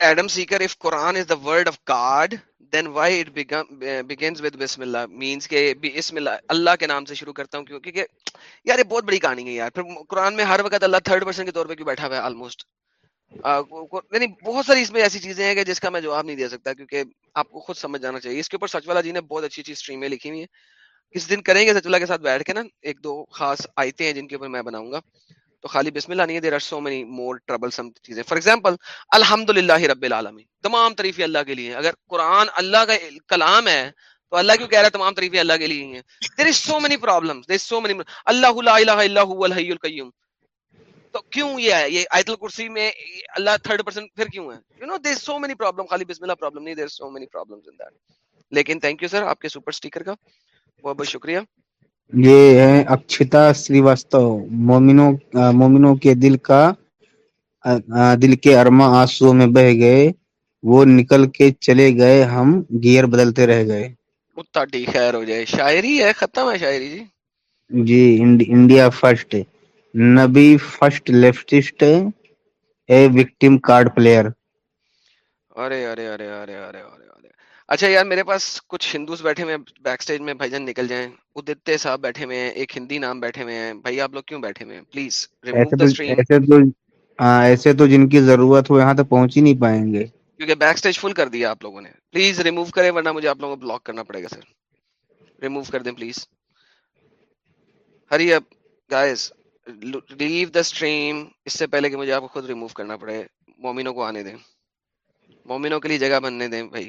Adam Seeker, if Quran is the word of God, then why it begin, uh, begins with Bismillah? Means کہ بسم اللہ اللہ کے نام سے شروع کرتا ہوں کیوں کیونکہ یار یہ بہت بڑی کہانی ہے یار پھر قرآن میں ہر وقت اللہ تھرڈ پرسن کے طور پہ کیوں بیٹھا ہوا ہے آلموسٹ یعنی بہت ساری اس میں ایسی چیزیں ہیں کہ جس کا میں جواب نہیں دے سکتا کیونکہ آپ کو خود سمجھ جانا چاہیے اس کے اوپر سچ والا جی نے بہت اچھی اچھی اسٹریمیں لکھی ہوئی ہیں کس دن کریں گے سچ اللہ کے ساتھ بیٹھ کے نا ایک دو خاص آیتیں ہیں جن کے اوپر میں بناؤں گا تو خالی بسم اللہ نہیں ہے there are so many more troublesome چیزیں. فار ایگزامپل الحمد للہ رب العالمین تمام تعریفیں اللہ کے لیے اگر قرآن اللہ کا کلام ہے، تو اللہ کیوں کہہ رہا ہے تمام تعریفیں اللہ کے لیے ہیں؟ There is so many problem there so many اللہ لا الہ الا هو الحی القیوم تو کیوں یہ ہے؟ یہ آیت الکرسی میں اللہ تھرڈ پرسن پھر کیوں ہے؟ You know there so many problem خالی بسم اللہ پرابلم نہیں there so many problem in that لیکن تھینک یو سر آپ کے سپر اسٹیکر کا بہت بہت شکریہ۔ یہ ہے اکشتا سریواستو مومنوں مومنوں کے دل کا دل کے ارما آنسو میں بہ گئے وہ نکل کے چلے گئے ہم گیئر بدلتے رہ گئے۔ اتاڈی خیر ہو جائے۔ شاعری ہے ختم ہے شاعری جی؟ جی انڈ- انڈیا فرسٹ۔ نبی first leftist a victim card player. ارے ارے ارے ارے ارے۔ اچھا یار میرے پاس کچھ ہندوز بیٹھے ہوئے ہیں بیک سٹیج میں بھائی جان نکل جائیں۔ ادتے صاحب بیٹھے ہوئے ہیں ایک ہندی نام بیٹھے ہوئے ہیں۔ بھائی آپ لوگ کیوں بیٹھے ہوئے ہیں؟ پلیز ریموو ایسے دا تو اسٹریم ایسے تو ہاں ایسے تو جن کی ضرورت ہو یہاں تک پہنچ ہی نہیں پائیں گے۔ کیونکہ بیک سٹیج فل کر دیا آپ لوگوں نے۔ پلیز ریموو کریں ورنہ مجھے آپ لوگوں کو بلاک کرنا پڑے گا سر ریموو کر دیں please hurry up guys leave the stream اس سے پہلے کہ مجھے آپ کو خود ریموو کرنا پڑے مومنوں کو آنے دیں۔ مومنوں کے لیے جگہ بننے دیں بھائی۔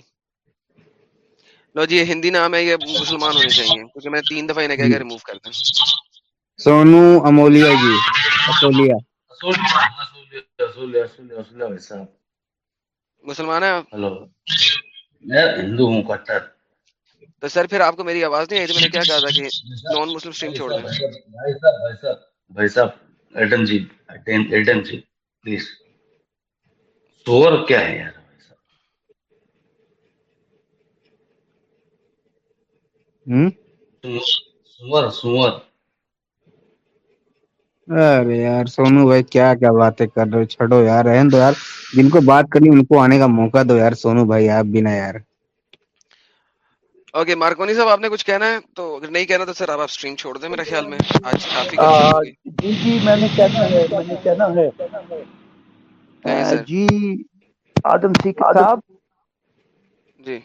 لو جی یہ ہندی نام ہے یہ مسلمان ہونے چاہیے۔ کیونکہ میں تین دفعہ انہیں کہہ کے ریموو کر دیں سونو امولیا جی اکولیا مسلمان ہیں آپ؟ ہلو۔ میں ہندو ہوں کٹر۔ تو سر پھر آپ کو میری آواز نہیں آئی تھی میں نے کیا کہا تھا کہ نان مسلم اسٹریم چھوڑ دیں۔ بھائی صاحب بھائی صاحب بھائی صاحب ایڈم جی ایڈم جی پلیز سور کیا ہے یار ہوں سور سور ارے یار سونو بھائی کیا کیا باتیں کر رہے ہو؟ چھڑو یار رہن دو یار۔ جن کو بات کرنی ان کو آنے کا موقع دو یار سونو بھائی آپ بھی نا یار۔ اوکے مارکونی صاحب آپ نے کچھ کہنا ہے؟ تو اگر نہیں کہنا تو سر آپ اسٹریم چھوڑ دیں میرے خیال میں۔ آج کافی جی جی میں نے کہنا ہے میں نے کہنا ہے۔ جی آدم سیکر صاحب۔ جی۔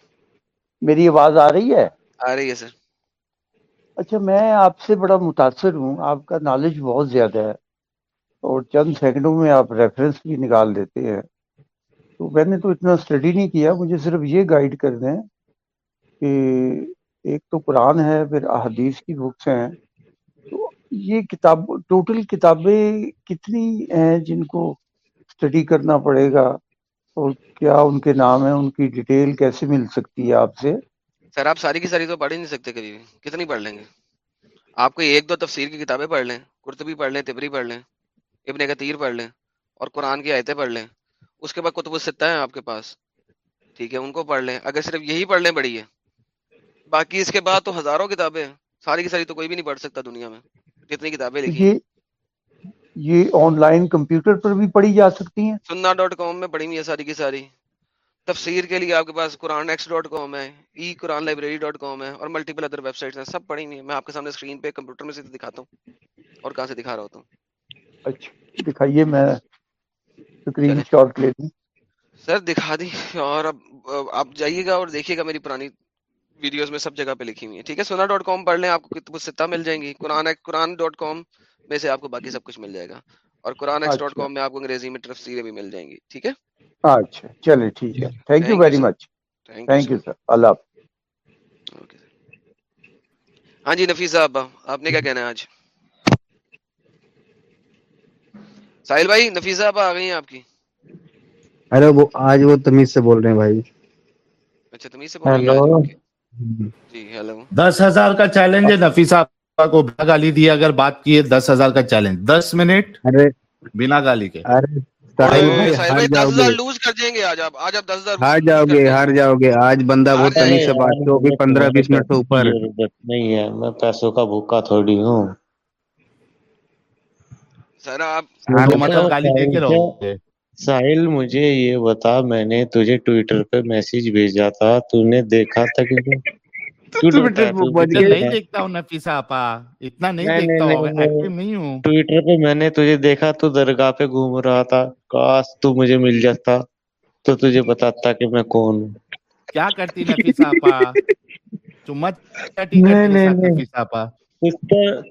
میری آواز آ رہی ہے؟ آ رہی ہے سر۔ اچھا میں آپ سے بڑا متاثر ہوں۔ آپ کا نالج بہت زیادہ ہے۔ اور چند سیکنڈوں میں آپ ریفرنس بھی نکال دیتے ہیں۔ تو میں نے تو اتنا اسٹڈی نہیں کیا، مجھے صرف یہ گائیڈ کر دیں کہ ایک تو قرآن ہے، پھر احادیث کی بکس ہیں۔ تو یہ کتاب ٹوٹل کتابیں کتنی ہیں جن کو اسٹڈی کرنا پڑے گا؟ اور کیا ان کے نام ہیں؟ ان کی ڈیٹیل کیسے مل سکتی ہے آپ سے؟ سر آپ ساری کی ساری تو پڑھ ہی نہیں سکتے کبھی بھی۔ کتنی پڑھ لیں گے؟ آپ کو ایک دو تفسیر کی کتابیں پڑھ لیں کرتبی پڑھ لیں تبری پڑھ لیں ابن کتیر پڑھ لیں اور قرآن کی آیتیں پڑھ لیں۔ اس کے بعد کتب الستہ ہیں آپ کے پاس۔ ٹھیک ہے ان کو پڑھ لیں۔ اگر صرف یہی پڑھ لیں بڑی ہے۔ باقی اس کے بعد تو ہزاروں کتابیں ہیں۔ ساری کی ساری تو کوئی بھی نہیں پڑھ سکتا دنیا میں۔ جتنی کتابیں لکھی یہ یہ آن لائن کمپیوٹر پر بھی پڑھی جا سکتی ہیں؟ سننا ڈاٹ کام میں پڑھی ہوئی ہے ساری کی ساری۔ تفسیر کے لیے آپ کے پاس قرآن ایکس ڈاٹ کام ہے ای قرآن لائبریری ڈاٹ کام ہے اور ملٹیپل ادر ویب سائٹس ہیں سب پڑھی ہوئی ہیں۔ میں آپ کے سامنے اسکرین پہ کمپیوٹر میں سے دکھاتا ہوں اور کہاں سے دکھا رہا ہوتا ہوں۔ اچھا دکھائیے میں اسکرین شاٹ لے لوں سر دکھا دی اور اب آپ جائیے گا اور دیکھیے گا میری پرانی ویڈیوز میں سب جگہ پہ لکھی ہوئی ہیں۔ ٹھیک ہے سونا ڈاٹ کام پڑھ لیں آپ کو کتب الستہ مل جائیں گی۔ قرآن قرآن ڈاٹ کام میں سے آپ کو باقی سب کچھ مل جائے گا۔ اور قرآن ڈاٹ اچھا۔ کام میں آپ کو انگریزی میں تفصیلیں بھی مل جائیں گی ٹھیک ہے؟ اچھا چلے ٹھیک ہے۔ Thank you very much thank you sir اللہ حافظ۔ ہاں جی نفیس صاحب آپ نے کیا کہنا ہے آج؟ ساحل بھائی نفیس صاحب آ گئی ہیں آپ کی۔ ارے وہ آج وہ تمیز سے بول رہے ہیں بھائی۔ اچھا تمیز سے بول رہے ہیں جی ہیلو۔ دس ہزار کا چیلنج ہے نفیس صاحب۔ کو بنا گالی دیا اگر بات کی ہے دس ہزار کا چیلنج۔ دس منٹ بنا گالی کے۔ ہار جاؤ گے ہار جاؤ گے۔ آج بندہ بہت تنگ سے بات ہوگی پندرہ بیس منٹ سے اوپر۔ نہیں ہے میں پیسوں کا بھوکا تھوڑی ہوں۔ مطلب ساحل مجھے یہ بتا میں نے تجھے ٹویٹر پہ میسج بھیجا تھا تو نے دیکھا تھا کہ ٹویٹر پہ میں نے تجھے دیکھا تو درگاہ پہ گھوم رہا تھا۔ کاش تو مجھے مل جاتا تو تجھے بتاتا کہ میں کون ہوں۔ کیا کرتی نفیسا پا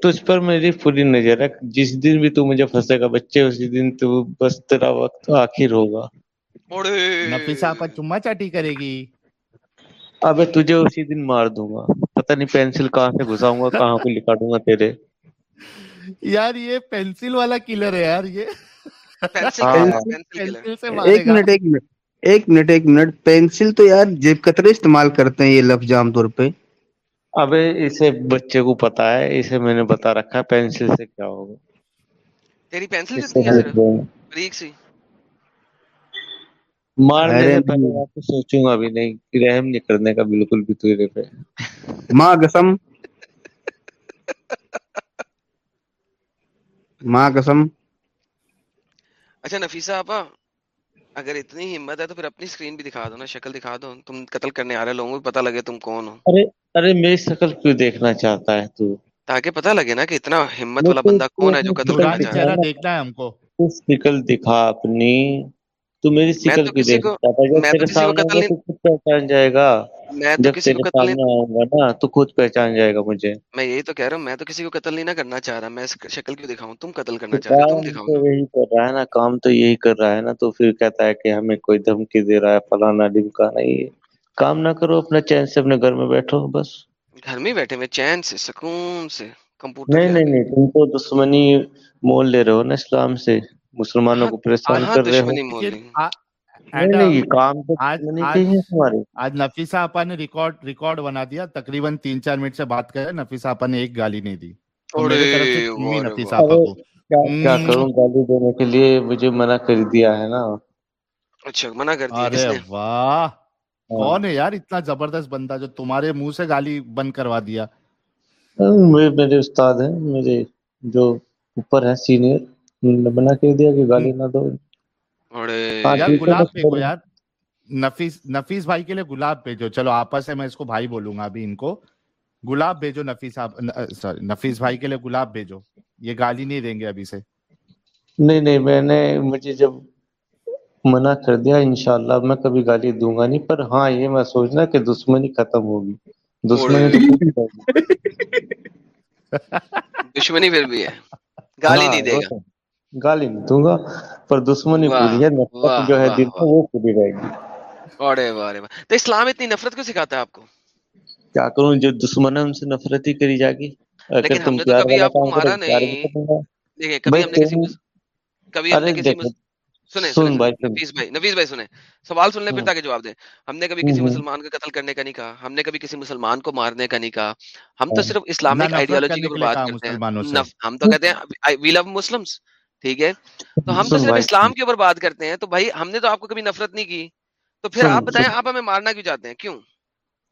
تجھ پر میری پوری نظر ہے۔ جس دن بھی تو مجھے پھنسے گا بچے اسی دن تو بس تیرا وقت آخر ہوگا۔ نفیسا پا چما چاٹی کرے گی۔ اب تجھے اسی دن مار دوں گا۔ پتہ نہیں پینسل کہاں سے گھساؤں گا کہاں کو لکھا دوں گا تیرے۔ یار یہ پینسل والا کلر ہے یار یہ۔ ہاں۔ ایک منٹ ایک منٹ ایک منٹ ایک منٹ۔ پینسل تو یار جیب قطرے استعمال کرتے ہیں یہ لفظ عام طور پہ۔ ابے اسے بچے کو پتا ہے اسے میں نے بتا رکھا ہے پینسل سے کیا ہوگا۔ تیری پینسل کتنی ہے باریک سی۔ مارنے دے سوچوں گا بھی نہیں رحم نہیں کرنے کا بالکل بھی تیرے پہ۔ ماں قسم۔ ماں قسم۔ اچھا نفیسہ آپا اگر اتنی ہمت ہے تو پھر اپنی سکرین بھی دکھا دو نا شکل دکھا دو۔ تم قتل کرنے آ رہے لوگوں کو پتا لگے تم کون ہو۔ ارے ارے میری شکل کیوں دیکھنا چاہتا ہے تو؟ تاکہ پتا لگے نا کہ اتنا ہمت والا بندہ کون ہے جو قتل کرنا چاہتا ہے۔ دیکھنا ہے ہم کو۔ شکل دکھا اپنی۔ تو میری شکل کی دیکھ پہچان جائے گا۔ جب تو خود پہچان جائے گا میں یہی تو کسی کو قتل نہیں نہ کرنا چاہ رہا میں شکل کیوں دکھاؤں تم قتل کرنا چاہ رہا نا کام تو یہی کر رہا ہے نا تو پھر کہتا ہے کہ ہمیں کوئی دھمکی دے رہا ہے فلانا ڈمکانا یہ کام نہ کرو اپنا چین سے اپنے گھر میں بیٹھو بس۔ گھر میں بیٹھے میں چین سے سکون سے کمپیوٹر نہیں نہیں نہیں تم تو دشمنی مول لے رہے ہو نا اسلام سے۔ مسلمانوں کو پریشان کر رہے ہیں آج نفیسہ آپا نے ریکارڈ ریکارڈ بنا دیا۔ تقریباً تین چار منٹ سے بات کرے نفیسہ آپا نے ایک گالی نہیں دی۔ نفیسہ آپا کیا کروں؟ گالی دینے کے لیے مجھے منع کر دیا ہے نا۔ اچھا منع کر دیا ارے واہ۔ ہاں۔ کون ہے یار اتنا زبردست بندہ جو تمہارے منہ سے گالی بند کروا دیا؟ ہاں، میرے استاد ہیں میرے جو اوپر ہیں سینئر۔ منع کر دیا کہ گالی نہ دو۔ ہاں، نفیس نفیس بھائی کے لیے گلاب بھیجو۔ چلو آپس میں اس کو بھائی بولوں گا ابھی ان کو۔ گلاب بھیجو نفیس سوری نفیس بھائی کے لیے گلاب بھیجو۔ یہ گالی نہیں دیں گے ابھی سے۔ نہیں نہیں میں نے مجھے جب منع کر دیا انشاءاللہ میں کبھی گالی دوں گا نہیں۔ پر ہاں یہ میں سوچنا کہ دشمنی ختم ہوگی۔ دشمنی [LAUGHS] دشمنی پھر بھی ہے۔ گالی ہاں، نہیں دے گا۔ گالی نہیں دوں گا پر دشمنی پوری ہے نفرت جو ہے دل میں وہ پوری رہے گی۔ اڑے وارے تو اسلام اتنی نفرت کیوں سکھاتا ہے آپ کو؟ کیا کروں جو دشمن ہم سے نفرت ہی کری جائے گی۔ اگر تم پیار والا کام کرو پیار بھی کروں دیکھیں کبھی ہم نے کسی کبھی ہم نے کسی سنیں بھائی سنیں۔ سوال سن لیں پھر ہاں۔ تاکہ جواب دیں۔ ہم نے کبھی ہاں، کسی ہاں۔ مسلمان کا قتل کرنے کا نہیں کہا۔ ہم نے کبھی کسی مسلمان کو مارنے کا نہیں کہا۔ ہم تو صرف اسلامک آئیڈیالوجی کی بات کرتے ہیں۔ ہم تو کہتے ہیں ٹھیک ہے؟ تو ہم تو صرف اسلام کے اوپر بات کرتے ہیں تو بھائی ہم نے تو آپ کو کبھی نفرت نہیں کی۔ تو پھر آپ بتائیں آپ ہمیں مارنا کیوں چاہتے ہیں؟ کیوں؟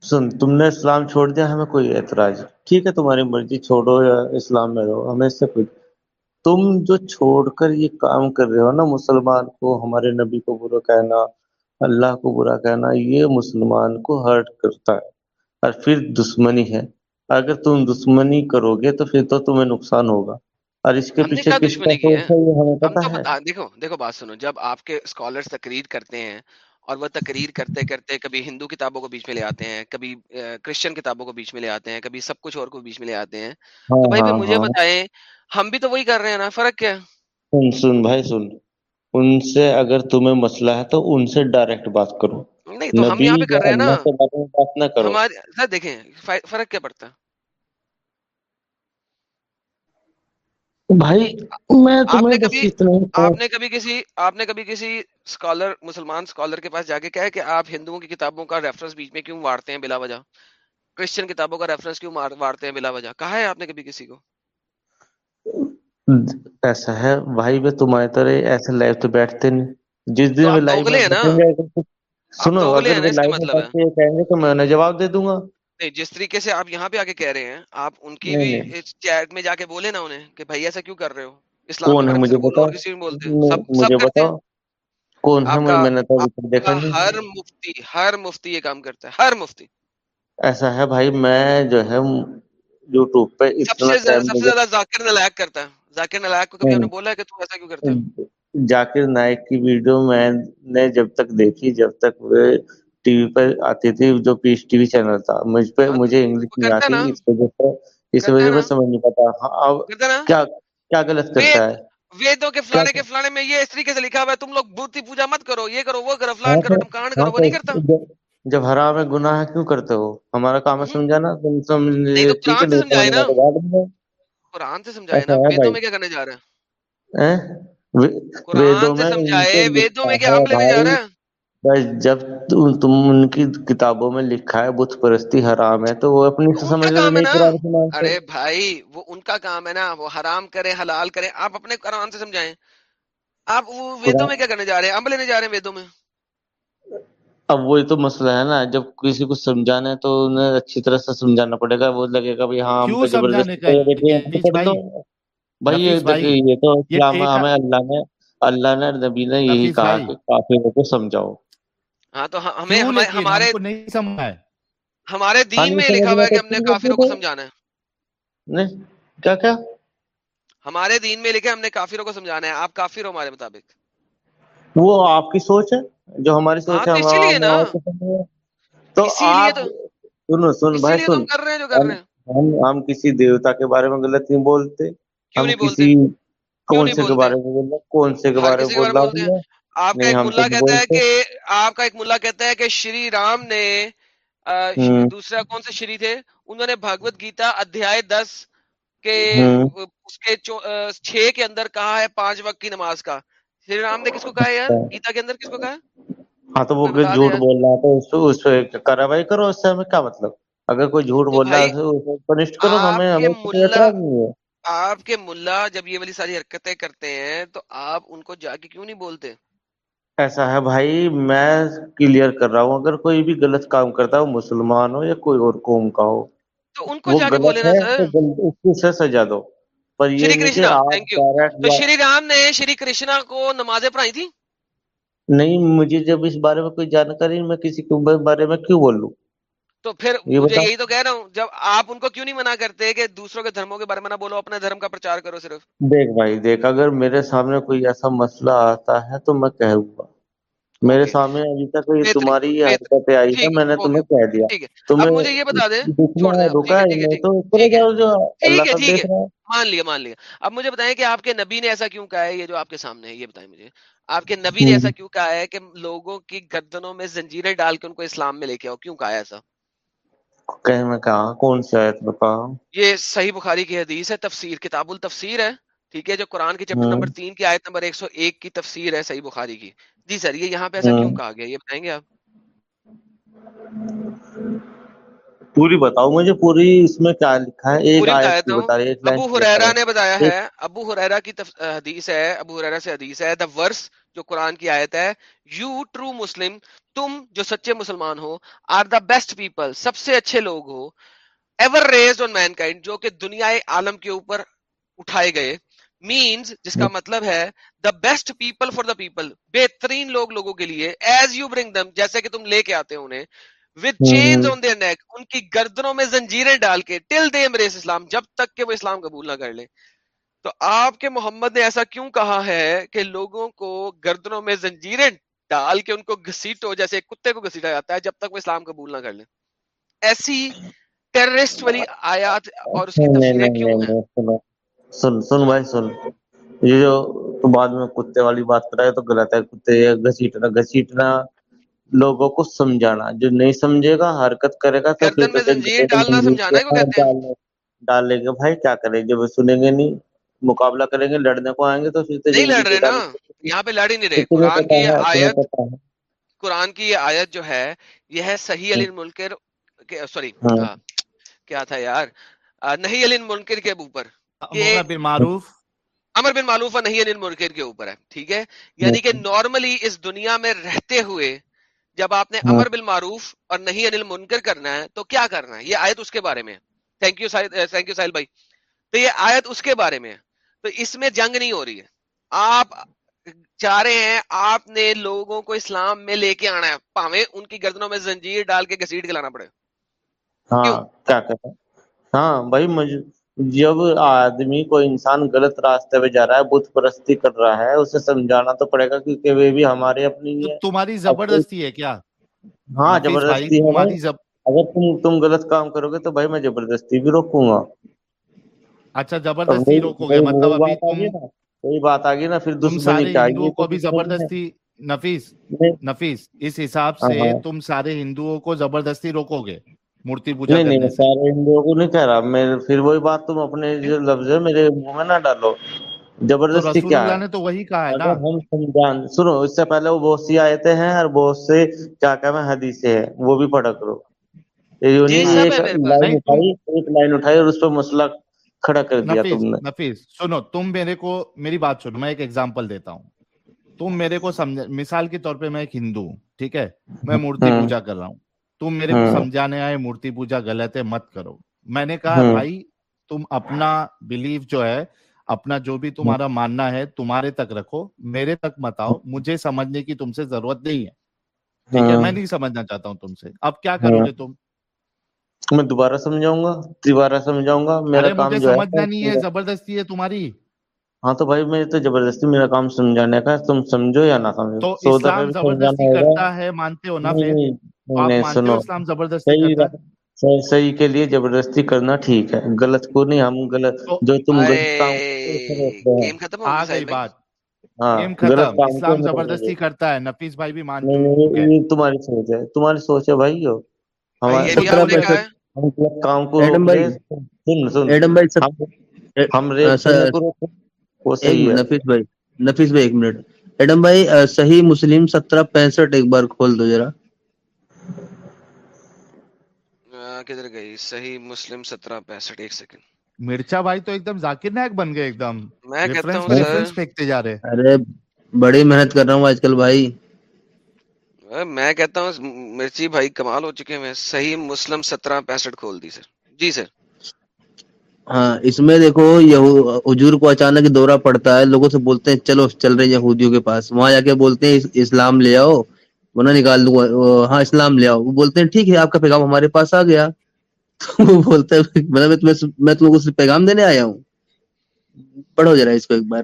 سن تم نے اسلام چھوڑ دیا ہمیں کوئی اعتراض ٹھیک ہے تمہاری مرضی چھوڑو یا اسلام میں رہو۔ ہمیں اس سے کوئی تم جو چھوڑ کر یہ کام کر رہے ہو نا مسلمان کو ہمارے نبی کو برا کہنا اللہ کو برا کہنا یہ مسلمان کو ہرٹ کرتا ہے۔ اور پھر دشمنی ہے۔ اگر تم دشمنی کرو گے تو پھر تو تمہیں نقصان ہوگا۔ اور اس کے پیچھے کس دیکھو دیکھو بات سنو جب آپ کے اسکالرس تقریر کرتے ہیں اور وہ تقریر کرتے کرتے کبھی ہندو کتابوں کو بیچ میں لے آتے ہیں کبھی کرسچن کتابوں کو بیچ میں لے آتے ہیں کبھی سب کچھ اور کو بیچ میں لے آتے ہیں تو ہاں، بھائی پھر ہاں، مجھے ہاں۔ بتائیں ہم بھی تو وہی کر رہے ہیں نا فرق کیا سن سن بھائی سن۔ ان سے اگر تمہیں مسئلہ ہے تو ان سے ڈائریکٹ بات کرو۔ نہیں تو ہم یہاں پہ کر رہے ہیں نا۔ بات نہ کرو۔ ہمارے دیکھیں فرق کیا پڑتا ہے؟ بھائی میں تمہیں آپ نے کبھی کسی آپ نے کبھی کسی مسلمان کے پاس جا کے کہا کہ آپ ہندوؤں کی کتابوں کا ریفرنس بیچ میں کیوں مارتے ہیں بلا وجہ؟ کرسچن کتابوں کا ریفرنس کیوں مارتے ہیں بلا وجہ؟ کہا ہے آپ نے کبھی کسی کو؟ ایسا ہے۔ بھائی میں تمہارے طرح ایسے لائف تو بیٹھتے نہیں۔ جس دن میں لائف سنو اگر میں مطلب کہیں گے تو میں انہیں جواب دے دوں گا۔ جس طریقے سے آپ یہاں پہ آ کے کہہ رہے ہیں آپ ان کی بھی چیٹ میں جا کے بولے نا انہیں کہ بھائی ایسا کیوں کر رہے ہو؟ اسلام ہر مفتی ہر مفتی یہ کام کرتا ہے ہر مفتی۔ ایسا ہے بھائی میں جو ہے یوٹیوب پہ ذاکر نلائک کرتا ہے۔ ذاکر نلائک کو کبھی ہم نے بولا ہے کہ تم ایسا کیوں ذاکر نائک کی ویڈیو میں نے جب تک دیکھی جب تک ٹی وی پر آتی تھی جو پیش ٹی وی چینل تھا۔ مجھ پہ ہاں، مجھے انگلش نہیں آتی اس وجہ سے اس وجہ سے سمجھ نہیں پاتا۔ ہاں، اب کیا کیا غلط کرتا ہے؟ ویدوں کے فلانے کے فلانے میں یہ اس طریقے سے لکھا ہوا ہے تم لوگ بوتی پوجا مت کرو یہ کرو وہ کرو فلان ہاں، کرو تم ٹمکان کرو وہ نہیں کرتا۔ جب حرام ہے گناہ ہے کیوں کرتے ہو؟ ہمارا کام ہے سمجھانا تم سمجھ نہیں تو قرآن سے سمجھائے نا۔ قرآن سے سمجھائے نا۔ ویدوں میں کیا کرنے جا رہے ہیں؟ قرآن سے سمجھائے ویدوں میں کیا ہم لینے جا رہا ہے؟ بس جب تم ان کی کتابوں میں لکھا ہے بت پرستی حرام ہے تو وہ اپنی سمجھ نہیں ارے بھائی وہ ان کا کام ہے نا؟ وہ حرام کرے حلال کرے آپ اپنے قرآن سے سمجھائیں۔ آپ وہ ویدوں میں کیا کرنے جا رہے ہیں؟ امب لینے جا رہے ہیں ویدوں میں۔ اب وہی تو مسئلہ ہے نا جب کسی کو سمجھانا ہے تو انہیں اچھی طرح سے سمجھانا پڑے گا۔ وہ لگے گا بھائی ہاں بھائی یہ تو اسلام ہمیں اللہ نے اللہ نے نبی نے یہی کہا کہ کافروں کو سمجھاؤ۔ ہاں تو ہمیں ہمارے نہیں سمجھا ہمارے دین میں لکھا ہوا ہے کہ ہم نے کافروں کو سمجھانا ہے۔ کیا کیا؟ ہمارے دین میں ہم نے کافروں کو سمجھانا ہے۔ آپ کافر ہو ہمارے مطابق۔ وہ آپ کی سوچ ہے جو ہماری سوچ ہاں، ہے تو آپ سنو سن بھائی سن کر رہے ہیں جو کر رہے ہیں۔ ہم کسی دیوتا کے بارے میں غلط نہیں بولتے۔ ہم کسی کون سے کے بارے میں بول رہے کون سے کے بارے میں آپ کا ایک ملا کہتا ہے کہ آپ کا ایک ملا کہتا ہے کہ شری رام نے دوسرا کون سے شری تھے؟ انہوں نے بھگوت گیتا ادھیائے دس کے اس کے چھ کے اندر کہا ہے پانچ وقت کی نماز کا۔ شری رام نے کس کو کہا ہے یار؟ گیتا کے اندر کس کو کہا ہاں تو وہ جھوٹ بول رہا تھا اس کاروائی کرو اس سے ہمیں کیا مطلب؟ اگر کوئی جھوٹ بول رہا ہے آپ کے ملا جب یہ والی ساری حرکتیں کرتے ہیں تو آپ ان کو جا کے کیوں نہیں بولتے؟ ایسا ہے بھائی میں کلیئر کر رہا ہوں اگر کوئی بھی غلط کام کرتا ہو وہ مسلمان ہو یا کوئی اور قوم کا ہو تو ان کو جا کے بولے سجا دو۔ پر یہ شری رام نے شری کرشنا کو نمازیں پڑھائی تھی؟ نہیں مجھے جب اس بارے میں کوئی جانکاری میں کسی کے بارے میں کیوں بولوں؟ تو پھر مجھے یہی تو کہہ رہا ہوں جب آپ ان کو کیوں نہیں منع کرتے کہ دوسروں کے دھرموں کے بارے میں نہ بولو اپنے دھرم کا پرچار کرو صرف؟ دیکھ بھائی دیکھ اگر میرے سامنے کوئی ایسا مسئلہ آتا ہے تو میں کہوں گا۔ میرے سامنے ابھی تک یہ تمہاری حرکتیں آئی ہے میں نے تمہیں کہہ دیا۔ تمہیں مجھے یہ بتا دیں رکا ہے تو مان لیا مان لیا۔ اب مجھے بتائیں کہ آپ کے نبی نے ایسا کیوں کہا ہے؟ یہ جو آپ کے سامنے ہے یہ بتائیں مجھے۔ آپ کے نبی نے ایسا کیوں کہا ہے کہ لوگوں کی گردنوں میں زنجیریں ڈال کے ان کو اسلام میں لے کے آؤ؟ کیوں کہا ہے ایسا؟ میں کہا کون سا آیت یہ صحیح بخاری کی حدیث ہے تفسیر کتاب التفسیر ہے ٹھیک ہے جو قرآن کی چپٹر ہاں۔ نمبر تین کی آیت نمبر ایک سو ایک کی تفسیر ہے صحیح بخاری کی۔ جی سر یہ یہاں پہ ایسا ہاں۔ کیوں کہا گیا؟ یہ بتائیں گے آپ؟ پوری بتاؤ مجھے پوری اس میں کیا لکھا ہے؟ ایک آیت بتائیے ابو حریرہ نے بتایا ہے ابو حریرہ کی حدیث ہے ابو حریرہ سے حدیث ہے the verse جو قرآن کی آیت ہے یو ٹرو مسلم تم جو سچے مسلمان ہو آر دا بیسٹ پیپل سب سے اچھے لوگ ہو ever raise on mankind جو کہ دنیا عالم کے اوپر اٹھائے گئے۔ مینز جس کا مطلب ہے the best people for the people بہترین لوگ لوگوں کے لیے ایز یو برنگ دم جیسے کہ تم لے کے آتے ہو انہیں۔ With chains on their neck ان کی گردنوں میں زنجیریں ڈال کے ٹل دے embrace اسلام جب تک کہ وہ اسلام قبول نہ کر لیں۔ تو آپ کے محمد نے ایسا کیوں کہا ہے کہ لوگوں کو گردنوں میں زنجیریں ڈال کے ان کو گھسیٹو جیسے ایک کتے کو گھسیٹا جاتا ہے جب تک وہ اسلام قبول نہ کر لیں؟ ایسی ٹیررسٹ والی آیات اور اس کی تفسیریں نہیں کیوں ہیں؟ سن سن بھائی سن۔ یہ جو تو بعد میں کتے والی بات کر رہا ہے تو غلط ہے کتے گھسیٹنا گھسیٹنا لوگوں کو سمجھانا۔ جو نہیں سمجھے گا حرکت کرے گا گردن میں زنجیر ڈالنا سمجھانا کے کو کہتے ہیں؟ ڈالنے ڈال لیں گے۔ بھائی کیا کریں جب وہ سنیں گے نہیں۔ مقابلہ کریں گے لڑنے کو آئیں گے تو نہیں لڑ رہے نا یہاں پہ لڑ ہی نہیں رہے۔ قرآن کی یہ آیت قرآن کی یہ آیت جو ہے یہ ہے صحیح علی المنکر سوری ہاں۔ کیا تھا یار؟ نہیں علی المنکر کے اوپر۔ کہ امر بن معروف اور نہیں علی المنکر کے اوپر ہے ٹھیک ہے؟ یعنی کہ نارملی اس دنیا میں رہتے ہوئے جب آپ نے ہاں۔ امر بالمعروف اور نہیں انل منکر کرنا ہے تو کیا کرنا ہے؟ یہ آیت اس کے بارے میں ہے۔ Thank you thank you Sahil بھائی۔ تو یہ آیت اس کے بارے میں ہے۔ تو اس میں جنگ نہیں ہو رہی ہے۔ آپ چاہ رہے ہیں آپ نے لوگوں کو اسلام میں لے کے آنا ہے۔ پاویں ان کی گردنوں میں زنجیر ڈال کے گھسیٹ کے لانا پڑے۔ ہاں ہاں بھائی مجھ جب آدمی کوئی انسان غلط راستے پہ جا رہا ہے بت پرستی کر رہا ہے اسے سمجھانا تو پڑے گا کیونکہ وہ بھی ہمارے اپنی تمہاری زبردستی ہے کیا؟ ہاں زبردستی ہے. اگر تم تم غلط کام کرو گے تو بھائی میں زبردستی بھی روکوں گا۔ اچھا زبردستی روکو گے مطلب ابھی تم وہی بات آ گئی نا پھر تم سارے ہندوؤں کو ہے زبردستی نفیس نفیس اس حساب ہاں سے ہاں۔ تم سارے ہندوؤں کو زبردستی روکو گے مورتی پوجا نہیں نہیں سارے ہندوؤں کو نہیں کہہ رہا میں پھر وہی بات تم اپنے جو لفظ ہے میرے منہ میں نہ ڈالو۔ زبردستی رسول کیا اللہ ہے؟ نے تو وہی کہا ہے نا۔ ہم سمجھان سنو اس سے پہلے وہ بہت سی آیتیں ہیں اور بہت سے کیا کہہ میں حدیثیں ہیں وہ بھی پڑھا کرو۔ جی ایک لائن اٹھائی اور اس پہ مسئلہ کھڑا کر دیا نفیس تم نے۔ نفیس سنو تم میرے کو میری بات سنو میں ایک ایگزامپل دیتا ہوں۔ تم میرے کو سمجھ مثال کے طور پہ میں ایک ہندو ہوں ٹھیک ہے؟ میں مورتی ہوں پوجا کر رہا ہوں۔ تم میرے کو ہوں سمجھانے آئے مورتی پوجا غلط ہے مت کرو۔ میں نے کہا ہوں بھائی تم اپنا بلیف جو ہے اپنا جو بھی تمہارا ماننا ہے تمہارے تک رکھو میرے تک مت آؤ مجھے سمجھنے کی تم سے ضرورت نہیں ہے۔ ٹھیک ہے؟ میں نہیں سمجھنا چاہتا ہوں تم سے۔ اب کیا کرو گے تم؟ میں دوبارہ سمجھاؤں گا دوبارہ سمجھاؤں گا میرا کام جو سمجھنا نہیں ہے ہے زبردستی ہے تمہاری۔ ہاں تو بھائی میں تو زبردستی میرا کام سمجھانے کا ہے۔ تم سمجھو یا نہ سمجھو؟ تو اسلام زبردستی کرتا ہے مانتے ہو نا نہیں پھر نہیں مانتے ہو سنو۔ اسلام زبردستی صحیح کرتا ہے؟ صحیح صحیح کے لیے زبردستی کرنا ٹھیک ہے۔ غلط کو نہیں ہم غلط جو تم غلط کام ہو ہیں گیم ختم ساحل گئی بات۔ ہاں گیم ختم۔ اسلام زبردستی کرتا ہے نفیس بھائی بھی مان نہیں چکے نہیں یہ تمہاری سوچ ہے تمہاری سوچ ہے بھائی نفیس بھائی نفیس بھائی ایک منٹ۔ ایڈم بھائی صحیح مسلم سترہ پینسٹھ ایک بار کھول دو ذرا۔ کدھر گئی؟ صحیح مسلم سترہ پینسٹھ ایک سیکنڈ۔ مرچا بھائی تو ایک دم ذاکر نائک بن گئے ایک دم۔ میں کہتا ہوں ریفرنس پھینکتے جا رہے۔ ارے بڑی محنت کر رہا ہوں آج کل بھائی۔ میں کہتا ہوں، مرچی بھائی کمال ہو چکے ہیں۔ صحیح مسلم سترہ پینسٹھ کھول دی، سر۔ جی سر۔ ہاں اس میں دیکھو، یہو حجور کو اچانک دورہ پڑتا ہے۔ لوگوں سے بولتے ہیں، چلو، چل رہے ہیں یہودیوں کے پاس۔ وہاں جا کے بولتے ہیں اسلام لے آؤ۔ ورنہ نکال دوں۔ گا ہاں اسلام لے آؤ۔ وہ بولتے ہیں، ٹھیک ہے، آپ کا پیغام ہمارے پاس آ گیا۔ [LAUGHS] تو وہ بولتا ہے میں تمہیں، میں تم کو صرف پیغام دینے آیا ہوں۔ پڑھو ذرا اس کو ایک بار۔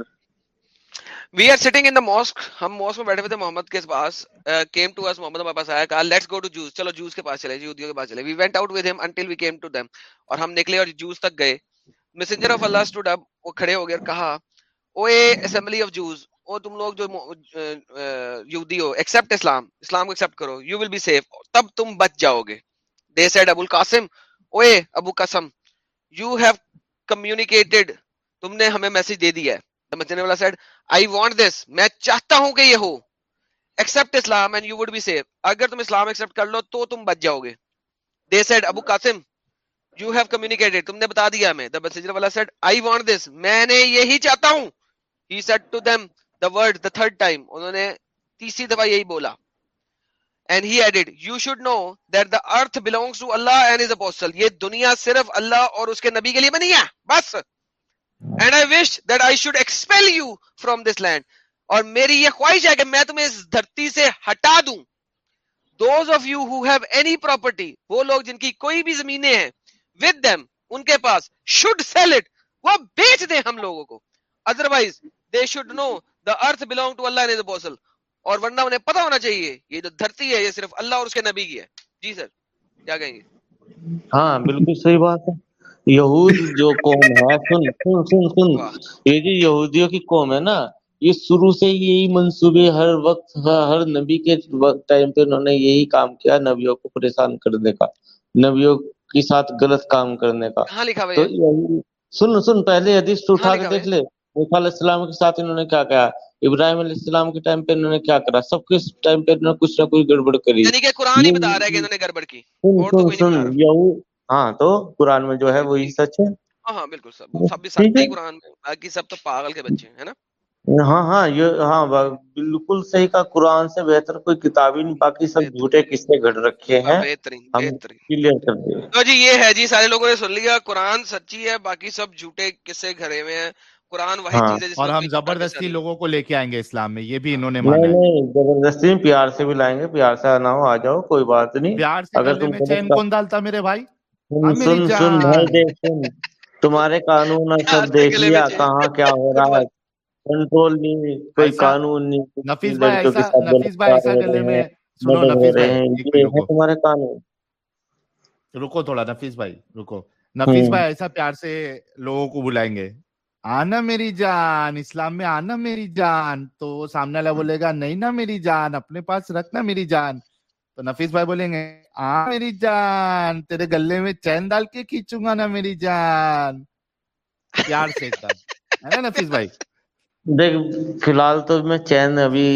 We are sitting in the mask ہم ماسک میں بیٹھے ہوئے تھے محمد کے پاس کیم ٹو اس محمد ہمارے پاس آیا، کہا لیٹس گو ٹو جوس چلو جوس کے پاس چلے، یہودیوں کے پاس چلے۔ We went out with him until we came to them اور ہم نکلے اور جوس تک گئے۔ میسنجر آف اللہ اسٹوڈ اپ وہ کھڑے ہو گئے اور کہا او اے اسمبلی آف جوز او تم لوگ جو یہودی ہو ایکسپٹ اسلام اسلام کو ایکسپٹ کرو یو ول بی سیف تب تم بچ جاؤ گے they said Abu Alqasim O a, Abu Qasim you have communicated تم نے ہمیں میسج دے دیا ہے۔ مدینے والا سیڈ آئی وانٹ دس میں چاہتا ہوں کہ یہ ہو. Accept Islam and you would be safe اگر تم اسلام ایکسپٹ کر لو تو تم بچ جاؤ گے. They said Abu Qasim you have communicated تم نے بتا دیا ہمیں. دا میسنجر والا سیڈ آئی وانٹ دس میں نے یہی چاہتا ہوں. He said to them the word the third time انہوں نے تیسری دفعہ یہی بولا. And he added you should know that the earth belongs to Allah and his apostle یہ دنیا صرف اللہ اور اس کے نبی کے لیے بنی ہے. بس. And I wish that I should expel you from this land اور میری یہ خواہش ہے کہ میں تمہیں اس دھرتی سے ہٹا دوں۔ Those of you who have any property وہ لوگ جن کی کوئی بھی زمینیں ہیں ود دیم ان کے پاس شوڈ سیل اٹ وہ بیچ دیں ہم لوگوں کو۔ Otherwise they should know the earth belong to Allah and apostle اور ورنہ انہیں پتا ہونا چاہیے یہ جو دھرتی ہے یہ صرف اللہ اور اس کے نبی کی ہے۔ جی سر کیا کہیں گے؟ ہاں بالکل صحیح بات ہے۔ یہود [LAUGHS] جو قوم ہے سن سن سن سن۔ یہ جو یہودیوں کی قوم ہے نا یہ شروع سے یہی منصوبے ہر وقت ہر نبی کے ٹائم پہ انہوں نے یہی کام کیا نبیوں کو پریشان کرنے کا نبیوں کے ساتھ غلط کام کرنے کا۔ تو سن سن پہلے حدیث تو اٹھا کے دیکھ لے۔ علیہ السلام کے ساتھ انہوں نے کیا کہا ابراہیم علیہ السلام کے ٹائم پہ انہوں نے کیا کرا؟ سب کے ٹائم پہ انہوں نے کچھ نہ کچھ گڑبڑ کری۔ یعنی کہ قرآن ہی بتا رہا ہے کہ انہوں نے گڑبڑ کی۔ سن اور تو سن کوئی نہیں ہاں تو قرآن میں جو ہے وہی سچ ہے؟ ہاں ہاں بالکل سب سب بھی سچ ہے۔ قرآن میں باقی سب تو پاگل کے بچے ہیں نا؟ ہاں ہاں یہ ہاں با- بالکل صحیح کا قرآن سے بہتر کوئی کتاب ہی نہیں باقی سب جھوٹے قصے گھڑ رکھے ہاں، ہیں دیں تو جی یہ ہے جی سارے لوگوں نے سن لیا قرآن سچی ہے باقی سب جھوٹے قصے گھرے ہوئے ہیں۔ قرآن واحد ہاں چیز ہے جس اور ہم زبردستی لوگوں کو لے کے آئیں گے اسلام میں یہ بھی انہوں نے نہیں مانا ہے۔ نہیں زبردستی پیار سے بھی لائیں گے پیار سے آنا ہو آ جاؤ کوئی بات نہیں۔ پیار سے اگر تم چین کون ڈالتا میرے بھائی؟ سن سن بھائی دیکھ سن۔ تمہارے قانون سب دیکھ لیا کہاں کیا ہو رہا ہے۔ کنٹرول نہیں کوئی قانون نہیں نفیس بھائی ایسا نفیس بھائی ایسا گلے میں سنو نفیس بھائی۔ یہ ہے تمہارے قانون۔ رکو تھوڑا نفیس بھائی رکو۔ نفیس بھائی ایسا پیار سے لوگوں کو بلائیں گے۔ آنا میری جان اسلام میں آنا میری جان۔ تو سامنے والا بولے گا نہیں نا میری جان اپنے پاس رکھنا میری جان۔ تو نفیس بھائی بولیں گے آ میری جان تیرے گلے میں چین ڈال کے کھینچوں گا نا میری جان. پیار سے ایک دم ہے نا نفیس بھائی؟ دیکھ فی الحال تو میں چین ابھی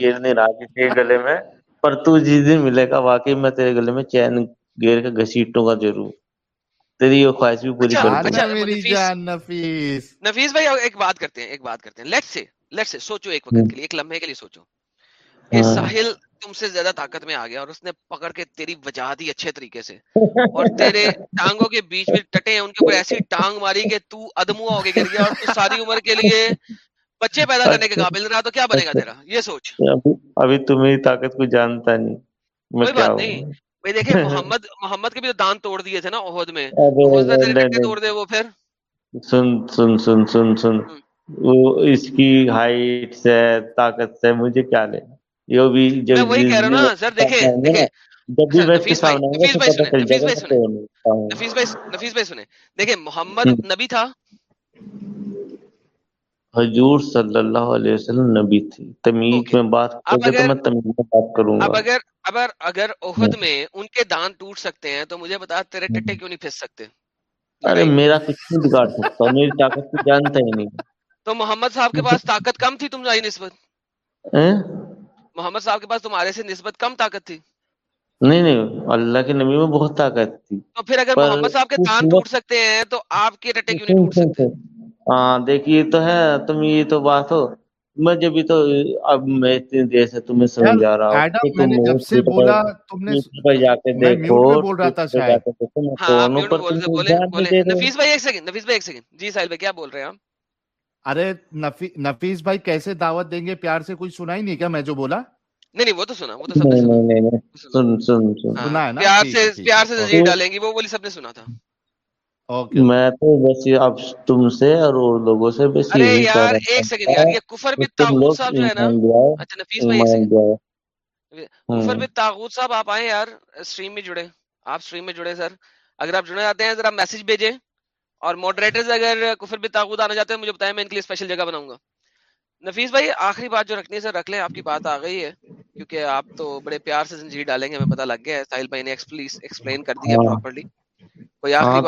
گیر نہیں رہا کسی گلے میں پر تو جس دن ملے گا واقعی میں تیرے گلے میں چین گیر کے گھسیٹوں گا ضرور۔ تیری یہ خواہش بھی پوری اچھا کر دوں اچھا میری جان نفیس۔ نفیس بھائی ایک بات کرتے ہیں ایک بات کرتے ہیں۔ لیٹ سے لیٹ سے سوچو ایک وقت کے لیے ایک لمحے کے لیے سوچو۔ ہاں۔ ساحل تم سے زیادہ طاقت میں آ گیا اور اس نے پکڑ کے تیری وجہ دی اچھے طریقے سے۔ اور تیرے ٹانگوں کے بیچ میں ٹٹے ہیں ان کے اوپر ایسی ٹانگ ماری کہ تو ادموا ہو کے گر گیا اور تو ساری عمر کے لیے بچے پیدا کرنے کے قابل رہا تو کیا بنے گا تیرا؟ یہ سوچ۔ ابھی تم میری طاقت کو جانتا نہیں۔ کوئی بات نہیں۔ بھائی دیکھیں محمد محمد کے بھی تو دان توڑ دیے تھے نا عہد میں۔ تو توڑ دے وہ پھر۔ سن سن سن سن سن۔ وہ اس کی ہائٹ سے طاقت سے مجھے کیا لینا؟ یہ بھی جب وہی کہہ رہا ہوں نا سر دیکھیں آئیں گے جب بھی اس کے سامنے گا نفیس تو بھائی پتہ چل نفیس جائے گا بھائی کہ نفیس بھائی نفیس بھائی سنیں دیکھیں محمد۔ نبی تھا حضور صلی اللہ علیہ وسلم نبی تھی تمیز میں بات اب کرو گے تو اگر میں تمیز میں بات کروں اب گا اگر اگر اگر ہاں۔ عہد میں ان کے دان ٹوٹ سکتے ہیں تو مجھے بتا تیرے ٹٹے کیوں نہیں پھس سکتے؟ ارے میرا کچھ نہیں بگاڑ سکتا میری طاقت کو جانتا ہی نہیں۔ تو محمد صاحب کے [LAUGHS] پاس طاقت کم تھی تمہاری نسبت؟ ہیں؟ محمد صاحب کے پاس تمہارے سے نسبت کم طاقت تھی۔ نہیں نہیں اللہ کے نبی میں بہت طاقت تھی۔ تو پھر اگر محمد صاحب کے دان ٹوٹ سکتے ہیں تو آپ کے ٹٹے کیوں نہیں ٹوٹ سکتے ہاں دیکھیے تو ہے تم یہ تو بات ہو۔ میں جبھی تو اب میں اتنی دیر سے تمہیں سمجھا رہا ہوں میں تم نے جب سے بولا تم نے جا کے میں دیکھو بول رہا تھا شاید۔ ہاں بولے نفیس بھائی ایک سیکنڈ نفیس بھائی ایک سیکنڈ۔ جی ساحل بھائی کیا بول رہے ہیں آپ؟ ارے نفی, نفیس بھائی کیسے دعوت دیں گے؟ پیار سے کوئی سنا ہی نہیں کیا میں جو بولا؟ نہیں نہیں وہ تو سنا وہ تو سب نے نہیں سنا۔ نہیں نہیں نہیں وہ سنا۔ سن سن سن۔ ہاں سنا ہے نا؟ پیار سے پیار ڈالیں گی وہ بولی سب نے سنا تھا۔ میں تو بس اب تم سے اور اور لوگوں سے بس ارے یار ایک سیکنڈ یار یہ کفر بھی تاغوت صاحب جو ہے نا اچھا نفیس بھائی ایک سیکنڈ کفر بھی تاغوت صاحب آپ آئیں یار اسٹریم میں جڑے۔ آپ اسٹریم میں جڑے سر اگر آپ جڑنا چاہتے ہیں ذرا میسج بھیجیں۔ اور ماڈریٹرز اگر کفر بھی تاغود آنا چاہتے ہیں مجھے بتائیں میں ان کے لیے اسپیشل جگہ بناؤں گا۔ نفیس بھائی آخری بات جو رکھنی ہے سر رکھ لیں آپ کی بات آ گئی ہے۔ کیونکہ آپ تو بڑے پیار سے زنجیر ڈالیں گے ہمیں پتہ لگ گیا ہے۔ ساحل بھائی نے ایکسپلین کر دیا ہاں۔ پراپرلی ہاں،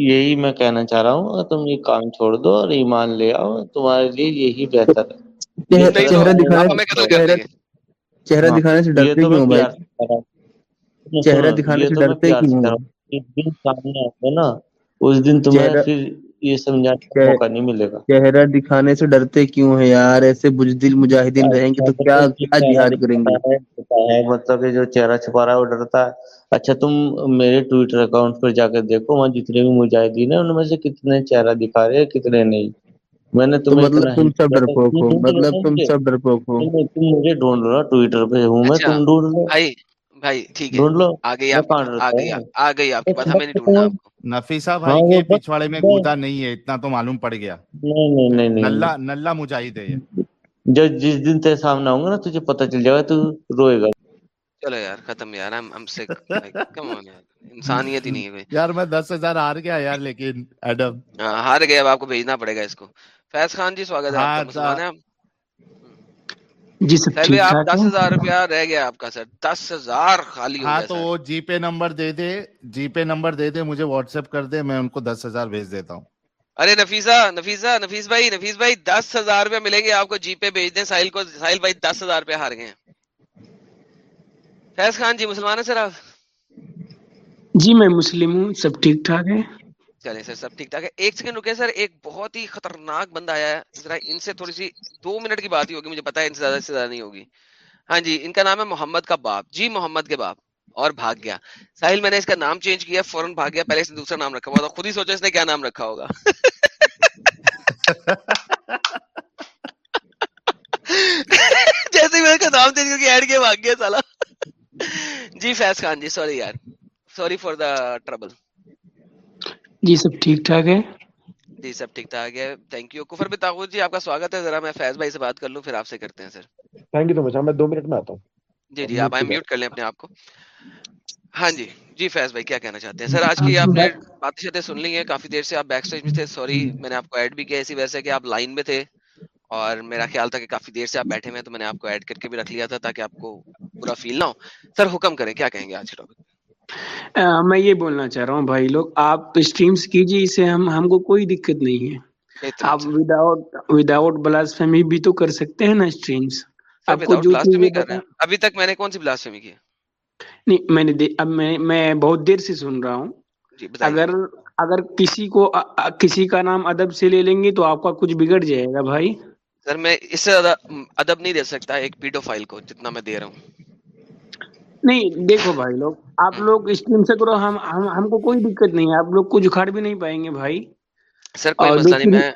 یہی میں کہنا چاہ رہا ہوں تم یہ کام چھوڑ دو اور ایمان لے آؤ تمہارے لیے یہی بہتر ہے۔ چہرہ ہاں، دکھانے سے ڈرتے کیوں چہرہ دکھانے سے ڈرتے کیوں ایک دن سامنے آتا نا؟ اس دن تمہیں پھر یہ سمجھانے کا موقع نہیں ملے گا۔ چہرہ دکھانے سے ڈرتے کیوں ہیں یار؟ ایسے بجدل مجاہدین رہیں گے تو کیا کیا جہاد کریں گے؟ مطلب کہ جو چہرہ چھپا رہا ہے وہ ڈرتا ہے۔ اچھا تم میرے ٹویٹر اکاؤنٹ پر جا کر دیکھو وہاں جتنے بھی مجاہدین ہیں ان میں سے کتنے چہرہ دکھا رہے ہیں کتنے نہیں۔ میں نے تمہیں مطلب, مطلب تم سب ڈرپوک ہو مطلب تم سب ڈرپوک ہو۔ تم مجھے ڈھونڈ رہا ٹویٹر پہ ہوں میں اچھا۔ تم ڈھونڈ رہا بھائی ٹھیک ہے۔ آ گئی آپ ہمیں بھائی ہاں، پچھواڑے میں گوتا نہیں ہے اتنا تو معلوم پڑ گیا۔ مجاہد ہے جو جس دن تیرے سامنے آؤں گا نا تجھے پتہ چل جائے گا تو روئے گا۔ چلو یار ختم یار ہم سے کم انسانیت ہی نہیں ہے یار میں دس ہزار ہار گیا یار لیکن ایڈم۔ ہاں، ہار گیا اب آپ کو بھیجنا پڑے گا اس کو۔ فیض خان جی سواگت ہے آپ کا ہاں، مسلمان جی سر پہلے دس ہزار روپیہ رہ گیا آپ کا سر۔ دس ہزار خالی ہاں تو وہ جی پے نمبر دے دے جی پے نمبر دے دے مجھے واٹس ایپ کر دے میں ان کو دس ہزار بھیج دیتا ہوں۔ ارے نفیس بھائی نفیس بھائی دس ہزار ملیں گے آپ کو جی پے بھیج دیں۔ ساحل کو ساحل بھائی دس ہزار روپیہ ہار گئے فیض خان جی مسلمان ہیں سر آپ؟ جی میں مسلم ہوں سب ٹھیک ٹھاک ہے چلے سر، سب ٹھیک ٹھاک ہے۔ ایک سیکنڈ رکے سر، ایک بہت ہی خطرناک بندہ آیا ہے۔ ذرا ان سے تھوڑی سی دو منٹ کی بات ہی ہوگی، مجھے پتا ہے ان سے زیادہ سے زیادہ نہیں ہوگی۔ ہاں جی ان کا نام ہے محمد کا باپ۔ جی محمد کے باپ۔ اور بھاگ گیا ساحل، میں نے اس کا نام چینج کیا، فوراً بھاگ گیا پہلے اس نے دوسرا نام رکھا ہوا تھا۔ خود ہی سوچا اس نے کیا نام رکھا ہوگا۔ [LAUGHS] جیسے میں کا نام چینج کر کے ایڈ کیا بھاگ گیا سالا۔ جی فیض خان جی سوری یار۔ Sorry for the trouble. جی سب ٹھیک ٹھاک ہے؟ جی سب ٹھیک ٹھاک ہے۔ تھینک یو کفر میں جی آپ کا سواگت ہے۔ ذرا میں فیض بھائی سے بات کر لوں پھر آپ سے کرتے ہیں سر۔ تھینک یو تو مچ میں دو منٹ میں آتا ہوں۔ جی جی آپ میوٹ کر لیں اپنے آپ کو۔ ہاں جی جی فیض بھائی کیا کہنا چاہتے ہیں؟ سر ہاں، آج کی جی، آپ نے باتیں شاتیں سن لی ہیں کافی دیر سے آپ بیک سٹیج میں تھے۔ سوری میں نے آپ کو ایڈ بھی کیا اسی وجہ سے کہ آپ لائن میں تھے۔ اور میرا خیال تھا کہ کافی دیر سے آپ بیٹھے ہوئے ہیں تو میں نے آپ کو ایڈ کر کے بھی رکھ لیا تھا تاکہ آپ کو پورا فیل نہ ہو۔ سر حکم کریں کیا کہیں گے آج کے ٹاپک میں یہ بولنا چاہ رہا ہوں بھائی لوگ آپ اسٹریمس کیجیے اسے ہم ہم کو کوئی دقت نہیں ہے۔ آپ وداؤٹ وداؤٹ بلاسفیمی بھی تو کر سکتے ہیں نا اسٹریمس آپ کو جو ابھی تک میں نے کون سی بلاسفیمی کی؟ نہیں میں نے اب میں بہت دیر سے سن رہا ہوں۔ جی، اگر اگر کسی کو کسی کا نام ادب سے لے لیں گے تو آپ کا کچھ بگڑ جائے گا بھائی۔ سر میں اس سے ادب نہیں دے سکتا ایک پیڈو فائل کو جتنا میں دے رہا ہوں۔ نہیں دیکھو بھائی لوگ آپ لوگ اسکیم سے کرو ہم ہم کو کوئی دقت نہیں ہے آپ لوگ کچھ جکھاڑ بھی نہیں پائیں گے بھائی۔ سر کوئی مسئلہ نہیں میں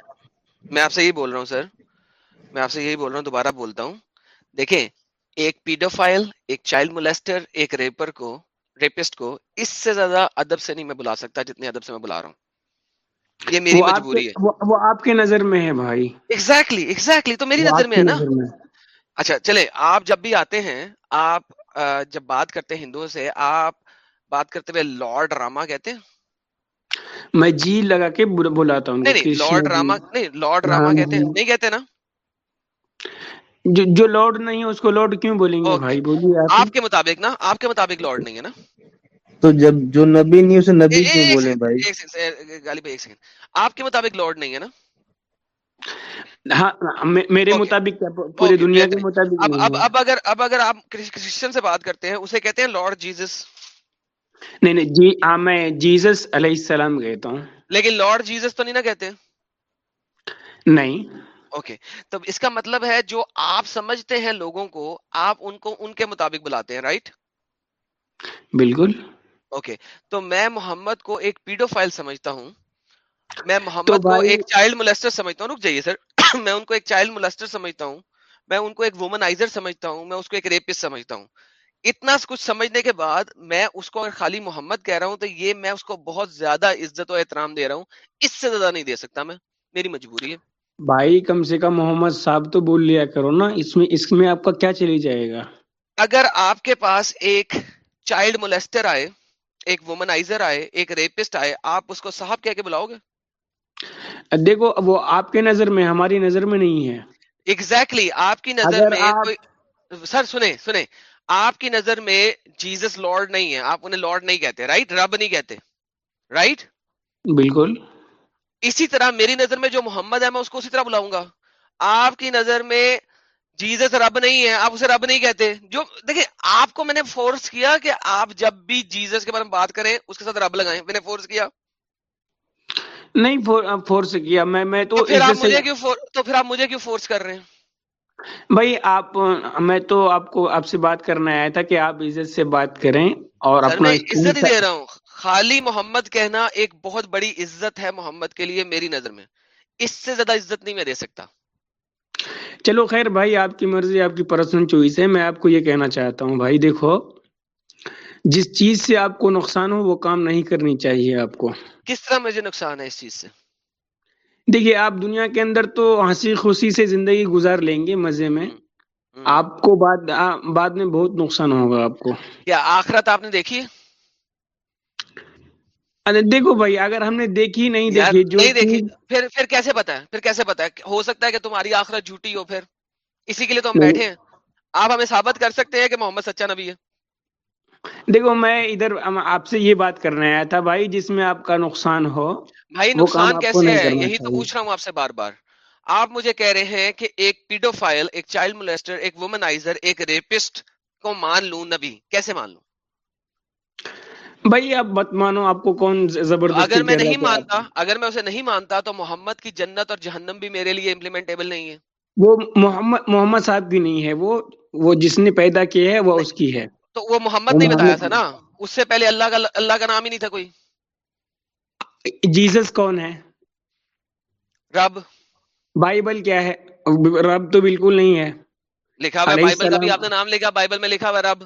میں آپ سے یہی بول رہا ہوں سر میں آپ سے یہی بول رہا ہوں دوبارہ بولتا ہوں۔ دیکھیں ایک پیڈو فائل ایک چائلڈ مولیسٹر ایک ریپر کو ریپسٹ کو اس سے زیادہ ادب سے نہیں میں بلا سکتا جتنے ادب سے میں بلا رہا ہوں۔ یہ میری مجبوری ہے۔ وہ آپ کے نظر میں ہے بھائی۔ ایگزیکٹلی ایگزیکٹلی تو میری نظر میں ہے نا۔ اچھا چلے آپ جب بھی آتے ہیں آپ جب بات کرتے ہیں ہندوؤں سے آپ بات کرتے ہوئے لارڈ راما کہتے ہیں؟ میں جی لگا کے بلاتا ہوں لارڈ راما نہیں لارڈ ہاں، راما ہاں، کہتے ہیں ہاں۔ نہیں کہتے نا؟ جو لارڈ نہیں ہے اس کو لارڈ کیوں بولیں گے بھائی؟ بولیے آپ۔ کے مطابق نا آپ کے مطابق لارڈ نہیں ہے نا؟ تو جب جو نبی نہیں اسے نبی کیوں بولیں بھائی؟ ایک سیکنڈ غالب ایک سیکنڈ۔ آپ کے مطابق لارڈ نہیں ہے نا؟ ہاں میرے مطابق پورے دنیا کے مطابق اب اب اگر اب اگر اپ کرسچن سے بات کرتے ہیں اسے کہتے ہیں لارڈ جیزس نہیں نہیں جی ہاں میں جیزس علیہ السلام کہتا ہوں۔ لیکن لارڈ جیزس تو نہیں نا کہتے؟ نہیں۔ اوکے تو اس کا مطلب ہے جو آپ سمجھتے ہیں لوگوں کو آپ ان کو ان کے مطابق بلاتے ہیں رائٹ بالکل۔ اوکے تو میں محمد کو ایک پیڈو فائل سمجھتا ہوں۔ میں محمد کو ایک چائلڈ مولسٹر سمجھتا ہوں۔ رک جائیے سر [COUGHS] میں ان کو ایک چائلڈ ملسٹر سمجھتا ہوں میں ان کو ایک وومنائزر سمجھتا ہوں میں اس کو ایک ریپس سمجھتا ہوں۔ اتنا کچھ سمجھنے کے بعد میں اس کو اگر خالی محمد کہہ رہا ہوں تو یہ میں اس کو بہت زیادہ عزت و احترام دے رہا ہوں۔ اس سے زیادہ نہیں دے سکتا میں میری مجبوری ہے۔ بھائی کم سے کم محمد صاحب تو بول لیا کرو نا اس میں اس میں آپ کا کیا چلی جائے گا؟ اگر آپ کے پاس ایک چائلڈ ملسٹر آئے ایک وومنائزر آئے ایک ریپسٹ آئے آپ اس کو صاحب کہہ کے بلاؤ گے؟ دیکھو وہ آپ کے نظر میں ہماری نظر میں نہیں ہے۔ ایگزیکٹلی آپ کی نظر میں سر سنیں سنیں۔ آپ کی نظر میں جیزس لارڈ نہیں ہے۔ آپ انہیں لارڈ نہیں کہتے رائٹ رب نہیں کہتے رائٹ بالکل۔ اسی طرح میری نظر میں جو محمد ہے میں اس کو اسی طرح بلاؤں گا۔ آپ کی نظر میں جیزس رب نہیں ہے آپ اسے رب نہیں کہتے۔ جو دیکھیں آپ کو میں نے فورس کیا کہ آپ جب بھی جیزس کے بارے میں بات کریں اس کے ساتھ رب لگائیں۔ میں نے فورس کیا۔ نہیں فور- فورس کیا میں میں تو تو پھر آپ مجھے کیوں فور- تو پھر آپ مجھے کیوں فورس کر رہے ہیں؟ بھائی آپ میں تو آپ کو آپ سے بات کرنا آیا تھا کہ آپ عزت سے بات کریں اور اپنا عزت دے رہا ہوں۔ خالی محمد کہنا ایک بہت بڑی عزت ہے محمد کے لیے میری نظر میں۔ اس سے زیادہ عزت نہیں میں دے سکتا۔ چلو خیر بھائی آپ کی مرضی آپ کی پرسنل چوائس ہے۔ میں آپ کو یہ کہنا چاہتا ہوں بھائی دیکھو جس چیز سے آپ کو نقصان ہو وہ کام نہیں کرنی چاہیے آپ کو۔ کس طرح مجھے نقصان ہے اس چیز سے؟ دیکھیے آپ دنیا کے اندر تو ہنسی خوشی سے زندگی گزار لیں گے مزے میں آپ کو بعد بعد میں بہت نقصان ہوگا آپ کو۔ کیا آخرت آپ نے دیکھی ارے دیکھو بھائی اگر ہم نے دیکھی نہیں دیکھی جو نہیں دیکھی۔ پھر پھر کیسے پتا ہے؟ پھر کیسے پتا ہے؟ ہو سکتا ہے کہ تمہاری آخرت جھوٹی ہو پھر۔ اسی کے لیے تو ہم بیٹھے ہیں۔ آپ ہمیں ثابت کر سکتے ہیں کہ محمد سچا نبی ہے۔ دیکھو میں ادھر آپ سے یہ بات کرنے آیا تھا بھائی جس میں آپ کا نقصان ہو بھائی نقصان کیسے ہے؟ یہی تو پوچھ رہا ہوں آپ سے بار بار۔ آپ مجھے کہہ رہے ہیں کہ ایک پیڈوفائل ایک چائلڈ مولیسٹر ایک وومنائزر ایک ریپسٹ کو مان لوں نبی۔ کیسے مان لوں؟ بھائی آپ مت مانو آپ کو کون تو زبردستی اگر میں نہیں مانتا اگر میں اسے نہیں مانتا تو محمد کی جنت اور جہنم بھی میرے لیے امپلیمنٹیبل نہیں ہے۔ وہ محمد محمد صاحب کی نہیں ہے وہ وہ جس نے پیدا کی ہے وہ اس کی ہے۔ تو وہ محمد نہیں بتایا تھا نا؟ اس سے پہلے اللہ کا اللہ کا نام ہی نہیں تھا کوئی۔ جیسس کون ہے؟ رب۔ بائبل کیا ہے؟ رب تو بالکل نہیں ہے۔ لکھا ہوا ہے بائبل کا بھی آپ نے نام لکھا بائبل میں لکھا ہوا ہے رب۔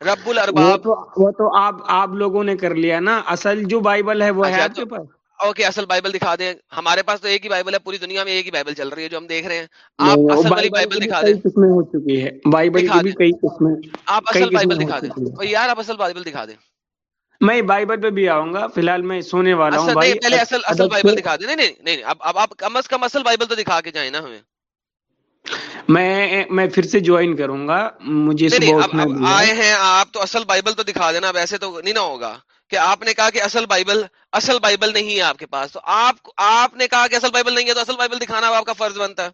رب الارباب۔ تو وہ تو آپ آپ لوگوں نے کر لیا نا۔ اصل جو بائبل ہے وہ ہے اچھا آپ تو کے پاس؟ اوکے اصل بائبل دکھا دیں۔ ہمارے پاس تو ایک ہی بائبل ہے پوری دنیا میں ایک ہی بائبل چل رہی ہے جو ہم دیکھ رہے ہیں۔ آپ اصل والی بائبل دکھا دیں۔ ہو چکی ہے بائبل بھی کئی قسمیں آپ اصل بائبل دکھا دیں۔ اور یار آپ اصل بائبل دکھا دیں۔ میں بائبل پہ بھی آؤں گا فی الحال میں سونے والا ہوں بھائی۔ پہلے اصل اصل بائبل دکھا دیں۔ نہیں نہیں اب اب آپ کم از کم اصل بائبل تو دکھا کے جائیں نا ہمیں۔ میں میں پھر سے جوائن کروں گا مجھے آئے ہیں آپ تو اصل بائبل تو دکھا دینا اب ایسے تو نہیں نہ ہوگا۔ کہ آپ نے کہا کہ اصل بائبل اصل بائبل نہیں ہے آپ کے پاس تو آپ آپ نے کہا کہ اصل بائبل نہیں ہے تو اصل بائبل دکھانا آپ کا فرض بنتا ہے۔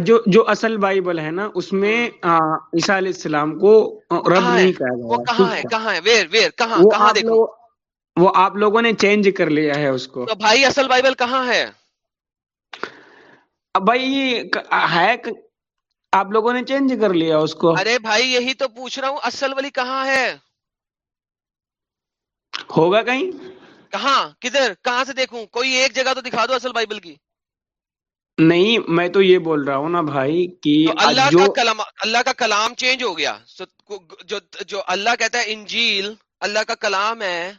جو جو اصل بائبل ہے نا اس میں عیسیٰ علیہ السلام کو رب نہیں کہا وہ گیا کہاں ہے؟ کہاں ہے؟ ویر ویر کہاں؟ وہ کہاں لوگ وہ آپ لوگوں نے چینج کر لیا ہے اس کو۔ تو بھائی اصل بائبل کہاں ہے؟ بھائی ہے آپ لوگوں نے چینج کر لیا اس کو۔ ارے بھائی یہی تو پوچھ رہا ہوں اصل والی کہاں ہے؟ ہوگا کہیں؟ کہاں؟ کدھر؟ کہاں سے دیکھوں؟ کوئی ایک جگہ تو دکھا دو اصل بائبل کی۔ نہیں میں تو یہ بول رہا ہوں نا بھائی کہ اللہ کا کلام اللہ کا کلام چینج ہو گیا۔ جو جو اللہ کہتا ہے انجیل اللہ کا کلام ہے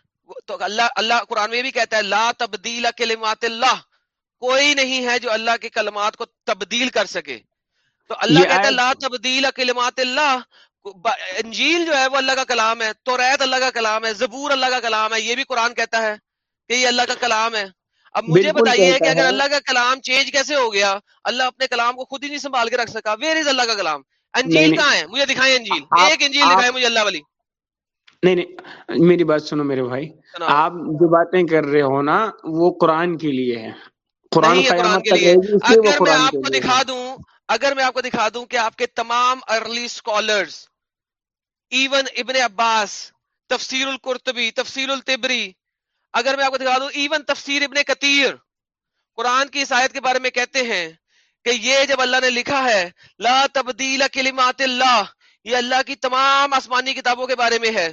تو اللہ اللہ قرآن میں بھی کہتا ہے لا تبدیل کلمات اللہ۔ کوئی نہیں ہے جو اللہ کے کلمات کو تبدیل کر سکے۔ تو اللہ کہتا ہے لا تبدیل کلمات اللہ۔ انجیل جو ہے وہ اللہ کا کلام ہے توریت اللہ کا کلام ہے زبور اللہ کا کلام ہے یہ بھی قرآن کہتا ہے کہ یہ اللہ کا کلام ہے۔ اب مجھے بتائیے کہ اگر اللہ کا کلام چینج کیسے ہو گیا؟ اللہ اپنے کلام کو خود ہی نہیں سنبھال کے رکھ سکا۔ ویئر از اللہ کا کلام؟ انجیل کہاں ہے؟ مجھے دکھائیں انجیل۔ ایک انجیل دکھائیں مجھے اللہ والی۔ نہیں نہیں میری بات سنو میرے بھائی۔ آپ جو باتیں کر رہے ہو نا وہ قرآن کے لیے ہے۔ قرآن کے لیے۔ اگر میں آپ کو دکھا دوں اگر میں آپ کو دکھا دوں کہ آپ کے تمام ارلی اسکالرز ایون ابن عباس تفسیر القرطبی تفسیر التبری اگر میں آپ کو دکھا دوں ایون تفسیر ابن کثیر قرآن کی اس آیت کے بارے میں کہتے ہیں کہ یہ جب اللہ نے لکھا ہے لا تبدیل کلمات اللہ یہ اللہ کی تمام آسمانی کتابوں کے بارے میں ہے۔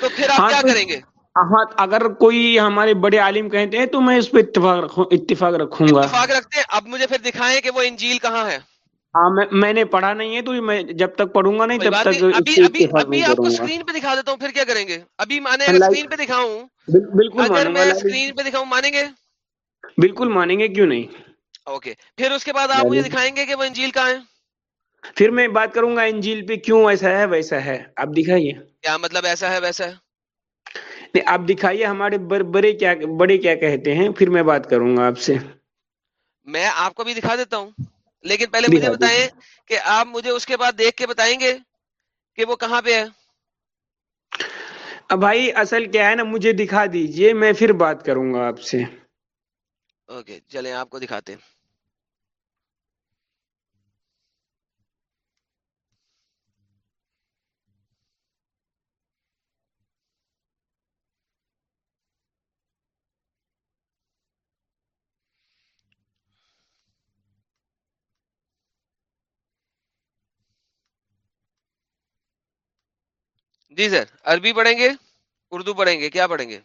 تو پھر آپ ہاں کیا کریں گے؟ ہاں اگر کوئی ہمارے بڑے عالم کہتے ہیں تو میں اس پہ اتفاق رکھوں اتفاق رکھوں گا۔ اتفاق رکھتے ہیں۔ اب مجھے پھر دکھائیں کہ وہ انجیل کہاں ہے۔ ہاں میں نے پڑھا نہیں ہے تو میں جب تک پڑھوں گا نہیں تب تک ابھی آپ کو اسکرین پہ دکھا دیتا ہوں پھر کیا کریں گے؟ ابھی مانے اسکرین پہ دکھاؤں؟ بالکل اگر میں اسکرین پہ دکھاؤں مانیں گے؟ بالکل مانیں گے کیوں نہیں؟ اوکے پھر اس کے بعد آپ مجھے لائک دکھائیں گے کہ وہ انجیل کہاں ہے؟ پھر میں بات کروں گا انجیل پہ کیوں ایسا ہے ویسا ہے؟ آپ دکھائیے۔ کیا مطلب ایسا ہے ویسا ہے؟ آپ دکھائیے ہمارے بڑے کیا بڑے کیا کہتے ہیں پھر میں بات کروں گا آپ سے۔ میں آپ کو بھی دکھا دیتا ہوں۔ لیکن پہلے مجھے دکھا بتائیں دیجیے کہ آپ مجھے اس کے بعد دیکھ کے بتائیں گے کہ وہ کہاں پہ ہے؟ اب بھائی اصل کیا ہے نا مجھے دکھا دیجیے میں پھر بات کروں گا آپ سے۔ اوکے چلیں آپ کو دکھاتے ہیں۔ جی سر عربی پڑھیں گے؟ اردو پڑھیں گے کیا پڑھیں گے؟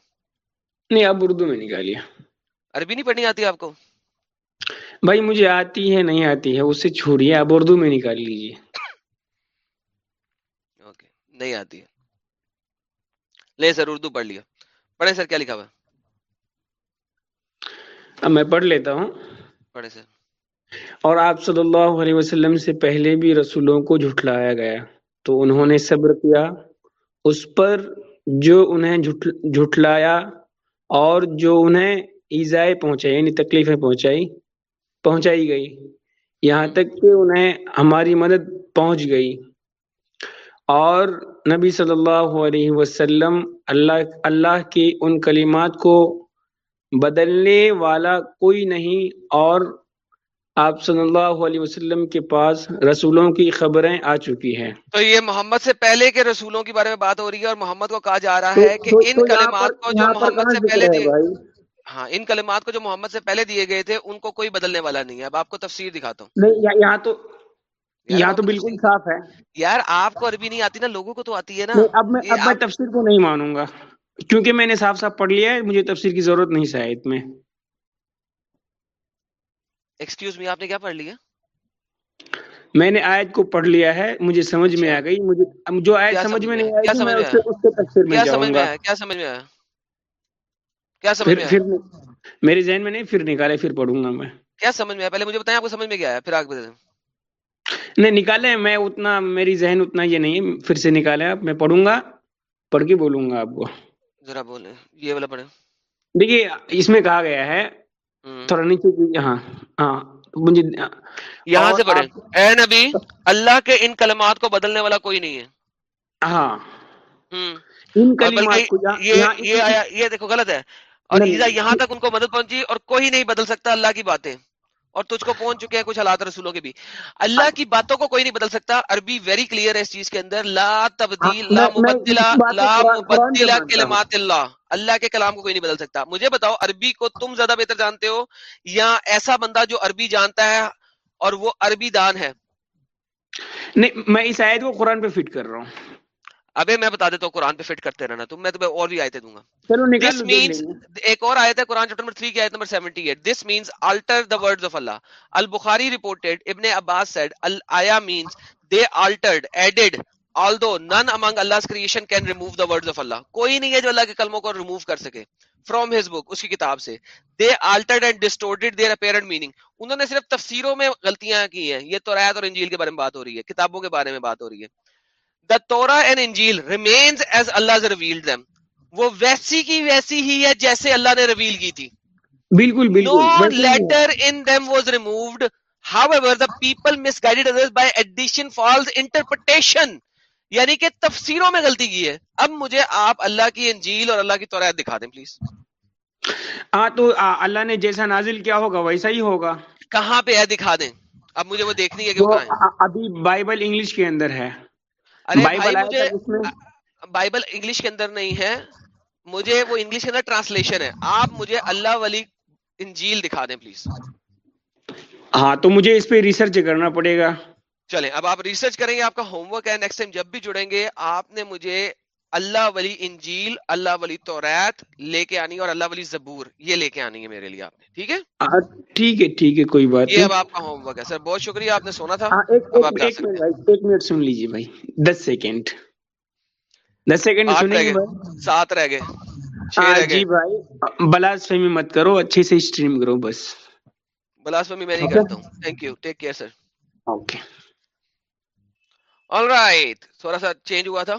نہیں اب اردو میں نکالیے عربی نہیں پڑھنی آتی آپ کو؟ بھائی مجھے آتی ہے نہیں آتی ہے اس سے چھوڑیے اب اردو میں نکال لیجیے۔ اوکے نہیں آتی ہے۔ لے سر اردو پڑھ لیا پڑھیں سر کیا لکھا ہوا اب میں پڑھ لیتا ہوں۔ پڑھیں سر۔ اور آپ صلی اللہ علیہ وسلم سے پہلے بھی رسولوں کو جھٹلایا گیا تو انہوں نے صبر کیا۔ اس پر جو انہیں جھٹ- جھٹلایا اور جو انہیں ایزائے پہنچائی یعنی تکلیفیں پہنچائی پہنچائی گئی۔ یہاں تک کہ انہیں ہماری مدد پہنچ گئی۔ اور نبی صلی اللہ علیہ وسلم اللہ اللہ کی ان کلمات کو بدلنے والا کوئی نہیں اور آپ صلی اللہ علیہ وسلم کے پاس رسولوں کی خبریں آ چکی ہیں۔ تو یہ محمد سے پہلے کے رسولوں کے بارے میں بات ہو رہی ہے اور محمد کو کہا جا رہا ہے کہ ان کلمات کو جو محمد سے پہلے ہاں ان کلمات کو جو محمد سے پہلے دیے گئے تھے ان کو کوئی بدلنے والا نہیں ہے۔ اب آپ کو تفسیر دکھاتا ہوں۔ نہیں یہاں- تو یہاں تو بالکل صاف ہے۔ یار آپ کو عربی نہیں آتی نا لوگوں کو تو آتی ہے نا۔ اب میں اب میں تفسیر کو نہیں مانوں گا۔ کیونکہ میں نے صاف صاف پڑھ لیا ہے مجھے تفسیر کی ضرورت نہیں شاید میں۔ ایکسکیوز می آپ نے کیا پڑھ لیا؟ میں نے آیت کو پڑھ لیا ہے مجھے سمجھ میں آ گئی۔ مجھے جو آیت سمجھ میں نہیں آئے کیا سمجھ میں اس سے تفسیر جاؤں گا۔ کیا سمجھ میں آیا؟ کیا سمجھ میں پھر میرے ذہن میں نہیں پھر نکالے پھر پڑھوں گا میں۔ کیا سمجھ میں آیا؟ پہلے مجھے بتائیں آپ کو سمجھ میں کیا آیا؟ پھر آگے بتائیں نہیں نکالے میں اتنا میری ذہن اتنا یہ نہیں پھر سے نکالے آپ میں پڑھوں گا پڑھ کے بولوں گا آپ کو۔ ذرا بولیں یہ والا پڑھیں۔ دیکھیے اس میں کہا گیا ہے۔ تھوڑا نیچے ہاں ہاں مجھے یہاں سے پڑھیں۔ اے نبی اللہ کے ان کلمات کو بدلنے والا کوئی نہیں ہے۔ ہاں۔ یہاں یہ دیکھو غلط ہے۔ اور یہاں تک ان کو مدد پہنچی اور کوئی نہیں بدل سکتا اللہ کی باتیں۔ اور تجھ کو پہنچ چکے ہیں کچھ حالات رسولوں کے بھی۔ اللہ کی باتوں کو کوئی نہیں بدل سکتا۔ عربی ویری کلیئر ہے اس چیز کے اندر۔ لا ہاں، تبدیل لا کو لا مبدلا مانتا ہوں۔ کلمات اللہ۔ اللہ کے کلام کو کوئی نہیں بدل سکتا۔ مجھے بتاؤ عربی کو تم زیادہ بہتر جانتے ہو یا ایسا بندہ جو عربی جانتا ہے اور وہ عربی دان ہے؟ نہیں میں اس آیت کو قرآن پہ فٹ کر رہا ہوں۔ ابے میں بتا دیتا ہوں قرآن پہ فٹ کرتے رہنا۔ تم میں تمہیں اور بھی آیتیں دوں گا۔ چلو دس مینس ایک اور آیت ہے قرآن چیپٹر نمبر 3 کی آیت number 78 this means alter the words of Allah Al Bukhari reported Ibn Abbas said آیا means they altered added although none among Allah's creation can remove the words of Allah کوئی نہیں ہے جو اللہ کے کلموں کو remove کر سکے from his book اس کی کتاب سے they altered and distorted their apparent meaning انہوں نے صرف تفسیروں میں غلطیاں کی ہیں یہ تو اور انجیل کے بارے میں بات ہو رہی ہے کتابوں کے بارے میں بات ہو رہی ہے the Torah and Injil remains as Allah has revealed them وہ ویسی کی ویسی ہی ہے جیسے اللہ نے ریویل کی تھی بالکل بالکل letter in them was removed however the people misguided others by addition false interpretation یعنی کہ تفسیروں میں غلطی کی ہے۔ اب مجھے آپ اللہ کی انجیل اور اللہ کی توریت دکھا دیں پلیز۔ ہاں تو اللہ نے جیسا نازل کیا ہوگا ویسا ہی ہوگا۔ کہاں پہ ہے دکھا دیں؟ اب مجھے وہ دیکھنی ہے کہ ابھی بائبل انگلش کے اندر ہے۔ ارے بائبل انگلش کے اندر نہیں ہے۔ مجھے وہ انگلش کے اندر ٹرانسلیشن ہے۔ آپ مجھے اللہ والی انجیل دکھا دیں پلیز۔ ہاں تو مجھے اس پہ ریسرچ کرنا پڑے گا۔ چلیں اب آپ ریسرچ کریں گے آپ کا ہوم ورک ہے نیکسٹ ٹائم جب بھی جڑیں گے آپ نے مجھے اللہ والی انجیل اللہ والی توریت لے کے آنی اور اللہ والی زبور یہ لے کے آنی ہے میرے لیے آپ نے ٹھیک ہے؟ ٹھیک ہے ٹھیک ہے کوئی بات یہ اب آپ کا ہوم ورک ہے۔ سر بہت شکریہ آپ نے سونا تھا۔ ایک اب آپ ایک جا ایک سکتے منٹ ہیں بھائی ایک منٹ سن لیجیے بھائی۔ دس سیکنڈ دس سیکنڈ سنیں گے سات رہ گئے۔ جی بھائی بلاس فہمی مت کرو اچھے سے اسٹریم کرو بس۔ بلاسفمی میں نہیں کرتا ہوں۔ Thank you take care sir okay all right تھوڑا سا چینج ہوا تھا.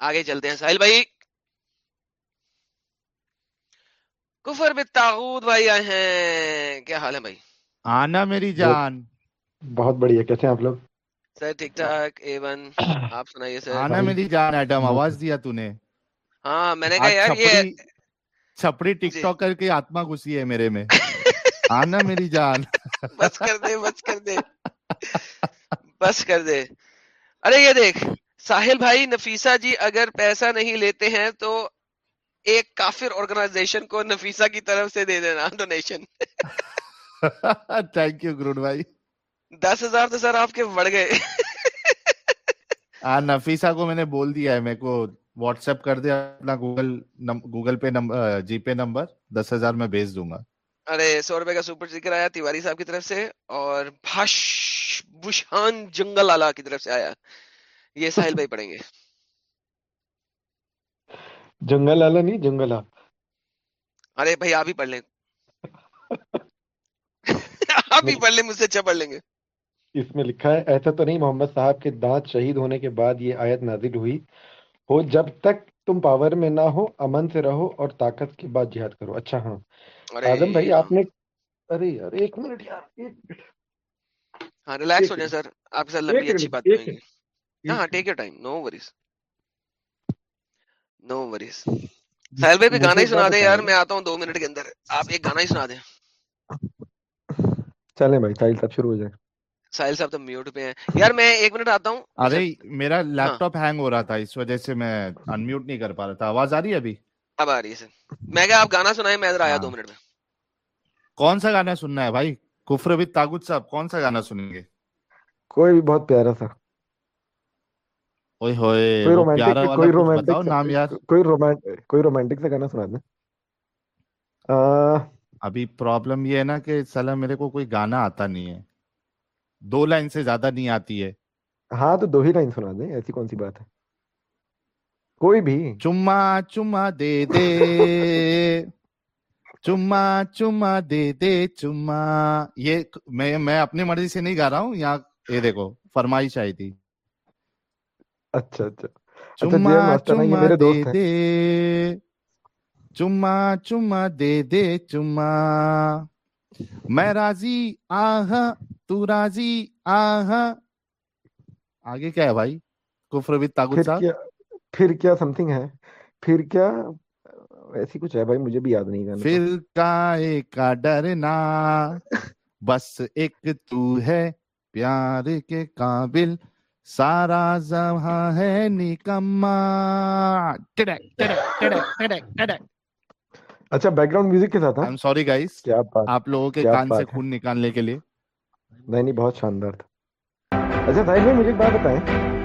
آگے چلتے ہیں. ساحل بھائی. کفر بتاغود بھائی آئے ہیں. کیا حال ہے بھائی؟ آنا میری جان. بہت بڑھیا. کیسے آپ لوگ؟ سر ٹھیک ٹھاک. اے ون آپ سنائیے سر. آنا میری جان ایڈم آواز دیا تو نے ہاں میں نے کہا یار یہ چھپڑی ٹک ٹاک جی. کر کے آتما گھسی ہے میرے میں. آنا میری جان. [LAUGHS] بس کر دے بس کر دے. بس کر دے. ارے یہ دیکھ ساحل بھائی نفیسا جی اگر پیسہ نہیں لیتے ہیں تو ایک کافر آرگنائزیشن کو نفیسا کی طرف سے دے دینا ڈونیشن تھینک یو گروڈ بھائی دس ہزار تو سر آپ کے بڑھ گئے۔ ہاں نفیسا کو میں نے بول دیا ہے میں کو واٹس ایپ کر دیا اپنا Google Google Pay G Pay number دس ہزار میں بھیج دوں گا۔ ارے سو روپے کا سپر ذکر جی آیا تیواری صاحب کی طرف سے اور بھاش! بشان جنگل آلہ کی طرف سے آیا۔ یہ ساحل بھائی پڑھیں گے۔ جنگل آلہ نہیں جنگل ارے بھائی آپ ہی پڑھ لیں۔ آپ ہی پڑھ لیں مجھ سے اچھا پڑھ لیں گے۔ اس میں لکھا ہے ایسا تو نہیں محمد صاحب کے دانت شہید ہونے کے بعد یہ آیت نازل ہوئی۔ ہو جب تک تم پاور میں نہ ہو امن سے رہو اور طاقت کے بعد جہاد کرو۔ اچھا ہاں۔ آدم بھائی آپ نے ارے یار ایک منٹ یار ایک منٹ۔ ہاں ریلیکس ہو سر آپ کے ساتھ لمبی اچھی بات گی۔ ہاں take your time no worries no worries بھائی بھی گانا ہی سنا دیں یار میں آتا ہوں دو منٹ کے اندر۔ آپ ایک گانا ہی سنا دیں۔ چلیں بھائی صاحب شروع ہو صاحب تو میوٹ پہ ہیں۔ یار میں ایک منٹ آتا ہوں۔ ارے میرا لیپ ٹاپ ہینگ ہو رہا تھا اس وجہ سے میں ان میوٹ نہیں کر پا رہا تھا۔ آواز آ رہی ہے ابھی؟ اب آ رہی ہے سر۔ میں کہا آپ گانا سنائیں میں ادھر آیا ہاں۔ دو منٹ میں۔ کون سا گانا سننا ہے بھائی؟ کفر بھی تاغت صاحب کون سا گانا سنیں گے کوئی بھی بہت پیارا سا کوئی رومانٹک نام گانا سنا دیں ابھی پرابلم یہ ہے نا کہ سلام میرے کو کوئی گانا آتا نہیں ہے دو لائن سے زیادہ نہیں آتی ہے ہاں تو دو ہی لائن سنا دیں ایسی کون سی بات ہے کوئی بھی چما چما دے دے چما چما دے دے چما۔ یہ میں میں اپنی مرضی سے نہیں گا رہا ہوں یہاں یہ دیکھو فرمائش آئی تھی۔ اچھا اچھا۔, اچھا، جی، چما چما دے دے۔ چما چما دے دے چما۔ میں راضی آہ تو راضی آہ آگے کیا ہے بھائی؟ کفر بھی تاغوت پھر کیا سمتھنگ ہے۔ پھر کیا؟ ایسی کچھ ہے بھائی؟ مجھے بھی یاد نہیں کرنا فرقہ کا ڈرنا بس ایک تو ہے پیار کے قابل۔ سارا زماں ہے نکما اچھا بیک گراؤنڈ میوزک کے ساتھ ہاں؟ سوری گائز آپ لوگوں کے کان سے خون نکالنے کے لیے۔ نہیں نہیں بہت شاندار تھا۔ اچھا بھائی مجھے ایک بات بتائیں۔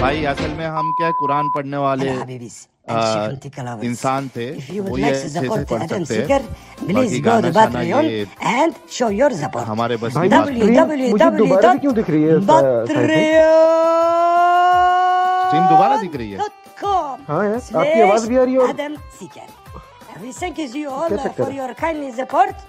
بھائی اصل میں ہم کیا قرآن پڑھنے والے انسان تھے ہمارے بس دوبارہ کیوں دکھ رہی ہے دوبارہ دکھ رہی ہے۔ ہاں آپ کی آواز بھی آ رہی ہے Thank you all for your support.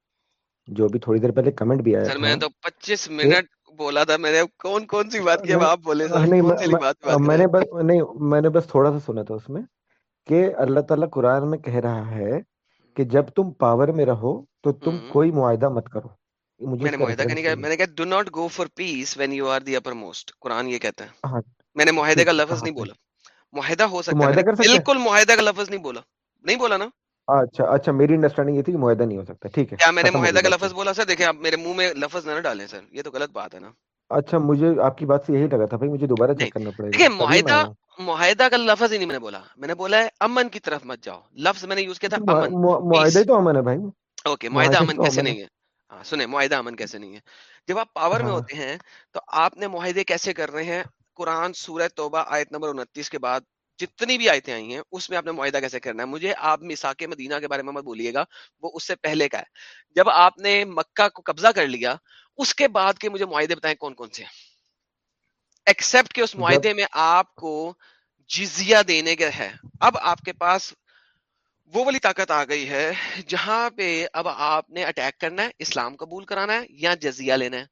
جو بھی تھوڑی دیر پہلے کمنٹ بھی آیا سر میں تو پچیس منٹ بولا تھا میں نے کون کون سی بات کی اب آپ بولے میں نے بس نہیں میں نے بس تھوڑا سا سنا تھا اس میں کہ اللہ تعالیٰ قرآن میں کہہ رہا ہے کہ جب تم پاور میں رہو تو تم کوئی معاہدہ مت کرو۔ میں نے معاہدہ یعنی کا میں نے کہا do not go for peace when you the uppermost یہ کہتا ہے۔ ہاں۔ میں نے معاہدے کا ہاں، لفظ نہیں ہاں۔ بولا۔ معاہدہ ہو سکتا ہے۔ بالکل معاہدہ کا لفظ نہیں بولا۔ نہیں بولا نا؟ اچھا اچھا میری انڈرسٹینڈنگ یہ تھی کہ معاہدہ نہیں ہو سکتا ٹھیک ہے کیا میں نے معاہدہ کا لفظ بولا سر؟ دیکھیں آپ میرے منہ میں لفظ نہ ڈالیں سر یہ تو غلط بات ہے نا۔ اچھا مجھے آپ کی بات سے یہی لگا تھا بھائی مجھے دوبارہ چیک کرنا پڑے گا۔ دیکھیں معاہدہ معاہدہ کا لفظ ہی نہیں میں نے بولا۔ میں نے بولا ہے امن کی طرف مت جاؤ۔ لفظ میں نے یوز کیا تھا امن۔ معاہدہ تو امن ہے بھائی۔ اوکے معاہدہ امن کیسے نہیں ہے؟ ہاں سنیں معاہدہ امن کیسے نہیں ہے؟ جب آپ پاور میں ہاں۔ ہوتے ہیں تو آپ نے معاہدے کیسے کر رہے ہیں؟ قرآن سورہ توبہ آیت نمبر انتیس کے بعد جتنی بھی آیتیں آئی ہیں اس میں آپ نے معاہدہ کیسے کرنا ہے؟ مجھے آپ مساک مدینہ کے بارے میں مت بولیے گا وہ اس سے پہلے کا ہے۔ جب آپ نے مکہ کو قبضہ کر لیا اس کے بعد کے مجھے معاہدے بتائیں کون کون سے ایکسپٹ کہ اس معاہدے میں آپ کو جزیہ دینے کا ہے اب آپ کے پاس وہ والی طاقت آ گئی ہے جہاں پہ اب آپ نے اٹیک کرنا ہے اسلام قبول کرانا ہے یا جزیہ لینا ہے۔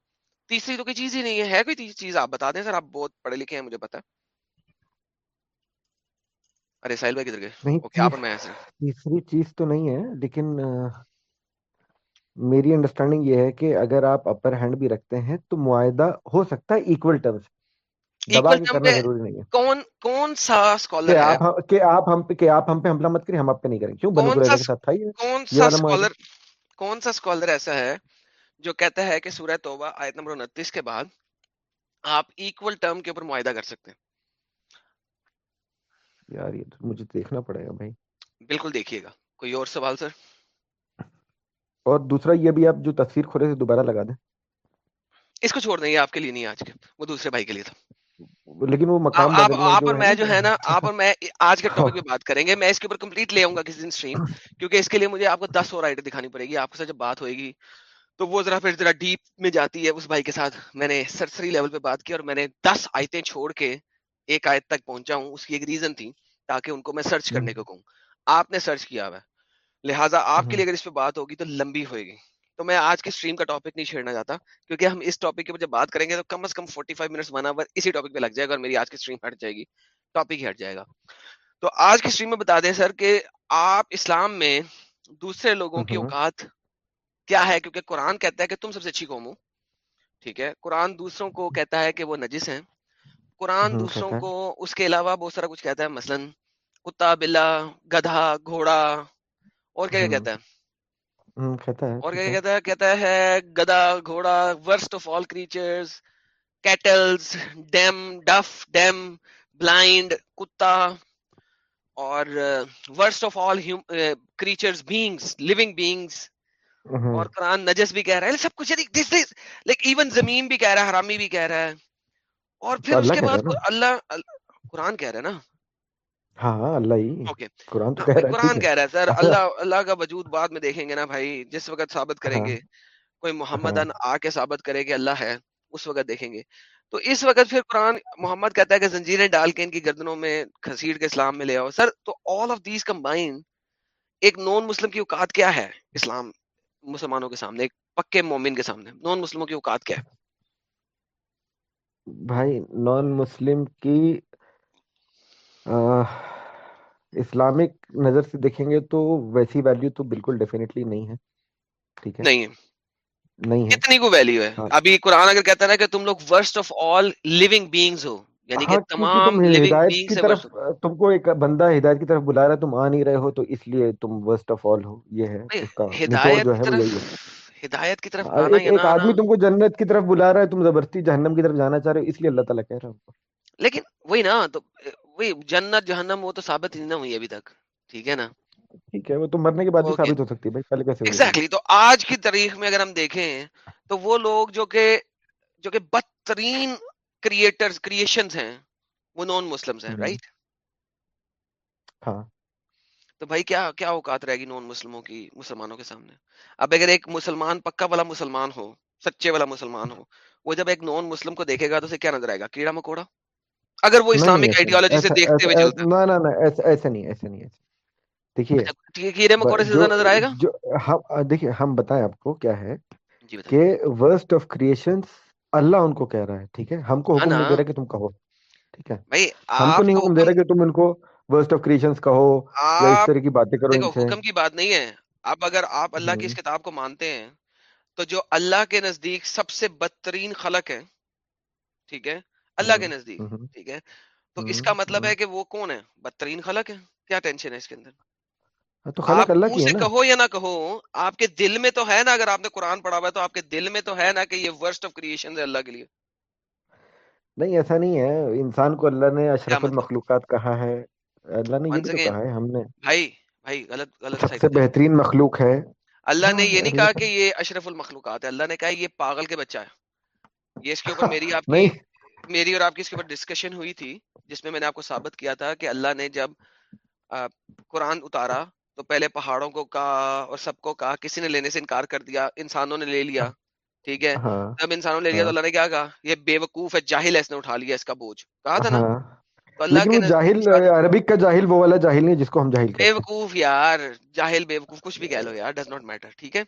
تیسری تو کوئی چیز ہی نہیں ہے کوئی چیز آپ بتا دیں۔ سر آپ بہت پڑھے لکھے ہیں مجھے پتا ہے۔ ارے ساحل بھائی کدھر گئے؟ اوکے آپ میں ایسے تیسری چیز تو نہیں ہے لیکن میری انڈرسٹینڈنگ یہ ہے کہ اگر آپ اپر ہینڈ بھی رکھتے ہیں تو معاہدہ ہو سکتا ہے ایکول ٹرمز کون کون سا کہ اسکالر ہے؟ آپ ہم- کہ آپ ہم پہ کہ آپ ہم پہ حملہ مت کریں ہم آپ پہ نہیں کریں۔ کیوں؟ بنو کون سا قریظہ کے ساتھ تھا یہ۔ کون یہ سا والا معاہدہ۔ اسکالر کون سا اسکالر ایسا ہے جو کہتا ہے کہ سورہ توبہ آیت نمبر انتیس کے بعد آپ ایکول ٹرم کے اوپر معاہدہ کر سکتے ہیں؟ یار یہ تو مجھے دیکھنا پڑے گا بھائی۔ بالکل دیکھیے گا۔ کوئی اور سوال سر؟ اور دوسرا یہ بھی آپ جو تصویر کھولے سے دوبارہ لگا دیں۔ اس کو چھوڑ دیں یہ آپ کے لیے نہیں آج کے۔ وہ دوسرے بھائی کے لیے تھا۔ لیکن وہ مقام آپ اور میں جو ہے نا [LAUGHS] آپ اور میں آج کے ٹاپک پہ [LAUGHS] بات کریں گے۔ میں اس کے اوپر کمپلیٹ لے آؤں گا کسی دن اسٹریم کیونکہ اس کے لیے مجھے آپ کو دس اور آئیڈیا دکھانی پڑے گی۔ آپ کے ساتھ جب بات ہوئے گی تو وہ ذرا پھر ذرا ڈیپ میں جاتی ہے اس بھائی کے ساتھ۔ میں نے سرسری لیول پہ بات کی اور میں نے دس آیتیں چھوڑ کے ایک آیت تک پہنچا ہوں اس کی ایک ریزن تھی تاکہ ان کو میں سرچ کرنے کو کہوں۔ آپ نے سرچ کیا ہوا ہے۔ لہٰذا آپ کے لیے اگر اس پہ بات ہوگی تو لمبی ہوئے گی۔ تو میں آج کے اسٹریم کا ٹاپک نہیں چھیڑنا چاہتا کیونکہ ہم اس ٹاپک کے جب بات کریں گے تو کم از کم 45 منٹس ون آور اسی ٹاپک پہ لگ جائے گا اور میری آج کی اسٹریم ہٹ جائے گی۔ ٹاپک ہی ہٹ جائے گا۔ تو آج کی اسٹریم میں بتا دیں سر کہ آپ اسلام میں دوسرے لوگوں کی اوقات کیا ہے؟ کیونکہ قرآن کہتا ہے کہ تم سب سے اچھی قوم ہو ٹھیک ہے؟ قرآن دوسروں کو کہتا ہے کہ وہ نجس ہیں۔ قرآن دوسروں کو اس کے علاوہ بہت سارا کچھ کہتا ہے مثلا کتا بلا گدھا گھوڑا اور کیا کہتا ہے؟ ہوں کہتا ہے اور کیا کہتا ہے؟ کہتا ہے گدا گھوڑا worst of all creatures cattles dumb deaf dumb blind کتا اور worst of all creatures beings living beings ہوں اور قرآن نجس بھی کہہ رہا ہے سب کچھ لائک ایون زمین بھی کہہ رہا ہے حرامی بھی کہہ رہا ہے۔ اور پھر اس کے بعد اللہ ال- قرآن کہہ رہا ہے نا۔ ہاں اللہ ہی۔ اوکے۔ قرآن تو کہہ رہا ہے ٹھیک قرآن ہے۔ کہہ رہا ہے سر اچھا۔ اللہ اللہ کا وجود بعد میں دیکھیں گے نا بھائی جس وقت ثابت کریں ہاں۔ گے کوئی ہاں۔ محمدن آ کے ثابت کرے کہ اللہ ہے اس وقت دیکھیں گے۔ تو اس وقت پھر قرآن محمد کہتا ہے کہ زنجیریں ڈال کے ان کی گردنوں میں کھسیڑ کے اسلام میں لے آؤ۔ سر تو آل آف دیز کمبائن ایک نان مسلم کی اوقات کیا ہے اسلام مسلمانوں کے سامنے ایک پکے مومن کے سامنے۔ نان مسلموں کی اوقات کیا ہے؟ بھائی نان مسلم کی اسلامک نظر سے دیکھیں گے تو ویسی ویلیو تو بالکل ڈیفینیٹلی نہیں ہے۔ ٹھیک ہے؟ نہیں۔ ہے نہیں ہے۔ کتنی کو ویلیو ہے؟ ہاں۔ ابھی قرآن اگر کہتا ہے نا کہ تم لوگ worst of all living beings ہو یعنی کہ ہاں تمام ہدایت کی طرف تم کو ایک بندہ ہدایت کی طرف بلا رہا ہے تم آ نہیں رہے ہو تو اس لیے تم ورسٹ آف آل ہو۔ یہ ہے اس کا ہدایت جو کی ہے۔ ہدایت کی طرف آنا ایک ایک آدمی تم کو جنت کی طرف بلا رہا ہے تم زبردستی جہنم کی طرف جانا چاہ رہے ہو اس لیے اللہ تعالیٰ کہہ رہا ہے۔ کو لیکن وہی نا تو وہی جنت جہنم وہ تو ثابت ہی نہ ہوئی ابھی تک ٹھیک ہے نا؟ ٹھیک ہے وہ تو مرنے کے بعد بھی ثابت ہو سکتی ہے بھائی پہلے کیسے ایگزیکٹلی تو آج کی تاریخ میں اگر ہم دیکھیں تو وہ لوگ جو کہ جو کہ بدترین کریٹرز کریشنز ہیں وہ نان مسلمز ہیں ہوں، رائٹ ہاں۔ تو بھائی کیا کیا اوقات رہے گی نان مسلموں کی مسلمانوں کے سامنے؟ اب اگر ایک مسلمان پکا والا مسلمان ہو سچے والا مسلمان ہو وہ جب ایک نان مسلم کو دیکھے گا تو اسے کیا نظر آئے گا؟ کیڑا مکوڑا؟ اگر وہ اسلامک آئیڈیالوجی سے دیکھتے ہوئے ایسا- چلتا ہے نہیں ایسا نہیں دیکھیے اچھا کیڑے مکوڑے سے زیادہ نظر آئے گا؟ ہم دیکھیے ہم بتائیں آپ کو کیا ہے جی کہ ورسٹ آف کریشن اللہ ان کو کہہ رہا ہے ٹھیک ہے؟ ہم کو ہاں حکم نہیں دے رہا کہ تم کہو ٹھیک ہے؟ ہم کو نہیں حکم دے رہا کہ تم ان کو ورسٹ آف کریشن کہو یا اس طرح کی باتیں کرو دیکھو حکم کی بات نہیں ہے۔ اب اگر آپ اللہ کی اس کتاب کو مانتے ہیں تو جو اللہ کے نزدیک سب سے بدترین خلق ہے ٹھیک ہے؟ اللہ کے نزدیک ٹھیک ہے؟ تو اس کا مطلب۔ ہے کہ وہ کون ہے؟ بدترین خلق ہے؟ کیا ٹینشن ہے اس کے اندر؟ تو خلق اللہ کی ہے نا۔ کہو یا نہ کہو آپ کے دل میں تو ہے نا اگر آپ نے قرآن پڑھا ہوا ہے تو آپ کے دل میں تو ہے نا کہ یہ ورسٹ آف کریشن ہے اللہ کے لیے۔ نہیں ایسا نہیں ہے۔ انسان کو اللہ نے اشرف مطلب؟ المخلوقات کہا ہے۔ اللہ نے یہ بھی کہا ہے ہم نے بھائی بھائی غلط غلط سب سے بہترین مخلوق ہے۔ اللہ نے ہاں یہ نہیں کہا کہ یہ اشرف المخلوقات ہے اللہ نے کہا یہ پاگل کے بچہ ہے۔ یہ اس کے اوپر میری آپ کی میری اور آپ کی اس کے اوپر ڈسکشن ہوئی تھی جس میں میں نے آپ کو ثابت کیا تھا کہ اللہ نے جب قرآن اتارا تو پہلے پہاڑوں کو کہا اور سب کو کہا کسی نے لینے سے انکار کر دیا انسانوں نے لے لیا۔ ٹھیک ہے؟ ہاں جب انسانوں نے لے لیا تو ہاں۔ اللہ نے کیا کہا؟ یہ بے وقوف ہے جاہل ہے اس نے اٹھا لیا اس کا بوجھ۔ کہا تھا نا؟ تو اللہ کے جاہل عربک کا جاہل وہ والا جاہل نہیں جس کو ہم جاہل بے وقوف یار جاہل بے وقوف کچھ بھی کہہ لو یار ڈز ناٹ میٹر ٹھیک ہے؟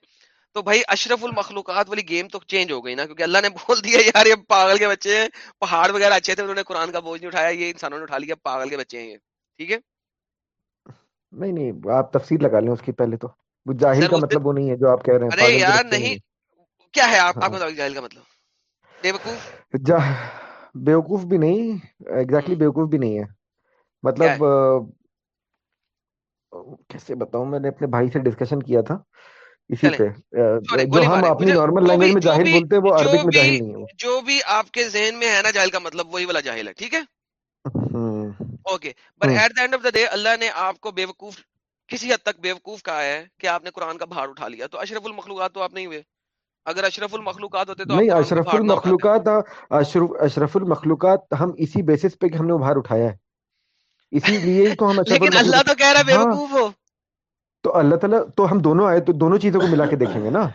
تو بھائی اشرف المخلوقات والی گیم تو چینج ہو گئی نا کیونکہ اللہ نے [LAUGHS] بول دیا یار یہ پاگل کے بچے ہیں پہاڑ وغیرہ اچھے تھے انہوں نے قرآن کا بوجھ نہیں اٹھایا یہ انسانوں نے اٹھا لیا پاگل کے بچے ہیں یہ ٹھیک ہے؟ نہیں نہیں آپ تفسیر لگا لیں اس کی پہلے تو۔ وہ جاہل کا مطلب وہ نہیں ہے جو آپ کہہ رہے ہیں ارے یار نہیں کیا ہے آپ؟ کو جاہل کا مطلب۔ بے وقوف ہاں بیوقوف بھی نہیں ایگزیکٹلی ہوں۔ بیوقوف بھی نہیں ہے۔ مطلب کیسے بتاؤں؟ میں نے اپنے بھائی سے ڈسکشن کیا تھا اسی پہ۔ جو ہم اپنی نارمل لینگویج میں جاہل بولتے ہیں وہ عربک میں جاہل نہیں ہے جو بھی آپ کے ذہن میں ہے نا جاہل کا مطلب وہی والا جاہل ہے ٹھیک ہے؟ Okay but at the end of the day اللہ نے آپ کو بے وقوف کسی حد تک بے وقوف کہا ہے کہ آپ نے قرآن کا بھاڑ اٹھا لیا۔ تو اشرف المخلوقات تو آپ نہیں ہوئے۔ اگر اشرف المخلوقات ہوتے تو نہیں اشرف المخلوقات اشرف المخلوقات ہم اسی بیسس پہ کہ ہم نے باہر اٹھایا ہے۔ اسی لیے تو ہم اشرف [LAUGHS] لیکن اللہ تو کہہ رہا ہے بے ہاں۔ وقوف ہو۔ تو اللہ تعالیٰ تو ہم دونوں آئے تو دونوں چیزوں کو ملا کے دیکھیں گے نا۔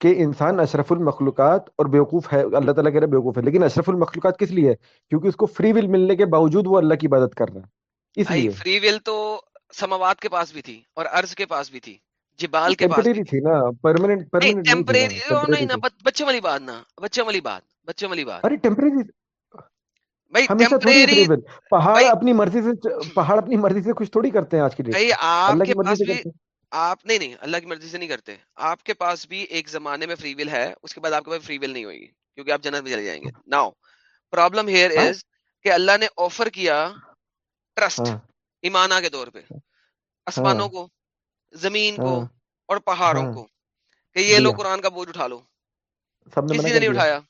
کہ انسان اشرف المخلوقات اور بیوقوف ہے اللہ تعالیٰ کہہ رہا ہے بیوقوف ہے۔ لیکن اشرف المخلوقات کس لیے ہے؟ کیونکہ اس کو فری ول ملنے کے باوجود وہ اللہ کی عبادت کر رہا ہے۔ اس لیے۔ فری ول تو سماوات کے پاس بھی تھی اور ارض کے پاس بھی تھی۔ جبال کے پاس تھی نا پرماننٹ پرماننٹ ٹیمپریری نہیں نا تھی۔ بچ- بچے والی بات نا بچے والی بات بچے والی بات۔ ارے ٹیمپریری بھائی ٹیمپریری پہاڑ اپنی مرضی سے پہاڑ اپنی مرضی سے کچھ تھوڑی کرتے ہیں آج کی ڈیٹ بھائی آپ کے پاس بھی آپ نہیں نہیں اللہ کی مرضی سے نہیں کرتے۔ آپ کے پاس بھی ایک زمانے میں فری ول ہے اس کے بعد آپ کے پاس فری ول نہیں ہوگی کیونکہ آپ جنت میں چلے جائیں گے۔ ناؤ پرابلم ہیئر از کہ اللہ نے آفر کیا ٹرسٹ ہاں۔ ایمانہ کے طور پہ۔ ہاں۔ آسمانوں کو۔ زمین کو ہاں۔ اور پہاڑوں ہاں۔ کو کہ یہ لو دیا قرآن کا بوجھ اٹھا لو۔ کسی نے نہیں اٹھایا۔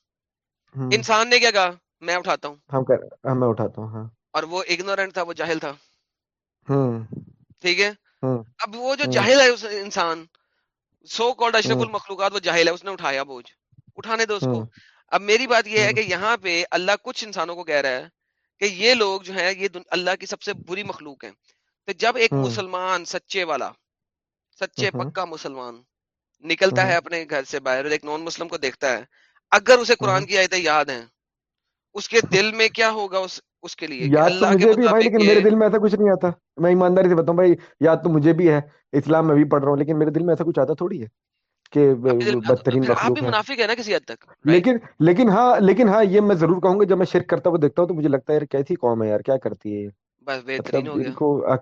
انسان نے کیا کہا؟ میں اٹھاتا ہوں۔ میں اٹھاتا ہوں ہاں۔ اور وہ اگنورینٹ تھا وہ جاہل تھا۔ ٹھیک ہے؟ اب وہ جو جاہل ہے انسان سو کالڈ اشرف المخلوقات وہ جاہل ہے اس نے اٹھایا بوجھ۔ اٹھانے دو اس کو۔ اب میری بات یہ ہے کہ یہاں پہ اللہ کچھ انسانوں کو کہہ رہا ہے کہ یہ لوگ جو ہیں یہ اللہ کی سب سے بری مخلوق ہیں۔ تو جب ایک مسلمان سچے والا سچے ہوں پکا مسلمان نکلتا ہے ہوں اپنے گھر سے باہر ایک نان مسلم کو دیکھتا ہے۔ اگر اسے ہوں قرآن کی آیتیں یاد ہیں اس کے دل میں کیا ہوگا اس اس کے لیے؟ یاد تو مجھے بھی بھائی لیکن میرے دل میں ایسا کچھ نہیں آتا۔ میں ایمانداری سے بتاؤں بھائی یاد تو مجھے بھی ہے اسلام میں بھی پڑھ رہا ہوں لیکن میرے دل میں ایسا کچھ آتا تھوڑی ہے کہ بدترین مخلوق ہے منافق ہے نا کسی حد تک لیکن لیکن ہاں لیکن ہاں یہ میں ضرور کہوں گا جب میں شرک کرتا ہوا دیکھتا ہوں تو مجھے لگتا ہے یار کیسی قوم ہے یار کیا کرتی ہے بس بہترین مطلب ہو گیا۔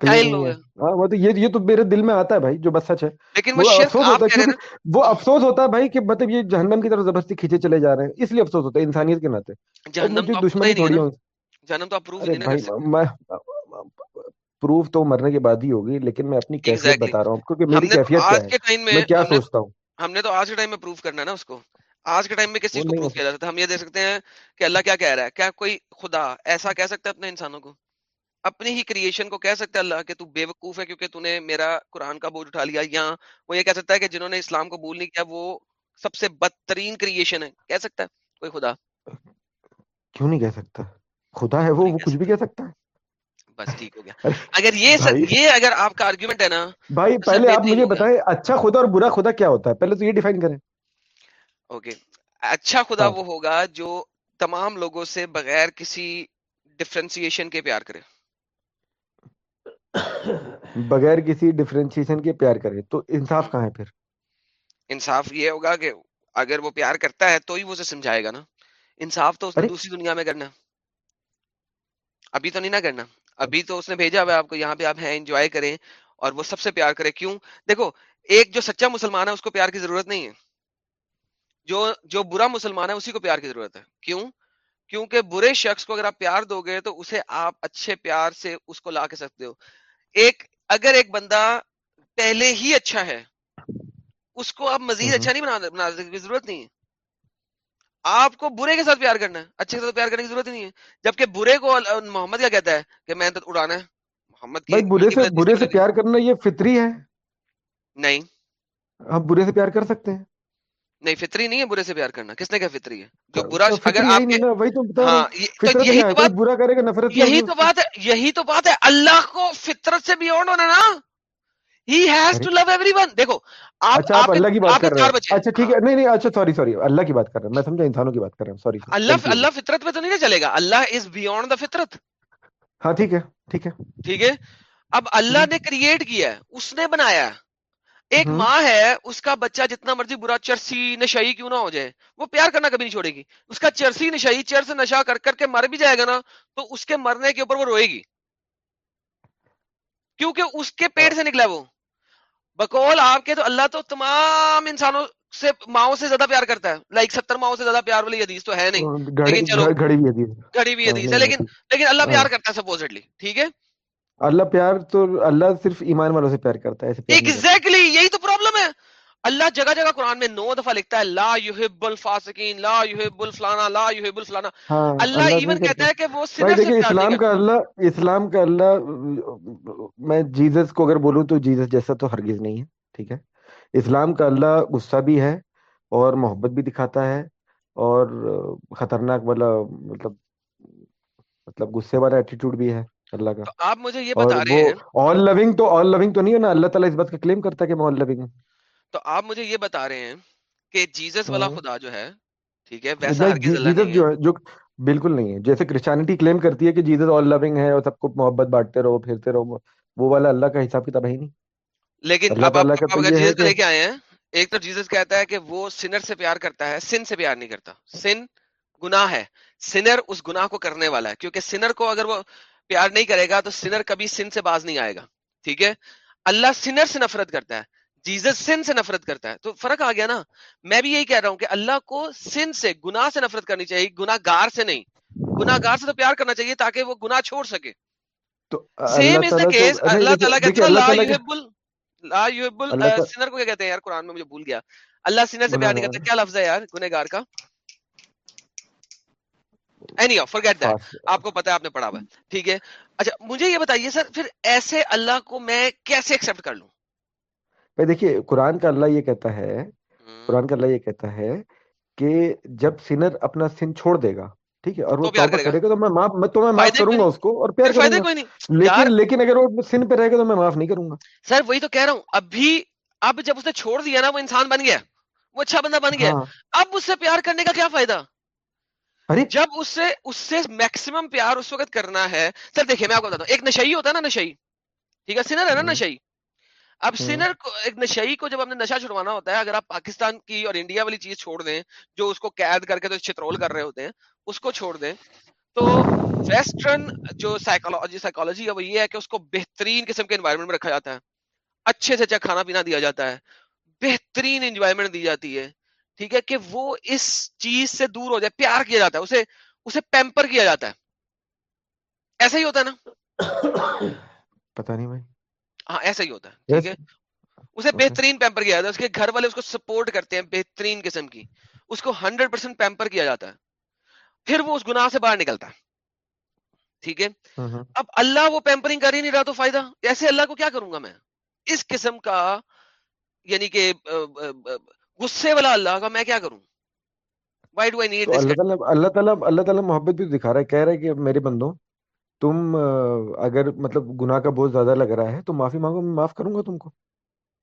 جاہل ہو ہاں وہ تو یہ یہ تو میرے دل میں آتا ہے بھائی جو بس سچ ہے۔ لیکن وہ وہ شرک افسوس آپ ہوتا ہے کہہ رہے ہیں کیونکہ وہ افسوس ہوتا ہے بھائی کہ مطلب یہ جہنم کی طرف زبردستی کھینچے چلے جا رہے ہیں۔ اس لیے افسوس ہوتا ہے انسانیت کے ناطے۔ جہنم تو دشمنی تھوڑی ہے۔ جہنم تو ارے نہیں کر سکتے میں پروف تو مرنے کے بعد ہی ہوگی لیکن میں اپنی کیفیت بتا رہا ہوں۔ کیونکہ میری کیفیت کیا ہے؟ میں کیا سوچتا ہوں؟ ہم نے تو آج کے ٹائم میں پروف کرنا ہے نا اس کو۔ آج کے ٹائم میں کس وہ چیز کو پروف کیا جا سکتا ہے؟ ہم یہ دیکھ سکتے ہیں کہ اللہ کیا کہہ رہا ہے؟ کیا کوئی خدا ایسا کہہ سکتا ہے اپنے انسانوں کو؟ اپنی ہی کریشن کو کہہ سکتا ہے اللہ کہ تو بے وقوف ہے کیونکہ تو نے میرا قرآن کا بوجھ اٹھا لیا یا وہ یہ کہہ سکتا ہے کہ جنہوں نے اسلام قبول نہیں کیا وہ سب سے بدترین کریشن ہے۔ کہہ سکتا ہے کوئی خدا؟ کیوں نہیں کہہ سکتا؟ خدا ہے وہ وہ کچھ بھی کہہ سکتا ہے۔ بس ٹھیک ہو گیا۔ اگر یہ یہ اگر آپ کا آرگیومنٹ ہے نا بھائی پہلے آپ مجھے بتائیں اچھا خدا اور برا خدا کیا ہوتا ہے؟ پہلے تو یہ ڈیفائن کریں۔ اوکے۔ اچھا خدا ہاں۔ وہ ہوگا جو تمام لوگوں سے بغیر کسی ڈفرینسیشن کے پیار کرے۔ بغیر کسی ڈفرینشیشن کے پیار کرے تو انصاف کہاں ہے پھر؟ انصاف یہ ہوگا کہ اگر وہ پیار کرتا ہے تو ہی وہ اسے سمجھائے گا نا۔ انصاف تو اس نے دوسری دنیا میں کرنا۔ ابھی تو نہیں نہ کرنا۔ ابھی تو اس نے بھیجا ہوا ہے آپ کو یہاں پہ آپ ہیں انجوائے کریں اور وہ سب سے پیار کرے۔ کیوں؟ دیکھو ایک جو سچا مسلمان ہے اس کو پیار کی ضرورت نہیں ہے۔ جو جو برا مسلمان ہے اسی کو پیار کی ضرورت ہے۔ کیوں؟ کیونکہ برے شخص کو اگر آپ پیار دو گے تو اسے آپ اچھے پیار سے اس کو لا کے سکتے ہو۔ ایک اگر ایک بندہ پہلے ہی اچھا ہے اس کو آپ مزید اچھا نہیں بنا کی ضرورت نہیں ہے۔ آپ کو برے کے ساتھ پیار کرنا ہے اچھے کے ساتھ پیار کرنے کی ضرورت ہی نہیں ہے۔ جبکہ برے کو محمد کیا کہتا ہے کہ میں تو اڑانا ہے محمد کی برے سے برے سے پیار کرنا یہ فطری ہے؟ نہیں۔ آپ برے سے پیار کر سکتے ہیں۔ نہیں فطری نہیں ہے برے سے پیار کرنا۔ کس نے کہا فطری ہے؟ جو برا اگر آپ ہاں، یہی تو بات یہی تو بات ہے یہی تو بات ہے۔ اللہ کو فطرت سے بیونڈ ہونا نا۔ اللہ نہیں میں فطرت پہ تو نہیں چلے گا۔ اللہ از بیونڈ دا فطرت۔ ہاں ٹھیک ہے ٹھیک ہے۔ ٹھیک ہے؟ اب اللہ نے کریٹ کیا اس نے بنایا ایک ماں ہے اس کا بچہ جتنا مرضی برا چرسی نشائی کیوں نہ ہو جائے وہ پیار کرنا کبھی نہیں چھوڑے گی۔ اس کا چرسی نشائی چرس نشا کر کر کے مر بھی جائے گا نا تو اس کے مرنے کے اوپر وہ روئے گی۔ کیونکہ اس کے پیٹ سے نکلا وہ۔ بکول آپ کے تو اللہ تو تمام انسانوں سے ماؤں سے زیادہ پیار کرتا ہے۔ لائک ستر ماؤں سے زیادہ پیار والی حدیث تو ہے نہیں۔ لیکن چلو گھڑی بھی حدیث ہے۔ لیکن لیکن اللہ پیار کرتا ہے سپوزٹلی ٹھیک ہے؟ اللہ پیار تو اللہ صرف ایمان والوں سے پیار کرتا ہے ایگزیکٹلی یہی تو پرابلم ہے۔ اللہ جگہ جگہ قرآن میں نو دفعہ لکھتا ہے لا یحب الفاسقین لا یحب الفلانا لا یحب الفلانا۔ ہاں، اللہ ایون کہتا ہے کہ وہ صرف دیکھیں اسلام کا اللہ اسلام کا اللہ میں جیزس کو اگر بولوں تو جیزس جیسا تو ہرگز نہیں ہے ٹھیک ہے۔ اسلام کا اللہ غصہ بھی ہے اور محبت بھی دکھاتا ہے اور خطرناک والا مطلب مطلب غصے والا ایٹیٹیوڈ بھی ہے۔ اللہ کا۔ آپ مجھے یہ بتا رہے ہیں آل لونگ تو آل لونگ تو نہیں ہے نا؟ اللہ تعالیٰ اس بات کا کلیم کرتا کہ میں آل لونگ ہوں۔ تو آپ مجھے یہ بتا رہے ہیں کہ جیزس والا ہاں۔ خدا جو ہے ٹھیک ہے ویسا اللہ جو ہے۔ جو بالکل نہیں ہے۔ جیسے کرسچینٹی کلیم کرتی ہے کہ جیزس آل لونگ ہے اور سب کو محبت بانٹتے رہو پھرتے رہو وہ والا اللہ کا حساب کتاب ہے نہیں۔ لیکن اب جیزس لے کے آئے ہیں ایک تو جیزس کہتا ہے کہ وہ سنر سے پیار کرتا ہے سن سے پیار نہیں کرتا۔ سن گناہ ہے۔ سنر اس گناہ کو کرنے والا ہے کیونکہ سنر کو اگر وہ پیار نہیں کرے گا تو سنر کبھی سن سے باز نہیں آئے گا ٹھیک ہے؟ اللہ سنر سے نفرت کرتا ہے جیزس سن سے نفرت کرتا ہے تو فرق آ گیا نا؟ میں بھی یہی کہہ رہا ہوں کہ اللہ کو سن سے گناہ سے نفرت کرنی چاہیے گناہ گار سے نہیں۔ گناہ گار سے تو پیار کرنا چاہیے تاکہ وہ گناہ چھوڑ سکے۔ سیم از دا کیس اللہ تعالیٰ کہتے ہیں لا یحبل لا یحبل سنر کو کیا کہتے ہیں؟ یار قرآن میں مجھے بھول گیا۔ اللہ سنر سے پیار نہیں کرتا کیا لفظ ہے یار؟ گنہ گار کا؟ اینی ہاؤ فارگیٹ دیٹ آپ کو پتا ہے آپ نے پڑھا ہوا ہے. ٹھیک ہے. اچھا مجھے یہ بتائیے سر پھر ایسے اللہ کو میں کیسے ایکسیپٹ کر لوں؟ بھائی دیکھیے قرآن کا اللہ یہ کہتا ہے قرآن کا اللہ یہ کہتا ہے کہ جب سینر اپنا سن چھوڑ دے گا ٹھیک ہے اور وہ توبہ کرے گا تو میں معاف تو میں معاف کروں گا اس کو اور پیار کروں گا۔ لیکن لیکن اگر وہ سن پہ رہے گا تو میں معاف نہیں کروں گا۔ سر وہی تو کہہ رہا ہوں ابھی اب جب اس نے چھوڑ دیا نا وہ انسان بن گیا۔ وہ اچھا بندہ بن گیا۔ ہاں۔ اب اس سے پیار کرنے کا کیا فائدہ؟ جب اس سے اس سے میکسیمم پیار اس وقت کرنا ہے سر دیکھیں میں آپ کو بتاتا ہوں ایک نشائی ہوتا ہے نا نشائی؟ ٹھیک ہے سنر ہے نا نشئی اب سنر کو ایک نشائی کو جب ہم نے نشہ چھڑوانا ہوتا ہے اگر آپ پاکستان کی اور انڈیا والی چیز چھوڑ دیں جو اس کو قید کر کے تو چترول کر رہے ہوتے ہیں اس کو چھوڑ دیں تو ویسٹرن جو سائیکولوجی سائیکولوجی ہے وہ یہ ہے کہ اس کو بہترین قسم کے انوائرمنٹ میں رکھا جاتا ہے۔ اچھے سے اچھا کھانا پینا دیا جاتا ہے۔ بہترین انجوائمنٹ دی جاتی ہے۔ ٹھیک ہے کہ وہ اس چیز سے دور ہو جائے پیار کیا جاتا ہے اسے اسے پیمپر کیا جاتا ہے۔ ایسا ہی ہوتا ہے نا؟ پتا نہیں بھائی۔ ہاں ایسا ہی ہوتا ہے ٹھیک ہے؟ اسے بہترین پیمپر کیا جاتا ہے اس کے گھر والے اس کو سپورٹ کرتے ہیں بہترین قسم کی۔ اس کو ہنڈریڈ پرسینٹ پیمپر کیا جاتا ہے۔ پھر وہ اس گناہ سے باہر نکلتا ہے۔ ٹھیک ہے؟ ہاں، ہاں۔ اب اللہ وہ پیمپرنگ کر ہی نہیں رہا تو فائدہ؟ ایسے اللہ کو کیا کروں گا میں؟ اس قسم کا یعنی کہ غصے والا اللہ کا میں کیا کروں؟ وائی ڈو نیڈ اللہ تعالیٰ اللہ تعالیٰ اللہ تعالیٰ محبت بھی دکھا رہا ہے کہہ رہا ہے کہ میرے بندوں تم اگر مطلب گناہ کا بہت زیادہ لگ رہا ہے تو معافی مانگو میں معاف کروں گا تم کو۔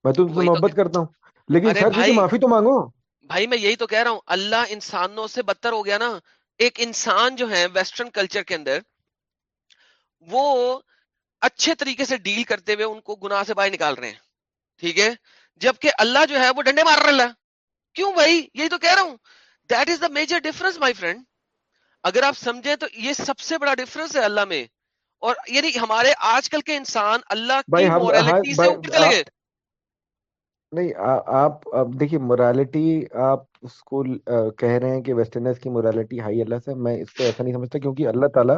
میں تم سے محبت کرتا ہوں۔ لیکن سر کی معافی تو مانگو۔ بھائی میں یہی تو کہہ رہا ہوں اللہ انسانوں سے بدتر ہو گیا نا۔ ایک انسان جو ہے ویسٹرن کلچر کے اندر وہ اچھے طریقے سے ڈیل کرتے ہوئے ان کو گناہ سے باہر نکال رہے ہیں۔ ٹھیک ہے؟ جبکہ اللہ جو ہے وہ ڈنڈے مار رہا ہے۔ کیوں بھائی؟ یہی تو کہہ رہا ہوں۔ That is the major difference my friend اگر آپ سمجھیں تو یہ سب سے بڑا ڈفرنس ہے اللہ میں۔ اور یعنی ہمارے آج کل کے انسان اللہ کی مورالٹی سے ہاں، اوپر چلے گئے۔ نہیں آپ دیکھیے مورالٹی آپ اس کو کہہ رہے ہیں کہ ویسٹرنرز کی مورالٹی ہائی اللہ سے میں اس کو ایسا نہیں سمجھتا کیونکہ اللہ تعالیٰ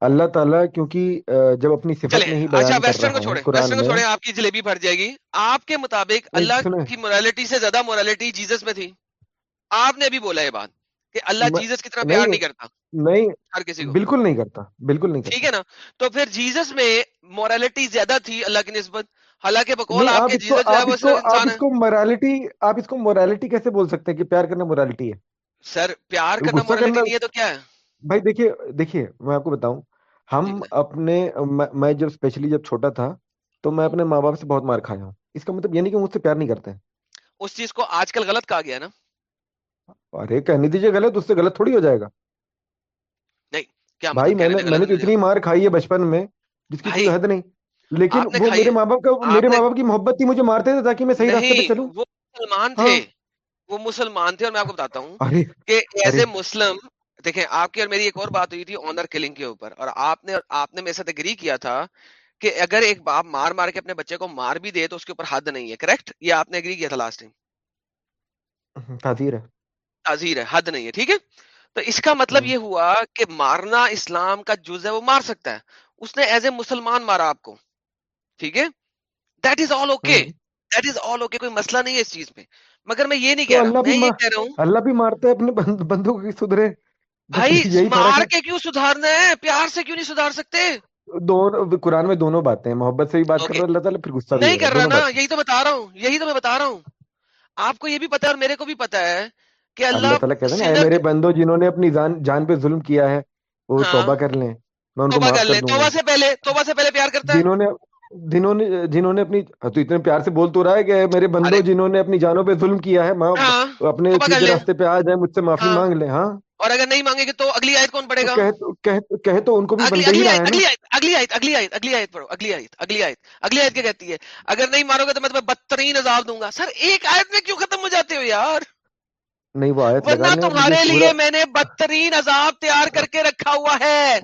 اللہ تعالیٰ کیونکہ جب اپنی صفت ہی اچھا ویسٹرن کو قرآن ویسٹرن کو چھوڑے آپ کی جلیبی بھر جائے گی۔ آپ کے مطابق نہیں اللہ کی morality سے زیادہ morality جیزس میں تھی۔ آپ نے ابھی بولا یہ بات کہ اللہ جیزس کی طرح پیار نہیں نہیں کرتا۔ نہیں ہر کسی کو۔ بالکل نہیں کرتا بالکل نہیں ٹھیک ہے نا؟ تو پھر جیزس میں morality زیادہ تھی اللہ کی نسبت۔ حالانکہ بقول نہیں آپ کے جیزس جو ہے وہ انسان ہے۔ morality آپ اس کو morality کیسے بول سکتے ہیں کہ پیار کرنا morality ہے؟ سر پیار کرنا کرنا نہیں ہے تو کیا ہے؟ بھائی دیکھیے دیکھیے میں آپ کو بتاؤں۔ ہم بتائیں اپنے میں میں جب اسپیشلی جب چھوٹا تھا تو میں اپنے ماں باپ سے بہت مار کھایا ہوں۔ اس کا مطلب یہ نہیں کہ مجھ سے پیار نہیں کرتے۔ اس چیز کو آج کل غلط کہا گیا نا۔ ارے کہنے دیجیے غلط اس سے غلط تھوڑی ہو جائے گا۔ نہیں کیا بھائی مطلب میں کہنے نے میں نے تو اتنی مار کھائی ہے بچپن میں جس کی بھائی حد نہیں۔ لیکن وہ میرے ماں باپ کا میرے ماں باپ کی محبت تھی مجھے مارتے تھے تاکہ میں صحیح راستے پہ چلوں۔ وہ مسلمان ہاں۔ تھے۔ وہ مسلمان تھے اور میں آپ کو بتاتا ہوں کہ ایز اے مسلم دیکھیں آپ کی اور میری ایک اور بات ہوئی تھی آنر کلنگ کے اوپر اور آپ نے آپ نے میرے ساتھ اگری کیا تھا کہ اگر ایک باپ مار مار کے اپنے بچے کو مار بھی دے تو اس کے اوپر حد نہیں ہے کریکٹ یہ آپ نے اگری کیا تھا لاسٹ ٹائم تعزیر ہے۔ تعزیر ہے حد نہیں ہے ٹھیک ہے؟ تو اس کا مطلب یہ ہوا کہ مارنا اسلام کا جز ہے وہ مار سکتا ہے۔ اس نے ایز اے مسلمان مارا آپ کو ٹھیک ہے؟ That is all okay that is all okay کوئی مسئلہ نہیں ہے اس چیز پہ۔ مگر میں یہ نہیں کہہ رہا میں ہوں اللہ بھی مارتا ہے اپنے بند- بندوں کی سدھرے۔ بھائی مار کے کیوں سدھارنا ہے؟ پیار سے کیوں نہیں سدھار سکتے؟ دونوں قرآن میں دونوں باتیں محبت سے بھی بات کر رہا اللہ تعالیٰ پھر غصہ نہیں کر رہا نا یہی تو بتا رہا ہوں یہی تو میں بتا رہا ہوں۔ آپ کو یہ بھی پتا ہے اور میرے کو بھی پتا ہے کہ اللہ تعالیٰ کہتے ہیں میرے بندو جنہوں نے اپنی جان جان پہ ظلم کیا ہے وہ ہاں۔ توبہ کر لیں میں ان کو معاف کر توبہ سے پہلے توبہ سے پہلے پیار کرتا ہے۔ جنہوں نے جنہوں نے جنہوں نے اپنی تو اتنے پیار سے بول تو رہا ہے کہ میرے ارے۔ بندو جنہوں نے اپنی جانوں پہ ظلم کیا ہے ماں ہاں۔ اپنے راستے پہ آ جائیں مجھ سے معافی ہاں۔ مانگ لیں ہاں۔ اور اگر نہیں مانگے گے تو اگلی آیت کون پڑھے تو گا تو ان کو بھی اگلی آیت اگلی آیت اگلی آیت اگلی پڑھو اگلی آیت اگلی آیت اگلی آیت کیا کہتی ہے؟ اگر نہیں مارو گے تو میں تمہیں بدترین عذاب دوں گا۔ سر ایک آیت میں کیوں ختم ہو جاتے ہو یار؟ نہیں وہ آیت ورنہ تمہارے لیے میں نے بدترین عذاب تیار کر کے رکھا ہوا ہے۔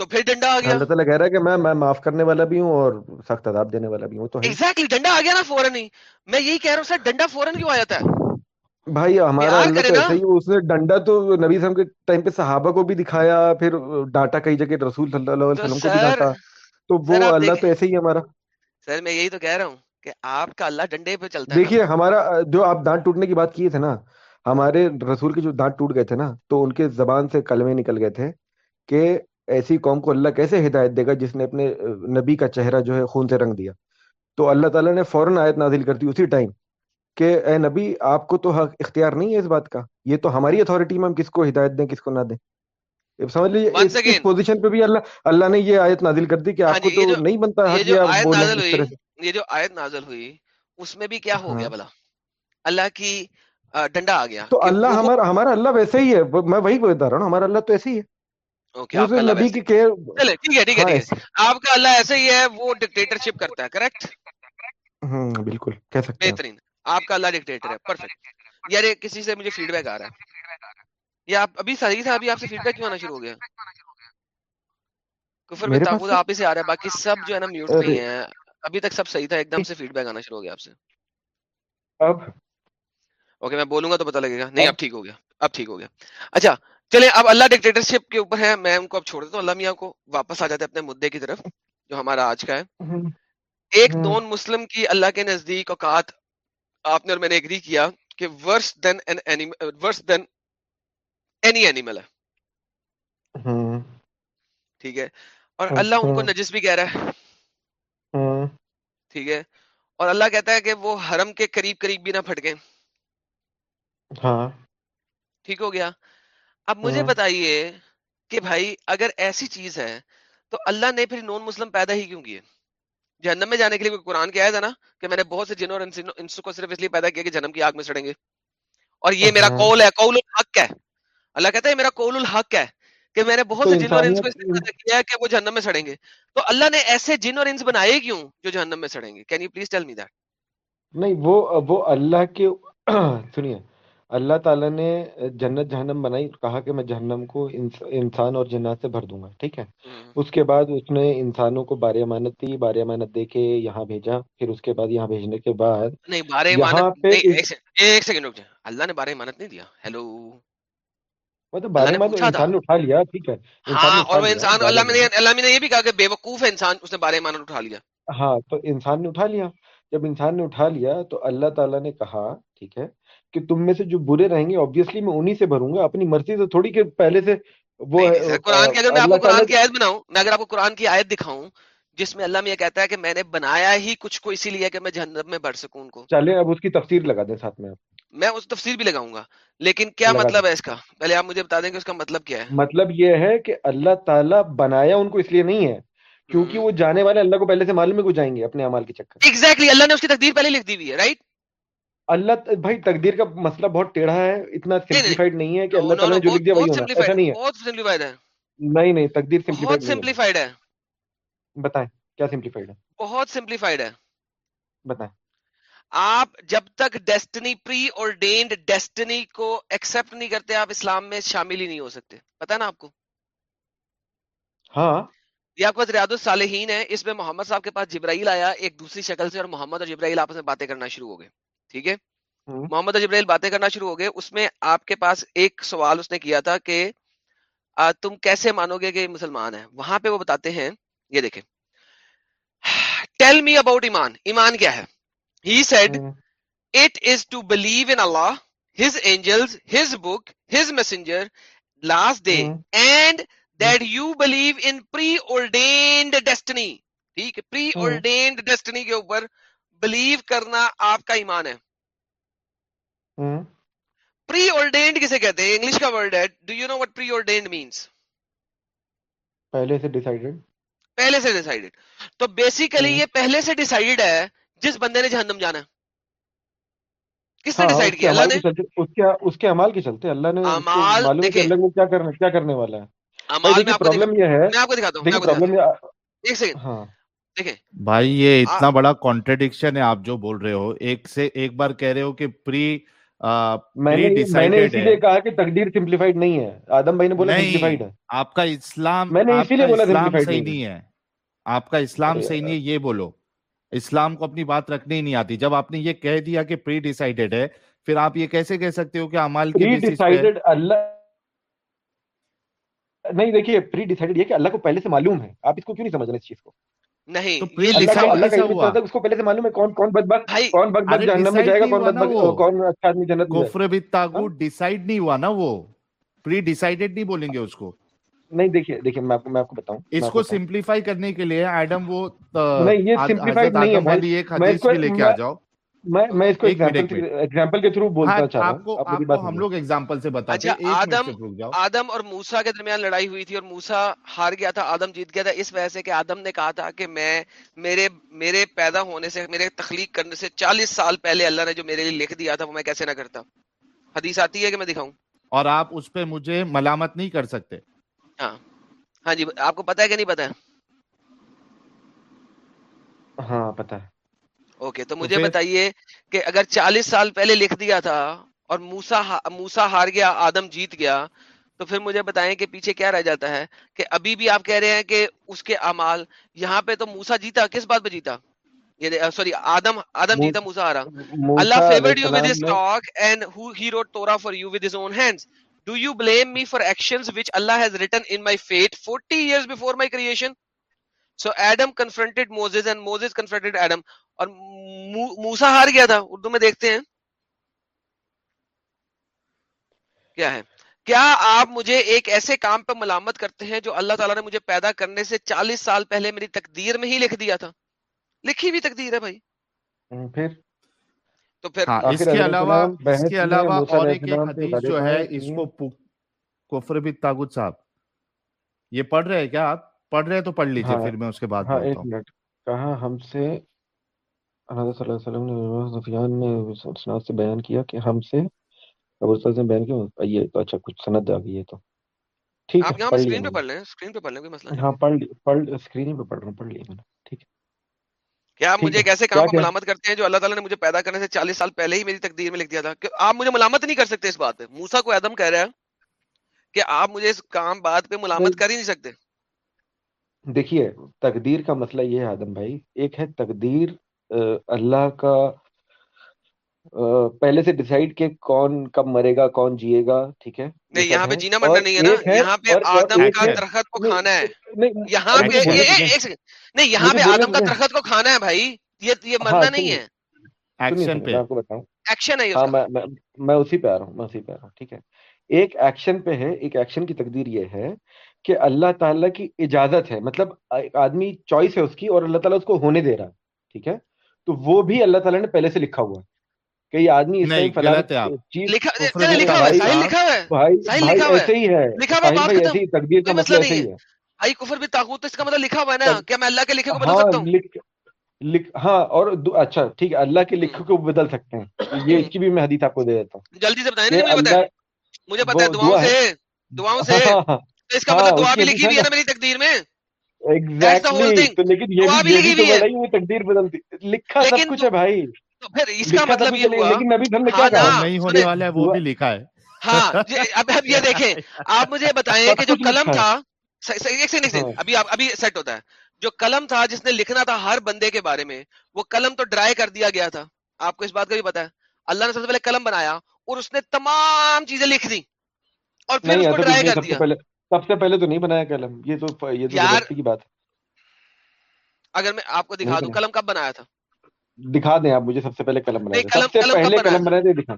تو پھر ڈنڈا آ گیا۔ اللہ تعالیٰ کہہ رہا ہے کہ میں میں معاف کرنے والا بھی ہوں اور سخت عذاب دینے والا بھی ہوں تو ایگزیکٹلی ڈنڈا آ گیا نا فوراً ہی۔ میں یہی کہہ رہا ہوں سر ڈنڈا فوراً کیوں آ جاتا ہے بھائی ہمارا اللہ تو ایسا ہی اس نے ڈنڈا تو نبی وسلم کے ٹائم پہ صحابہ کو بھی دکھایا پھر ڈانٹا کئی جگہ رسول صلی اللہ علیہ تو وسلم کو بھی ڈانٹا۔ تو وہ اللہ تو ایسے ہی ہمارا۔ سر میں یہی تو کہہ رہا ہوں کہ آپ کا اللہ ڈنڈے پہ چلتا ہے دیکھیے ہمارا جو آپ دانت ٹوٹنے کی بات کیے تھے نا ہمارے رسول کے جو دانت ٹوٹ گئے تھے نا تو ان کے زبان سے کلمے نکل گئے تھے کہ ایسی قوم کو اللہ کیسے ہدایت دے گا جس نے اپنے نبی کا چہرہ جو ہے خون سے رنگ دیا۔ تو اللہ تعالیٰ نے فوراً آیت نازل کر دی اسی ٹائم۔ کہ اے نبی آپ کو تو حق اختیار نہیں ہے اس بات کا۔ یہ تو ہماری اتھارٹی میں ہم کس کو ہدایت دیں کس کو نہ دیں۔ سمجھ لیجیے اس پوزیشن پہ بھی اللہ اللہ نے یہ آیت نازل کر دی کہ ہاں آپ جی کو تو نہیں بنتا یہ جو آیت نازل ہوئی طرح سے۔ یہ جو آیت نازل ہوئی اس میں بھی کیا ہو ہاں۔ گیا بلا اللہ کی ڈنڈا آ گیا۔ تو اللہ ہمارا ہمارا اللہ ویسے ہی ہے۔ میں وہی بتا رہا ہوں ہمارا اللہ تو ایسے ہی ہے۔ آپ کا اللہ نبی ویسے کی ہی کیئر چلے ٹھیک ہے ٹھیک ہے ہاں ٹھیک ایسے ہے آپ کا اللہ ایسے ہی ہے وہ ڈکٹیٹرشپ کرتا ہے کریکٹ ہوں بالکل کہہ سکتے بہترین۔ آپ کا اللہ ڈکٹیٹر ہے پرفیکٹ یار کسی سے مجھے فیڈ بیک آ رہا ہے. یہ آپ ابھی تھا ابھی آپ سے فیڈ بیک کیوں آنا شروع ہو گیا؟ کفر میں سے آپ ہی سے آ رہا ہے باقی سب جو ہے نا میوٹ پہ ہی ہیں. ابھی تک سب صحیح تھا ایک دم سے فیڈ بیک آنا شروع ہو گیا آپ سے. اب؟ اوکے میں بولوں گا تو پتا لگے گا. نہیں اب؟ ٹھیک ہو گیا. اب ٹھیک ہو گیا. اچھا چلیں اب اللہ ڈکٹیٹرشپ کے اوپر ہے میں ان کو اب چھوڑ دیتا ہوں. اللہ میاں کو واپس آ جاتے ہیں اپنے مدعے کی طرف جو ہمارا آج کا ہے. ایک نان مسلم کی اللہ کے نزدیک اوقات آپ نے اور میں نے ایگری کیا کہ ورس دین ورس دین اینی اینیمل ہے۔ ٹھیک ہے۔ اور اللہ ان کو اچھا نجس بھی کہہ رہا ہے۔ ٹھیک ہے۔ اور اللہ کہتا ہے کہ وہ حرم کے قریب قریب بھی نہ پھٹکیں ہاں۔ ٹھیک ہو گیا۔ اب مجھے ہوں بتائیے کہ بھائی اگر ایسی چیز ہے تو اللہ نے پھر نون مسلم پیدا ہی کیوں کیے جہنم میں جانے کے لیے کوئی قرآن کیا ہے نا کہ میں نے بہت سے جنوں اور انسوں کو صرف اس لیے پیدا کیا کہ جنم کی آگ میں سڑیں گے۔ اور یہ میرا ہاں قول ہے قول الحق ہے۔ اللہ کہتا ہے میرا قول الحق ہے کہ میں نے بہت سے جن اور انس کو اس لیے پیدا کیا ہے کہ وہ جہنم میں سڑیں گے۔ تو اللہ نے ایسے جن اور انس بنائے کیوں جو جہنم میں سڑیں گے؟ Can you please tell me that نہیں وہ وہ اللہ کے سنیے۔ اللہ تعالیٰ نے جنت جہنم بنائی کہا کہ میں جہنم کو انسان اور جنات سے بھر دوں گا ٹھیک ہے؟ اس کے بعد اس نے انسانوں کو بار امانت دی بار امانت دے کے یہاں بھیجا پھر اس کے بعد یہاں بھیجنے کے بعد نہیں بار امانت اللہ نے بار امانت نہیں دیا۔ ہیلو۔ مطلب لیا بے وقوف ہے؟ ہاں، انسان اس نے اٹھا لیا۔ ہاں تو انسان نے اٹھا لیا۔ جب انسان نے اٹھا لیا تو اللہ تعالیٰ نے کہا ٹھیک ہے کہ تم میں سے جو برے رہیں گے obviously میں انہی سے بھروں گا اپنی مرضی سے تھوڑی کہ پہلے سے وہ قرآن کے میں آپ کو قرآن کی آیت بناؤں میں اگر آپ کو قرآن کی آیت دکھاؤں جس میں اللہ میں یہ کہتا ہے کہ میں نے بنایا ہی کچھ کو اسی لیے کہ میں جہنم میں بڑھ سکوں ان کو۔ چلے اب اس کی تفسیر لگا دیں ساتھ میں میں اس تفسیر بھی لگاؤں گا لیکن کیا مطلب ہے اس کا؟ پہلے آپ مجھے بتا دیں کہ اس کا مطلب کیا ہے۔ مطلب یہ ہے کہ اللہ تعالیٰ بنایا ان کو اس لیے نہیں ہے کیونکہ وہ جانے والے اللہ کو پہلے سے معلوم ہے کو جائیں گے اپنے اعمال کے چکر۔ ایگزیکٹلی اللہ نے اس کی تقدیر پہلے لکھ دی ہوئی ہے رائٹ اللہ بھائی تقدیر کا مسئلہ بہت ٹیڑھا ہے اتنا سمپلیفائڈ نہیں ہے کہ اللہ تعالیٰ جو لکھ دیا وہی ہونا ایسا نہیں ہے۔ بہت سمپلیفائڈ ہے۔ نہیں نہیں تقدیر سمپلیفائڈ بہت سمپلیفائڈ ہے۔ بتائیں کیا سمپلیفائڈ ہے؟ بہت سمپلیفائڈ ہے۔ بتائیں۔ آپ جب تک ڈیسٹنی پری اور ڈینڈ ڈیسٹنی کو ایکسپٹ نہیں کرتے آپ اسلام میں شامل ہی نہیں ہو سکتے۔ پتا نا آپ کو؟ ہاں۔ یہ آپ کا ریاض الصالحین ہے اس میں محمد صاحب کے پاس جبرائیل آیا ایک دوسری شکل سے اور محمد اور جبرائیل آپس میں باتیں کرنا شروع ہو گئے۔ ٹھیک ہے؟ محمد اجبریل باتیں کرنا شروع ہو گئے۔ اس میں آپ کے پاس ایک سوال اس نے کیا تھا کہ تم کیسے مانو گے کہ مسلمان ہے وہاں پہ وہ بتاتے ہیں یہ دیکھیں۔ ٹیل می اباؤٹ ایمان۔ ایمان کیا ہے؟ He said it is to believe in Allah his angel his book his messenger last day and that you believe in preordained destiny ٹھیک ہے پری اولڈینڈ ڈیسٹنی کے اوپر بلیو کرنا آپ کا ایمان ہے۔ پری کسے کہتے ہیں؟ انگلش کا ورڈ ہے۔ Do you know what pre means پہلے سے ڈیسائیڈڈ پہلے سے ڈیسائیڈڈ تو بیسیکلی یہ پہلے سے ہے جس بندے نے جہنم جانا ہے۔ کس نے اللہ کے چلتے اللہ نے کیا کرنے والا ہے۔ یہ بھائی یہ اتنا بڑا کانٹرڈکشن ہے آپ جو بول رہے ہو ایک سے ایک بار کہہ رہے ہو کہ پری میں نے اسی لیے کہا کہ تقدیر نہیں ہے۔ آدم بھائی نے بولا ہے۔ آپ کا اسلام میں نے اسی لیے بولا نہیں ہے۔ آپ کا اسلام صحیح نہیں ہے یہ بولو۔ اسلام کو اپنی بات رکھنی نہیں آتی۔ جب آپ نے یہ کہہ دیا کہ پری ڈیسائیڈڈ ہے پھر آپ یہ کیسے کہہ سکتے ہو کہ امال ڈیسائیڈڈ اللہ نہیں دیکھیے پری ڈیسائیڈڈ یہ کہ اللہ کو پہلے سے معلوم ہے۔ آپ اس کو کیوں نہیں سمجھ رہے اس چیز کو؟ نہیں اس کو پہلے سے معلوم ہے کون کون بدبخت کون بدبخت جہنم میں جائے گا کون بدبخت کون اچھا آدمی جنت میں کفر بھی ڈیسائیڈ ہاں؟ نہیں ہوا نا وہ۔ پری ڈیسائیڈڈ نہیں بولیں گے اس کو۔ نہیں دیکھیے دیکھیے میں آپ کو میں آپ کو بتاؤں اس کو سمپلیفائی کرنے کے لیے ایڈم وہ نہیں یہ سمپلیفائی نہیں ہے میں لے کے آ جاؤ۔ میں اس کو ایگزامپل کے تھرو بولنا ہاں، چاہ رہا ہوں۔ ہم لوگ ایگزامپل سے بتاتے اچھا، آدم آدم اور موسا کے درمیان لڑائی ہوئی تھی اور موسا ہار گیا تھا آدم جیت گیا تھا اس وجہ سے کہ آدم نے کہا تھا کہ میں میرے میرے پیدا ہونے سے میرے تخلیق کرنے سے چالیس سال پہلے اللہ نے جو میرے لیے لکھ دیا تھا وہ میں کیسے نہ کرتا۔ حدیث آتی ہے کہ میں دکھاؤں؟ اور آپ اس پہ مجھے ملامت نہیں کر سکتے۔ ہاں۔ ہاں جی آپ کو پتا ہے کہ نہیں پتا ہاں پتا ہے۔ اوکے تو مجھے بتائیے کہ اگر چالیس سال پہلے لکھ دیا تھا اور موسا موسا ہار گیا آدم جیت گیا تو پھر مجھے بتائیں کہ پیچھے کیا رہ جاتا ہے کہ ابھی بھی آپ کہہ رہے ہیں کہ اس کے امال یہاں پہ تو موسا جیتا کس بات پہ جیتا؟ یعنی، سوری آدم آدم جیتا موسا ہارا۔ اللہ فیورڈ اور موسا ہار گیا تھا اردو میں دیکھتے ہیں۔ کیا ہے؟ کیا آپ مجھے ایک ایسے کام پہ ملامت کرتے ہیں جو اللہ تعالیٰ نے مجھے پیدا کرنے سے چالیس سال پہلے میری تقدیر میں ہی لکھ دیا تھا؟ لکھی بھی تقدیر ہے بھائی۔ پھر؟ تو پھر ہاں، اس کے علاوہ اس کے علاوہ اور ایک حدیث جو ہے اس کو کفر بھی تاغوت صاحب۔ یہ پڑھ رہے ہیں کیا آپ؟ پڑھ رہے ہیں تو پڑھ لیجیے ہاں، پھر میں اس کے بعد ہاں ایک منٹ۔ کہا ہم سے حضرت صلی اللہ علیہ وسلم نے امام سفیان نے اس سے بیان کیا کہ ہم سے ابو سعید نے بیان کیا یہ تو اچھا کچھ سند آ گئی ہے تو۔ ٹھیک ہے آپ یہاں اسکرین پہ پڑھ لیں اسکرین پہ پڑھ لیں کوئی مسئلہ ہاں پڑھ پڑھ سکرین پہ پڑھ رہا ہوں پڑھ لیا میں ٹھیک ہے۔ کیا آپ مجھے ایک ایسے کام کو ملامت کرتے ہیں جو اللہ تعالیٰ نے مجھے پیدا کرنے سے چالیس سال پہلے ہی میری تقدیر میں لکھ دیا تھا؟ کہ آپ مجھے ملامت نہیں کر سکتے اس بات پہ۔ موسا کو ایدم کہہ رہا ہے کہ آپ مجھے اس کام بات پہ ملامت کر ہی نہیں سکتے۔ دیکھیے تقدیر کا مسئلہ یہ ہے آدم بھائی ایک ہے تقدیر اللہ کا پہلے سے ڈیسائیڈ کہ کون کب مرے گا کون جیے گا ٹھیک ہے؟ نہیں یہاں پہ جینا مرنا نہیں ہے نا یہاں پہ آدم کا درخت کو کھانا ہے۔ یہاں پہ نہیں یہاں پہ آدم کا درخت کو کھانا ہے بھائی یہ ہاں، مرنا نہیں ہے۔ ہاں، میں اسی پہ آ رہا ہوں میں اسی پہ آ رہا ہوں ٹھیک ہے۔ ایک ایکشن پہ ہے ایک ایکشن کی تقدیر یہ ہے کہ اللہ تعالیٰ کی اجازت ہے مطلب آدمی چوائس ہے اس کی اور اللہ تعالیٰ اس کو ہونے دے رہا ہے ٹھیک ہے؟ تو وہ بھی اللہ تعالیٰ نے پہلے سے لکھا ہوا ہے کئی آدمی اس ایسے ہی ہے۔ مطلب کفر بھی اس کا مطلب لکھا ہوا ہے نا کیا میں اللہ کے لکھے کو بدل ہاں، سکتا ہوں؟ ہاں اور اچھا ٹھیک ہے اللہ کے لکھے کو بدل سکتے ہیں۔ یہ اس کی بھی میں حدیث آپ کو دے دیتا ہوں۔ جلدی سے بتائیں مجھے پتہ ہے۔ دعاؤں سے دعاؤں سے۔ ہاں، ہاں، اس کا مطلب دعا بھی لکھی ہوئی ہے نا میری تقدیر میں؟ مطلب ہاں، ہاں، جی، آپ مجھے بتائیں کہ جو قلم تھا ابھی سیٹ ہوتا ہے۔ جو قلم تھا جس نے لکھنا تھا ہر بندے کے بارے میں وہ قلم تو ڈرائی کر دیا گیا تھا۔ آپ کو اس بات کا بھی پتا ہے۔ اللہ نے سب سے پہلے قلم بنایا اور اس نے تمام چیزیں لکھ دی اور پھر اس کو ڈرائی کر دیا۔ سب سے پہلے تو نہیں بنایا قلم یہ تو یہ تو کی بات۔ ہے اگر میں آپ کو دکھا دوں قلم کب بنایا تھا؟ دکھا دیں آپ مجھے سب سے پہلے قلم بنایا سب سے پہلے قلم بنایا تھا دکھا۔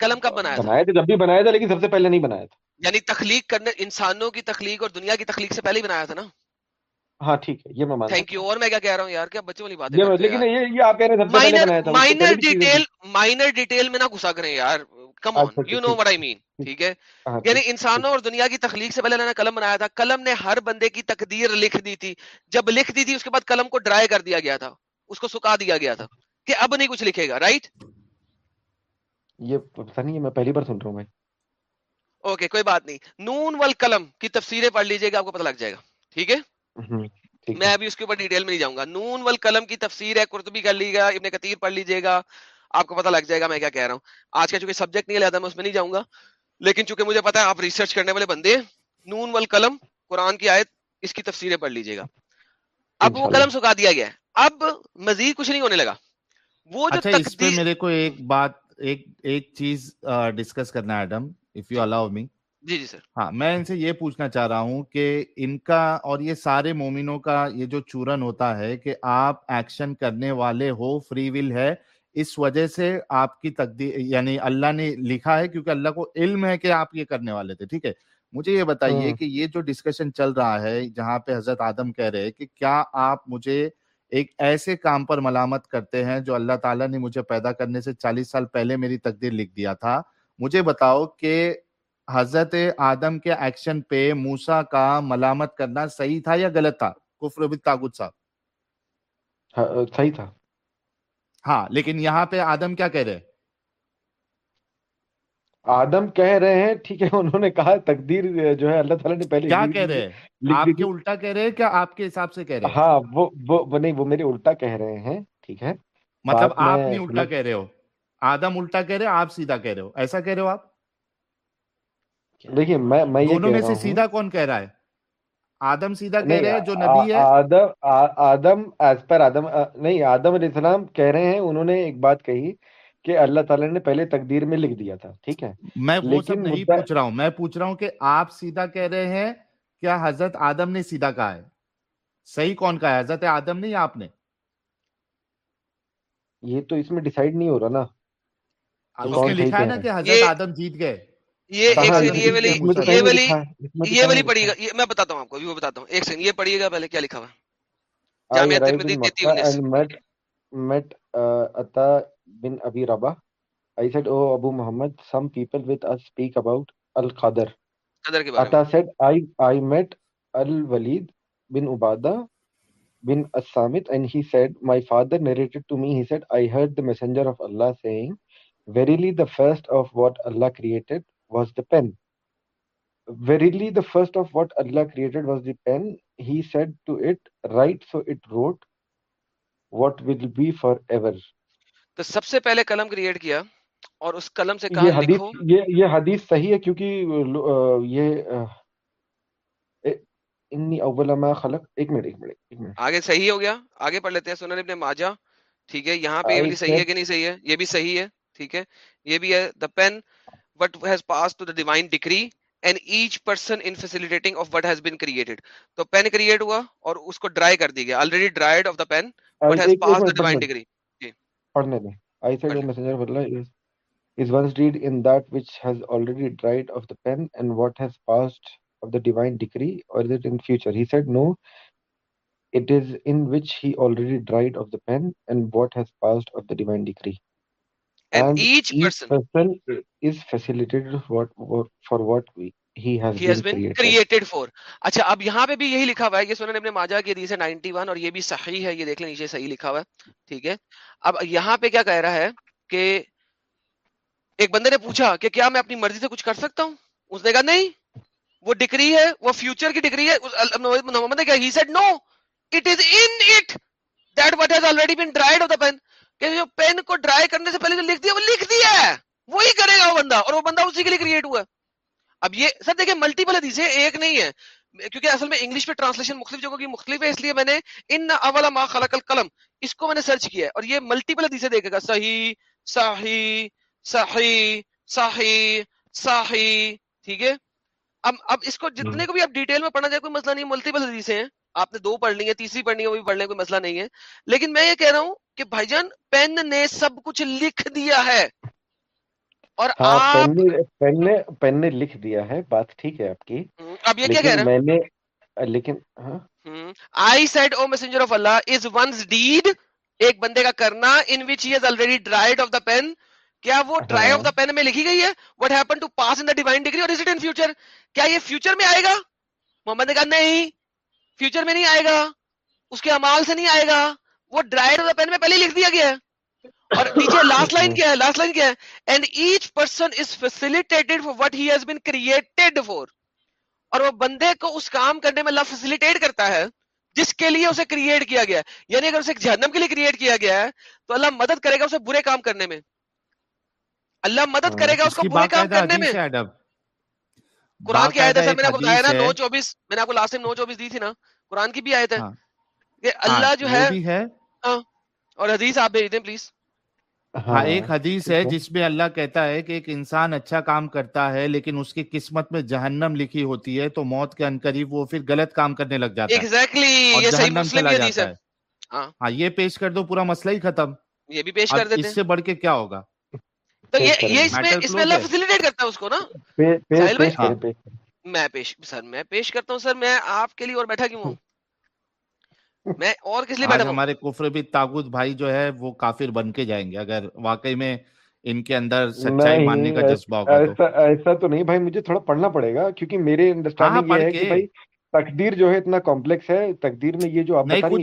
قلم کب بنایا بنایا تھا جب بھی بنایا تھا لیکن سب سے پہلے نہیں بنایا تھا۔ یعنی تخلیق کرنے انسانوں کی تخلیق اور دنیا کی تخلیق سے پہلے ہی بنایا تھا نا؟ ہاں ٹھیک ہے یہ میں تھینک یو اور میں کیا کہہ رہا ہوں یار کیا بچوں والی بات ہے لیکن یہ آپ کہہ رہے ہیں مائنر ڈیٹیل مائنر ڈیٹیل میں نہ گھسا کریں یار۔ کم on you know what I مین ٹھیک۔ ہے؟ ہاں، یعنی انسانوں اور دنیا کی تخلیق سے پہلے اللہ نے قلم بنایا تھا۔ قلم نے ہر بندے کی تقدیر لکھ دی تھی۔ جب لکھ دی تھی اس کے بعد قلم کو ڈرائی کر دیا گیا تھا۔ اس کو سکا دیا گیا تھا کہ اب نہیں کچھ لکھے گا رائٹ یہ پتہ نہیں میں پہلی بار سن رہا ہوں میں اوکے کوئی بات نہیں۔ نون وال قلم کی تفسیریں پڑھ لیجیے گا آپ کو پتہ لگ جائے گا۔ ٹھیک ہے؟ میں ابھی اس کے اوپر ڈیٹیل میں نہیں جاؤں گا۔ نون وال قلم کی تفسیر ہے قرطبی کر لیجیے گا ابن کثیر پڑھ لیجیے گا۔ آپ کو پتا لگ جائے گا میں کیا کہہ رہا ہوں۔ آج کا چونکہ سبجیکٹ نہیں لیتا میں اس میں نہیں جاؤں گا۔ لیکن چونکہ مجھے پتا ہے آپ ریسرچ کرنے والے بندے نون وال قلم قرآن کی آیت اس کی تفسیریں پڑھ لیجیے گا۔ اب وہ قلم سکھا دیا گیا۔ ہے اب مزید کچھ نہیں ہونے لگا۔ وہ جو اچھا، اس میرے کو ایک بات ایک ایک چیز ڈسکس کرنا ہے Adam if you allow me جی جی سر۔ ہاں میں ان سے یہ پوچھنا چاہ رہا ہوں کہ ان کا اور یہ سارے مومنوں کا یہ جو چورن ہوتا ہے کہ آپ ایکشن کرنے والے ہو فری ویل ہے اس وجہ سے آپ کی تقدیر یعنی اللہ نے لکھا ہے کیونکہ اللہ کو علم ہے کہ آپ یہ کرنے والے تھے ٹھیک ہے؟ مجھے یہ بتائیے ہاں۔ کہ یہ جو ڈسکشن چل رہا ہے جہاں پہ حضرت آدم کہہ رہے کہ کیا آپ مجھے ایک ایسے کام پر ملامت کرتے ہیں جو اللہ تعالیٰ نے مجھے پیدا کرنے سے چالیس سال پہلے میری تقدیر لکھ دیا تھا؟ مجھے بتاؤ کہ حضرت آدم کے ایکشن پہ موسا کا ملامت کرنا صحیح تھا یا غلط تھا؟ کفر صاحب۔ ہاں، صحیح تھا۔ ہاں لیکن یہاں پہ آدم کیا کہہ رہے آدم کہہ رہے ہیں ٹھیک ہے انہوں نے کہا تقدیر جو ہے اللہ تعالیٰ نے پہلے کیا کہہ رہے ہیں؟ آپ کے الٹا کہہ رہے ہیں کیا آپ کے حساب سے کہہ رہے ہیں؟ ہاں وہ نہیں وہ میرے الٹا کہہ رہے ہیں ٹھیک ہے۔ مطلب آپ نہیں الٹا کہہ رہے ہو۔ آدم الٹا کہہ رہے آپ سیدھا کہہ رہے ہو۔ ایسا کہہ رہے ہو آپ؟ دیکھیے میں میں دونوں میں سے سیدھا کون کہہ رہا ہے؟ آدم سیدھا کہہ رہے ہیں جو نبی ہے۔ آدم آدم ایز پر آدم نہیں آدم علیہ السلام کہہ رہے ہیں انہوں نے ایک بات کہی کہ اللہ تعالیٰ نے پہلے تقدیر میں لکھ دیا تھا ٹھیک ہے؟ میں وہ سب نہیں پوچھ رہا ہوں میں پوچھ رہا ہوں کہ آپ سیدھا کہہ رہے ہیں کیا حضرت آدم نے سیدھا کہا ہے؟ صحیح کون کہا ہے؟ حضرت آدم نے یا آپ نے؟ یہ تو اس میں ڈیسائیڈ نہیں ہو رہا نا۔ اس کے لکھا ہے نا کہ حضرت آدم جیت گئے۔ یہ ایک سیکنڈ یہ والی پڑھیے گا میں بتاتا ہوں آپ کو ابھی بتاتا ہوں۔ ایک سیکنڈ یہ پڑھیے گا پہلے کیا لکھا ہوا جامعہ ترمذی 3319 met uh, Verily, the first of what Allah created was the pen. Verily, the first of what Allah created was the pen. He said to it, Write, so it wrote, what will be forever. تو سب سے پہلے قلم create کیا اور اس قلم سے یہ حدیث, یہ, حدیث صحیح ہے کیونکہ یہ اول ما خلق۔ ایک منٹ ایک منٹ آگے صحیح ہو گیا۔ آگے پڑھ لیتے ہیں سنن ابن ماجہ۔ ٹھیک ہے یہاں پہ یہ بھی صحیح ہے کہ نہیں صحیح ہے؟ یہ بھی صحیح ہے ٹھیک ہے۔ یہ بھی ہے the pen what has pass to the divine degree and each person in facilitating of what has been created تو پین کریٹ ہوا اور اس کو ڈرائی کر دی گیا already dried of the pen I what has ایک ایک پاس دا منٹ ڈیوائن پڑھنے ڈگری جی پڑھنے دیں I said the messenger of Allah is is once read in that which has already dried of the pen and what has passed of the divine decree or is it in future he said no it is in which he already dried of the pen and what has passed of the divine decree and and each each person person is facilitated for what, for what we, he has been created. اچھا اب یہاں پہ بھی یہی لکھا ہوا ہے یہ سنن ابن ماجہ کی حدیث ہے 91 اور یہ بھی صحیح ہے یہ دیکھ لیں نیچے صحیح لکھا ہوا ہے ٹھیک ہے۔ اب یہاں پہ کیا کہہ رہا ہے کہ ایک بندے نے پوچھا کہ کیا میں اپنی مرضی سے کچھ کر سکتا ہوں؟ اس نے کہا نہیں وہ ڈگری ہے وہ فیوچر کی ڈگری ہے۔ محمد نے کہا he said no it is in it that what has already been of the pen کہ جو پین کو ڈرائی کرنے سے پہلے جو لکھ دیا وہ لکھ دیا ہے۔ وہی کرے گا وہ بندہ اور وہ بندہ اسی کے لیے کریٹ ہوا ہے۔ اب یہ سر دیکھیں ملٹیپل حدیثیں ایک نہیں ہے کیونکہ اصل میں انگلش میں ٹرانسلیشن مختلف جگہوں کی مختلف ہے اس لیے میں نے ان اولا ما خلق القلم اس کو میں نے سرچ کیا ہے۔ اور یہ ملٹیپل حدیثیں دیکھے گا۔ صحیح صحیح صحیح صحیح صحیح ٹھیک ہے؟ اب اب اس کو جتنے کو بھی آپ ڈیٹیل میں پڑھنا جائے کوئی مسئلہ نہیں ملٹیپل حدیثیں ہیں۔ آپ نے دو پڑھ لی ہیں تیسری پڑھنی ہے وہ بھی پڑھ لیں کوئی مسئلہ نہیں ہے۔ لیکن میں یہ کہہ رہا ہوں کہ بھائی جان پین نے سب کچھ لکھ دیا ہے۔ اور ہاں آپ پین نے پین نے لکھ دیا ہے بات ٹھیک ہے آپ کی۔ اب یہ کیا کہہ ہے؟ میں نے لیکن I said O messenger of Allah is once dead ایک بندے کا کرنا in which he already dried of the pen کیا وہ ڈرائی آف دا پین میں لکھی گئی ہے؟ What happen to pass in the divine degree اور از اٹ ان فیوچر کیا یہ فیوچر میں آئے گا؟ محمد نے کہا نہیں۔ فیوچر میں نہیں آئے گا اس کے امال سے نہیں آئے گا۔ وہ دا پین میں پہلے لکھ دیا گیا ہے۔ اور نیچے لاسٹ لائن کیا ہے لاسٹ لائن کیا ہے۔ And each person is facilitated for what he has been created for اور وہ بندے کو اس کام کرنے میں اللہ فیسلٹیٹ کرتا ہے جس کے لیے اسے کریٹ کیا گیا ہے۔ یعنی اگر اسے جہنم کے لیے کریٹ کیا گیا ہے تو اللہ مدد کرے گا اسے برے کام کرنے میں۔ اللہ مدد کرے گا اس کو برے کام کرنے میں۔ قرآن کی آیت ہے سر میں نے آپ کو بتایا نا نو چوبیس میں نے آپ کو لاسٹ ٹائم نو چوبیس دی تھی نا۔ قرآن کی بھی آیت ہے۔ ہاں۔ کہ ہاں اللہ جو ہے ہاں اور حدیث آپ بھیج دیں پلیز ہاں ایک حدیث ہے جس میں اللہ کہتا ہے کہ ایک انسان اچھا کام کرتا ہے لیکن اس کی قسمت میں جہنم لکھی ہوتی ہے تو موت کے انقریب وہ پھر غلط کام کرنے لگ جاتا ہے۔ ایگزیکٹلی اور یہ صحیح جہنم چلا جاتا ہے۔ ہاں۔ ہاں یہ پیش کر دو پورا مسئلہ ہی ختم۔ یہ بھی پیش کر دیتے اس سے بڑھ کے کیا ہوگا؟ تو یہ اس میں میٹر اس میں کلوز اللہ ہے۔ فیسلٹیٹ کرتا ہے اس کو نا؟ پے- پے- ساحل بھائی؟ پیش کریں پیش کریں۔ میں پیش سر میں پیش کرتا ہوں سر میں آپ کے لیے اور بیٹھا کیوں ہوں؟ میں اور کس لیے بیٹھا ہمارے کفر بھی تاغوت بھائی جو ہے وہ کافر بن کے جائیں گے۔ اگر واقعی میں ان کے اندر سچائی ماننے کا جذبہ ہوگا ایسا ایسا تو نہیں بھائی مجھے تھوڑا پڑھنا پڑے گا کیونکہ میرے ہاں ہاں انڈرسٹینڈنگ یہ ہے کہ بھائی تقدیر جو ہے اتنا کمپلیکس ہے تقدیر میں یہ جو آپ بتا ہیں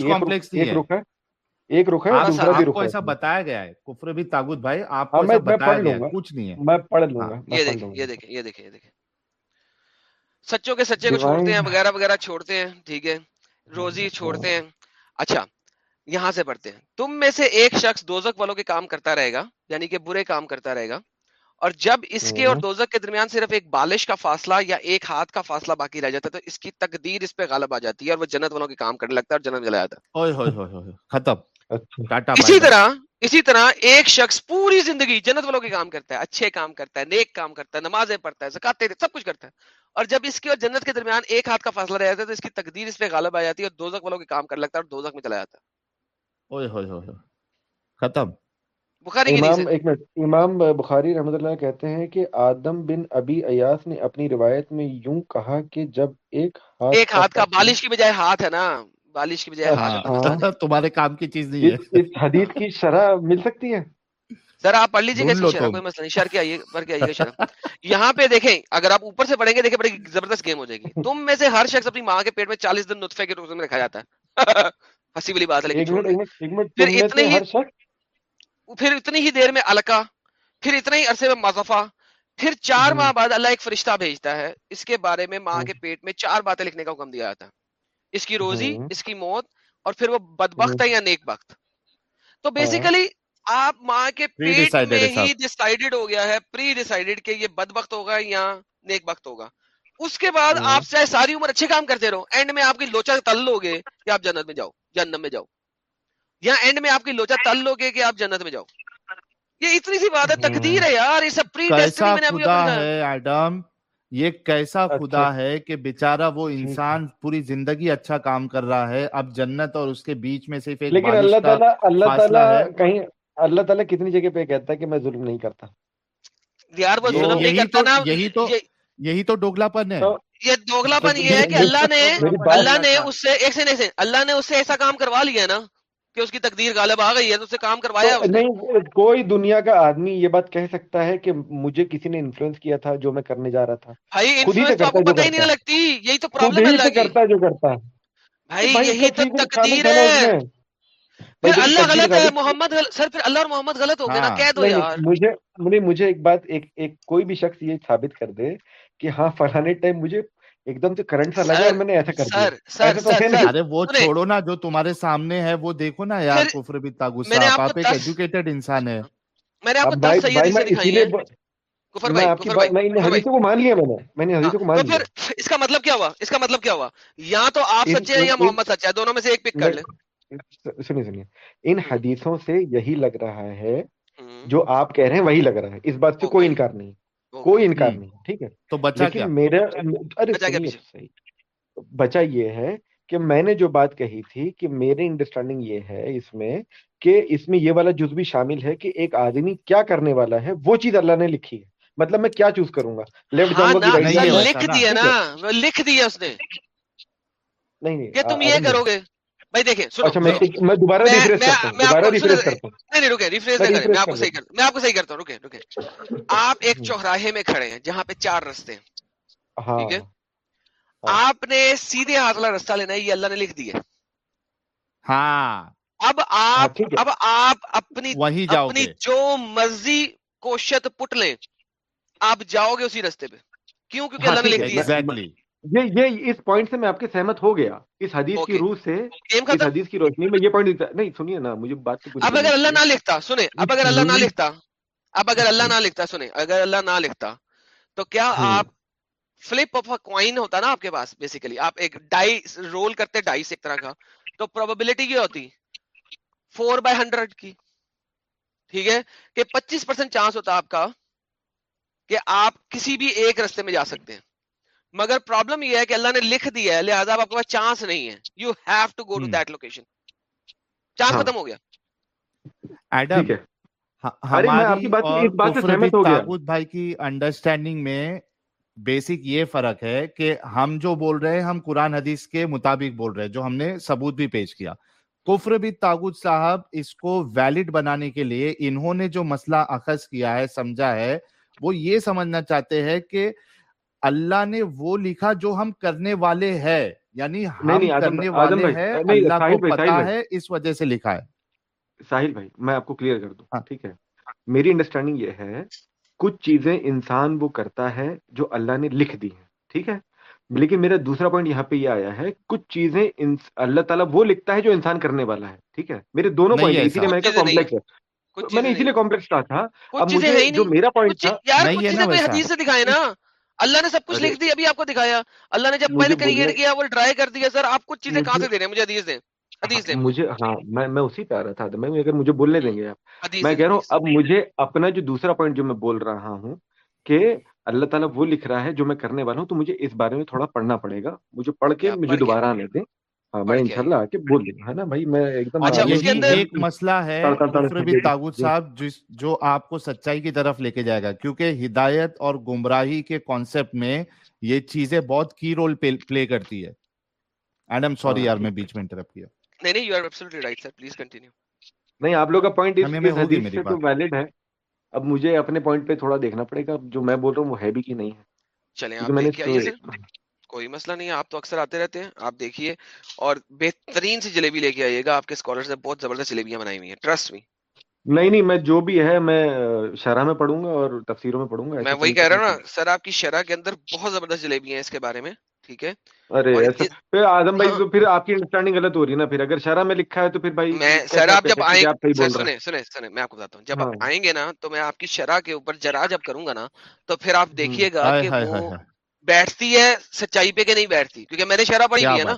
ایک رخ ہے۔ ایک رخ ہے دوسرا بھی رخ کو ہے ایسا بتایا گیا ہے کفر بھی تاغوت بھائی آپ کو ایسا بتایا گیا ہے گا کچھ نہیں ہے میں پڑھ لوں گا یہ دیکھیں یہ دیکھیں یہ دیکھیں یہ دیکھیں سچوں کے سچے کو چھوڑتے ہیں وغیرہ وغیرہ چھوڑتے ہیں ٹھیک ہے روزی چھوڑتے ہیں اچھا یہاں سے پڑھتے ہیں تم میں سے ایک شخص دوزک والوں کے کام کرتا رہے گا یعنی کہ برے کام کرتا رہے گا اور جب اس کے اور دوزک کے درمیان صرف ایک بالش کا فاصلہ یا ایک ہاتھ کا فاصلہ باقی رہ جاتا ہے تو اس کی تقدیر اس پہ غالب آ جاتی ہے اور وہ جنت والوں کے کام کرنے لگتا ہے اور جنت چلا جاتا ہے اچھا۔ اسی طرح اسی طرح ایک شخص پوری زندگی جنت والوں کے کام کرتا ہے اچھے کام کرتا ہے نیک کام کرتا ہے نمازیں پڑھتا ہے زکاتے سب کچھ کرتا ہے۔ اور جب اس کی اور جنت کے درمیان ایک ہاتھ کا فاصلہ رہ جاتا ہے تو اس کی تقدیر اس پہ غالب آ جاتی ہے اور دوزک والوں کے کام کرنے لگتا ہے اور دوزک میں چلا جاتا ہے۔ ختم۔ بخاری کی امام ایک منٹ۔ امام بخاری رحمۃ اللہ کہتے ہیں کہ آدم بن ابی ایاس نے اپنی روایت میں یوں کہا کہ جب ایک ہاتھ ایک ہاتھ کا بالش کی بجائے ہاتھ ہے نا۔ بالش کی بجائے ہاں۔ ہاں۔ [LAUGHS] تمہارے کام کی چیز نہیں ہے۔ اس حدیث کی شرح مل سکتی ہے؟ سر آپ پڑھ لیجیے شرح کوئی مسئلہ نہیں۔ شر کے آئیے پڑھ کے آئیے گا شرح۔ یہاں پہ دیکھیں اگر آپ اوپر سے پڑھیں گے دیکھیں بڑی زبردست گیم ہو جائے گی۔ تم میں سے ہر شخص اپنی ماں کے پیٹ میں چالیس دن نطفے کے روپ میں رکھا جاتا ہے۔ [LAUGHS] ہنسی والی بات ہے لیکن پھر اتنے ہی پھر اتنی ہی دیر میں الکا پھر اتنے ہی عرصے میں مضفہ پھر چار ماہ بعد اللہ ایک فرشتہ بھیجتا ہے۔ اس کے بارے میں ماں کے پیٹ میں چار باتیں لکھنے کا حکم دیا جاتا ہے۔ اس کی روزی اس کی موت اور پھر وہ بدبخت ہے یا نیک بخت۔ تو بیسیکلی آپ ماں کے پیٹ میں ہی ڈسائڈیڈ ہو گیا ہے پری ڈسائڈیڈ کہ یہ بدبخت ہوگا یا نیک بخت ہوگا۔ اس کے بعد آپ چاہے ساری عمر اچھے کام کرتے رہو اینڈ میں آپ کی لوچا تل لو گے کہ آپ جنت میں جاؤ جنم میں جاؤ۔ یا اینڈ میں آپ کی لوچا تل لو گے کہ آپ جنت میں جاؤ۔ یہ اتنی سی بات ہے تقدیر ہے یار یہ سب پری ڈیسٹنی میں نے ابھی اپنا ہے ایڈم یہ کیسا خدا اچھا۔ ہے کہ بیچارہ وہ انسان پوری زندگی اچھا کام کر رہا ہے اب جنت اور اس کے بیچ میں صرف ایک لیکن اللہ تعالیٰ اللہ تعالیٰ کہیں اللہ تعالیٰ کتنی جگہ پہ کہتا ہے کہ میں ظلم نہیں کرتا۔ یار وہ ظلم نہیں کرتا نا۔ یہی تو یہی تو ڈوگلا پن ہے۔ یہ ڈوگلا پن یہ ہے کہ اللہ نے اللہ نے اس سے ایک سے اللہ نے اس سے ایسا کام کروا لیا نا۔ کہ اس کی تقدیر غالب آ گئی ہے تو اسے کام کروایا نہیں کوئی دنیا کا آدمی یہ بات کہہ سکتا ہے کہ مجھے کسی نے انفلوئنس کیا تھا جو میں کرنے جا رہا تھا۔ پتہ ہی نہیں لگتی یہی تو پرابلم کرتا جو کرتا محمد غلط ہو گئے مجھے ایک بات کوئی بھی شخص یہ ثابت کر دے کہ ہاں فلانے ٹائم مجھے ایک دم سے کرنٹ سا لگا میں نے ایسا کر دیا ارے وہ چھوڑو نا جو تمہارے سامنے ہے وہ دیکھو نا یار کفر بھی تاغوسا آپ آپ ایک ایجوکیٹڈ انسان ہے میں نے آپ کو دس صحیح حدیثیں دکھائی ہیں اس کا مطلب کیا ہوا اس کا مطلب کیا ہوا یا تو آپ سچے ہیں یا محمد سچا ہے دونوں میں سے ایک پک کر لیں سنیے ان حدیثوں سے یہی لگ رہا ہے جو آپ کہہ رہے ہیں وہی لگ رہا ہے اس بات سے کوئی انکار نہیں کوئی انکار نہیں ٹھیک ہے؟ تو بچا کیا؟ میرا بچا یہ ہے کہ میں نے جو بات کہی تھی کہ میرے انڈرسٹینڈنگ یہ ہے اس میں کہ اس میں یہ والا جز بھی شامل ہے کہ ایک آدمی کیا کرنے والا ہے وہ چیز اللہ نے لکھی ہے۔ مطلب میں کیا چوز کروں گا؟ لیفٹ ہاں، لکھ دیا نا لکھ دیا اس نے۔ نہیں تم یہ کرو گے؟ بھائی دیکھیں سنو میں دوبارہ ریفریش کرتا ہوں نہیں نہیں رکے ریفریش نہیں میں آپ کو صحیح کرتا میں آپ کو صحیح کرتا ہوں رکے رکے آپ ایک چوراہے میں کھڑے ہیں جہاں پہ چار رستے ہیں ٹھیک ہے آپ نے سیدھے ہاتھ والا رستہ لینا ہے یہ اللہ نے لکھ دیا ہاں اب آپ اب آپ اپنی اپنی جو مرضی کوشت پٹ لیں آپ جاؤ گے اسی رستے پہ کیوں کیونکہ اللہ نے لکھ دیا یہ یہ اس پوائنٹ سے میں آپ کے سہمت ہو گیا۔ اس حدیث کی روح سے اس حدیث کی روشنی میں یہ پوائنٹ نہیں سنیے نا مجھے بات اب اگر اللہ نہ لکھتا سنیں اب اگر اللہ نہ لکھتا اب اگر اللہ نہ لکھتا سنیں اگر اللہ نہ لکھتا تو کیا hmm. آپ فلپ آف اے کوائن ہوتا نا آپ کے پاس بیسیکلی آپ ایک ڈائی رول کرتے ڈائی سے ایک طرح کا تو پروبیبلٹی یہ ہوتی فور بائی ہنڈریڈ کی۔ ٹھیک ہے؟ کہ پچیس پرسینٹ چانس ہوتا آپ کا کہ آپ کسی بھی ایک رستے میں جا سکتے ہیں۔ مگر پرابلم یہ ہے کہ اللہ نے لکھ دیا ہے لہٰذا آپ کے پاس چانس نہیں ہے۔ You have to go to that location chance ختم ہو گیا۔ انڈرسٹینڈنگ میں بیسک یہ فرق ہے کہ ہم جو بول رہے ہیں ہم قرآن حدیث کے مطابق بول رہے ہیں جو ہم نے ثبوت بھی پیش کیا۔ کفر بھی تاغت صاحب اس کو ویلڈ بنانے کے لیے انہوں نے جو مسئلہ اخذ کیا ہے سمجھا ہے وہ یہ سمجھنا چاہتے ہیں کہ اللہ نے وہ لکھا جو ہم کرنے والے ہیں یعنی ہم کرنے والے ہیں اللہ کو پتا ہے اس وجہ سے لکھا ہے۔ ساحل بھائی میں آپ کو کلیئر کر دوں ہاں۔ ٹھیک ہے۔ میری انڈرسٹینڈنگ یہ ہے کچھ چیزیں انسان وہ کرتا ہے جو اللہ نے لکھ دی ہیں ٹھیک ہے۔ لیکن میرا دوسرا پوائنٹ یہاں پہ یہ آیا ہے کچھ چیزیں اللہ تعالیٰ وہ لکھتا ہے جو انسان کرنے والا ہے ٹھیک ہے۔ میرے دونوں پوائنٹ اسی لیے میں کہا کمپلیکس ہے۔ میں نے اسی لیے کمپلیکس کہا تھا۔ اب مجھے جو میرا پوائنٹ تھا حدیث سے دکھائے نا۔ اللہ نے سب کچھ لکھ دیا ابھی آپ کو دکھایا۔ اللہ نے جب پہلے کریئر کیا وہ ٹرائی کر دیا سر آپ کچھ چیزیں کہاں سے دے رہے ہیں؟ مجھے حدیث دیں ہاں، مجھے ہاں میں اسی پہ آ رہا تھا اگر مجھے بولنے جی، دیں گے آپ۔ میں کہہ رہا ہوں اب مجھے اپنا جو دوسرا پوائنٹ جو میں بول رہا ہوں کہ اللہ تعالیٰ وہ لکھ رہا ہے جو میں کرنے والا ہوں تو مجھے اس بارے میں تھوڑا پڑھنا پڑے گا۔ مجھے پڑھ کے مجھے دوبارہ آنے دیں۔ ہاں، میں انشاءاللہ بول ہے نا بھائی؟ میں ایک دم اچھا اس کے اندر ایک مسئلہ ہے جی، تاغوت جی۔ صاحب جس جو آپ کو سچائی کی طرف لے کے جائے گا کیونکہ ہدایت اور گمراہی کے کانسیپٹ میں یہ چیزیں بہت کی رول پلے کرتی ہے۔ اینڈ ایم سوری یار جی۔ میں بیچ میں کیا۔ نہیں نہیں you right sir please continue نہیں آپ لوگ کا پوائنٹ اس ویلڈ ہے۔ اب مجھے اپنے پوائنٹ پہ تھوڑا دیکھنا پڑے گا۔ جو میں بول رہا ہوں وہ ہے بھی کہ نہیں ہے؟ چلیں آپ کوئی مسئلہ نہیں ہے آپ تو اکثر آتے رہتے ہیں آپ دیکھیے اور بہترین سی جلیبی لے کے آئیے گا آپ کے اسکالرس نے بہت زبردست جلیبیاں بنائی ہوئی ہیں ٹرسٹ میں نہیں نہیں میں جو بھی ہے میں شرح میں پڑھوں گا اور تفسیروں میں پڑھوں گا میں وہی کہہ رہا ہوں نا سر آپ کی شرح کے اندر بہت زبردست جلیبی ہیں اس کے بارے میں ہاں۔ تو میں آپ جب ہاں۔ آئیں گے نا تو میں آپ کی شرح کے اوپر جرا جب کروں گا نا تو پھر آپ دیکھیے گا بیٹھتی ہے سچائی پہ کہ نہیں بیٹھتی؟ کیونکہ میں نے شرح پڑھی ہوئی ہے نا۔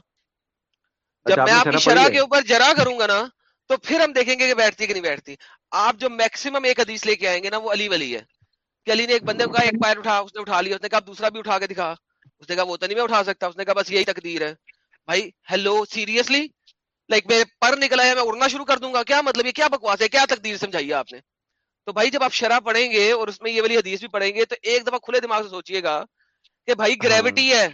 جب اچھا میں آپ کی شرح کے اوپر جرا کروں گا نا تو پھر ہم دیکھیں گے کہ بیٹھتی کہ نہیں بیٹھتی۔ آپ جو میکسیمم ایک حدیث لے کے آئیں گے نا وہ علی ولی ہے۔ کہ علی نے ایک بندے کو کہا ایک پیر اٹھا اس نے اٹھا لیا اس نے کہا دوسرا بھی اٹھا کے دکھا۔ اس نے کہا وہ تو نہیں میں اٹھا سکتا اس نے کہا بس یہی تقدیر ہے۔ بھائی ہیلو سیریسلی لائک میرے پر نکلا ہے میں اڑنا شروع کر دوں گا۔ کیا مطلب یہ کیا بکواس ہے؟ کیا تقدیر سمجھائی آپ نے؟ تو بھائی جب آپ شرح پڑھیں گے اور اس میں یہ والی حدیث بھی پڑھیں گے تو ایک دفعہ کھلے دماغ سے سوچئے گا کہ بھائی گریوٹی ہے۔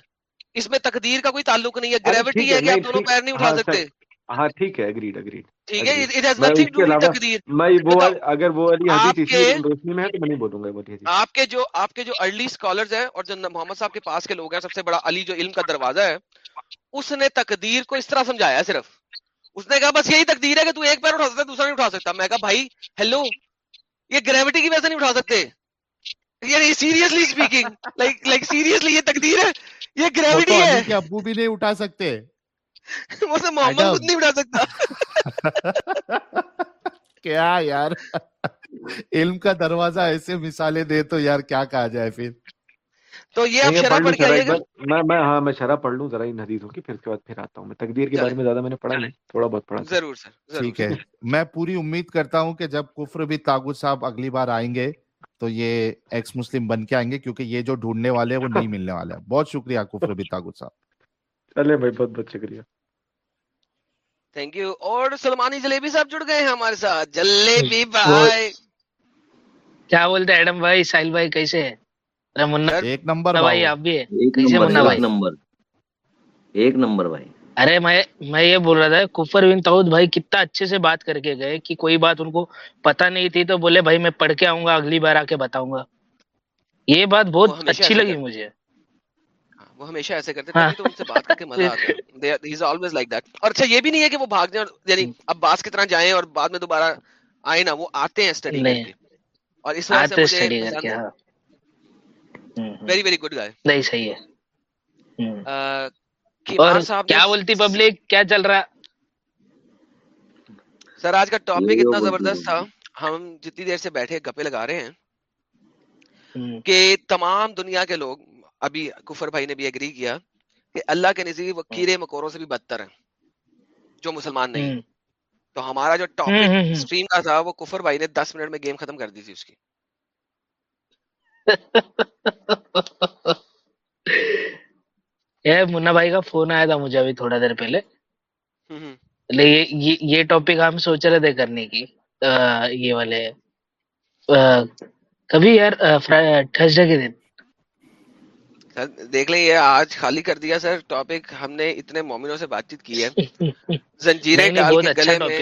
اس میں تقدیر کا کوئی تعلق نہیں ہے۔ گریوٹی ہے کہ آپ دونوں پیر نہیں اٹھا ہاں سکتے۔ ہاں ٹھیک ہے اگریڈ اگریڈ ٹھیک ہے اٹ ہیز نتھنگ ٹو تقدیر۔ میں وہ بتاؤ۔ اگر وہ والی آپ حدیث کے اسی روشنی میں ہے تو میں نہیں بولوں گا وہ والی حدیث آپ کے جو آپ کے جو ارلی اسکالرز ہیں اور جو محمد صاحب کے پاس کے لوگ ہیں سب سے بڑا علی جو علم کا دروازہ ہے اس نے تقدیر کو اس طرح سمجھایا صرف۔ اس نے کہا بس یہی تقدیر ہے کہ تو ایک پیر اٹھا سکتا ہے دوسرا نہیں اٹھا سکتا۔ میں کہا بھائی ہیلو یہ گریوٹی کی وجہ سے نہیں اٹھا سکتے۔ یعنی seriously speaking like like seriously یہ تقدیر ہے؟ یہ گریوٹی ہے۔ ابو بھی نہیں اٹھا سکتے۔ [LAUGHS] وہ سے محمد خود نہیں اٹھا سکتا۔ [LAUGHS] کیا یار؟ علم کا دروازہ ایسے مثالیں دے تو یار کیا کہا جائے پھر؟ تو یہ آپ شرح پڑھ کے آئیے گا میں میں ہاں میں شرح پڑھ لوں ذرا ان حدیثوں کی پھر اس کے بعد پھر آتا ہوں۔ میں تقدیر کے بارے میں زیادہ میں نے پڑھا نہیں تھوڑا بہت پڑھا ضرور سر ٹھیک ہے۔ میں پوری امید کرتا ہوں کہ جب کفر بھی تاغت صاحب اگلی بار آئیں گے تو یہ ایکس مسلم بن کے آئیں گے کیونکہ یہ جو ڈھونڈنے والے ہیں وہ نہیں [LAUGHS] ملنے والے ہیں۔ بہت شکریہ کفر بھی تاغت صاحب۔ چلے بھائی بہت بہت شکریہ۔ تھینک یو اور سلمانی جلیبی صاحب جڑ گئے ہیں ہمارے ساتھ۔ جلیبی بھائی۔ کیا بولتے ہیں ایڈم بھائی؟ ساحل بھائی کیسے ہیں؟ ایک نمبر بھائی آپ بھی ہے ایک کیسے منا بھائی؟ نمبر۔ ایک نمبر بھائی۔ ارے میں میں یہ بول رہا تھا کفر بن تعود بھائی کتنا اچھے سے بات کر کے گئے کہ کوئی بات ان کو پتہ نہیں تھی تو بولے بھائی میں پڑھ کے آؤں گا اگلی بار آ کے بتاؤں گا۔ یہ بات بہت اچھی لگی مجھے۔ وہ ہمیشہ ایسے کرتے ہاں۔ تبھی تو ان سے بات کر کے مزہ آتا۔ ہے he is always like that اور اچھا یہ بھی نہیں ہے کہ وہ بھاگ جائیں یعنی اب باس کی طرح جائیں اور بعد میں دوبارہ آئے نا وہ آتے ہیں اسٹڈی کر نہیں۔ کے اور اس وجہ سے مجھے ہاں۔ ویری ویری گڈ گائے نہیں صحیح ہے۔ اور کیا بولتی پبلک کیا چل رہا؟ سر آج کا ٹاپک اتنا زبردست تھا۔ ہم جتنی دیر سے بیٹھے گپے لگا رہے ہیں کہ تمام دنیا کے لوگ ابھی کفر بھائی نے بھی اگری کیا کہ اللہ کے نزدیک وہ کیڑے مکوروں سے بھی بدتر ہیں جو مسلمان نہیں۔ تو ہمارا جو ٹاپک۔ اسٹریم کا تھا وہ کفر بھائی نے دس منٹ میں گیم ختم کر دی تھی اس کی۔ [LAUGHS] یہ منا بھائی کا فون آیا تھا مجھے ابھی تھوڑا دیر پہلے۔ یہ ٹاپک ہم سوچ رہے تھے کرنے کی۔ یہ والے کبھی یار تھرسڈے کے دن۔ دیکھ لیں یہ آج خالی کر دیا سر ٹاپک ہم نے اتنے مومنوں سے بات چیت کی ہے۔ [LAUGHS] زنجیریں ڈال کے اچھا گلے میں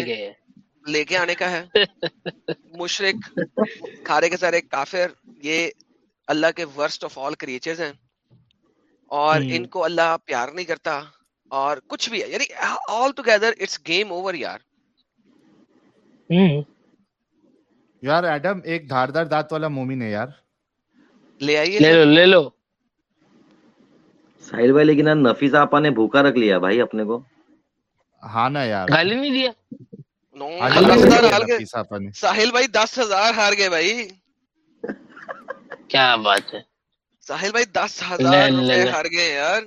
لے کے آنے کا ہے۔ مشرق کھارے کے سارے کافر یہ اللہ کے ورسٹ آف آل کریچرز ہیں۔ اور ان کو اللہ پیار نہیں کرتا اور کچھ بھی ہے۔ یعنی all together it's game over یار۔ یار ایڈم ایک دھاردار دانت والا مومن ہے یار۔ لے آئیے۔ لے لو لے لو۔ ساحل بھائی لیکن نفیس آپا نے بھوکا رکھ لیا بھائی اپنے کو۔ ہاں نا یار۔ گالی نہیں دیا؟ گئے۔ نفیس آپا نے۔ ساحل بھائی دس ہزار ہار گئے بھائی۔ کیا بات ہے؟ ساحل بھائی دس ہزار ہار گئے یار۔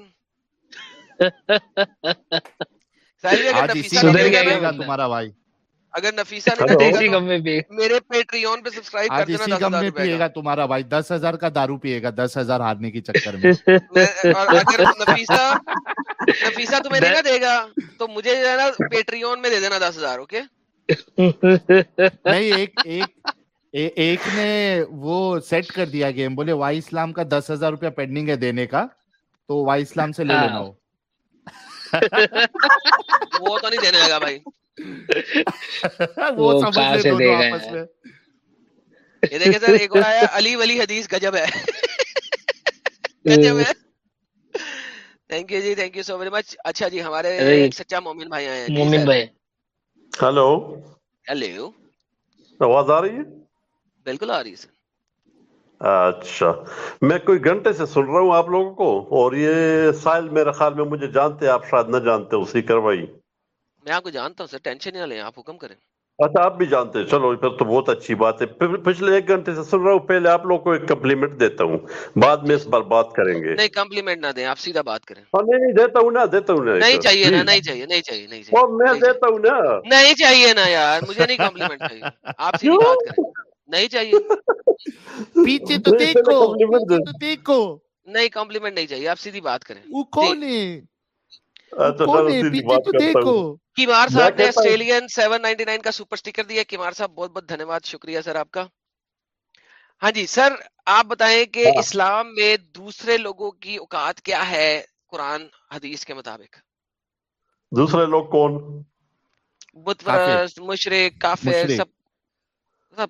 [LAUGHS] تمہارا بھائی۔ اگر نفیسہ بھی۔ میرے پیٹریون پہ سبسکرائب کر دینا دس ہزار پیے کا۔ گا تمہارا بھائی۔ دس ہزار کا دارو پیے گا دس ہزار ہارنے کے چکر میں۔ [LAUGHS] اگر نفیسہ نفیسہ تمہیں نہیں نہ دے گا تو مجھے پیٹریون میں دے دینا دس ہزار اوکے؟ نہیں ایک ایک ایک نے وہ سیٹ کر دیا گیم بولے وائی اسلام کا دس ہزار روپیہ پینڈنگ ہے دینے کا تو وائی اسلام سے لے لینا ہو [LAUGHS] وہ تو نہیں دینے لگا بھائی۔ وہ سمجھ لے دونوں آپس میں۔ یہ دیکھیں سر ایک اور آیا علی ولی حدیث گجب ہے۔ گجب ہے۔ Thank you G thank you so very much اچھا جی ہمارے ارے ایک سچا مومن بھائی آئے ہیں۔ جی مومن بھائی۔ ہلو۔ ہیلو آواز آ رہی ہے؟ بالکل آ رہی ہے اچھا۔ میں کوئی گھنٹے سے سن رہا ہوں آپ لوگوں کو اور یہ سائل میرے خیال میں مجھے جانتے آپ شاید نہ جانتے اسی کروائی میں آپ کو جانتا ہوں سر ٹینشن نہ لیں آپ حکم کریں۔ اچھا آپ بھی جانتے چلو پھر تو بہت اچھی بات ہے۔ پچھلے ایک گھنٹے سے سن رہا ہوں پہلے آپ لوگ کو ایک کمپلیمنٹ دیتا ہوں۔ بعد میں اس پر بات کریں گے۔ نہیں کمپلیمنٹ نہ دیں آپ سیدھا بات کریں۔ ہاں، نہیں دیتا ہوں نہ دیتا ہوں نا۔ نہیں چاہیے نا جی۔ نہیں چاہیے نہیں چاہیے نہیں چاہیے۔ میں دیتا ہوں نا۔ نہیں چاہیے نا یار مجھے نہیں کمپلیمنٹ چاہیے۔ آپ سیدھی بات کریں۔ نہیں چاہیے۔ [LAUGHS] پیچھے تو دیکھو تو دیکھو۔ نہیں کمپلیمنٹ نہیں چاہیے آپ سیدھی بات کریں۔ وہ کون ہے؟ سر آپ کا۔ ہاں جی سر آپ بتائیں کہ اسلام میں دوسرے لوگوں کی اوقات کیا ہے قرآن حدیث کے مطابق؟ دوسرے لوگ کون؟ بت مشرق کافر سب سب۔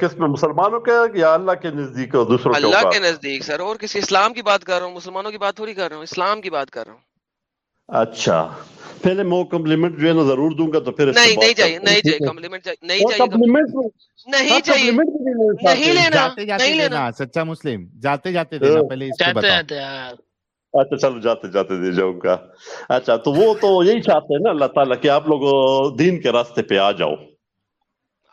کس میں؟ مسلمانوں کے یا اللہ کے نزدیک اور دوسروں اللہ کے, نزدیک سر۔ اور کسی اسلام کی بات کر رہا ہوں؟ مسلمانوں کی بات تھوڑی کر رہا ہوں اسلام کی بات کر رہا ہوں۔ اچھا۔ پہلے میں کمپلیمنٹ جو ہے نا ضرور دوں گا تو پھر نہیں نہیں چاہیے نہیں چاہیے کمپلیمنٹ نہیں چاہیے نہیں چاہیے۔ نہیں لینا نہیں لینا۔ سچا مسلم جاتے جاتے دینا ہاں۔ پہلے اس کو بتاؤ۔ اچھا چلو جاتے جاتے دے جاؤں گا۔ اچھا تو وہ تو یہی چاہتے ہیں نا اللہ تعالیٰ کہ آپ لوگ دین کے راستے پہ آ جاؤ۔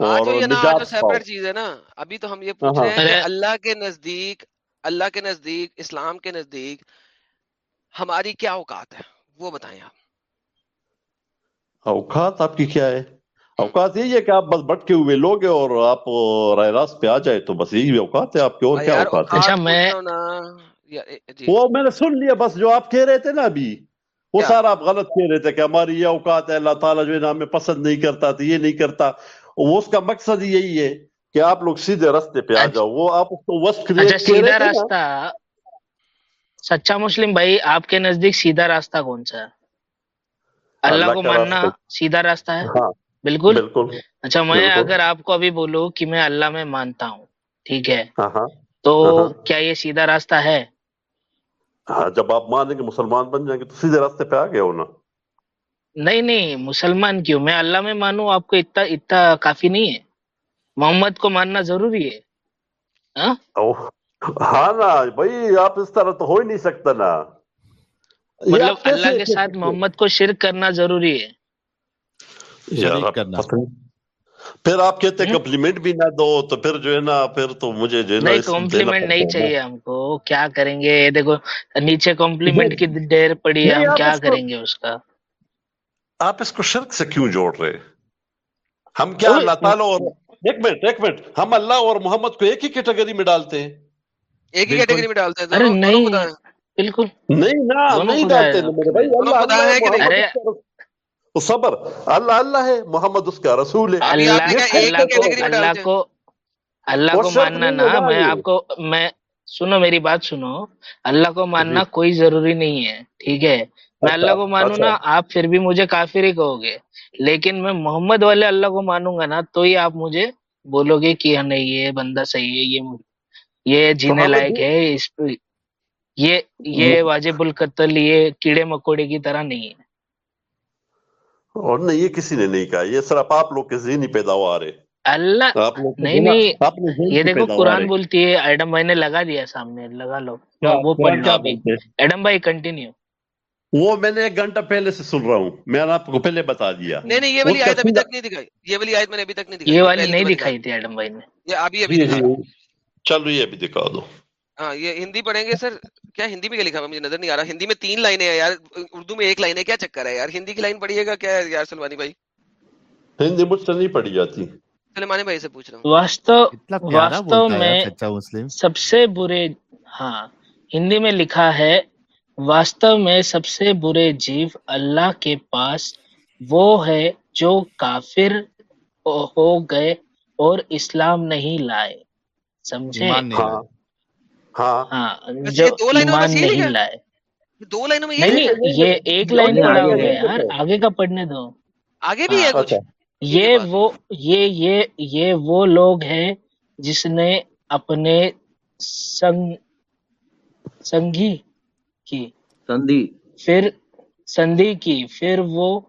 ہاں آج یہ آج سیپریٹ چیز ہے نا ابھی تو ہم یہ ہاں، ہاں۔ پوچھ رہے ہیں اللہ کے نزدیک اللہ کے نزدیک اسلام کے نزدیک ہماری کیا اوقات ہے؟ وہ بتائیں آپ۔ اوقات آپ کی کیا ہے؟ اوقات یہ ہے کہ آپ بس بٹکے ہوئے لوگ ہیں اور آپ رائے راست پہ آ جائے تو بس یہی اوقات ہے۔ آپ کے اور کیا اوقات ہے اچھا، جی۔ وہ میں نے سن لیا بس جو آپ کہہ رہے تھے نا ابھی۔ وہ سارا آپ غلط کہہ رہے تھے کہ ہماری یہ اوقات ہے اللہ تعالیٰ جو ہے نا ہمیں پسند نہیں کرتا تو یہ نہیں کرتا۔ وہ اس کا مقصد یہی ہے کہ آپ لوگ سیدھے راستے پہ آ اچھا۔ جاؤ۔ وہ آپ کو اچھا، سیدھا راستہ۔ سچا مسلم بھائی آپ کے نزدیک سیدھا راستہ کون سا ہے؟ اللہ کو ماننا سیدھا راستہ ہے؟ ہاں، بالکل؟ اچھا میں اگر آپ کو ابھی بولوں کہ میں اللہ میں مانتا ہوں ٹھیک ہے؟ ہاں، ہاں۔ تو کیا یہ سیدھا راستہ ہے؟ جب آپ مانیں گے مسلمان بن جائیں گے تو سیدھے راستے پہ آ گئے ہو نا۔ نہیں نہیں مسلمان کیوں؟ میں اللہ میں مانوں آپ کو اتنا اتنا کافی نہیں ہے۔ محمد کو ماننا ضروری ہے۔ ہاں؟, ہاں نا بھائی آپ اس طرح تو ہو ہی نہیں سکتا نا۔ مطلب اللہ کے ساتھ محمد کو شرک کرنا ضروری ہے۔ پھر آپ کہتے ہیں کمپلیمنٹ بھی نہ دو تو پھر جو ہے نا پھر تو مجھے جو ہے نہیں کمپلیمنٹ نہیں چاہیے ہم کو۔ کیا کریں گے؟ دیکھو نیچے کمپلیمنٹ کی ڈیر پڑی ہے ہم کیا کریں گے اس کا؟ آپ اس کو شرک سے کیوں جوڑ رہے ہم کیا اللہ تعالیٰ اور ایک منٹ ایک منٹ۔ ہم اللہ اور محمد کو ایک ہی کیٹیگری میں ڈالتے ہیں۔ ایک ہی کیٹیگری میں ڈالتے ہیں۔ نہیں بالکل۔ نہیں نہیں ڈالتے صبر۔ اللہ اللہ ہے محمد اس کا رسول ہے۔ اللہ کو اللہ کو ماننا نا میں آپ کو میں سنو میری بات سنو۔ اللہ کو ماننا جی۔ کوئی ضروری نہیں ہے ٹھیک ہے؟ میں اللہ کو اچھا، مانوں نا اچھا۔ آپ پھر بھی مجھے کافر ہی کہو گے۔ لیکن میں محمد والے اللہ کو مانوں گا نا تو ہی آپ مجھے بولو گے کہ ہاں، نہیں یہ بندہ صحیح ہے یہ یہ جینے جی؟ لائق ہے اس پہ یہ یہ واجب القتل یہ کیڑے مکوڑے کی طرح نہیں ہے۔ اور نہیں یہ کسی نے نہیں کہا یہ صرف آپ لوگ کے ذہنی پیدا ہوا رہے اللہ نہیں نہیں یہ دیکھو قرآن بولتی ہے ایڈم بھائی نے لگا دیا سامنے لگا لو۔ وہ پڑھ ایڈم بھائی کنٹینیو وہ میں نے ایک گھنٹہ پہلے سے سن رہا ہوں۔ میں نے آپ کو پہلے بتا دیا۔ نہیں نہیں یہ والی آیت ابھی تک نہیں دکھائی۔ یہ والی آیت میں نے ابھی تک نہیں دکھائی۔ یہ والی نہیں دکھائی تھی ایڈم بھائی نے یہ ابھی ابھی ہاں۔ چلو یہ ابھی دکھا دو۔ ہاں یہ ہندی پڑھیں گے سر۔ کیا ہندی میں کیا لکھا مجھے نظر نہیں آ رہا۔ ہندی میں تین لائنیں ہیں یار۔ اردو میں ایک لائن ہے کیا چکر ہے یار؟ ہندی کی لائن پڑھیے گا کیا یار سلمانی بھائی؟ ہندی مجھ سے نہیں پڑھی جاتی۔ سلمانی بھائی سے پوچھ رہا ہوں۔ واسطو واستو میں سب سے برے ہاں۔ ہندی میں لکھا ہے واستو میں سب سے برے جیو اللہ کے پاس وہ ہے جو کافر ہو گئے اور اسلام نہیں لائے۔ سمجھے؟ ہاں۔ ہاں۔ اچھا، جو نہیں لائے۔ دو لائنوں میں نہیں یہ ایک لائن یار آگے کا پڑھنے دو۔ آگے بھی ہے یہ وہ یہ وہ لوگ ہیں جس نے اپنے سنگ سنگھی کی۔ سندھی۔ پھر سندھی کی۔ پھر وہ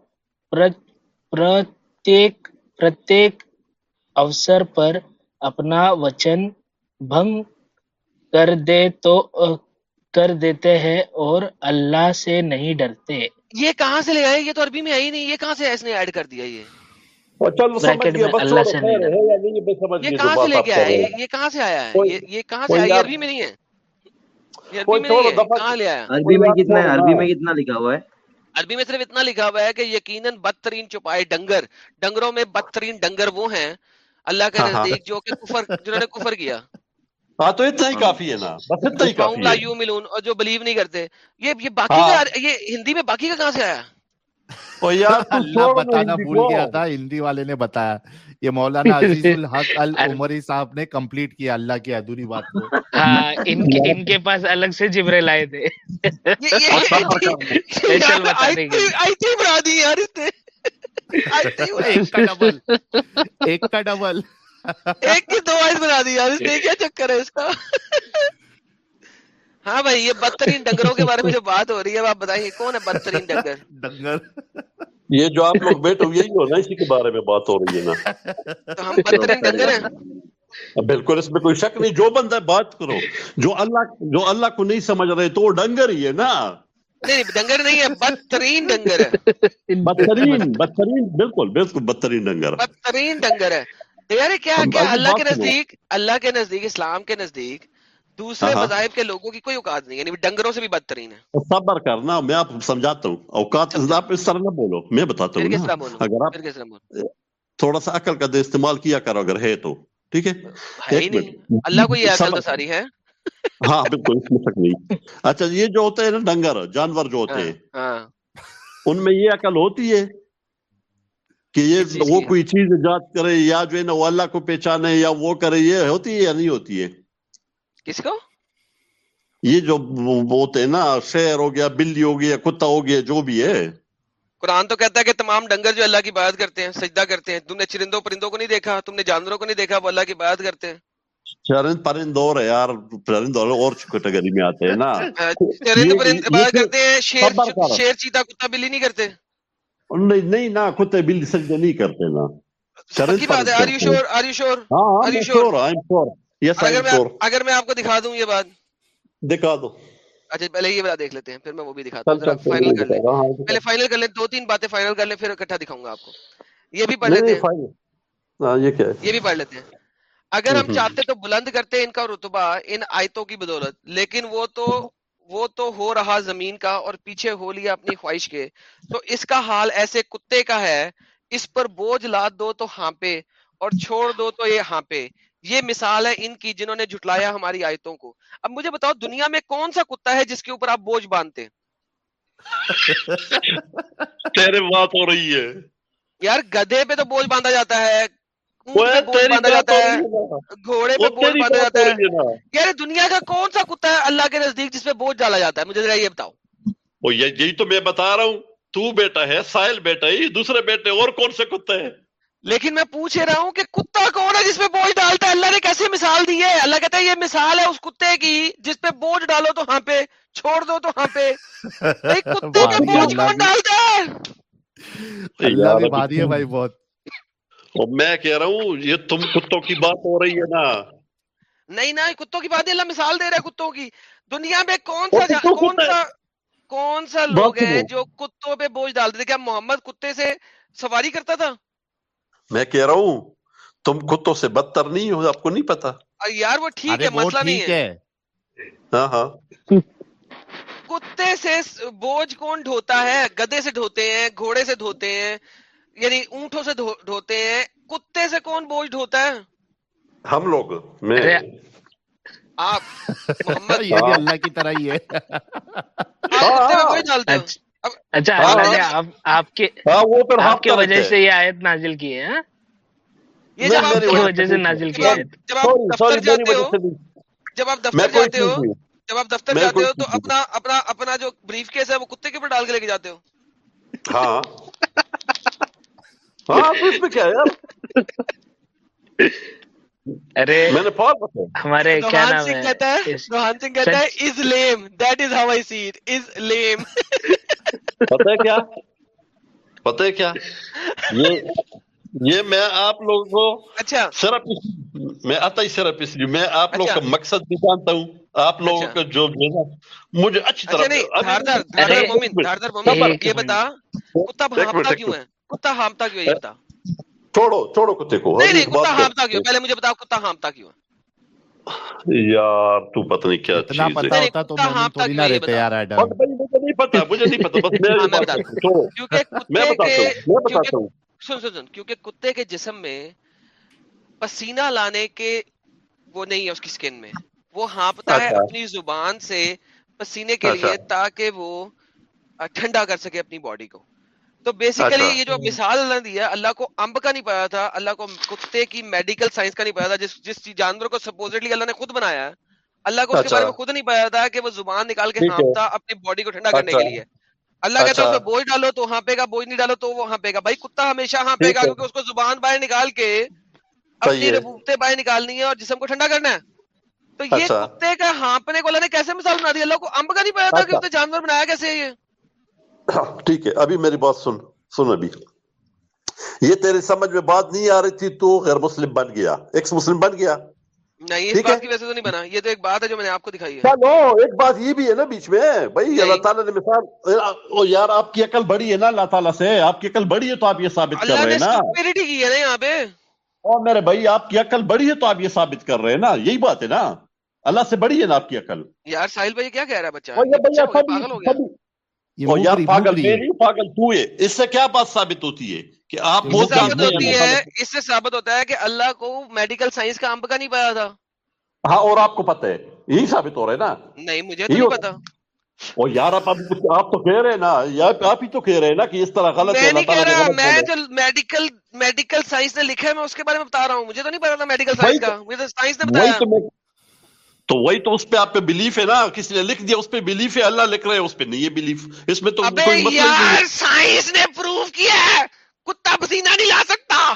پرتیک پرتیک اوسر پر اپنا وچن بھنگ کر دے تو کر دیتے ہیں اور اللہ سے نہیں ڈرتے۔ یہ کہاں سے لے آئے؟ یہ تو عربی میں آئی نہیں۔ یہ کہاں سے اس نے ایڈ کر دیا یہ؟ اللہ سے یہ کہاں سے لے کے آیا یہ کہاں سے آیا ہے؟ یہ کہاں سے عربی میں نہیں ہے۔ عربی میں صرف اتنا لکھا ہوا ہے کہ یقیناً بدترین چپائے ڈنگر ڈنگروں میں بدترین ڈنگر وہ ہیں۔ اللہ کے ہاں، ہاں۔ نزدیک جو کہ کفر جنہوں نے کفر کیا۔ ہاں، تو اتنا ہی کافی ہے نا۔ بس اتنا ہی کافی لا ملون اور جو بلیو نہیں کرتے۔ یہ یہ باقی کا یہ ہندی میں باقی کا کہاں سے آیا؟ اللہ بتانا بھول گیا تھا ہندی والے نے بتایا۔ یہ مولانا [LAUGHS] عزیز الحق العمری صاحب نے کمپلیٹ کیا اللہ کی ادھوری بات کو۔ ہاں ان کے ان کے پاس الگ سے جبرے لائے تھے۔ اسپیشل آئی تھی یار ایک کا ڈبل۔ ایک کی دو بنا دی یار اس نے کیا چکر ہے اس کا؟ ہاں بھائی یہ بدترین ڈنگروں کے بارے میں جو بات ہو رہی ہے آپ بتائیے کون ہے بدترین ڈنگر؟ ڈنگر۔ یہ جو آپ لوگ بیٹھے یہی ہو نا اسی کے بارے میں بات ہو رہی ہے نا۔ ہم ہیں۔ بالکل اس میں کوئی شک نہیں۔ جو بندہ بات کرو جو اللہ جو اللہ کو نہیں سمجھ رہے تو وہ ڈنگر ہی ہے نا۔ ڈنگر نہیں ہے بدترین ڈنگر ہے۔ بدترین بدترین بالکل بالکل بدترین ڈنگر بدترین ڈنگر ہے۔ یار کیا کیا اللہ کے نزدیک اللہ کے نزدیک اسلام کے نزدیک دوسرے مذاہب کے لوگوں کی کوئی اوقات نہیں یعنی ڈنگروں سے بھی بدترین ہے۔ صبر کرنا میں آپ سمجھاتا ہوں۔ اوقات آپ اس طرح نہ بولو میں بتاتا ہوں اگر آپ تھوڑا سا عقل کا استعمال کیا کرو اگر ہے تو ٹھیک ہے؟ اللہ کو یہ عقل تو ساری ہے۔ ہاں بالکل اس میں شک نہیں۔ اچھا یہ جو ہوتے ہیں نا ڈنگر جانور جو ہوتے ہاں، ہیں ہاں۔ ان میں یہ عقل ہوتی ہے کہ یہ وہ کوئی چیز ایجاد کرے یا جو ہے نا وہ اللہ کو پہچانے یا وہ کرے یہ ہوتی ہے یا نہیں ہوتی ہے؟ کس کو؟ یہ جو بوت ہے نا شہر ہو گیا بلی ہو گیا کتا ہو گیا جو بھی ہے۔ قرآن تو کہتا ہے کہ تمام ڈنگر جو اللہ کی بات کرتے ہیں سجدہ کرتے ہیں۔ تم نے چرندوں پرندوں کو نہیں دیکھا؟ تم نے جانوروں کو نہیں دیکھا؟ وہ اللہ کی بات کرتے ہیں۔ چرند پرند اور ہے یار پرند اور اور کیٹیگری میں آتے ہیں نا۔ [LAUGHS] ہاں، چرند پرند بات کرتے ہیں شیر شیر چیتا کتا بلی نہیں کرتے۔ نہیں کتے بلی سجدہ نہیں کرتے نا۔ چرند کی بات ہے you sure you sure you شور ایم شور یا اگر میں آپ کو دکھا دوں یہ بات۔ دکھا دو۔ اچھا پہلے یہ دیکھ لیتے ہیں پھر میں وہ بھی دکھاتا ہوں پہلے فائنل کر لیں۔ دو تین باتیں فائنل کر لیں پھر اکٹھا دکھاؤں گا آپ کو۔ یہ بھی پڑھ لیتے ہیں۔ یہ بھی پڑھ لیتے ہیں۔ اگر ہم چاہتے تو بلند کرتے ان کا رتبہ ان آیتوں کی بدولت لیکن وہ تو وہ تو ہو رہا زمین کا اور پیچھے ہو لیا اپنی خواہش کے۔ تو اس کا حال ایسے کتے کا ہے اس پر بوجھ لاد دو تو ہاں پہ اور چھوڑ دو تو یہ ہاں پہ۔ یہ مثال ہے ان کی جنہوں نے جھٹلایا ہماری آیتوں کو۔ اب مجھے بتاؤ دنیا میں کون سا کتا ہے جس کے اوپر آپ بوجھ باندھتے بات ہو رہی ہے۔ یار گدھے پہ تو بوجھ باندھا جاتا ہے باندھا جاتا ہے گھوڑے پہ بوجھ باندھا جاتا ہے۔ یار دنیا کا کون سا کتا ہے اللہ کے نزدیک جس پہ بوجھ ڈالا جاتا ہے؟ مجھے ذرا یہ بتاؤ۔ یہی تو میں بتا رہا ہوں۔ تو بیٹا ہے سائل بیٹا ہی دوسرے بیٹے اور کون سے کتے ہیں؟ لیکن میں پوچھ رہا ہوں کہ کتا کون ہے جس پہ بوجھ ڈالتا ہے؟ اللہ نے کیسے مثال دی ہے؟ اللہ کہتا ہے یہ مثال ہے اس کتے کی جس پہ بوجھ ڈالو تو ہاں پہ چھوڑ دو تو ہاں پہ۔ [LAUGHS] کتے کا بوجھ کون ڈالتا ہے؟ اللہ بھی ہے بھائی بہت۔ میں کہہ رہا ہوں یہ تم کتوں کی بات ہو رہی ہے نا؟ نہیں نہ کتوں کی بات اللہ مثال دے رہا ہے کتوں کی۔ دنیا میں کون سا کون سا کون سا لوگ ہیں جو کتوں پہ بوجھ ڈالتے؟ تھے کیا محمد کتے سے سواری کرتا تھا۔ میں کہہ رہا ہوں تم کتوں سے بدتر نہیں ہو آپ کو نہیں پتا؟ یار وہ ٹھیک ہے مسئلہ نہیں ہے۔ ہاں ہاں۔ کتے سے بوجھ کون ڈھوتا ہے؟ گدے سے ڈھوتے ہیں گھوڑے سے ڈھوتے ہیں یعنی اونٹوں سے ڈھوتے ہیں۔ کتے سے کون بوجھ ڈھوتا ہے؟ ہم لوگ میں۔ آپ [LAUGHS] محمد۔ اللہ کی طرح ہی ہے۔ کوئی ڈالتے ہیں اچھا۔ اچھا آپ کے ہاں؟ وجہ سے یہ آیت نازل کی ہے جب آپ نازل کی جب آپ دفتر جاتے ہو جب آپ دفتر ہو تو اپنا اپنا اپنا جو بریف کیس ہے وہ کتے کے اوپر ڈال کے لے کے جاتے ہو۔ ہاں۔ [LAUGHS] ہاں کیا ارے ہمارے کیا نام ہے؟ روحان سنگھ کہتا ہے is lame that is how I see it is lame پتہ کیا؟ پتہ کیا؟ یہ یہ میں آپ لوگوں کو اچھا۔ صرف میں آتا ہی صرف اس لیے۔ میں آپ لوگوں اچھا۔ کا مقصد بھی جانتا ہوں۔ آپ لوگوں اچھا۔ کا جو مجھے اچھی طرح اچھا یہ بتا کتا ہامتا کیوں ہے؟ کتا ہامتا کیوں ہے یہ بتا؟ چھوڑو چھوڑو کتے کو نہیں نہیں کتا ہامتا کیوں؟ پہلے مجھے بتاؤ کتا ہامتا کیوں؟ یار تو پتہ نہیں کیا چیز ہے۔ پتہ ہوتا تو میں تھوڑی نہ رہتے یار مجھے نہیں پتہ مجھے نہیں پتہ بس میں ہاں، ہوں۔ میں ہوں میں ہوں۔ سن سن سن کیونکہ کتے کے جسم میں پسینہ لانے کے وہ نہیں ہے اس کی سکن میں۔ وہ ہانپتا ہے اچھا۔ اپنی زبان سے پسینے کے اچھا۔ لیے تاکہ وہ ٹھنڈا کر سکے اپنی باڈی کو۔ تو بیسیکلی یہ جو مثال اللہ نے دیا اللہ کو امب کا نہیں پایا تھا اللہ کو کتے کی میڈیکل سائنس کا نہیں پایا تھا جس جس جانور کو سپوزٹلی اللہ نے خود بنایا ہے۔ اللہ کو اس کے بارے میں خود نہیں پایا تھا کہ وہ زبان نکال کے ہانپتا اپنی باڈی کو ٹھنڈا کرنے کے لیے۔ اللہ کہتا ہے بوجھ ڈالو تو ہانپے گا بوجھ نہیں ڈالو تو وہ ہانپے گا بھائی کتا ہمیشہ ہانپے گا کیونکہ اس کو زبان باہر نکال کے اپنی ربوتے باہر نکالنی ہے اور جسم کو ٹھنڈا کرنا ہے۔ تو یہ کتے کا ہانپنے کو اللہ نے کیسے مثال بنا دی؟ اللہ کو امب کا نہیں پایا تھا کہ جانور بنایا کیسے یہ؟ [COUGHS] ٹھیک ہے ابھی میری بات سن سن ابھی۔ یہ تیرے سمجھ میں بات نہیں آ رہی تھی تو غیر مسلم بن گیا۔ ایکس مسلم بن گیا۔ نہیں ہاں، ایک بات یہ بھی ہے نا بیچ میں۔ بھائی اللہ تعالیٰ نے مثال او یار آپ کی عقل بڑی ہے نا اللہ تعالیٰ سے۔ آپ کی عقل بڑی ہے تو آپ یہ ثابت کر رہے ہیں نا۔ یہاں پہ۔ اور میرے بھائی آپ کی عقل بڑی ہے تو آپ یہ ثابت کر رہے ہیں نا۔ یہی بات ہے نا۔ اللہ سے بڑی ہے نا آپ کی عقل۔ یار ساحل بھائی کیا کہہ رہا ہے بچہ؟ یہ اور یا پاگل میری پاگل تو اس سے کیا بات ثابت ہوتی ہے کہ آپ اس سے ثابت ہوتا ہے کہ اللہ کو میڈیکل سائنس کا نہیں پتا تھا۔ ہاں اور آپ کو پتہ ہے یہی ثابت ہو رہا ہے نا۔ نہیں مجھے نہیں پتا۔ اور یار آپ آپ تو کہہ رہے ہیں نا آپ ہی تو کہہ رہے ہیں نا کہ اس طرح غلط ہے میں جو میڈیکل میڈیکل سائنس نے لکھا ہے میں اس کے بارے میں بتا رہا ہوں۔ مجھے تو نہیں پتا تھا میڈیکل سائنس کا۔ مجھے سائنس نے بتایا۔ تو وہی تو اس پہ آپ پہ بلیف ہے نا کسی نے لکھ دیا اس پہ بلیف ہے اللہ لکھ رہے ہیں اس پہ نہیں ہے بلیف اس میں تو کوئی مطلب سائنس نے پروف کیا ہے۔ کتا پسینہ نہیں لا سکتا۔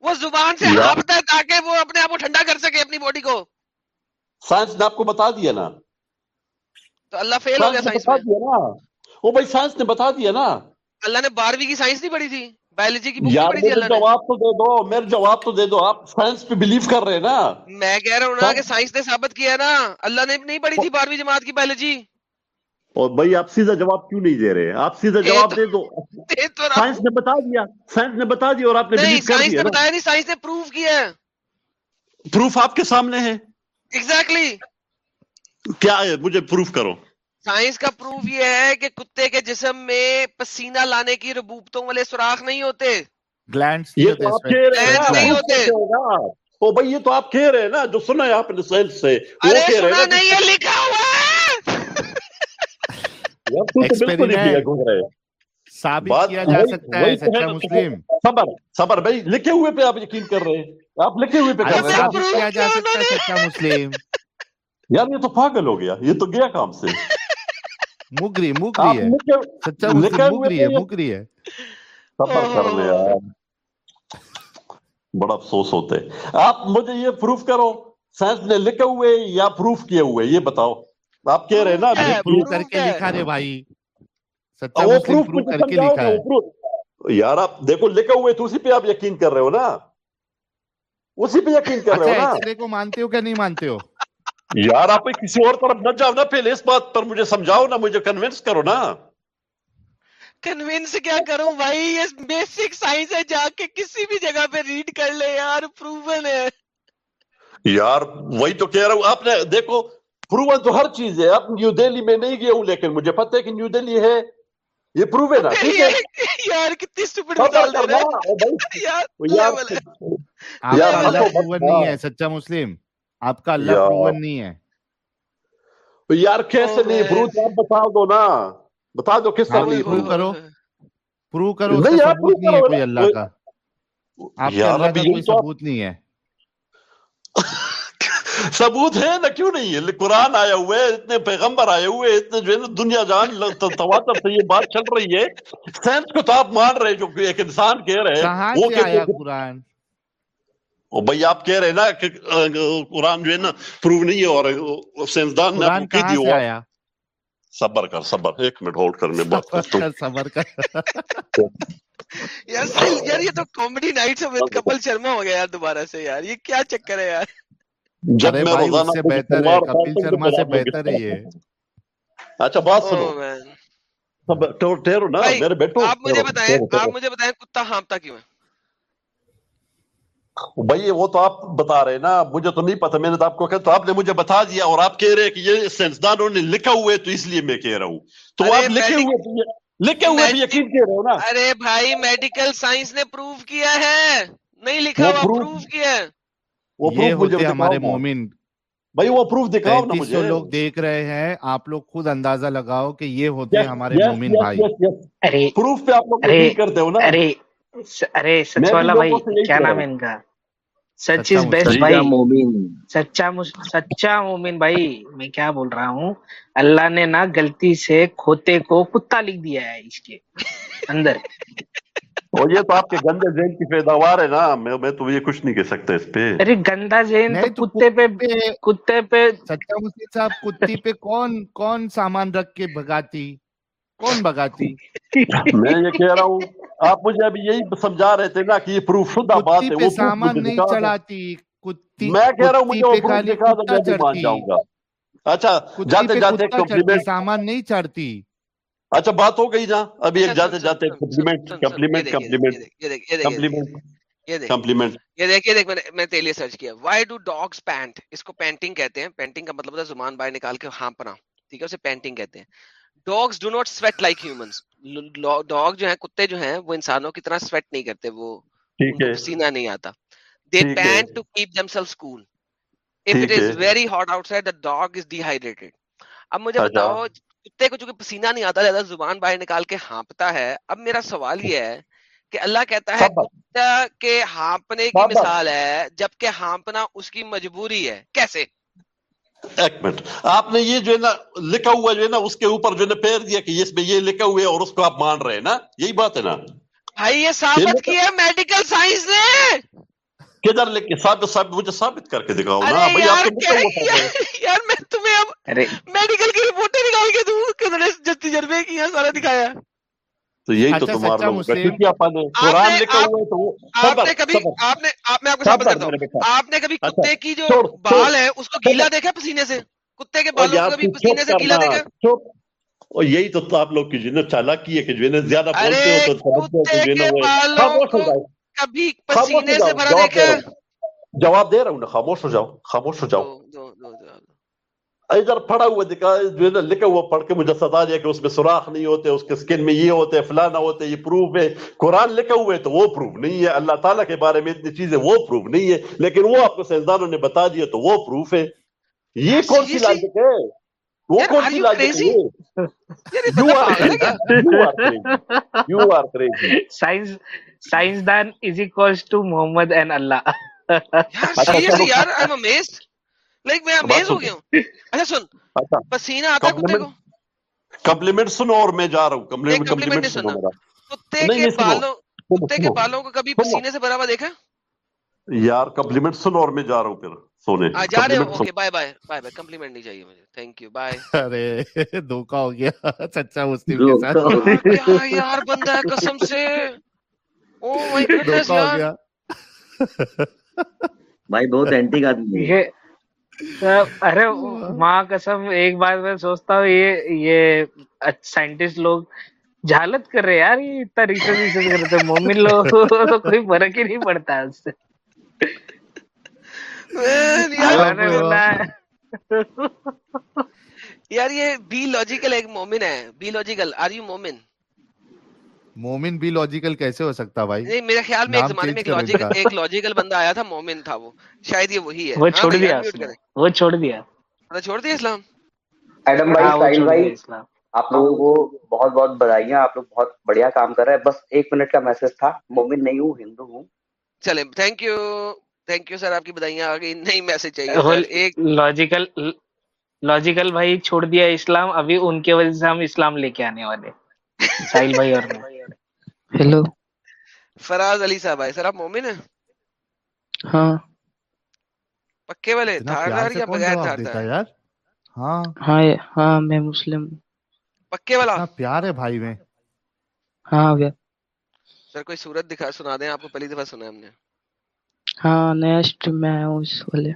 وہ زبان سے ہاپتا ہے تاکہ وہ اپنے آپ کو ٹھنڈا کر سکے اپنی باڈی کو۔ سائنس نے آپ کو بتا دیا نا۔ تو اللہ فیل ہو گیا سائنس میں۔ وہ بھائی سائنس نے بتا دیا نا۔ اللہ نے بارہویں کی سائنس نہیں پڑھی تھی۔ بایولوجی کی جواب تو دے دو میرے جواب تو دے دو آپ سائنس پہ بلیف کر رہے ہیں نا؟ میں کہہ رہا ہوں نا کہ سائنس نے ثابت کیا نا اللہ نے نہیں پڑھی تھی بارہویں جماعت کی بایولوجی اور بھائی آپ سیدھا جواب کیوں نہیں دے رہے؟ آپ سیدھا جواب دے دو۔ سائنس نے بتا دیا سائنس نے بتا دیا اور آپ نے سائنس نے بتایا نہیں سائنس نے پروف کیا ہے۔ پروف آپ کے سامنے ہے۔ ایگزیکٹلی کیا ہے؟ مجھے پروف کرو۔ سائنس کا پروف یہ ہے کہ کتے کے جسم میں پسینہ لانے کی ربوبتوں والے سوراخ نہیں ہوتے۔ نہیں ہوتے بھائی یہ تو آپ کہہ رہے ہیں نا جو سنا ہے آپ نے سیل سے نہیں لکھا ہوا ہے۔ [LAUGHS] ثابت کیا جا سکتا ہے سچا مسلم۔ صبر صبر بھائی لکھے ہوئے پہ آپ یقین کر رہے ہیں۔ آپ لکھے ہوئے پہ کر رہے ہیں۔ ثابت کیا جا سکتا ہے سچا مسلم۔ یار یہ تو پاگل ہو گیا یہ تو گیا کام سے۔ مگری مگری ہے سچا مگری ہے مگری ہے سفر کر لیا بڑا افسوس ہوتے آپ مجھے یہ پروف کرو سائنس نے لکھے ہوئے یا پروف کیے ہوئے یہ بتاؤ آپ کہہ رہے نا پروف کر کے لکھا رہے بھائی سچا مسلم پروف کر کے لکھا ہے یار آپ دیکھو لکھے ہوئے تو اسی پہ آپ یقین کر رہے ہو نا اسی پہ یقین کر رہے ہو نا مانتے ہو کیا نہیں مانتے ہو یار آپ کسی اور طرف نہ جاؤ نا پہلے اس بات پر مجھے سمجھاؤ نا مجھے کنونس کرو نا۔ کنونس کیا کروں؟ بھائی یہ بیسک سائنس ہے جا کے کسی بھی جگہ پہ ریڈ کر لے یار پروون ہے۔ یار وہی تو کہہ رہا ہوں آپ نے دیکھو پروون تو ہر چیز ہے۔ آپ نیو دہلی میں نہیں گیا ہوں لیکن مجھے پتہ ہے کہ نیو دہلی ہے۔ یہ پروون ہے ٹھیک ہے۔ [LAUGHS] یار کتنی سٹوپڈ مثال دے رہا ہے۔ [LAUGHS] یار یار پروون نہیں ہے سچا مسلم۔ آپ کا اللہ پروون نہیں ہے۔ یار کیسے نہیں؟ فروج آپ بتا دو نا۔ بتا دو کس طرح ہاں، نہیں پروو کرو۔ پروو کرو نہیں یار پروو نہیں ہے کوئی اللہ کا۔ آپ کا اللہ کا کوئی ثبوت نہیں ہے۔ [LAUGHS] ثبوت ہے نا؟ کیوں نہیں ہے؟ قرآن آیا ہوئے اتنے پیغمبر آئے ہوئے اتنے جو ہے دنیا جان تواتر سے یہ بات چل رہی ہے۔ سینس کو تو آپ مان رہے جو ایک انسان کہہ رہے ہیں کہاں سے آیا قرآن؟ بھائی آپ کہہ رہے نا کہ قرآن جو ہے نا پروو نہیں ہے اور سائنسدان نے آپ کی دی ہوا۔ صبر کر صبر۔ ایک منٹ ہولڈ کر میں بات کرتا ہوں۔ صبر کر یار یار یہ تو comedy night with Kapil Sharma ہو گیا یار دوبارہ سے یار۔ یہ کیا چکر ہے یار؟ جب میں روزانہ سے بہتر ہے کپل شرما سے بہتر ہے یہ۔ اچھا بات oh, سنو۔ ٹیرو نا میرے بیٹو آپ مجھے بتائیں آپ مجھے بتائیں کتا ہانپتا کیوں ہے؟ بھائی وہ تو آپ بتا رہے نا مجھے تو نہیں پتا میں نے تو آپ کو کہا تو آپ نے مجھے بتا دیا اور آپ کہہ رہے کہ یہ سائنسدانوں نے لکھا ہوئے تو اس لیے میں کہہ رہا ہوں۔ تو آپ لکھے ہوئے لکھے ہوئے بھی یقین کہہ رہے ہو نا۔ ارے بھائی میڈیکل سائنس نے پروف کیا ہے۔ نہیں لکھا ہوا پروف کیا ہے۔ وہ پروف مجھے ہمارے مومن۔ بھائی وہ پروف دکھاؤ نا مجھے۔ لوگ دیکھ رہے ہیں آپ لوگ خود اندازہ لگاؤ کہ یہ ہوتے ہیں ہمارے مومن بھائی۔ پروف پہ آپ لوگ کرتے ہو نا۔ ارے ارے سچ والا بھائی کیا نام ہے ان کا؟ سچ از بیسٹ بھائی مومن سچا سچا مومن بھائی میں کیا بول رہا ہوں اللہ نے نہ غلطی سے کھوتے کو کتا لکھ دیا ہے اس کے اندر اور یہ تو آپ کے گندے ذہن کی پیداوار ہے نا میں تو یہ کچھ نہیں کہہ سکتا اس پہ ارے گندا ذہن تو کتے پہ کتے پہ سچا مسلم صاحب کتی پہ کون کون سامان رکھ کے بھگاتی کون بھگاتی میں یہ کہہ رہا ہوں آپ مجھے ابھی یہی سمجھا رہے تھے نا کہ یہ پروف شدہ بات ہے وہ سامان نہیں چڑھاتی میں کہہ رہا ہوں مجھے وہ دکھا تو میں بھی مان جاؤں گا۔ اچھا جاتے جاتے کمپلیمنٹ سامان نہیں چڑھتی۔ اچھا بات ہو گئی جہاں ابھی ایک جاتے جاتے compliment compliment compliment compliment compliment یہ دیکھیے دیکھ میں نے میں سرچ کیا۔ وائی ڈو ڈاگس پینٹ اس کو پینٹنگ کہتے ہیں۔ پینٹنگ کا مطلب ہے زبان باہر نکال کے ہاں پنا ٹھیک ہے اسے پینٹنگ کہتے ہیں۔ Dogs do not sweat like humans dog جو ہیں کتے جو ہیں وہ انسانوں کی طرح سویٹ نہیں کرتے وہ پسینہ نہیں آتا۔ They pant to keep themselves cool if it is very hot outside the dog is dehydrated اب مجھے بتاؤ کتے کو چونکہ پسینہ نہیں آتا زیادہ زبان باہر نکال کے ہانپتا ہے اب میرا سوال یہ ہے کہ اللہ کہتا ہے کتا کے ہانپنے کی مثال ہے جبکہ ہانپنا اس کی مجبوری ہے۔ کیسے؟ ایک منٹ۔ آپ نے یہ جو ہے نا لکھا ہوا جو ہے نا اس کے اوپر جو ہے نا پیر دیا کہ اس میں یہ لکھا ہوا ہے اور اس کو آپ مان رہے ہیں نا۔ یہی بات ہے نا۔ بھائی یہ ثابت کیا میڈیکل سائنس نے۔ کدھر لکھ کے ثابت ثابت مجھے ثابت کر کے دکھاؤ نا۔ بھائی آپ یار میں تمہیں اب میڈیکل کی رپورٹیں نکال کے دوں کتنے تجربے کی ہیں سارا دکھایا۔ تو یہی تو اچھا، تمہارا آپ نے کبھی اچھا، کتے کی جو بال ہے اس کو گیلا دیکھا پسینے سے؟ کتے کے بال کو پسینے سے گیلا دیکھا اور یہی تو آپ لوگ کی جو چالاکی ہے کہ زیادہ بولتے ہو تو سمجھتے ہو کہ کبھی پسینے سے بھرا دیکھا جواب دے رہا ہوں نا خاموش ہو جاؤ خاموش ہو جاؤ۔ ادھر پڑا ہوا دکھا جو ہے نا لکھا ہوا پڑھ کے مجھے ستا دیا کہ اس میں سوراخ نہیں ہوتے اس کے سکن میں یہ ہوتے فلانا ہوتے یہ پروف ہے۔ قرآن لکھا ہوا ہے تو وہ پروف نہیں ہے۔ اللہ تعالیٰ کے بارے میں اتنی چیزیں وہ پروف نہیں ہے۔ لیکن وہ آپ کو سائنسدانوں نے بتا دیا تو وہ پروف ہے۔ یہ کون سی لاجک ہے؟ وہ کون سی لاجک ہے؟ سائنس سائنسدان is equals to Muhammad and اللہ یار آئی ایم امیزڈ لائک میں امیز ہو گیا ہوں اچھا سن پسینہ آتا کتے کو کمپلیمنٹ سنو اور میں جا رہا ہوں کمپلیمنٹ نہیں کتے کے بالوں کتے کے بالوں کو کبھی پسینے سے بھرا ہوا دیکھا یار کمپلیمنٹ اور میں جا رہا ہوں پھر سونے جا رہے okay bye bye bye bye compliment نہیں چاہیے مجھے تھینک یو بائے ارے دھوکا ہو گیا کے ساتھ یار بندہ ہے قسم سے او مائی گڈنس یار بھائی بہت اینٹی آدمی ہے ارے [LAUGHS] ماں قسم ایک بات میں سوچتا ہوں یہ یہ سائنٹسٹ لوگ جھالت کر رہے یار یہ اتنا ریسرچ ریسرچ کرتے مومن لوگ [LAUGHS] تو کوئی فرق ہی نہیں پڑتا اس سے۔ یار یہ بی لوجیکل ایک مومن ہے بی لوجیکل آر یو مومن؟ مومن بھی لوجیکل کیسے ہو سکتا بھائی؟ نہیں میرے خیال میں ایک زمانے میں ایک لوجیکل بندہ آیا تھا مومن تھا وہ۔ شاید یہ وہی ہے۔ وہ چھوڑ ہاں، دیا وہ چھوڑ دیا۔ چھوڑ دیا اسلام؟ ایڈم بھائی ہاں، ساحل بھائی آپ لوگوں کو بہت بہت بدائی آپ لوگ بہت بڑھیا کام کر رہے ہیں۔ بس ایک منٹ کا میسج تھا۔ مومن نہیں ہوں ہندو ہوں۔ چلے thank you thank you sir آپ کی بدائیاں آ گئی نہیں میسج چاہیے ایک لاجیکل لاجیکل بھائی چھوڑ دیا اسلام۔ ابھی ان کے وجہ سے ہم اسلام لے کے آنے والے۔ ساحل بھائی اور ہیلو فراز علی صاحب سر آپ مومن ہیں ہاں۔ پکے والے یا بغیر ہاں۔, ہاں۔ ہاں میں مسلم پکے والا؟ پیار ہے بھائی میں۔ ہاں گیا۔ سر کوئی صورت دکھا سنا دیں آپ کو پہلی دفعہ سنا ہم نے۔ ہاں میں ہوں اس والے۔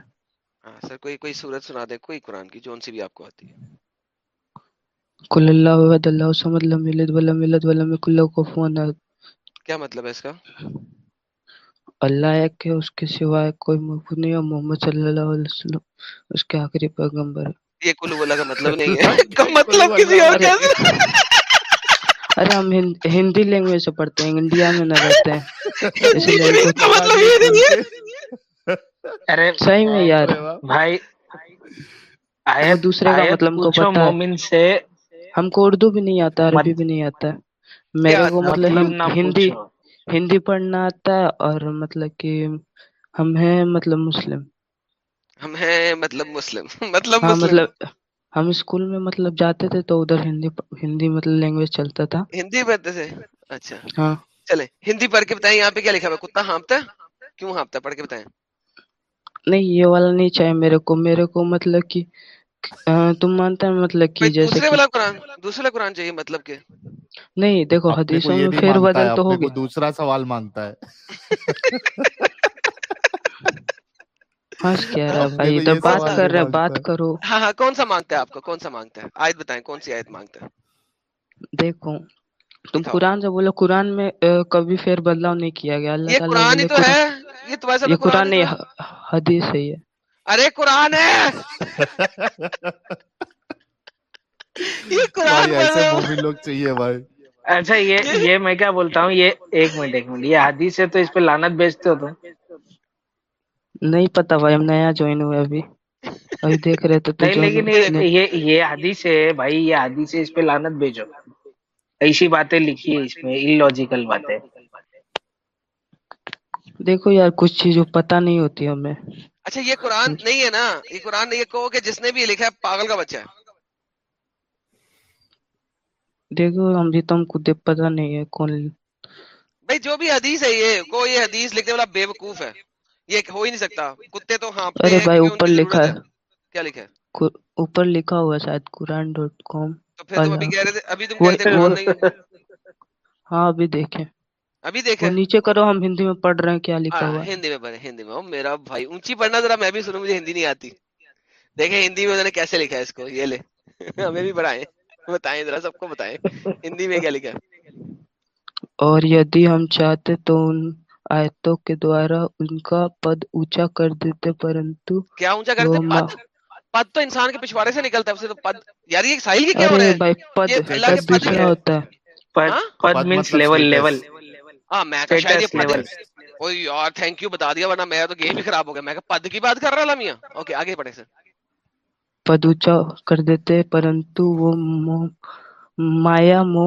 ہاں، سر کوئی کوئی صورت سنا دیں کوئی قرآن کی جون سی بھی آپ کو آتی ہے۔ قل اللہ احد اللہ الصمد لم یلد ولم یولد ولم یکن لہ کفوا احد۔ کیا مطلب ہے اس کا؟ اللہ ایک ہے اس کے سوائے کوئی معبود نہیں اور محمد صلی اللہ علیہ وسلم اس کے آخری پیغمبر ہے یہ کل اللہ کا مطلب نہیں ہے۔ کا مطلب کسی اور کا ارے ہم ہندی لینگویج سے پڑھتے ہیں انڈیا میں نہ رہتے ہیں۔ اس لیے کا مطلب یہ نہیں ہے۔ ارے صحیح میں یار۔ بھائی آیا دوسرے کا مطلب کو پتہ مومن سے ہم کو اردو بھی نہیں آتا عربی بھی نہیں آتا۔ میرے کو مطلب, مطلب ہندی ہندی پڑھنا آتا ہے اور مطلب کہ ہم ہیں مطلب مسلم۔ ہم ہیں مطلب مسلم۔ [LAUGHS] مطلب ہاں، مطلب ہم اسکول میں مطلب جاتے تھے تو ادھر ہندی ہندی مطلب لینگویج چلتا تھا۔ ہندی پڑھتے تھے اچھا۔ ہاں۔ چلے ہندی پڑھ کے بتائیں یہاں پہ کیا لکھا ہوا کتا ہانپتا؟ ہے کیوں ہانپتا ہے؟ پڑھ کے بتائیں۔ نہیں یہ والا نہیں چاہیے میرے کو۔ میرے کو مطلب کہ تم مانتا ہے مطلب کہ جیسے دوسرے والا قرآن دوسرے قرآن چاہیے مطلب کے نہیں دیکھو حدیثوں میں پھر بدل تو ہوگی۔ دوسرا سوال مانگتا ہے۔ بات کر بات کرو۔ ہاں ہاں کون سا مانگتا ہے آپ کو کون سا مانگتا ہے؟ آیت بتائیں کون سی آیت مانگتا ہے؟ دیکھو تم قرآن سے بولو قرآن میں کبھی فیر بدلاؤ نہیں کیا گیا۔ اللہ تعالیٰ قرآن قرآن نہیں حدیث ہے یہ۔ ارے قرآن ہے۔ یہ قرآن لوگ چاہیے بھائی۔ اچھا یہ یہ میں کیا بولتا ہوں یہ ایک منٹ ایک منٹ۔ یہ حدیث ہے تو اس پہ لانت بیچتے ہو نہیں پتا بھائی ہم نیا جوائن ہوئے ابھی۔ ابھی دیکھ رہے تو لیکن یہ یہ حدیث ہے بھائی یہ حدیث ہے اس پہ لانت بھیجو ایسی باتیں لکھی ہے اس میں ان لوجیکل باتیں۔ دیکھو یار کچھ چیزوں پتہ نہیں ہوتی ہمیں۔ اچھا یہ قرآن ہاں جی۔ نہیں ہے نا؟ یہ قرآن نہیں کہو کہ جس نے بھی لکھا ہے پاگل کا بچہ ہے۔ دیکھو ہم جی تم کو پتہ نہیں ہے کون بھائی جو بھی حدیث ہے یہ کوئی یہ حدیث لکھنے والا بے وقوف ہے۔ یہ ہو ہی نہیں سکتا۔ کتے تو ہاں ارے بھائی اوپر لکھا ہے۔ کیا لکھا ہے؟ اوپر لکھا ہوا شاید قرآن ڈاٹ کام۔ تو پھر تم ابھی کہہ رہے تھے ابھی تم کہہ رہے تھے ہاں ابھی دیکھیں۔ ابھی دیکھ نیچے کرو ہم ہندی میں پڑھ رہے ہیں کیا لکھا ہاں، ہوا ہندی میں پڑھیں ہندی میں۔ میرا بھائی اونچی پڑھنا ذرا میں بھی سنوں مجھے ہندی نہیں آتی۔ دیکھیں ہندی میں کیسے لکھا ہے اس کو؟ یہ لے۔ [LAUGHS] ہمیں بھی پڑھائیں۔ بتائیں ذرا سب کو بتائیں۔ ہندی میں کیا لکھا ہے؟ اور یدی ہم چاہتے تو ان آیتوں کے دوارا ان کا پد اونچا کر دیتے پرنتو کیا اونچا کرتے پد پد تو انسان کے پچھواڑے سے نکلتا ہے اسے تو پد۔ یار یہ ساحل کی کیا ہو رہا ہے؟ بھائی پد دوسرا ہوتا ہے؟ پد مینز لیول لیول ہاں، میں تھینک یو بتا دیا ورنہ میرا تو گیم ہی خراب ہو گیا۔ میں پد کی بات کر رہا اوکے آگے سر۔ پد کر دیتے پرنتو وہ مایا مو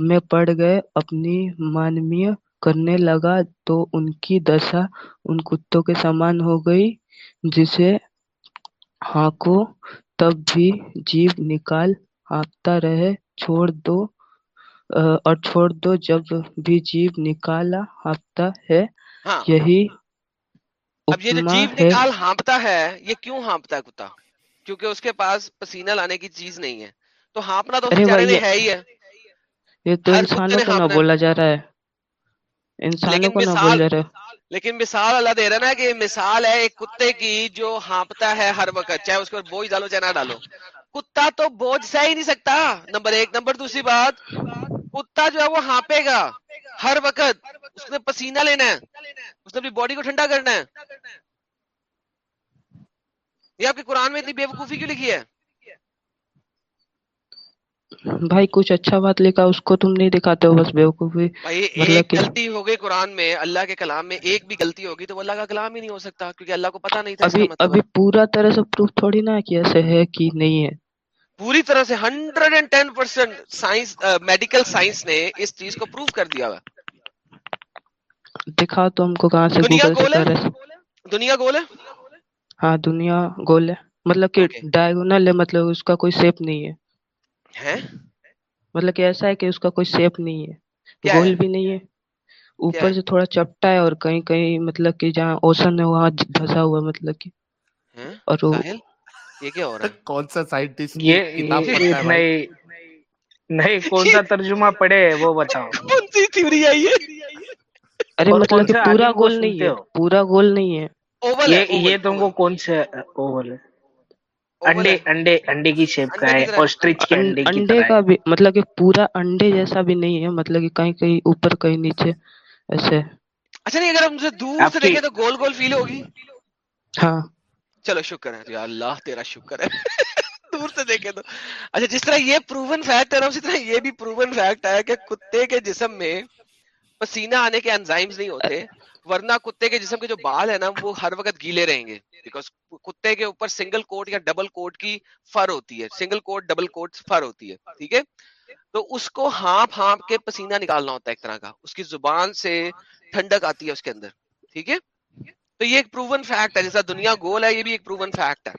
میں پڑ گئے اپنی مانمیہ کرنے لگا تو ان کی دشا ان کتوں کے سامان ہو گئی جسے ہاکو تب بھی جیب نکال ہاپتا رہے چھوڑ دو۔ اور چھوڑ دو جب بھی جیب نکالا ہانپتا ہے ہاں۔ یہی اب یہ جو جیب نکال ہانپتا ہے یہ کیوں ہانپتا ہے کتا؟ کیونکہ اس کے پاس پسینہ لانے کی چیز نہیں ہے۔ تو ہانپنا تو ہے ہی ہے۔ یہ تو انسانوں کو نہ بولا جا رہا ہے۔ انسانوں کو نہ بولا جا رہا ہے۔ لیکن مثال اللہ دے رہا نا کہ مثال ہے ایک کتے کی جو ہانپتا ہے ہر وقت چاہے اس کو بوجھ ڈالو چاہے نہ ڈالو۔ کتا تو بوجھ سہ ہی نہیں سکتا۔ نمبر ایک۔ نمبر دوسری بات کتا جو ہے وہ ہانپے گا۔ ہر وقت اس نے پسینہ لینا ہے۔ اس نے اپنی باڈی کو ٹھنڈا کرنا ہے۔ یہ آپ کے قرآن میں اتنی بے وقوفی کیوں لکھی ہے؟ بھائی کچھ اچھا بات لکھا اس کو تم نہیں دکھاتے ہو بس بے وقوفی مطلب غلطی ہو گئی قرآن میں اللہ کے کلام میں ایک بھی غلطی ہوگی تو اللہ کا کلام ہی نہیں ہو سکتا کیونکہ اللہ کو پتا نہیں تھا ابھی مطلب۔ ابھی پورا طرح سے پروف تھوڑی نا کہ ایسے ہے کہ نہیں ہے۔ پوری طرح سے hundred and ten percent medical science نے اس چیز کو پروف کر دیا ہوا دکھا تو ہم کو کہاں سے دنیا گول ہے؟ دنیا گول ہے؟ ہاں دنیا گول ہے۔ مطلب کہ ڈائگونل ہے مطلب اس کا کوئی شیپ نہیں ہے۔ مطلب کہ ایسا ہے کہ اس کا کوئی شیپ نہیں ہے۔ گول بھی نہیں ہے۔ اوپر سے تھوڑا چپٹا ہے اور کہیں کہیں مطلب کہ جہاں اوشن ہے وہاں دھسا ہوا مطلب کہ۔ اور یہ کیا ہو رہا ہے؟ [LAUGHS] کون سا سائنٹسٹ یہ نہیں نہیں کون سا ترجمہ پڑے وہ بتاؤ۔ [LAUGHS] کون سی تھیوری ہے ارے مطلب کہ پورا گول نہیں ہے پورا گول نہیں ہے۔ یہ تم کو کون سا اوول ہے؟ انڈے انڈے انڈے کی شیپ کا ہے کے انڈے کی انڈے کا بھی مطلب کہ پورا انڈے جیسا بھی نہیں ہے مطلب کہ کہیں کہیں اوپر کہیں نیچے ایسے۔ اچھا نہیں اگر ہم دور سے دیکھیں تو گول گول فیل ہوگی۔ ہاں۔ چلو شکر ہے جی، اللہ تیرا شکر ہے۔ دور سے دیکھے تو۔ اچھا جس طرح یہ پروون فیکٹ ہے اسی طرح یہ بھی پروون فیکٹ ہے کہ کتے کے جسم میں پسینہ آنے کے انزائمز نہیں ہوتے، ورنہ کتے کے جسم کے جو بال ہیں نا، وہ ہر وقت گیلے رہیں گے۔ بیکاز کتے کے اوپر سنگل کوٹ یا ڈبل کوٹ کی فر ہوتی ہے۔ سنگل کوٹ ڈبل کوٹ فر ہوتی ہے، ٹھیک ہے؟ تو اس کو ہانپ ہانپ کے پسینہ نکالنا ہوتا ہے ایک طرح کا۔ اس کی زبان سے ٹھنڈک آتی ہے اس کے اندر، ٹھیک ہے؟ تو یہ ایک پروون فیکٹ ہے جیسا دنیا گول ہے یہ بھی ایک پروون فیکٹ ہے۔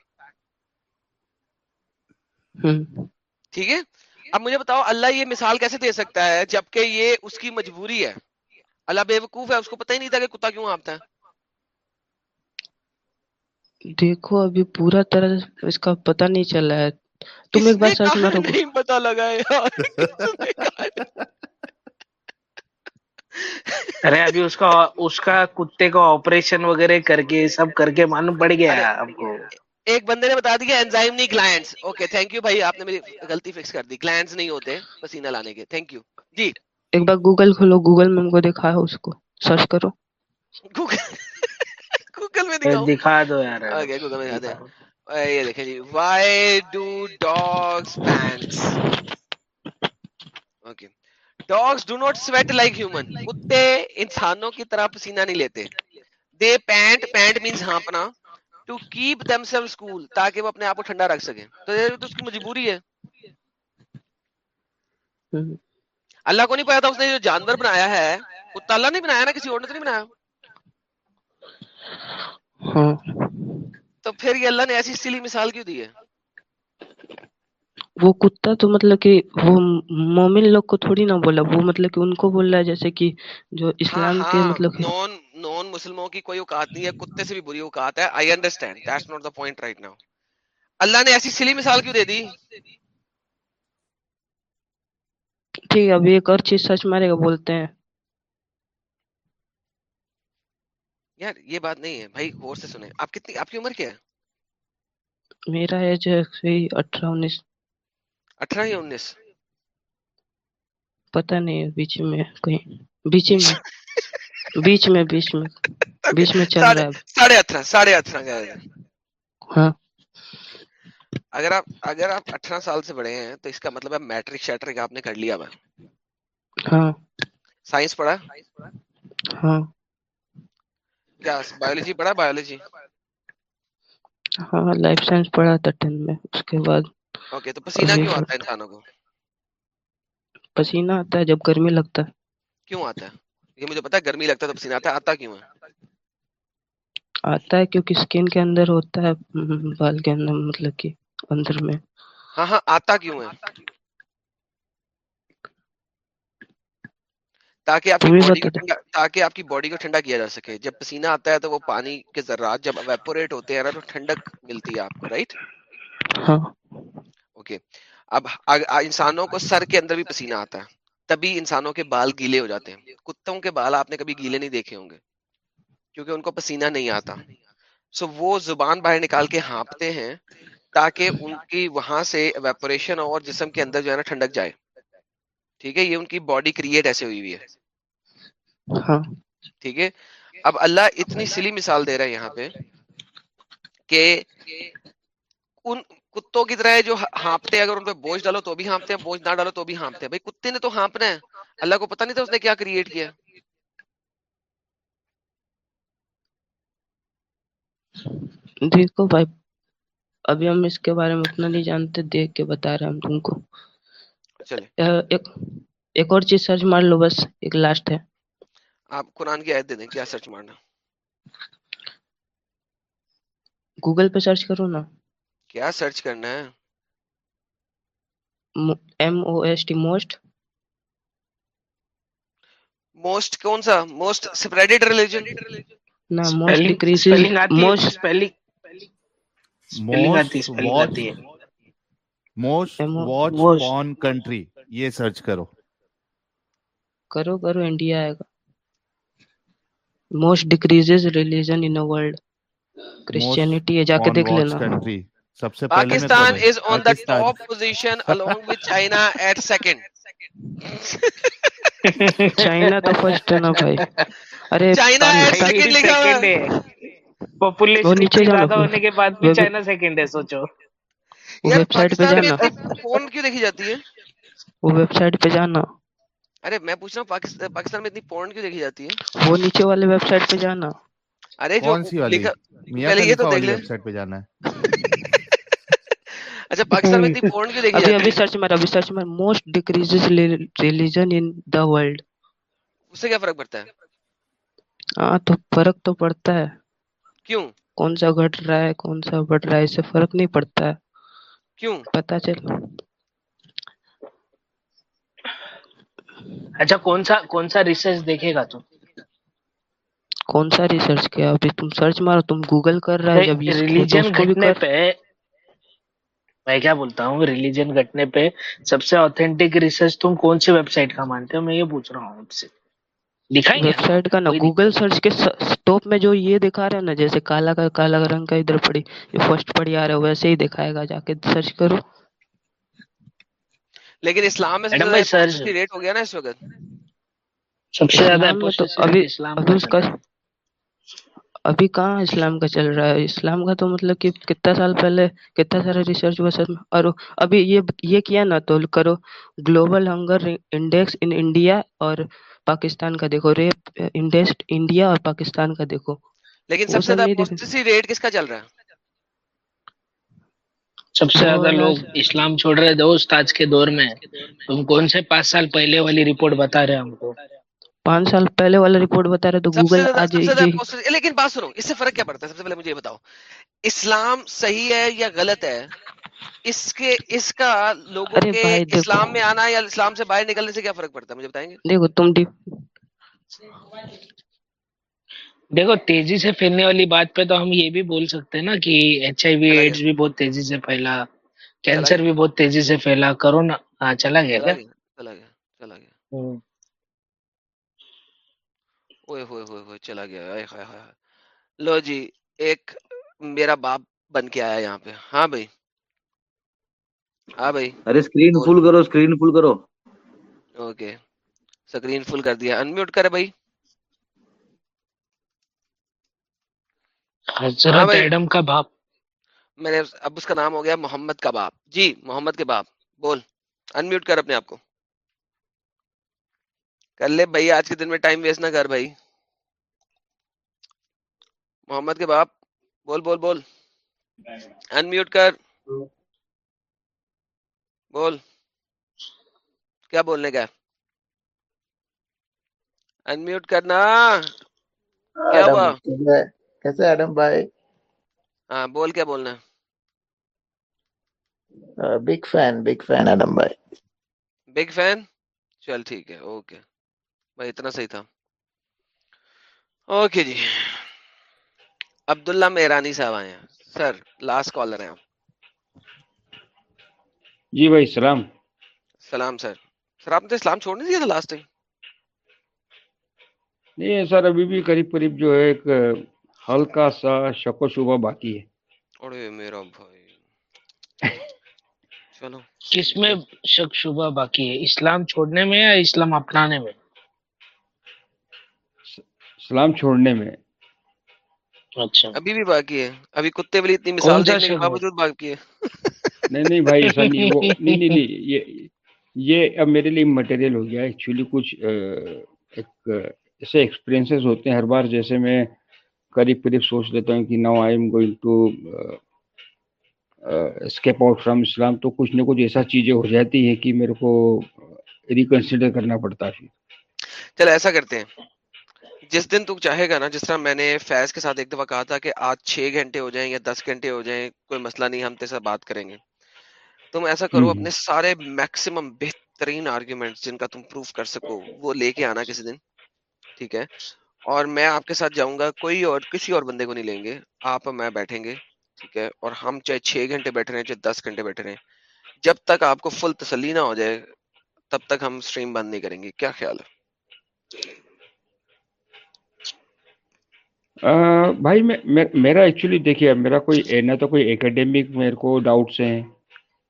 ٹھیک ہے؟ اب مجھے بتاؤ اللہ یہ مثال کیسے دے سکتا ہے جبکہ یہ اس کی مجبوری ہے؟ اللہ بے وقوف ہے اس کو پتہ ہی نہیں تھا کہ کتا کیوں آپتا ہے۔ دیکھو ابھی پورا طرح اس کا پتہ نہیں چلا ہے۔ تم ایک بار سرچ مارو۔ پتہ لگا ہے [LAUGHS] ارے ابھی اس کا اس کا کتے کا آپریشن وغیرہ کر کے سب کر کے معلوم پڑ گیا آپ کو۔ ایک بندے نے بتا دیا انزائم نہیں گلائنس اوکے تھینک یو بھائی آپ نے میری غلطی فکس کر دی۔ گلائنس نہیں ہوتے پسینہ لانے کے۔ تھینک یو جی۔ ایک بار گوگل کھولو گوگل میں کو دکھا ہے اس کو۔ سرچ کرو۔ گوگل گوگل میں دکھاؤ۔ دکھا دو یار۔ اوکے گوگل میں دکھا دیں یہ دیکھیں جی۔ Why do dogs pants okay dogs do not sweat like human کتے انسانوں کی طرح پسینہ نہیں لیتے۔ دے پینٹ پینٹ مینس ہانپنا۔ To keep them cell cool تاکہ وہ اپنے آپ کو ٹھنڈا رکھ سکیں۔ تو اس کی مجبوری ہے۔ اللہ کو نہیں پایا تھا اس نے جو جانور بنایا ہے۔ کتا اللہ نے بنایا نا کسی اور نے تو نہیں بنایا۔ ہاں۔ تو پھر یہ اللہ نے ایسی سلی مثال کیوں دی ہے؟ وہ کتا تو مطلب کہ وہ مومن لوگ کو تھوڑی نہ بولا وہ مطلب کہ ان کو بول رہا ہے جیسے کہ جو ہاں، اسلام ہاں، کے مطلب نون نون مسلموں کی کوئی اوقات نہیں ہے کتے سے بھی بری اوقات ہے۔ I understand that's not the point right now Allah نے ایسی سلی مثال کیوں دے دی؟ ٹھیک ہے اب ایک اور چیز سچ مارے گا بولتے ہیں۔ یار یہ بات نہیں ہے۔ بھائی غور سے سنیں۔ آپ کتنی آپ کی عمر کیا ہے؟ میرا ایج ہے اٹھارہ انیس۔ اٹھارہ یا انیس پتا نہیں بیچ میں کہیں بیچ میں بیچ میں بیچ میں بیچ میں چل رہا ہے ساڑھے اٹھارہ ساڑھے اٹھارہ ہاں اگر آپ اگر آپ اٹھارہ سال سے بڑے ہیں تو اس کا مطلب ہے میٹرک شیٹرک آپ نے کر لیا میں ہاں سائنس پڑھا ہاں کیا بایولوجی پڑھا بایولوجی ہاں لائف سائنس پڑھا تھا ٹین میں اس کے بعد اوکے تو پسینہ کیوں آتا ہے انسانوں کو؟ پسینہ آتا ہے جب گرمی لگتا ہے۔ کیوں آتا ہے؟ یہ مجھے پتا ہے گرمی لگتا ہے تو پسینہ آتا ہے آتا کیوں ہے؟ آتا ہے کیونکہ سکن کے اندر ہوتا ہے بال کے اندر مطلب کہ اندر میں۔ ہاں ہاں آتا کیوں ہے؟ تاکہ آپ کی باڈی کو ٹھنڈا کیا جا سکے۔ جب پسینہ آتا ہے تو وہ پانی کے ذرات جب ویپوریٹ ہوتے ہیں تو ٹھنڈک ملتی ہے آپ کو رائٹ ہاں۔ اوکے اب انسانوں کو سر کے اندر بھی پسینہ آتا ہے تبھی انسانوں کے بال گیلے ہو جاتے ہیں۔ کتوں کے بال آپ نے کبھی گیلے نہیں دیکھے ہوں گے؟ کیونکہ ان کو پسینہ نہیں آتا۔ سو وہ زبان باہر نکال کے ہانپتے ہیں تاکہ ان کی وہاں سے ویپوریشن اور جسم کے اندر جو ہے نا ٹھنڈک جائے۔ ٹھیک ہے؟ یہ ان کی باڈی کریٹ ایسے ہوئی ہوئی ہے۔ ہاں۔ ٹھیک ہے؟ اب اللہ اتنی سلی مثال دے رہا ہے یہاں پہ کہ ان کتوں کی طرح جو ہانپتے اگر ان پہ بوجھ ڈالو تو بھی ہانپتے ہیں بوجھ نہ ڈالو تو بھی ہانپتے ہیں۔ بھائی کتے نے تو ہانپنا ہے۔ اللہ کو پتا نہیں تھا اس نے کیا کریٹ کیا دیکھو بھائی ابھی ہم اس کے بارے میں اتنا نہیں جانتے دیکھ کے بتا رہے ہم تم کو۔ ایک ایک اور چیز سرچ مار لو بس ایک لاسٹ ہے۔ آپ قرآن کی آیت دے دیں کیا سرچ مارنا؟ گوگل پہ سرچ کرو نا۔ کیا سرچ کرنا ہے؟ M O S T most most کون سا؟ موسٹ سپریڈیڈ ریلیجن نا most decrease most spelling most watch یہ سرچ کرو۔ کرو کرو انڈیا آئے گا۔ Most decreases religion in world Christianity جا کے دیکھ لینا۔ سب سے Pakistan is on the top position China at second China تو فرسٹ ہے نا بھائی۔ ارے چائنا ایٹ سیکنڈ لکھا ہوا ہے۔ پاپولیشن ہونے کے بعد بھی چائنا سیکنڈ ہے سوچو۔ ویب سائٹ پہ جانا۔ فون کیوں دیکھی جاتی ہے؟ وہ ویب سائٹ پہ جانا۔ ارے میں پوچھ رہا ہوں پاکستان میں اتنی پورن کیوں دیکھی جاتی ہے؟ وہ نیچے والے ویب سائٹ پہ جانا۔ ارے جو کون سی والی؟ تو ویب سائٹ پہ جانا ہے۔ [LAUGHS] اچھا پاکستان میں اتنی پورن کیوں دیکھی جاتی ہے؟ ابھی سرچ مار ابھی سرچ مار most decreases religion in the world اس سے کیا فرق پڑتا ہے؟ ہاں تو فرق تو پڑتا ہے۔ کیوں؟ کون سا گھٹ رہا ہے کون سا بڑھ رہا ہے اس سے فرق نہیں پڑتا ہے۔ کیوں؟ پتہ چل۔ اچھا کون سا کون سا ریسرچ دیکھے گا تو؟ کون سا ریسرچ کیا؟ ابھی تم سرچ مارو تم گوگل کر رہا ہے ریلیجن گھٹنے پہ میں کیا بولتا ہوں ریلیجن گھٹنے پہ سب سے آتھینٹک ریسرچ تم کون سی ویب سائٹ کا مانتے ہو؟ میں یہ پوچھ رہا ہوں آپ سے۔ ویب سائٹ کا نا گوگل سرچ کے ٹاپ میں جو یہ دکھا رہا ہے نا جیسے کالا کا کالا رنگ کا ادھر پڑی یہ فرسٹ پڑی آ رہا ہے ویسے ہی دکھائے گا جا کے سرچ کرو۔ لیکن اسلام میں سب سے زیادہ ریٹ ہو گیا نا اس وقت۔ سب سے زیادہ ابھی اسلام ابھی کہاں اسلام کا چل رہا ہے؟ اسلام کا تو مطلب کہ کتنا سال پہلے کتنا سارا ریسرچ ہوا سر اور ابھی یہ یہ کیا نا تو کرو global hunger index in India اور پاکستان کا دیکھو ریپ انڈیکس انڈیا اور پاکستان کا دیکھو۔ لیکن سب سے زیادہ ریٹ کس کا چل رہا ہے؟ سب سے زیادہ لوگ اسلام چھوڑ رہے دوست آج کے دور میں تم کون سے پانچ سال پہلے والی رپورٹ بتا رہے ہم کو؟ پانچ سال پہلے والا رپورٹ بتا رہے تو گوگل لیکن بات سنو اس سے فرق کیا پڑتا ہے؟ سب سے پہلے مجھے یہ بتاؤ اسلام صحیح ہے یا غلط ہے؟ اس کے اس کا لوگوں کے اسلام میں آنا یا اسلام سے باہر نکلنے سے کیا فرق پڑتا ہے؟ مجھے بتائیں گے؟ دیکھو تم دیکھو تیزی سے پھیلنے والی بات پہ تو ہم یہ بھی بول سکتے ہیں نا کہ ایچ آئی وی ایڈز بھی بہت تیزی سے پھیلا کینسر بھی بہت تیزی سے پھیلا کرونا۔ ہاں چلا گیا چلا گیا چلا گیا اوئے ہوئے ہوئے ہوئے چلا گیا آئے ہائے ہائے لو جی ایک میرا باپ بن کے آیا یہاں پہ۔ ہاں بھائی۔ ہاں بھائی۔ ارے اسکرین فل کرو اسکرین فل کرو۔ اوکے۔ اسکرین فل کر دیا۔ انمیوٹ کرے بھائی۔ ہاں حضرت ایڈم کا باپ۔ میں نے اب اس کا نام ہو گیا محمد کا باپ۔ جی محمد کے باپ۔ بول۔ انمیوٹ کر اپنے آپ کو۔ کر لے بھائی آج کے دن میں ٹائم ویسٹ نہ کر بھائی۔ محمد کے باپ بول بول بول۔ انمیوٹ کر۔ بول۔ کیا بولنے کا انمیوٹ کرنا۔ کیا ہوا؟ کیسے ایڈم بھائی؟ ہاں بول کیا بولنا big fan big fan Adam بھائی۔ بگ فین چل ٹھیک ہے اوکے بھائی اتنا صحیح تھا۔ اوکے جی۔ عبداللہ میرانی صاحب آئے ہیں۔ سر لاسٹ کالر ہیں آپ۔ جی بھائی سلام۔ سلام سر۔ سر آپ نے اسلام چھوڑ نہیں دیا تھا لاسٹ ٹائم نہیں سر ابھی بھی قریب قریب جو ہے ایک ہلکا سا شک و شبہ باقی ہے۔ اڑے میرا بھائی۔ [LAUGHS] چلو۔ کس میں شک شبہ باقی ہے؟ اسلام چھوڑنے میں یا اسلام اپنانے میں؟ اسلام چھوڑنے میں۔ اچھا۔ ابھی بھی باقی ہے۔ ابھی کتے والی اتنی مثال دیکھنے کے باوجود باقی ہے۔ نہیں نہیں بھائی ایسا نہیں وہ [LAUGHS] نہیں نہیں یہ یہ اب میرے لیے مٹیریل ہو گیا۔ ایکچولی کچھ ایک ایسے ایکسپیرینسز ہوتے ہیں۔ ہر بار جیسے میں قریب قریب سوچ لیتا ہوں کہ now I am going to escape out from Islam تو کچھ نہ کچھ ایسا چیزیں ہو جاتی ہیں کہ میرے کو ریکنسیڈر کرنا پڑتا ہے۔ پھر چل ایسا کرتے ہیں۔ جس دن تو چاہے گا نا جس طرح میں نے فیض کے ساتھ ایک دفعہ کہا تھا کہ آج چھ گھنٹے ہو جائیں یا دس گھنٹے ہو جائیں کوئی مسئلہ نہیں ہم تیرے ساتھ بات کریں گے۔ تم ایسا کرو اپنے سارے میکسیمم بہترین آرگیومنٹ جن کا تم پروف کر سکو وہ لے کے آنا کسی دن ٹھیک ہے؟ اور میں آپ کے ساتھ جاؤں گا کوئی اور کسی اور بندے کو نہیں لیں گے آپ میں بیٹھیں گے ٹھیک ہے؟ اور ہم چاہے چھ گھنٹے بیٹھے رہے چاہے دس گھنٹے بیٹھے رہے جب تک آپ کو فل تسلی نہ ہو جائے تب تک ہم اسٹریم بند نہیں کریں گے کیا خیال ہے؟ بھائی میں میرا ایکچولی دیکھیے میرا کوئی نہ تو کوئی اکیڈیمک میرے کو ڈاؤٹس ہیں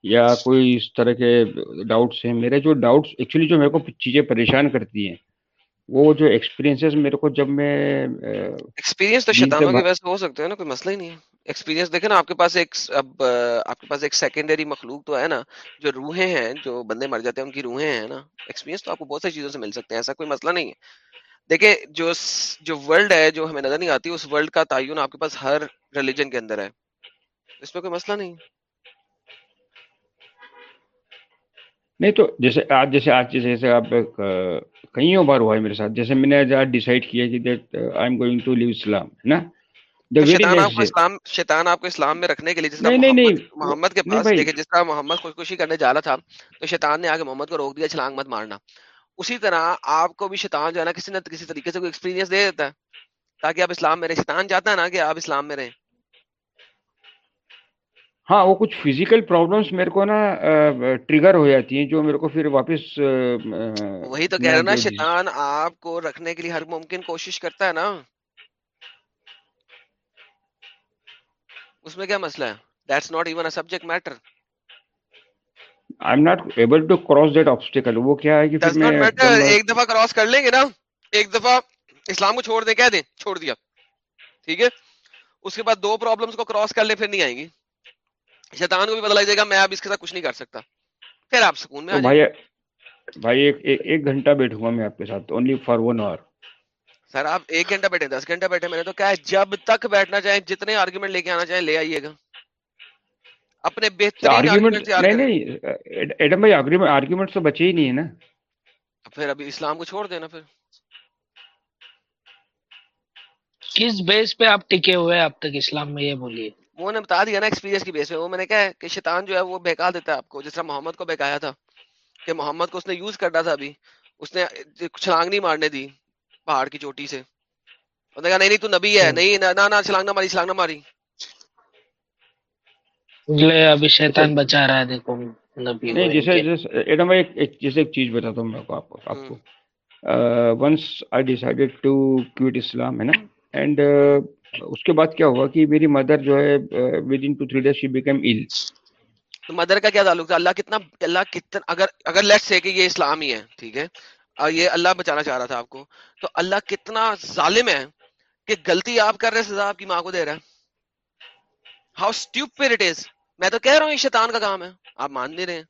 یا کوئی اس طرح کے ڈاؤٹس ہیں۔ میرے جو ڈاؤٹس ایکچولی جو میرے کو چیزیں پریشان کرتی ہیں وہ جو ایکسپیرینسز میرے کو جب میں ایکسپیرینس تو شیطانوں کی وجہ سے ہو سکتے ہیں نا کوئی مسئلہ ہی نہیں ہے۔ ایکسپیرینس دیکھیں نا آپ کے پاس ایک اب آپ کے پاس ایک سیکنڈری مخلوق تو ہے نا جو روحیں ہیں جو بندے مر جاتے ہیں ان کی روحیں ہیں نا۔ ایکسپیرینس تو آپ کو بہت ساری چیزوں سے مل سکتے ہیں ایسا کوئی مسئلہ نہیں ہے۔ دیکھیں جو جو ورلڈ ہے جو ہمیں نظر نہیں آتی اس ورلڈ کا تعین آپ کے پاس ہر ریلیجن کے اندر ہے۔ اس میں کوئی مسئلہ نہیں۔ نہیں تو جیسے آج جیسے آج جیسے جیسے آپ کئیوں بار ہوا ہے میرے ساتھ؟ جیسے میں نے آج ڈیسائیڈ کیا کہ that I am going to leave Islam ہے نا؟ شیطان آپ کو اسلام شیطان آپ کو اسلام میں رکھنے کے لیے جس طرح محمد کے پاس دیکھیں جس طرح محمد خودکشی کرنے جا رہا تھا تو شیطان نے آگے محمد کو روک دیا چھلانگ مت مارنا۔ اسی طرح آپ کو بھی شیطان جو ہے نا کسی نہ کسی طریقے سے کوئی ایکسپیرینس دے دیتا ہے تاکہ آپ اسلام میں رہیں۔ شیطان چاہتا ہے نا کہ آپ اسلام میں رہیں۔ ہاں وہ کچھ فزیکل پرابلمس میرے کو نا ٹریگر ہو جاتی ہیں جو میرے کو پھر واپس وہی تو کہہ رہا نا شیطان آپ کو رکھنے کے لیے ہر ممکن کوشش کرتا ہے نا۔ اس میں کیا مسئلہ ہے؟ That's not even a subject matter I am not able to cross that obstacle وہ کیا ہے کہ پھر میں ایک دفعہ کراس کر لیں گے نا ایک دفعہ اسلام کو چھوڑ دیں کہہ دیں چھوڑ دیا۔ ٹھیک ہے؟ اس کے بعد دو پرابلمس کو کراس کر لیں پھر نہیں آئیں گی۔ شیطان کو بھی لگ جائے گا میں اب اس کے ساتھ کچھ نہیں کر سکتا۔ پھر آپ سکون میں بھائی بھائی ایک ایک ایک گھنٹہ بیٹھوں گا میں آپ کے ساتھ only for one hour sir آپ ایک گھنٹہ بیٹھے دس گھنٹہ بیٹھے میں نے تو کہا ہے جب تک بیٹھنا چاہیں جتنے آرگومنٹ لے کے آنا چاہیں لے آئیے گا۔ اپنے بہترین آرگیومنٹ نہیں نہیں ایڈم بھائی تو بچے ہی نہیں ہے نا۔ پھر ابھی اسلام کو چھوڑ دینا پھر۔ کس بیس پہ آپ ٹکے ہوئے ہیں اب تک اسلام میں؟ یہ بولیے۔ وہ نے بتا دیا نا ایکسپیرینس کی بیس پہ۔ وہ میں نے کہا کہ شیطان جو ہے وہ بہکا دیتا ہے آپ کو جس طرح محمد کو بہکایا تھا۔ کہ محمد کو اس نے یوز کرنا تھا ابھی۔ اس نے چھلانگ نہیں مارنے دی پہاڑ کی چوٹی سے۔ اس نے کہا نہیں نہیں تو نبی ہے۔ نہیں نہ نہ- نہ چھلانگ نہ ماری چھلانگ نہ ماری۔ لے ابھی شیطان بچا رہا ہے دیکھو نبی نہیں جیسے جیسے ایڈم بھائی ایک- ایک جیسے ایک چیز بتاتا ہوں میں کو آپ کو آپ کو۔ ونس آئی ڈیسائیڈیڈ ٹو اسلام ہے نا؟ اینڈ اس کے بعد کیا ہوا کہ میری مدر جو ہے within two three days she became ill تو مدر کا کیا تعلق تھا؟ اللہ کتنا اللہ کتنا اگر اگر لیٹ سے کہ یہ اسلام ہی ہے ٹھیک ہے؟ اور یہ اللہ بچانا چاہ رہا تھا آپ کو۔ تو اللہ کتنا ظالم ہے کہ غلطی آپ کر رہے سزا آپ کی ماں کو دے رہا ہے۔ ہاؤ اسٹیوپڈ اٹ از میں تو کہہ رہا ہوں یہ شیطان کا کام ہے۔ آپ مان نہیں رہے ہیں۔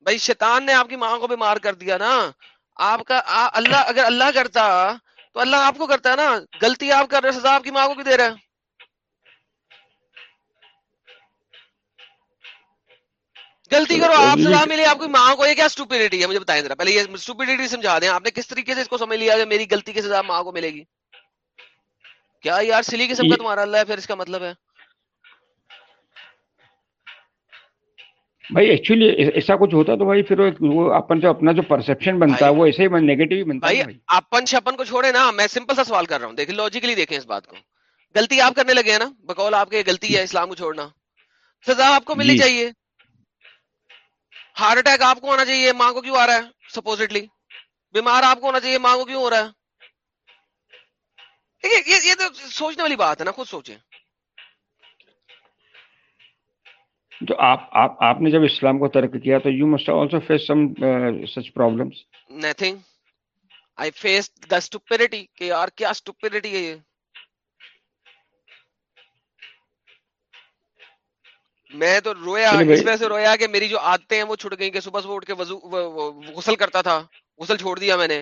بھائی شیطان نے آپ کی ماں کو بیمار کر دیا نا۔ آپ کا اللہ اگر اللہ کرتا تو اللہ آپ کو کرتا ہے نا۔ غلطی آپ کر رہے سزا آپ کی ماں کو بھی دے رہا ہے۔ غلطی کرو آپ سزا ملے آپ کی ماں کو۔ یہ کیا اسٹوپیڈیٹی ہے؟ مجھے بتائیں ذرا۔ پہلے یہ اسٹوپیڈیٹی سمجھا دیں۔ آپ نے کس طریقے سے اس کو سمجھ لیا کہ میری غلطی کی سزا ماں کو ملے گی؟ کیا یار سلی قسم کا تمہارا اللہ ہے پھر اس کا مطلب ہے۔ بھائی ایکچولی ایسا کچھ ہوتا تو بھائی پھر وہ- اپن جو اپنا جو پرسپشن بنتا ہے وہ ایسے ہی نیگیٹو ہی بنتا ہے بھائی اپن شپن کو چھوڑے نا میں سمپل سا سوال کر رہا ہوں۔ دیکھیں لوجیکلی دیکھیں اس بات کو۔ غلطی آپ کرنے لگے ہیں نا بقول آپ کے غلطی ہے اسلام کو چھوڑنا۔ سزا آپ کو ملنی جی۔ چاہیے۔ ہارٹ اٹیک آپ کو آنا چاہیے ماں کو کیوں آ رہا ہے؟ سپوزٹلی بیمار آپ کو ہونا چاہیے ماں کو کیوں ہو رہا ہے؟ یہ تو سوچنے والی بات ہے نا خود سوچیں۔ تو آپ آپ آپ نے جب اسلام کو ترک کیا تو you must also face some such problems nothing I face the stupidity کہ یار کیا اسٹوپیڈیٹی ہے یہ؟ میں تو رویا اس وجہ سے رویا کہ میری جو عادتیں ہیں وہ چھٹ گئیں کہ صبح صبح اٹھ کے وضو غسل کرتا تھا غسل چھوڑ دیا میں نے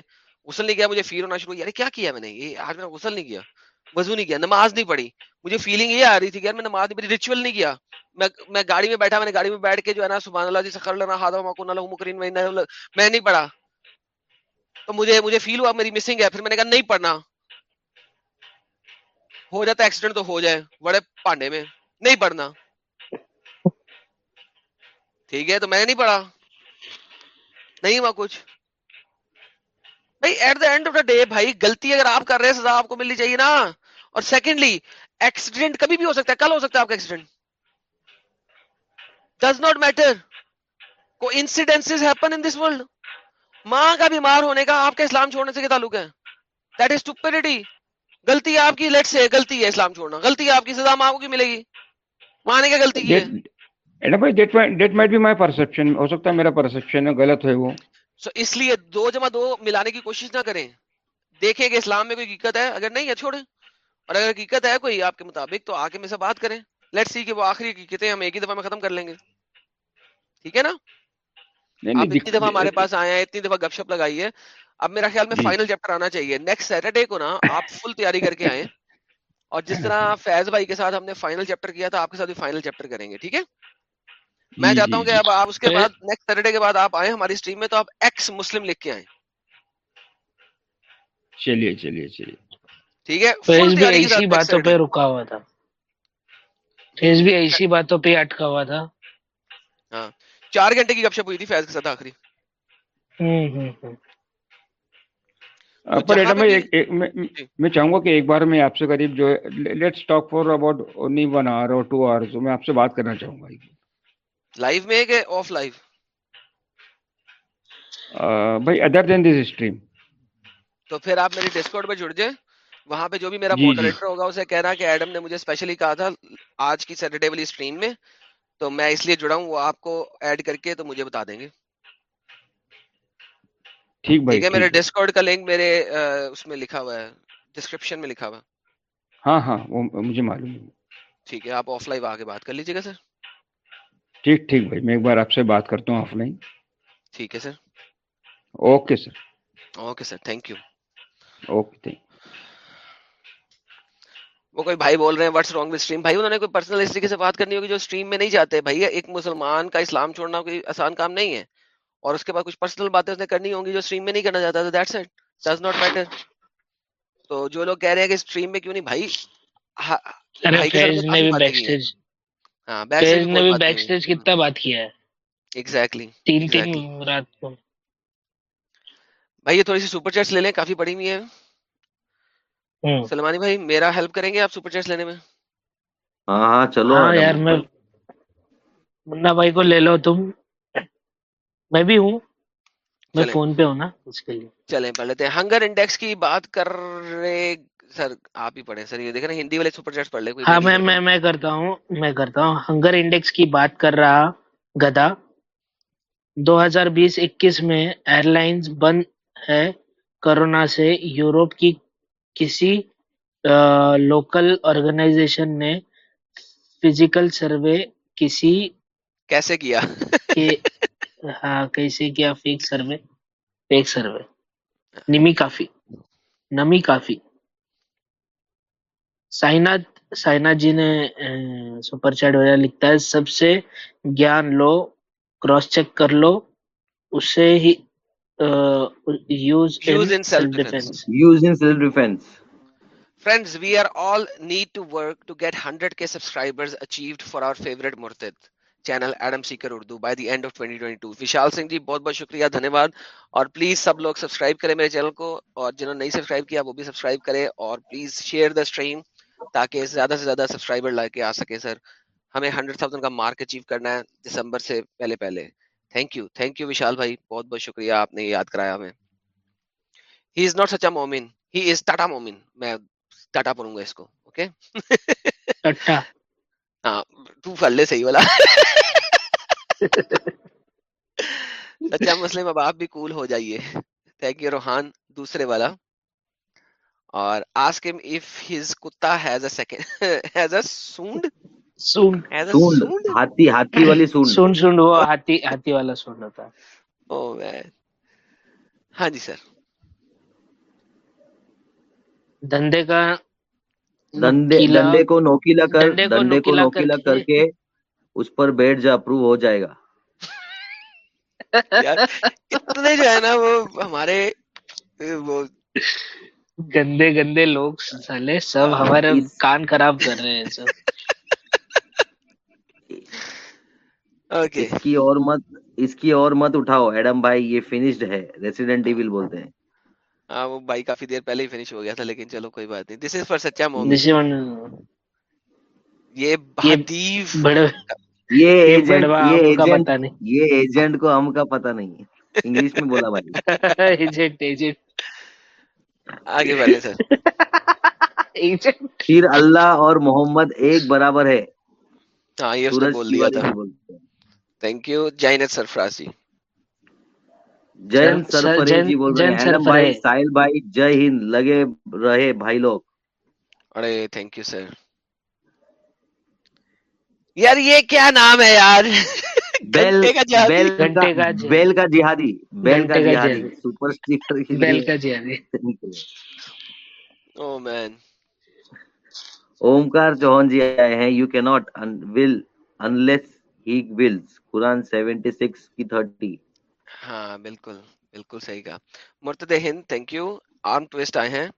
غسل نہیں کیا مجھے فیل ہونا شروع یار کیا کیا میں نے؟ یہ آج میں نے غسل نہیں کیا۔ وضو نہیں کیا، نماز نہیں پڑھی۔ مجھے فیلنگ یہ آ رہی تھی کہ یار میں نماز نہیں پڑھی ریچول نہیں کیا۔ میں میں گاڑی میں بیٹھا، میں نے گاڑی میں بیٹھ کے جو ہے نا، سبحان اللہ جی سخر لنا ہادہ مکن اللہ مکرین، میں میں نہیں پڑھا۔ تو مجھے مجھے فیل ہوا، میری مسنگ ہے۔ پھر میں نے کہا نہیں پڑھنا۔ ہو جاتا ایکسیڈنٹ تو ہو جائے، بڑے پانڈے میں۔ نہیں پڑھنا۔ ٹھیک ہے، تو میں نے نہیں پڑھا۔ نہیں ہوا کچھ۔ بھائی at the end of the day بھائی، غلطی اگر آپ کر رہے ہیں، سزا آپ کو ملنی چاہیے نا۔ اور سیکنڈلی ایکسیڈنٹ کبھی بھی ہو سکتا ہے کل ہو سکتا ہے آپ کا accident does not matter coincidence happen in this world ماں کا بیمار ہونے کا آپ کے اسلام چھوڑنے سے کیا تعلق ہے؟ دیٹ از ٹوپریٹی غلطی آپ کی لیٹ سے غلطی ہے اسلام چھوڑنا۔ غلطی آپ کی سزا ماں کو کی ملے گی؟ ماں نے کیا غلطی کی ہے؟ ہو سکتا ہے میرا پرسپشن غلط ہے وہ۔ سو اس لیے دو جمع دو ملانے کی کوشش نہ کریں۔ دیکھیں کہ اسلام میں کوئی حقیقت ہے۔ اگر نہیں ہے چھوڑیں۔ اور اگر حقیقت ہے کوئی آپ کے مطابق تو آ کے میں سے بات کریں۔ لیٹ سی کہ وہ آخری حقیقتیں ہم ایک ہی دفعہ میں ختم کر لیں گے۔ ٹھیک ہے نا؟ اتنی دفعہ ہمارے پاس آیا ہے اتنی دفعہ گپ شپ لگائی ہے۔ اب میرا خیال میں جی۔ فائنل چیپٹر آنا چاہیے۔ نیکسٹ سیٹرڈے کو نا آپ فل تیاری کر کے آئیں۔ اور جس طرح فیض بھائی کے ساتھ ہم نے فائنل چیپٹر کیا تھا آپ کے ساتھ بھی فائنل چیپٹر کریں گے ٹھیک ہے؟ میں جی، چاہتا ہوں جی، کہ اب آپ اس کے بعد نیکسٹ سیٹرڈے کے بعد آپ آئیں ہماری اسٹریم میں تو آپ ایکس مسلم لکھ کے آئیں۔ چلیے چلیے چلیے۔ ٹھیک ہے؟ فیز بھی ایسی باتوں پہ رکا ہوا تھا۔ فیز بھی ایسی باتوں پہ اٹکا ہوا تھا۔ ہاں۔ چار گھنٹے کی گپ شپ ہوئی تھی فیض کے ساتھ آخری۔ جی۔ میں چاہوں گا کہ ایک بار میں آپ سے قریب جو let's talk for about only one hour اور ٹو آور میں آپ سے بات کرنا چاہوں گا۔ لائیو میں کہ آف لائیو بھائی ادر دین دس اسٹریم تو پھر آپ میری ڈسکاؤنٹ پہ جڑ جائیں۔ وہاں پہ جو بھی میرا جی، جی۔ موڈریٹر ہوگا اسے کہنا کہ ایڈم نے مجھے اسپیشلی کہا تھا آج کی سیٹرڈے والی اسٹریم میں تو میں اس لیے جڑا ہوں وہ آپ کو ایڈ کر کے تو مجھے بتا دیں گے۔ ٹھیک ہے میرے ڈسکارڈ کا لنک میرے اس میں لکھا ہوا ہے ڈسکرپشن میں لکھا ہوا۔ ہاں ہاں وہ مجھے معلوم ہے۔ ٹھیک ہے آپ آف لائن آ کے بات کر لیجیے گا سر۔ ٹھیک ٹھیک بھائی میں ایک بار آپ سے بات کرتا ہوں آف لائن ٹھیک ہے sir. Okay sir. Okay sir thank you okay thank. وہ کوئی بھائی بول رہے ہیں واٹس رانگ اسٹریم بھائی انہوں نے کوئی پرسنل اس طریقے سے بات کرنی ہوگی جو اسٹریم میں نہیں جاتے۔ بھائی ایک مسلمان کا اسلام چھوڑنا کوئی آسان کام نہیں ہے۔ اور اس کے بعد کچھ پرسنل باتیں اس نے کرنی ہوں گی جو اسٹریم میں نہیں کرنا چاہتا تو that's it does not matter تو جو لوگ کہہ رہے ہیں کہ اسٹریم میں کیوں نہیں بھائی ہاں، ہاں۔ بھائی یہ تھوڑی سی سپر چیٹس لے لیں کافی پڑی ہوئی ہیں۔ سلمانی بھائی میرا ہیلپ کریں گے آپ سپر چیٹس لینے میں؟ ہاں, ہاں، چلو۔ ہاں یار میں منا بھائی کو لے لو تم۔ میں بھی ہوں۔ میں فون پہ ہوں نا اس کے لیے۔ چلیں پڑھ لیتے ہنگر انڈیکس کی بات کر رہے سر آپ ہی پڑھیں۔ سر یہ دیکھ رہے ہندی والے سپر چیٹس پڑھ لے کوئی ہاں میں میں میں کرتا ہوں میں کرتا ہوں۔ ہنگر انڈیکس کی بات کر رہا گدا۔ دو ہزار بیس اکیس میں ایئر لائنز بند ہے۔ کرونا سے یوروپ کی کسی لوکل آرگنائزیشن نے فزیکل سروے کسی کیسے کیا؟ ہاں کیسے کیا فیک سروے فیک سروے نمی کافی نمی کافی. سائنا سائنا جی نے سپر چیٹ وغیرہ لکھتا ہے سب سے گیان لو کراس چیک کر لو اسے ہی use, in, self-defense. Friends, we are all need to work to get 100k subscribers achieved for our favorite Murtid. Channel Adam Seeker Urdu by the end of 2022 Vishal Singh ji بہت بہت شکریہ دھنیہ واد اور پلیز سب لوگ subscribe کریں میرے channel کو اور جنہوں نے نہیں سبسکرائب کیا وہ بھی سبسکرائب کریں اور پلیز شیئر دا اسٹریم تاکہ زیادہ سے زیادہ سبسکرائبر لا کے آ سکے سر ہمیں ہنڈریڈ تھاؤزینڈ کا مارک اچیو کرنا ہے دسمبر سے پہلے پہلے thank you thank you Vishal بھائی بہت بہت شکریہ آپ نے یاد کرایا ہمیں ہی از ناٹ سچ اے مومن ہی از ٹاٹا مومن میں ٹاٹا بولوں گا اس کو اوکے ہاں تو فلے صحیح والا سچا مسلم اب آپ بھی کول ہو جائیے تھینک یو روحان دوسرے والا اور آسک ہم اف ہز کتا has a second has a سونڈ سون سون ہاتھی ہاتھی والی سون سون سون وہ ہاتھی ہاتھی والا سون ہوتا ہاں جی سر. دندے کا دندے دندے کو نوکیلا کر دندے کو نوکیلا کر کے اس پر بیٹھ جا اپروو ہو جائے گا۔ جو ہے نا وہ ہمارے وہ گندے گندے لوگ سالے سب ہمارے کان خراب کر رہے ہیں سب۔ اس کی اور مت اٹھاؤ ایڈم بھائی یہ فنشڈ ہے۔ ریسیڈنٹ ایویل بولتے ہیں۔ ہاں وہ بھائی کافی دیر پہلے ہی فنش ہو گیا تھا لیکن چلو کوئی بات نہیں۔ دس از فار سچا مومن یہ حدیف یہ ایجنٹ یہ ایجنٹ یہ ایجنٹ کو ہم کا پتہ نہیں ہے۔ انگلش میں بولا بھائی۔ [LAUGHS] ایجنٹ ایجنٹ آگے بڑھیں سر۔ [LAUGHS] ایجنٹ پھر اللہ اور محمد ایک برابر ہے۔ ہاں یہ اس نے بول دیا تھا۔ تھینک یو جینت سرفراز جی جینت بول رہے ہیں بھائی سائل بھائی جے ہند لگے رہے بھائی لوگ ارے تھینک یو سر یار یہ کیا نام ہے یار بیل کا جہادی بیل کا جہادی سپر سٹیکر بیل کا جہادی او مین اومکار چوہان جی آئے ہیں یو کی ول انلیس قرآن 76 کی 30 ہاں بالکل بالکل صحیح مرتد Hind thank you arm twist آئے ہیں۔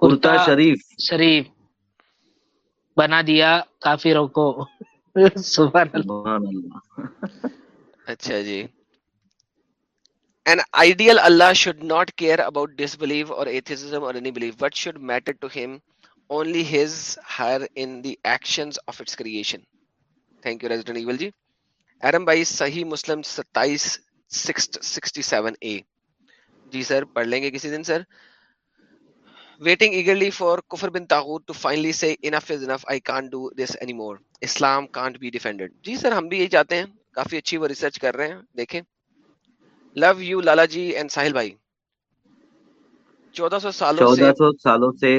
کرتا شریف۔ شریف۔ بنا دیا کافروں کو۔ سبحان اللہ۔ اچھا جی۔ An ideal Allah should not care about disbelief or atheism or any belief. Should matter to him? only his her in the actions of its creation. Thank you resident evil ji. Iram بھائی صحیح مسلم ستائیس اے جی سر پڑھ لیں گے کسی دن sir waiting eagerly for کفر بن تاغوت to finally say enough is enough I can't do this anymore Islam can't be defended G sir ہم بھی یہی چاہتے ہیں کافی اچھی وہ ریسرچ کر رہے ہیں دیکھیں love you Lala G and ساحل بھائی چودہ سو سالوں چودہ سو سالوں سے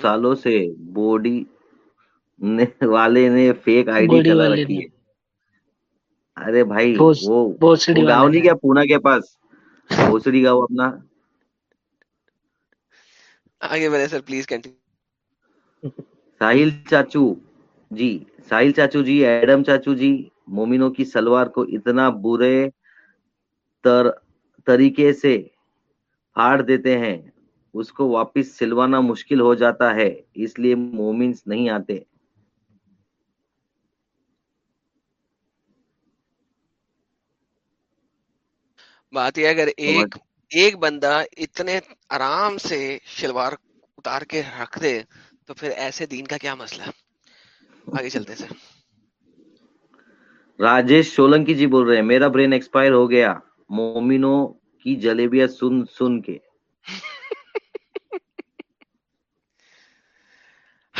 سالوں سے بوڈی والے نے فیک آئی ڈی چلا رکھی ہے۔ ارے بھائی وہ گاؤں نہیں کیا پونا کے پاس؟ بھوسڑی گاؤں اپنا۔ آگے بڑھے سر پلیز کنٹینیو ساحل چاچو جی ساحل چاچو جی ایڈم چاچو جی مومنوں کی سلوار کو اتنا برے تر طریقے سے پھاڑ دیتے ہیں۔ اس کو واپس سلوانا مشکل ہو جاتا ہے اس لیے مومنس نہیں آتے۔ بات یہ اگر ایک ایک بندہ اتنے آرام سے شلوار اتار کے رکھ دے تو پھر ایسے دین کا کیا مسئلہ؟ آگے چلتے سر۔ راجیش سولنکی جی بول رہے ہیں میرا برین ایکسپائر ہو گیا۔ مومنوں کی جلیبیاں سن سن کے۔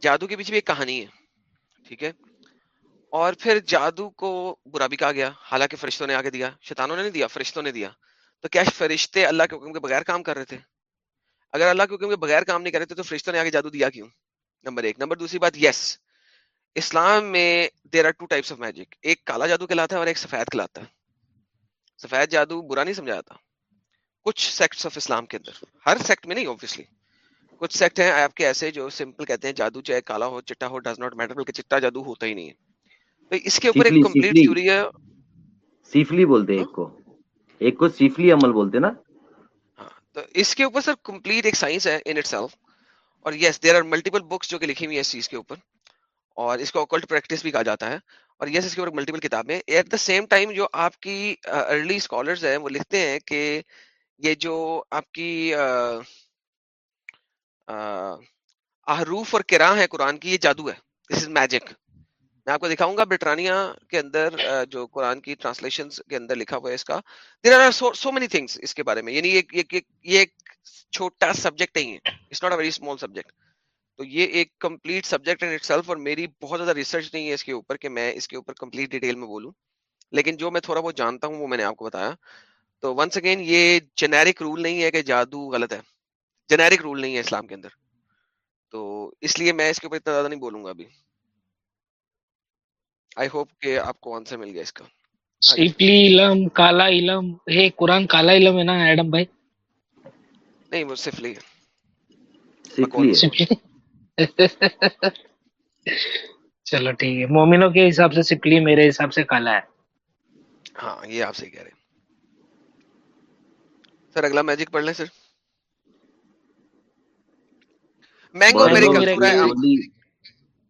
جادو کے پیچھے بھی ایک کہانی ہے، ٹھیک ہے؟ اور پھر جادو کو برا بھی کہا گیا، حالانکہ فرشتوں نے آگے دیا، شیطانوں نے نہیں دیا، فرشتوں نے دیا۔ تو کیا فرشتے اللہ کے حکم کے بغیر کام کر رہے تھے؟ اگر اللہ کے حکم کے بغیر کام نہیں کر رہے تھے تو فرشتوں نے آگے جادو دیا کیوں؟ نمبر ایک. نمبر دوسری بات یس اسلام میں there are two types of magic ایک کالا جادو کہلاتا ہے اور ایک سفید کہلاتا ہے۔ سفید جادو برا نہیں سمجھا جاتا۔ کچھ سیکٹس آف اسلام کے اندر، ہر سیکٹ میں نہیں اوبیسلی کچھ سیکٹ ہیں آپ کے ایسے جو سمپل کہتے ہیں جادو چاہے کالا ہو چٹا ہو ڈز ناٹ میٹر بلکہ چٹا جادو ہوتا ہی نہیں ہے۔ اس کے اوپر ایک کمپلیٹ تھیوری ہے۔ سیفلی بولتے ہیں ایک کو۔ ایک کو سیفلی عمل بولتے ہیں نا۔ ہاں، تو اس کے اوپر سر کمپلیٹ ایک سائنس ہے ان اٹ سیلف اور yes there are multiple books جو کہ لکھی ہوئی ہیں اس چیز کے اوپر۔ اور اس کو اکلٹ پریکٹس بھی کہا جاتا ہے۔ اور یس اس کے اوپر ملٹیپل کتابیں۔ ایٹ دا سیم ٹائم جو آپ کی uh, ارلی اسکالرز ہیں وہ لکھتے ہیں کہ یہ جو آپ کی uh, احروف اور کرا ہے قرآن کی، یہ جادو ہے۔ دس از میجک میں آپ کو دکھاؤں گا برٹانیہ کے اندر جو قرآن کی ٹرانسلیشن کے اندر لکھا ہوا ہے اس کا۔ There are so many things اس کے بارے میں۔ یعنی یہ ایک چھوٹا سبجیکٹ نہیں ہے۔ It's not a very small subject تو یہ ایک complete subject in itself اور میری بہت زیادہ ریسرچ نہیں ہے اس کے اوپر کہ میں اس کے اوپر کمپلیٹ ڈیٹیل میں بولوں۔ لیکن جو میں تھوڑا بہت جانتا ہوں وہ میں نے آپ کو بتایا۔ تو ونس اگین یہ جنیرک رول نہیں ہے کہ جادو غلط ہے۔ جنیرک رول نہیں ہے اسلام کے اندر۔ تو اس لیے میں اس کے اوپر اتنا زیادہ نہیں بولوں گا ابھی۔ آئی ہوپ کہ آپ کو آنسر مل گیا اس کا۔ [LAUGHS] چلو ٹھیک ہے۔ مومنوں کے حساب سے سپلی میرے حساب سے کالا ہے۔ ہاں یہ آپ سے کہہ رہے سر اگلا میجک پڑھ لیں سر مینگو میریکل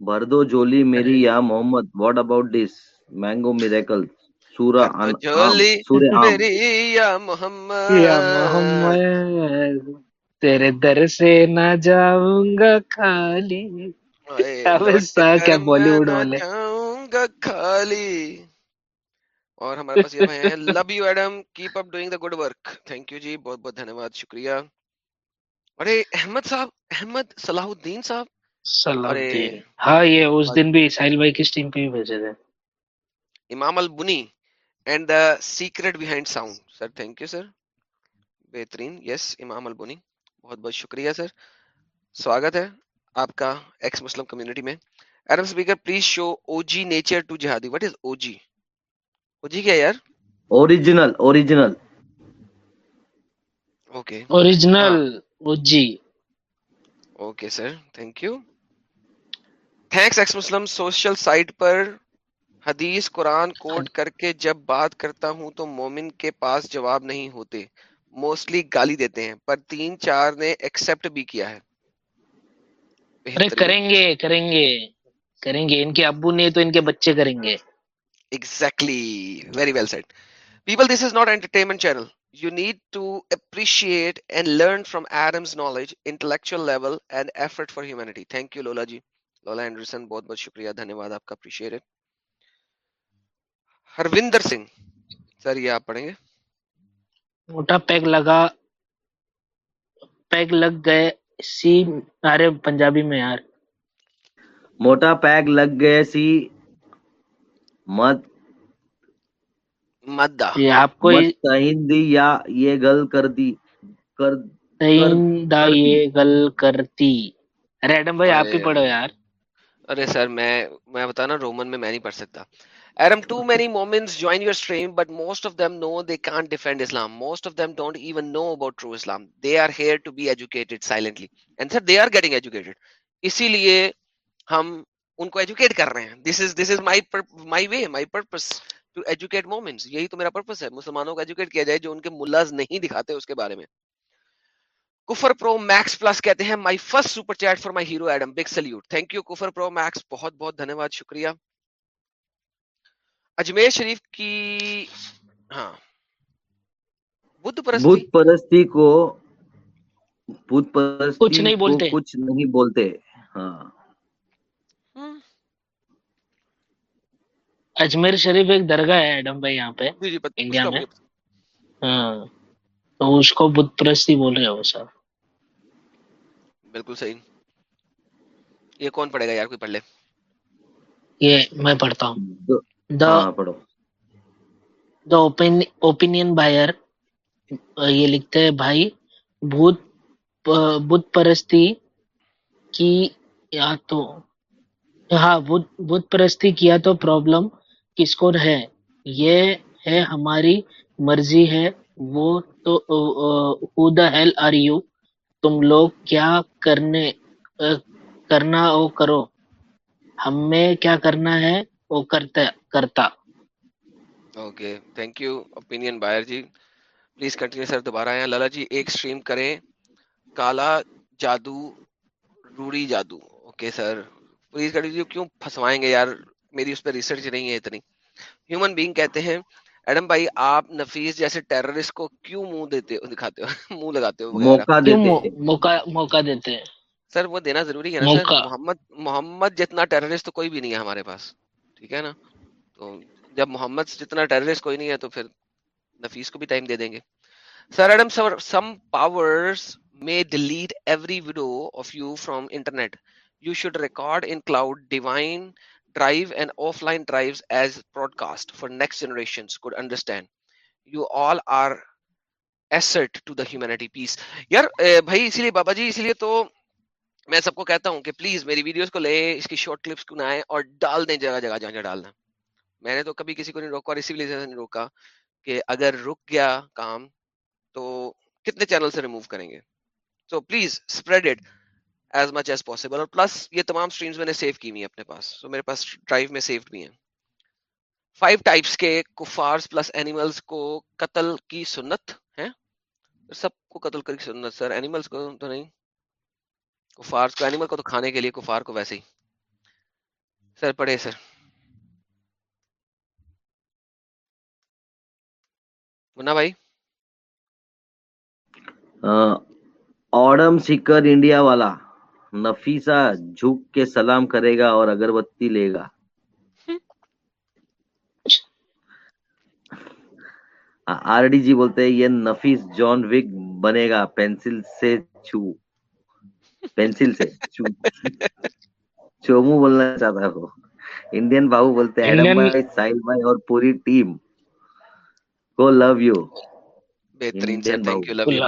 بردو جولی میری یا Muhammad what about this mango miracle سورہ جولی میری یا محمد؟ یا محمد تیرے در سے نہ جاؤں گا خالی۔ کیا بالی ووڈ والے؟ خالی۔ اور ہمارے پاس یہ ہیں you Adam keep up doing the good work thank you جی بہت بہت دھنیہ واد شکریہ۔ ارے احمد صاحب احمد صلاح الدین صاحب؟ ہاں یہ اس دن بھی ساحل بھائی کس ٹیم پہ بھی بھیجے تھے؟ امام البنی and the secret behind sound sir thank you sir. بہترین۔ یس امام البنی۔ بہت بہت شکریہ سر۔ سواگت ہے آپ کا ایکس مسلم کمیونٹی میں۔ Adam speaker please show O G nature to جہادی what is O G O G کیا یار original original okay original G. Okay sir thank you thanks ex Muslim social site پر حدیث قرآن کوٹ کر کے جب بات کرتا ہوں تو مومن کے پاس جواب نہیں ہوتے۔ موسٹلی گالی دیتے ہیں پر تین چار نے ایکسپٹ بھی کیا ہے۔ کریں گے کریں گے۔ کریں گے۔ ان کے ابو نے تو ان کے بچے کریں گے۔ Exactly very well said people this is not entertainment channel ہردر Singh sir یہ آپ پڑھیں گے موٹا پیگ لگا پیگ لگ گئے سی ارے پنجابی میں یار موٹا پیگ لگ گئے سی مت میں نہیں پڑھ سکتا Aram, too many Mormons join your stream, but most of them know they can't defend Islam. Most of them don't even know about true Islam. They are here to be educated silently. And so they are getting educated. This is why we are educating them. This is my, my way, my purpose. To educate moments یہی تو میرا purpose ہے مسلمانوں کو educate کیا جائے جو ان کے ملاز نہیں دکھاتے اس کے بارے میں۔ کفر پرو میکس پلس کہتے ہیں my first super chat for my hero Adam big salute thank you کفر پرو میکس بہت بہت دھنیہ واد شکریہ۔ اجمیر شریف کی ہاں۔ بدھ پرستی۔ بدھ پرستی کو بدھ پرستی کچھ نہیں بولتے۔ کچھ نہیں بولتے۔ ہاں۔ اجمیر شریف ایک درگاہ ہے ایڈم بھائی یہاں پہ جی، جی، انڈیا میں۔ ہاں تو اس کو بت پرستی بول رہے ہو سر بالکل صحیح۔ یہ کون پڑھے گا یار کوئی پڑھ لے۔ یہ میں پڑھتا ہوں۔ دا دا اوپینین بائر یہ لکھتے ہیں بھائی بھوت بت پرستی کی یا تو ہاں بت پرستی کیا تو پرابلم کس کو ہے؟ یہ ہے ہماری مرضی ہے، وہ تو who the hell are you تم لوگ کیا کرنے کرنا او کرو۔ ہم میں کیا کرنا ہے وہ کرتا کرتا۔ اوکے تھینک یو اپینین بائر جی پلیز کنٹینیو سر دوبارہ آئیں۔ لالا جی ایک سٹریم کریں۔ کالا جادو، روڑی جادو۔ اوکے سر پلیز کنٹینیو کیوں پھنسوائیں گے یار؟ میری اس پہ ریسرچ نہیں ہے اتنی۔ ہیومن بینگ کہتے ہیں ایڈم بھائی آپ نفیس جیسے ٹیررسٹ کو کیوں منہ دیتے ہو دکھاتے ہو؟ [LAUGHS] منہ لگاتے ہو موقع دیتے ہیں۔ سر وہ دینا ضروری ہے نا سر۔ محمد محمد جتنا ٹیررسٹ تو کوئی بھی نہیں ہے ہمارے پاس۔ ٹھیک ہے نا؟ تو جب محمد جتنا ٹیررسٹ کوئی نہیں ہے تو پھر نفیس کو بھی ٹائم دے دیں گے۔ Sir Adam sir some powers may delete every video of you from internet you should record in cloud divine drive and offline drives as broadcast for next generations could understand. You all are asset to the humanity peace یار بھائی اسی لیے بابا جی اسی لیے تو میں سب کو کہتا ہوں کہ پلیز میری ویڈیوز کو لے اس کی شارٹ کلپس کو نہ اور ڈال دیں جگہ جگہ جہاں جہاں ڈالنا میں نے تو کبھی کسی کو نہیں روکا اور اسی وجہ سے نہیں روکا کہ اگر رک گیا کام تو کتنے چینل سے ریموو کریں گے so please spread it as much as possible اور پلس یہ تمام اسٹریمس میں نے سیو کی ہوئی اپنے پاس. تو so, میرے پاس ڈرائیو میں سیو بھی ہیں. فائیو ٹائپس کے کفارس پلس اینیملس کو قتل کی سنت ہے سب کو قتل کر کی سنت سر اینیملس کو تو نہیں. کفارس کو اینیمل کو تو کھانے کے لیے کفار کو ویسے ہی. سر پڑھے سر منا بھائی؟ آڈم سیکر انڈیا والا. نفیسہ جھک کے سلام کرے گا اور اگربتی لے گا۔ آر ڈی جی بولتے ہیں یہ نفیس جان وک بنے گا پینسل سے چھو پینسل سے چھو چومو بولنا چاہتا ہوں انڈین بابو بولتے ہیں ایڈم بھائی سائل بھائی اور پوری ٹیم۔ کو لو یو۔ بہترین سے thank you love you.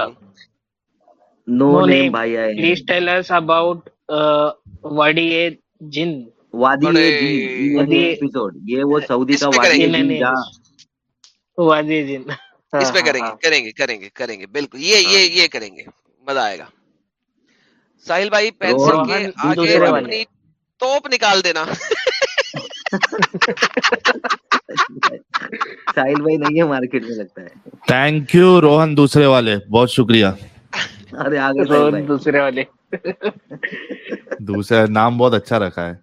No, name, name. by Please tell us about uh, Wadi Jin. وادی جن ایپیسوڈ یہ وہ سعودی کا وادی جن وادی جن اس پہ کریں گے کریں گے کریں گے کریں گے بالکل یہ یہ یہ کریں گے مزہ آئے گا ساحل بھائی پینسل کے آگے اپنی توپ نکال دینا ساحل بھائی نہیں ہے مارکیٹ میں لگتا ہے تھینک یو روہن دوسرے والے بہت شکریہ دوسرے والے دوسرا نام بہت اچھا رکھا ہے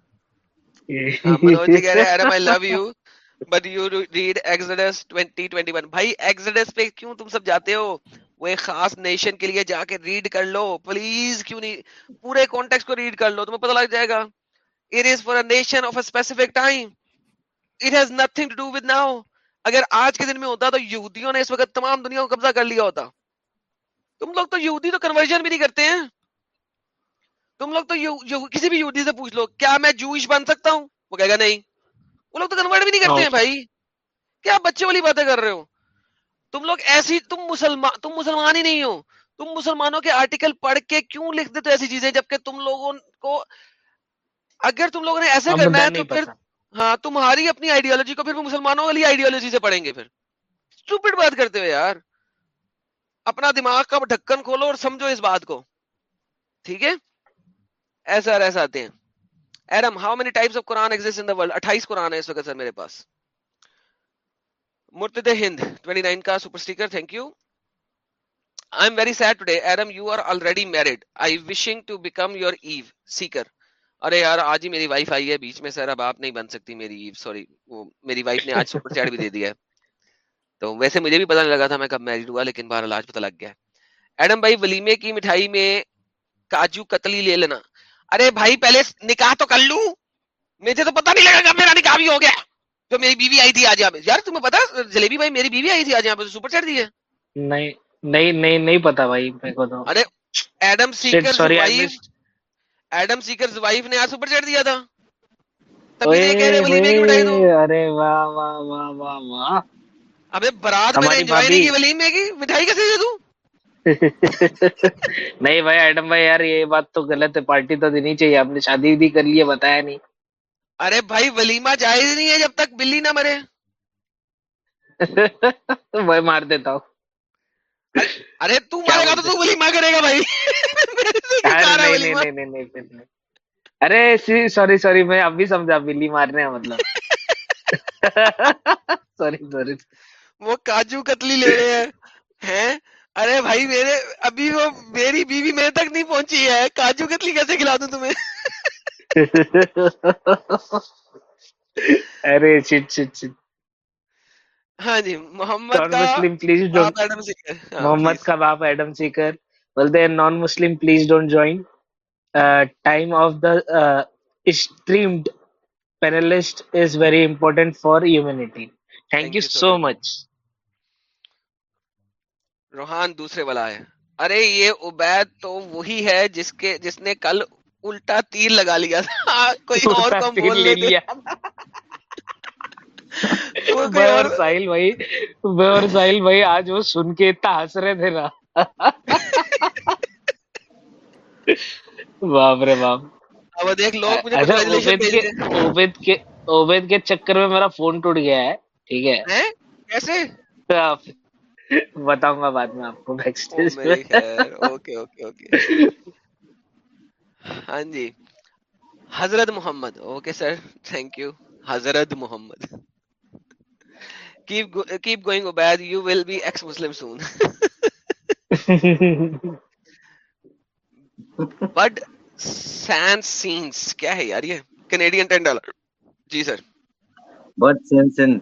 پہ کیوں تم سب جاتے ہو وہ ایک خاص نیشن کے لیے جا کے ریڈ کر لو پلیز کیوں نہیں پورے کانٹیکس کو ریڈ کر لو تمہیں پتہ لگ جائے گا اگر آج کے دن میں ہوتا تو یہودیوں نے اس وقت تمام دنیا کو قبضہ کر لیا ہوتا تم لوگ تو یہودی تو کنورژن بھی نہیں کرتے ہیں۔ تم لوگ تو یو... کسی بھی یہودی سے پوچھ لو کیا میں جوش بن سکتا ہوں؟ وہ کہے گا نہیں۔ وہ لوگ تو کنورٹ بھی نہیں کرتے ہیں بھائی۔ کیا بچے والی باتیں کر رہے ہو؟ تم لوگ ایسی تم مسلمان تم مسلمان ہی نہیں ہو۔ تم مسلمانوں کے آرٹیکل پڑھ کے کیوں لکھ دیتے ایسی چیزیں جبکہ تم لوگوں کو اگر تم لوگوں نے ایسے کرنا ہے تو پھر ہاں تمہاری اپنی آئیڈیالوجی کو پھر مسلمانوں والی آئیڈیالوجی سے پڑھیں گے پھر۔ بات کرتے ہو یار۔ اپنا دماغ کا ڈھکن کھولو اور سمجھو اس بات کو۔ ٹھیک ہے؟ ایسا اور ایسا آتے ہیں۔ Adam how many types of قرآن اٹھائیس قرآن ہے اس وقت سر میرے پاس۔ مرتد ہند 29 کا super sticker thank you I am very sad today Adam you are already married I wishing to become your Eve Seeker ارے یار، آج ہی میری وائف آئی ہے بیچ میں سر، اب آپ نہیں بن سکتی میری ایو سوری میری وائف نے آج سپر چیٹ بھی دے دیا ہے۔ تو ویسے مجھے بھی پتا نہیں لگا تھا میں کب میرڈ ہوا لیکن بہرحال آج پتہ لگ گیا۔ ایڈم بھائی ولیمے کی مٹھائی میں کاجو کتلی لے لینا۔ ارے بھائی پہلے نکاح تو کر لوں۔ مجھے تو پتا نہیں لگا کب میرا نکاح بھی ہو گیا۔ جو میری بیوی آئی تھی آج یہاں پہ۔ یار تمہیں پتا جلیبی بھائی میری بیوی آئی تھی آج یہاں پہ سپر چڑھ دی ہے۔ نہیں نہیں نہیں پتا بھائی Adam Seekers Adam Seekers wife نے ابے برات میں انجوائے نہیں کی ولیمے کی؟ مٹھائی کیسے دے دوں؟ [LAUGHS] نہیں بھائی ایڈم بھائی یار یہ بات تو غلط ہے۔ پارٹی تو دینی چاہیے۔ آپ نے شادی بھی کر لی ہے بتایا نہیں۔ ارے بھائی ولیمہ جائز نہیں ہے جب تک بلی نہ مرے۔ [LAUGHS] میں مار دیتا ہوں۔ ارے تو مارے گا تو تو ولیمہ کرے گا بھائی۔ [LAUGHS] ارے سوری سوری میں اب بھی سمجھا بلی مارنے کا مطلب۔ Sorry sorry. وہ کاجو کتلی لے رہے ہیں؟ ارے بھائی میرے ابھی وہ میری بیوی میرے تک نہیں پہنچی ہے۔ کاجو کتلی کیسے کھلا دوں تمہیں؟ [LAUGHS] ارے ہاں جی محمد مسلم پلیز ہاں، محمد کا باپ ایڈم سیکر بولتے دے non Muslim please don't join time of the streamed panelist is very important for humanity thank you so much Rohan دوسرے والا ہے۔ ارے یہ عبید تو وہی ہے جس کے جس نے کل الٹا تیر لگا لیا تھا۔ [LAUGHS] کوئی اور کم بول لے لیا۔ ساحل بھائی آج وہ سن کے اتنا ہنس رہے تھے نا۔ باپ رے باپ۔ اچھا، کے چکر میں میرا فون ٹوٹ گیا ہے ٹھیک ہے۔ بتاؤں گا بعد میں آپ کو back stage okay okay okay. ہاں جی۔ حضرت Muhammad okay sir thank you حضرت Muhammad. Keep going keep you will be ex Muslim soon but sin sense کیا ہے یار یہ؟ Canadian ten dollar G sir. But sense sense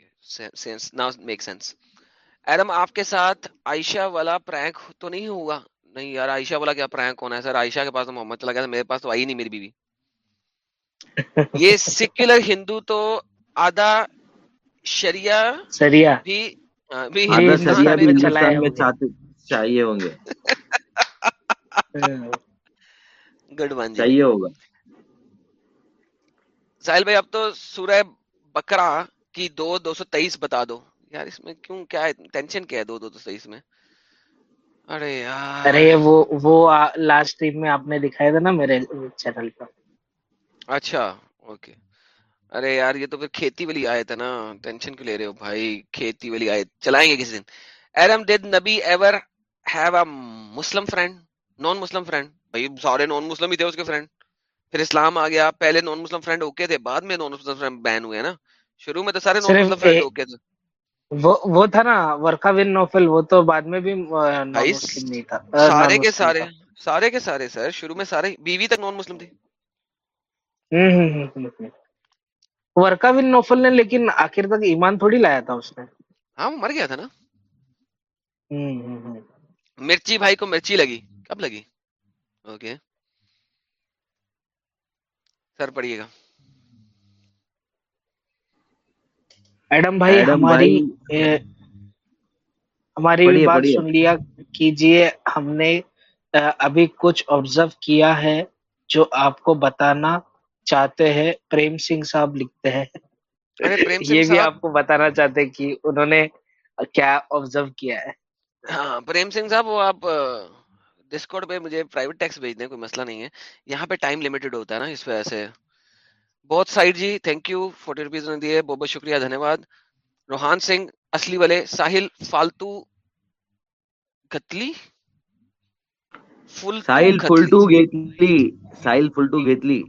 sense نا make sense Adam آپ کے ساتھ عائشہ والا پرینک تو نہیں ہوگا نہیں یار عائشہ والا کیا پرینک ہونا ہے سر عائشہ کے پاس تو محمد چلا گیا میرے پاس تو آئی نہیں میری بیوی یہ سیکولر ہندو تو آدھا شریا شریا بھی چاہیے ہوں گے گڈ بن چاہیے ہوگا ساحل بھائی اب تو سورہ بکرا کی دو دو سو تیئیس بتا دو۔ یار اس میں کیوں کیا ٹینشن کیا ہے دو دو سو تیئیس میں؟ ارے یار۔ ارے وہ لاسٹ ٹیم میں آپ نے دکھایا تھا نا میرے چینل پر۔ اچھا اوکے ارے یار یہ تو پھر کھیتی والی آیت ہے نا۔ ٹینشن کیوں لے رہے ہو بھائی؟ کھیتی والی آیت۔ چلائیں گے کسی دن۔ ایرم ڈیڈ نبی ever have a Muslim friend non Muslim friend بھائی سارے نان مسلم ہی تھے اس کے فرینڈ پھر اسلام آ گیا۔ پہلے نان مسلم فرینڈ اوکے تھے بعد میں نان مسلم فرینڈ بین ہوئے نا۔ شروع میں تو سارے نوفل فرینڈ ہو گئے تھے۔ وہ تھا نا ورکا بن نوفل وہ تو بعد میں بھی نہیں تھا۔ سارے کے سارے سارے کے سارے سر شروع میں سارے بیوی تک نان مسلم تھے ورکا بن نوفل نے لیکن آخر تک ایمان تھوڑی لایا تھا اس نے۔ ہاں مر گیا تھا نا۔ مرچی بھائی کو مرچی لگی۔ کب لگی؟ اوکے۔ سر پڑھیے گا۔ ایڈم بھائی ہماری ہماری بات سن لیا۔ کیجیے ہم نے ابھی کچھ آبزرو کیا ہے جو آپ کو بتانا چاہتے ہیں۔ پریم سنگھ صاحب لکھتے ہیں۔ یہ بھی آپ کو بتانا چاہتے کہ انہوں نے کیا آبزرو کیا ہے۔ ہاں پریم سنگھ صاحب وہ آپ ڈسکورڈ پہ مجھے پرائیویٹ ٹیکس بھیج دیں کوئی مسئلہ نہیں ہے۔ یہاں پہ ٹائم لمیٹڈ ہوتا ہے نا اس وجہ سے۔ بہت سائڈ جی تھینک یو فورٹی روپیز نے دیے بہت بہت شکریہ دھنیہ واد روحان سنگھ اصلی والے ساحل فالتو گتلی؟ ساحل فلٹو گیتلی ساحل فلٹو گیتلی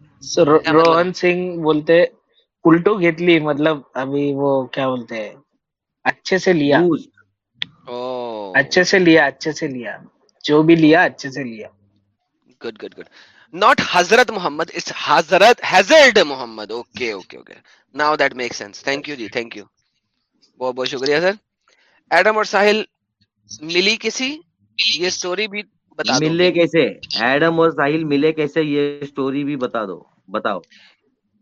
روہن سنگھ بولتے کلٹو گیتلی مطلب ابھی وہ کیا بولتے ہیں؟ اچھے سے لیا۔ اچھے سے لیا اچھے سے لیا۔ جو بھی لیا اچھے سے لیا۔ گڈ گڈ گڈ ناٹ حضرت محمد اٹس حضرت حضرت Muhammad okay okay okay now that make sense thank you G thank you بہت بہت شکریہ سر ایڈم اور ساحل ملی کسی یہ سٹوری بھی بتا ملے کیسے ایڈم اور ساحل ملے کیسے یہ اسٹوری بھی بتا دو بتاؤ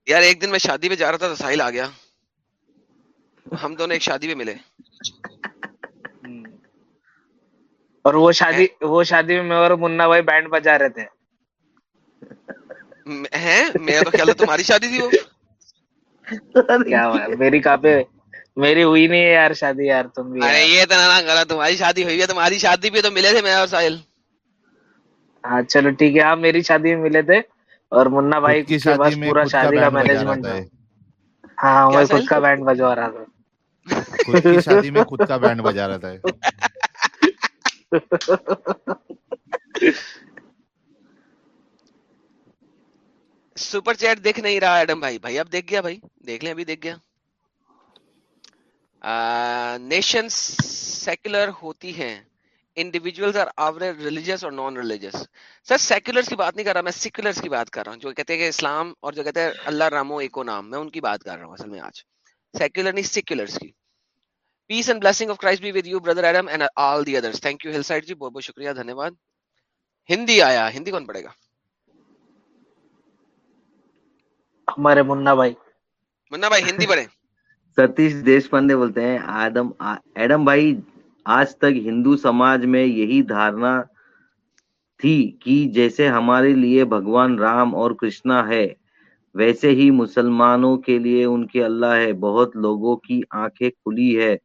یار ایک دن میں شادی پہ جا رہا تھا تو ساحل آ گیا ہم دونوں ایک شادی پہ ملے اور وہ شادی وہ شادی میں اور منا بھائی بینڈ بجا رہے تھے میرا تو خیال ہے تمہاری شادی تھی وہ۔ میری کاپے میری ہوئی نہیں ہے یار شادی یار تم بھی یہ تو تمہاری شادی ہوئی ہے تمہاری شادی تو ملے تھے میں اور ساحل۔ ہاں چلو ٹھیک ہے۔ آپ میری شادی میں ملے تھے اور منا بھائی کی پورا شادی کا مینجمنٹ ہاں میں خود کا بینڈ بجوا رہا تھا۔ خود کا بینڈ بجا رہا تھا۔ [LAUGHS] سپر چیٹ دیکھ نہیں رہا ایڈم بھائی۔ بھائی اب دیکھ گیا بھائی۔ دیکھ لیں ابھی دیکھ گیا۔ نیشن سیکولر ہوتی ہیں۔ انڈیویجلس آر آور ریلیجس اور نان ریلیجس سر سیکولرس کی بات نہیں کر رہا، میں سیکولرس کی بات کر رہا ہوں۔ جو کہتے ہیں کہ اسلام اور جو کہتے ہیں اللہ رامو ایکو نام۔ میں ان کی بات کر رہا ہوں اصل میں آج۔ سیکولر نہیں سیکولرس کی۔ Peace and blessing of Christ be with you brother Adam and all the others thank you ہل سائڈ جی بہت بہت شکریہ دھنیہ واد ہندی آیا، ہندی کون پڑے گا؟ ہمارے منا بھائی۔ منا بھائی ہندی پڑھیں۔ ستیش دیش پانڈے بولتے ہیں آدم ایڈم بھائی آج تک ہندو سماج میں یہی دھارنا تھی کہ جیسے ہمارے لیے بھگوان رام اور کرشنا ہے ویسے ہی مسلمانوں کے لیے ان کے اللہ ہے۔ بہت لوگوں کی آنکھیں کھلی ہے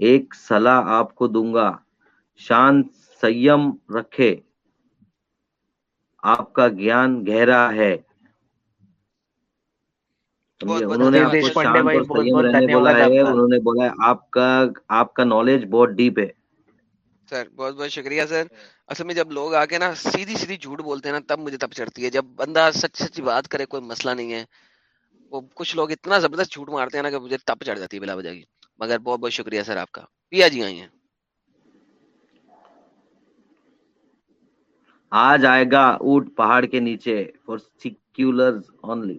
ایک صلاح آپ کو دوں گا۔ شان سیم رکھے۔ آپ کا گیان گہرا ہے۔ آپ کا نالج بہت ڈیپ ہے۔ سر بہت بہت شکریہ سر۔ اصل میں جب لوگ آ کے نا سیدھی سیدھی جھوٹ بولتے ہیں نا تب مجھے تب چڑھتی ہے۔ جب بندہ سچ سچی بات کرے کوئی مسئلہ نہیں ہے۔ وہ کچھ لوگ اتنا زبردست جھوٹ مارتے ہیں نا کہ مجھے تب چڑھ جاتی ہے بلا بجا کی۔ مگر بہت بہت شکریہ سر آپ کا۔ پیا جی آئی ہیں۔ آج آئے گا اونٹ پہاڑ کے نیچے فار سیکولرز اونلی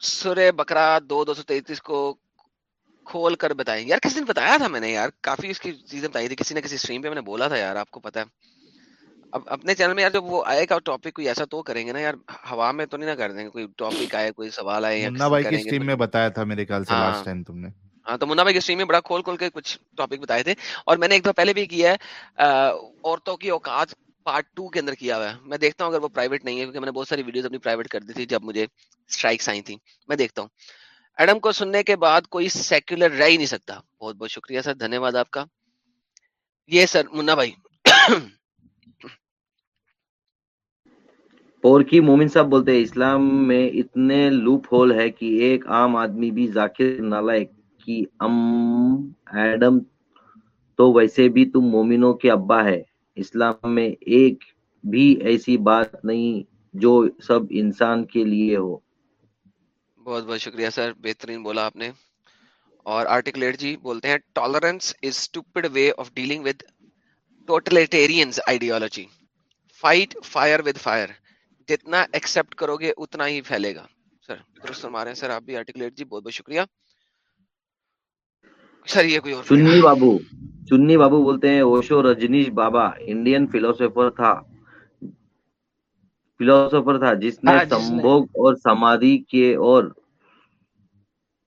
سورہ بکرا دو دو سو تینتیس کو کھول کر بتائیں۔ یار کس دن بتایا تھا میں نے یار؟ کافی اس کی چیزیں بتائی تھی کسی نہ کسی اسٹریم پہ میں نے بولا تھا یار آپ کو پتا ہے۔ اب اپنے چینل میں یار جب وہ آئے گا ٹاپک کوئی ایسا تو کریں گے نا یار۔ ہوا میں تو نہیں نہ کر دیں گے کوئی ٹاپک آئے کوئی سوال آئے منا بھائی کی اسٹریم میں بتایا تھا میرے خیال سے ہاں۔ لاسٹ ٹائم تم نے۔ ہاں تو منا بھائی کی اسٹریم میں بڑا کھول کھول کے کچھ ٹاپک بتائے تھے۔ اور میں نے ایک بار پہلے بھی کیا ہے عورتوں کی اوقات پارٹ ٹو کے اندر کیا ہوا ہے۔ میں دیکھتا ہوں اگر وہ پرائیویٹ نہیں ہے، کیونکہ میں نے بہت ساری ویڈیوز اپنی پرائیویٹ کر دی تھی جب مجھے اسٹرائکس آئی تھیں۔ میں دیکھتا ہوں۔ ایڈم کو سننے کے بعد کوئی سیکولر رہ ہی نہیں سکتا۔ بہت بہت شکریہ سر دھنیہ واد آپ کا۔ یہ سر، منا بھائی۔ پورکی مومن صاحب بولتے ہیں، اسلام میں اتنے لوپ ہول ہے کہ ایک عام آدمی بھی ذاکر نالائک کی ام ایڈم تو ویسے بھی تم مومنوں کے ابا ہے۔ اسلام میں ایک بھی ایسی بات نہیں جو سب انسان کے لیے ہو۔ بہت بہت شکریہ سر، بہترین بولا آپ نے۔ اور آرٹیکلیٹ جی بولتے ہیں tolerance is stupid way of dealing with totalitarians ideology fight fire with fire جتنا ایکسپٹ کرو گے اتنا ہی پھیلے گا۔ سر، درست فرما رہے ہیں سر، آپ بھی آرٹیکلیٹ جی بہت بہت شکریہ۔ سر یہ کوئی چنی بابو چنی بابو بولتے ہیں اوشو رجنیش بابا انڈین فلوسفر تھا۔ فلوسفر تھا جس نے ہاں، سمبوگ اور سمادھی کے اور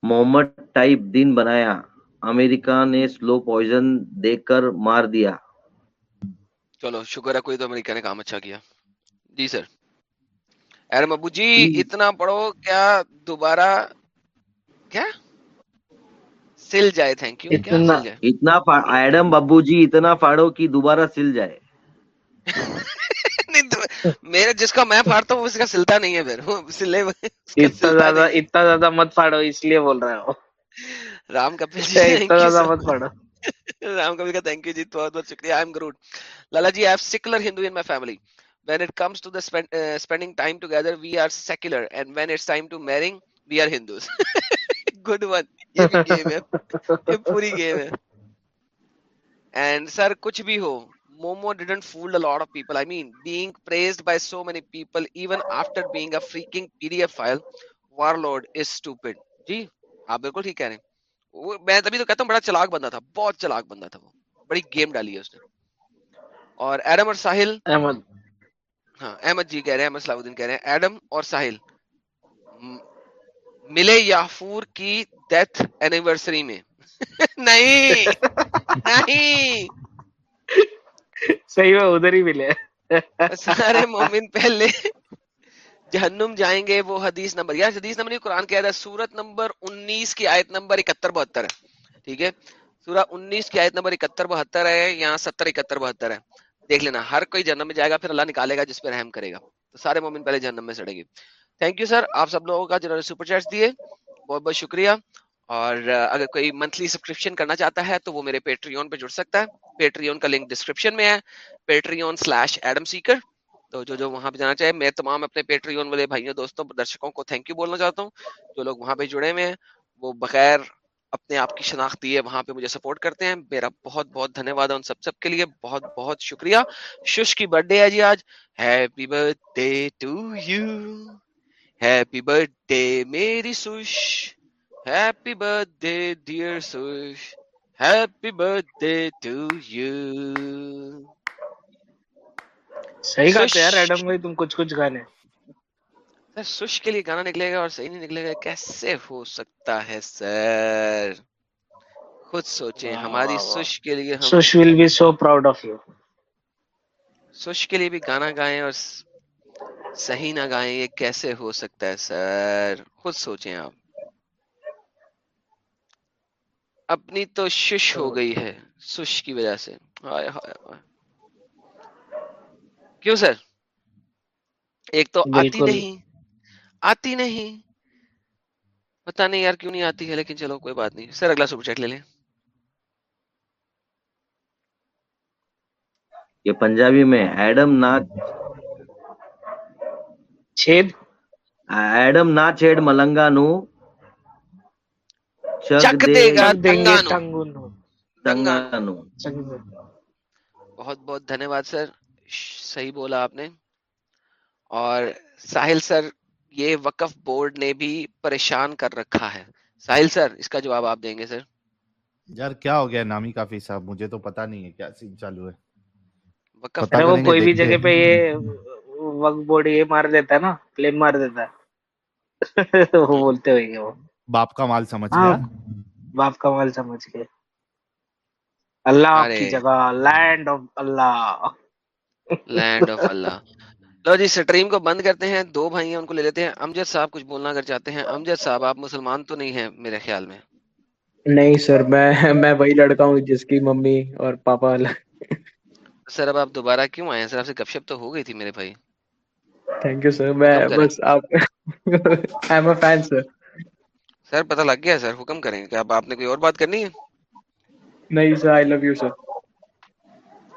محمد ٹائپ دن بنایا۔ امریکہ نے سلو پوائزن دے کر مار دیا۔ چلو شکر ہے کوئی تو امریکہ نے کام اچھا کیا۔ جی سر۔ ایرم ابو جی،, جی۔ اتنا پڑھو کیا دوبارہ کیا؟ سل جائے تھینک یو اتنا اتنا ایڈم ببو جی اتنا پھاڑو کہ دوبارہ سل جائے میرا جس کا میں پھاڑتا ہوں اس کا سلتا نہیں ہے پھر سلے اتنا زیادہ اتنا زیادہ مت پھاڑو اس لیے بول رہا ہوں رام کپل جی اتنا زیادہ مت پھاڑو رام کپل کا تھینک یو جی بہت بہت شکریہ I am Garud Lala ji I secular Hindu in my family when it comes to the spend, uh, spending time together we are secular and when it's time to marrying we are hindus [LAUGHS] good one یہ بھی game ہے یہ پوری game ہے and sir کچھ بھی ہو momo didn't fool a lot of people I mean being praised by so many people even after being a freaking P D F file warlord is stupid جی آپ بالکل ٹھیک کہہ رہے ہیں میں تبھی تو کہتا ہوں بڑا چلاک بندہ تھا بہت چلاک بندہ تھا وہ بڑی گیم ڈالی ہے اس نے اور ایڈم اور ساحل احمد ہاں احمد جی کہہ رہے ہیں احمد صلاح الدین کہہ رہے ہیں ایڈم اور ساحل ملے یافور کی ڈیتھ اینیورسری میں۔ [LAUGHS] نہیں۔ نہیں۔ صحیح ہے ادھر ہی ملے۔ سارے مومن پہلے جہنم جائیں گے وہ حدیث نمبر۔ یار حدیث نمبر قرآن کہہ رہا ہے سورت نمبر انیس کی آیت نمبر اکہتر بہتر ہے۔ ٹھیک ہے؟ سورہ انیس کی آیت نمبر اکہتر بہتر ہے یہاں ستر اکہتر بہتر ہے۔ دیکھ لینا ہر کوئی جہنم میں جائے گا پھر اللہ نکالے گا جس پہ رحم کرے گا۔ تو سارے مومن پہلے جہنم میں سڑے گی تھینک یو سر آپ سب لوگوں کا جنہوں نے سپر چیٹس دیے. بہت بہت شکریہ. اور اگر کوئی منتھلی سبسکرپشن کرنا چاہتا ہے تو وہ میرے پیٹریون پہ جڑ سکتا ہے. پیٹریون کا لنک ڈسکرپشن میں ہے. پیٹریون سلیش ایڈم سیکر تو جو جو وہاں پہ جانا چاہے، میں تمام اپنے پیٹریون والے بھائیوں، دوستوں، درشکوں کو تھینک یو بولنا چاہتا ہوں. جو لوگ وہاں پہ جڑے ہوئے ہیں، وہ بغیر اپنے آپ کی شناخت دیے وہاں پہ مجھے سپورٹ کرتے ہیں. میرا بہت بہت دھنیہ واد ان سب سب کے لیے. بہت بہت شکریہ. شش کی برتھ ڈے ہے جی آج. Happy birth day to you happy birth day میری سوش happy birth day dear سوش happy birth day to you صحیح گاتے یار ایڈم بھائی تم کچھ کچھ گانے۔ سر سوش کے لیے گانا نکلے گا اور صحیح نہیں نکلے گا کیسے ہو سکتا ہے سر؟ خود سوچیں ہماری سوش کے لیے سوش will be so proud of you سوش کے لیے بھی گانا گائیں اور صحیح نہ گائیں یہ کیسے ہو سکتا ہے سر؟ خود سوچیں آپ۔ اپنی تو شش ہو گئی ہے سش کی وجہ سے۔ آئے آئے آئے. کیوں سر؟ ایک تو آتی نہیں آتی نہیں۔ پتا نہیں یار کیوں نہیں آتی ہے لیکن چلو کوئی بات نہیں۔ سر اگلا سپر چیٹ لے لیں۔ یہ پنجابی میں ایڈم ناگ છેદ એડમ ના છેડ મલંગાનું ચક بہت بہت دھنیہ واد سر صحیح بولا آپ نے اور ساحل سر یہ وقف بورڈ نے بھی پریشان کر رکھا ہے ساحل سر اس کا جواب آپ دیں گے سر یار کیا ہو گیا نامی کافی صاحب مجھے تو پتا نہیں ہے کیا سین چالو ہے وقف وہ کوئی بھی جگہ پہ یہ وقت بورڈ یہ مار دیتا ہے نا کلیم مار دیتا ہے وہ بولتے ہوئیں گے وہ باپ کا مال سمجھ گیا باپ کا مال سمجھ کے اللہ کی جگہ land of Allah land of Allah لو جی سٹریم کو بند کرتے ہیں دو بھائی ہیں ان کو لے لیتے ہیں امجد صاحب کچھ بولنا اگر چاہتے ہیں امجد صاحب آپ مسلمان تو نہیں ہیں میرے خیال میں نہیں سر میں میں وہی لڑکا ہوں جس کی ممی اور پاپا سر اب آپ دوبارہ کیوں آئے ہیں سر آپ سے گپ شپ تو ہو گئی تھی میرے بھائی تھینک یو سر میں بس آپ ایم اے فین سر سر پتہ لگ گیا سر حکم کریں اب آپ نے کوئی اور بات کرنی ہے؟ نہیں سر آئی لو یو سر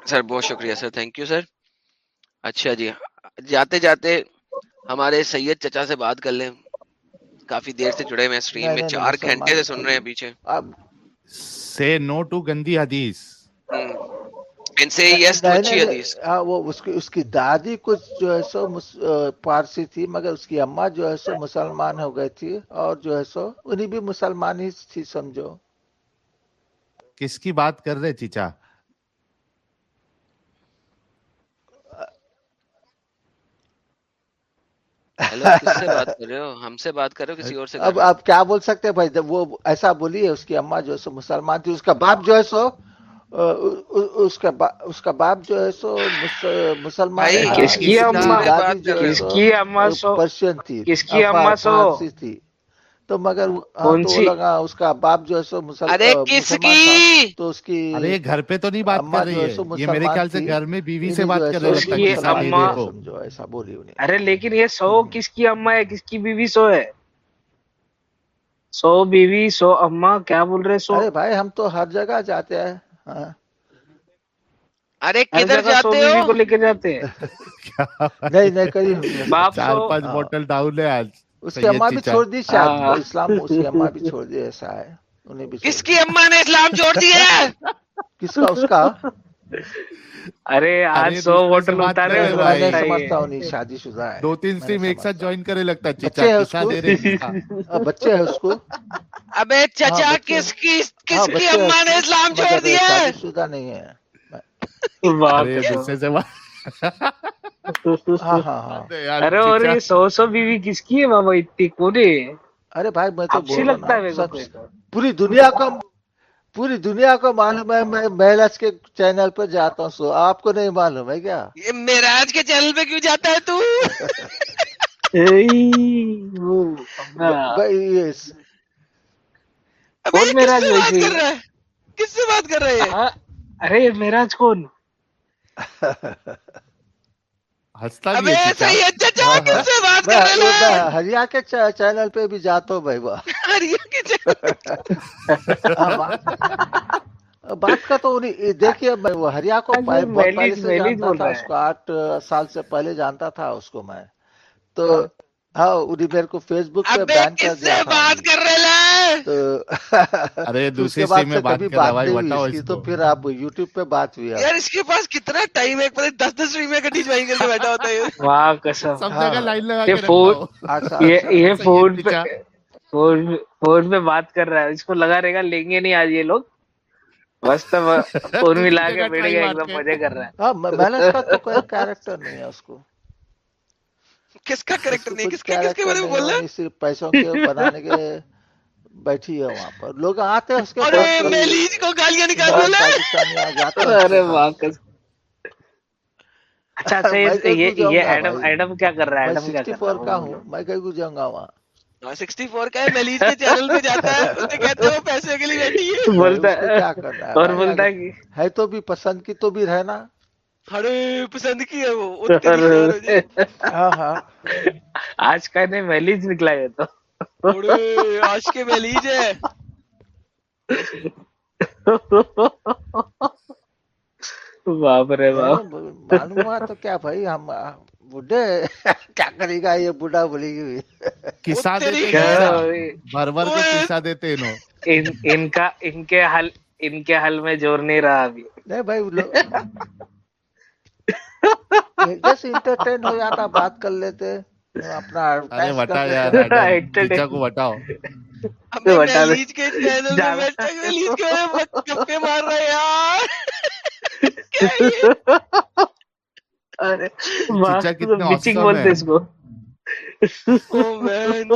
سر بہت شکریہ سر تھینک یو سر اچھا جی. جاتے جاتے ہمارے سید چچا سے بات کر لیں. کافی دیر سے جڑے ہوئے اسٹریم میں. چار گھنٹے سے سن رہے ہیں پیچھے۔ سے نو ٹو گندی حدیث۔ can say yes to اچھی حدیث وہ اس کی اس کی دادی کچھ جو ہے سو پارسی تھی مگر اس کی اماں جو ہے سو مسلمان ہو گئی تھی اور جو ہے سو انہیں بھی مسلمان ہی تھی سمجھو۔ کس کی بات کر رہے چیچا؟ ہم سے بات کر رہے ہو کسی اور سے اب آپ کیا بول سکتے ہیں وہ ایسا بولی ہے اس کی اماں جو ہے سو مسلمان تھی اس کا باپ جو ہے سو اس کا اس کا باپ جو ہے سو مسلمان کس کی اما سو پرشین تھی۔ کس کی اما سو؟ تھی۔ تو مگر ہاں، لگا اس کا باپ جو ہے سو مسلمان کس کی؟ تو اس کی گھر پہ تو نہیں بات کر رہی ہے میرے خیال سے گھر میں بیوی سے بات کر رہی ہے جو ایسا رہی ہوں ارے لیکن یہ سو کس کی اما ہے؟ کس کی بیوی سو ہے؟ سو بیوی سو اما کیا بول رہے سو؟ ارے بھائی ہم تو ہر جگہ جاتے ہیں۔ ہاں۔ ارے کدھر جاتے ہو؟ کو لے کے جاتے ہیں۔ چار پانچ ہاں۔ بوتل ڈاؤن ہے آج اس کی اما بھی چھوڑ دی شاید۔ ہاں۔ اسلام اس کی اماں بھی چھوڑ دی ایسا ہے۔ انہیں بھی کس کی اما نے اسلام چھوڑ دیا کس کا اس کا؟ [LAUGHS] ارے آج سو ہوٹل اتارے سمجھتا ہوں شادی شدہ ہے۔ دو تین سٹریم ایک ساتھ جوائن کرے لگتا چچا دے رہے ہاں۔ ہاں، بچے ہے اس کو؟ ابے چچا ہاں، کس کی کس کی اماں نے اسلام چھوڑ دیا؟ ہے شدہ نہیں ہے۔ ارے اور یہ سو سو بیوی کس کی ہے ماما؟ اتنی کونے ارے بھائی میں تو اچھی لگتا ہے پوری دنیا کا پوری دنیا کو معلوم ہے میں میراج کے چینل پہ جاتا ہوں سو آپ کو نہیں معلوم ہے کیا؟ یہ میراج کے چینل پہ کیوں جاتا ہے تو؟ کس سے بات کر رہے ہیں ہاں، ارے میراج کون؟ [LAUGHS] ہنستا بھی ہے چچا اچھا اچھا کس سے بات کر ہریا کے چینل پہ بھی جاتا ہوں بھائی ہریا کے چینل [LAUGHS] ہاں، بات کا تو دیکھیے وہ ہریا کو بہت پہلے سے جانتا تھا اس کو آٹھ سال سے پہلے جانتا تھا اس کو میں۔ تو ہاں کو فیس بک پہ بین کر دیا تو [LAUGHS] پھر آپ پہ بات ہوئی۔ اس کے پاس کتنا ٹائم ہاں۔ [LAUGHS] اچھا، اچھا، ہے؟ فون پہ بات کر رہا ہے۔ اس کو لگا رہے گا لیں گے نہیں آج یہ لوگ؟ بس تو [LAUGHS] فون ملا کے بیٹھ گئے ایک دم مزے کر رہا ہے کیریکٹر نہیں ہے اس کو۔ کس کا کریکٹر نہیں کس کس کے بارے میں بول رہا صرف پیسوں کے بنانے کے بیٹھی ہے وہاں پر۔ لوگ آتے ہیں اس کے ارے کو گالیاں نکال ارے واقعی۔ [LAUGHS] جاؤں گا وہاں۔ ہاں، کے لیے اور بولتا ہے تو بھی پسند کی تو بھی رہنا۔ ہڑے پسند کیا وہ [LAUGHS] جی۔ ہاں، ہاں۔ آج کا ویلیج نکلا تو۔ آج کے ویلیج ہے۔ باپ رے باپ۔ تو کیا بھائی ہم بڈھے کیا کرے گا یہ بڈھا کسا دیتے کسا دیتے ان کا ان کے حل ان کے حل میں جور نہیں رہا ابھی۔ نہیں بھائی جس انٹرٹین ہو جاتا بات کر لیتے اپنا کو بٹاؤ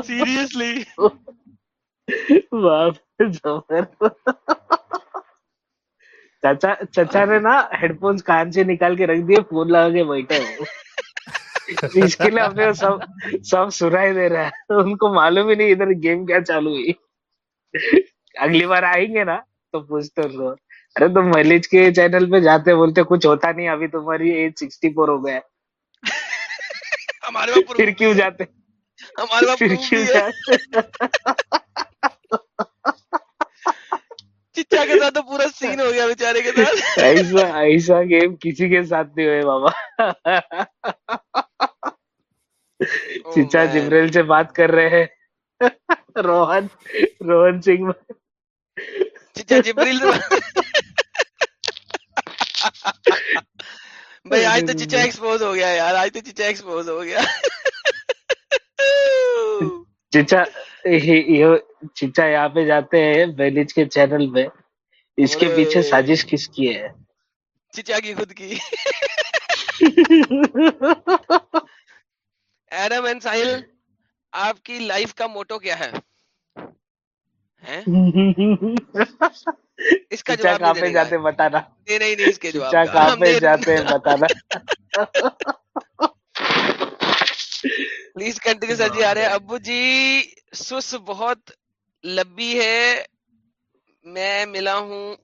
سیریسلی [LAUGHS] چچا چچا نے نا ہیڈ فونس کان سے نکال کے رکھ دیے فون لگا کے بیٹھے اس کے لیے ہمیں سب سب سنائی دے رہا ہے۔ ان کو معلوم ہی نہیں ادھر گیم کیا چالو ہوئی۔ اگلی بار آئیں گے نا تو پوچھتے ان کو۔ ارے تم ملیج کے چینل پہ جاتے بولتے کچھ ہوتا نہیں ابھی تمہاری ایج سکسٹی فور ہو گیا ہمارے پھر کیوں جاتے؟ ہمارے پھر کیوں جاتے؟ چچا کے ساتھ تو پورا سین ہو گیا کے ساتھ ایسا ایسا گیم کسی کے ساتھ نہیں ہوئے بابا چچا جبریل سے بات کر رہے ہیں۔ روہن روہن سنگھ۔ چچا جبریل۔ بھائی، آج تو چچا ایکسپوز ہو گیا یار، آج تو چچا ایکسپوز ہو گیا۔ چیچا چیچا یہاں پہ جاتے ہیں بینج کے چینل میں۔ اس کے پیچھے سازش کس کی ہے؟ چچا کی خود کی۔ [LAUGHS] ایڈم اینڈ ساحل آپ کی لائف کا موٹو کیا ہے؟ [LAUGHS] اس کا جواب کہاں پہ جاتے بتانا؟ نہیں نہیں اس کے جواب کہاں پہ جاتے بتانا؟ [LAUGHS] پلیز کنٹینیو سر جی آ رہے ہیں ابو جی سس بہت لبی ہے میں ملا ہوں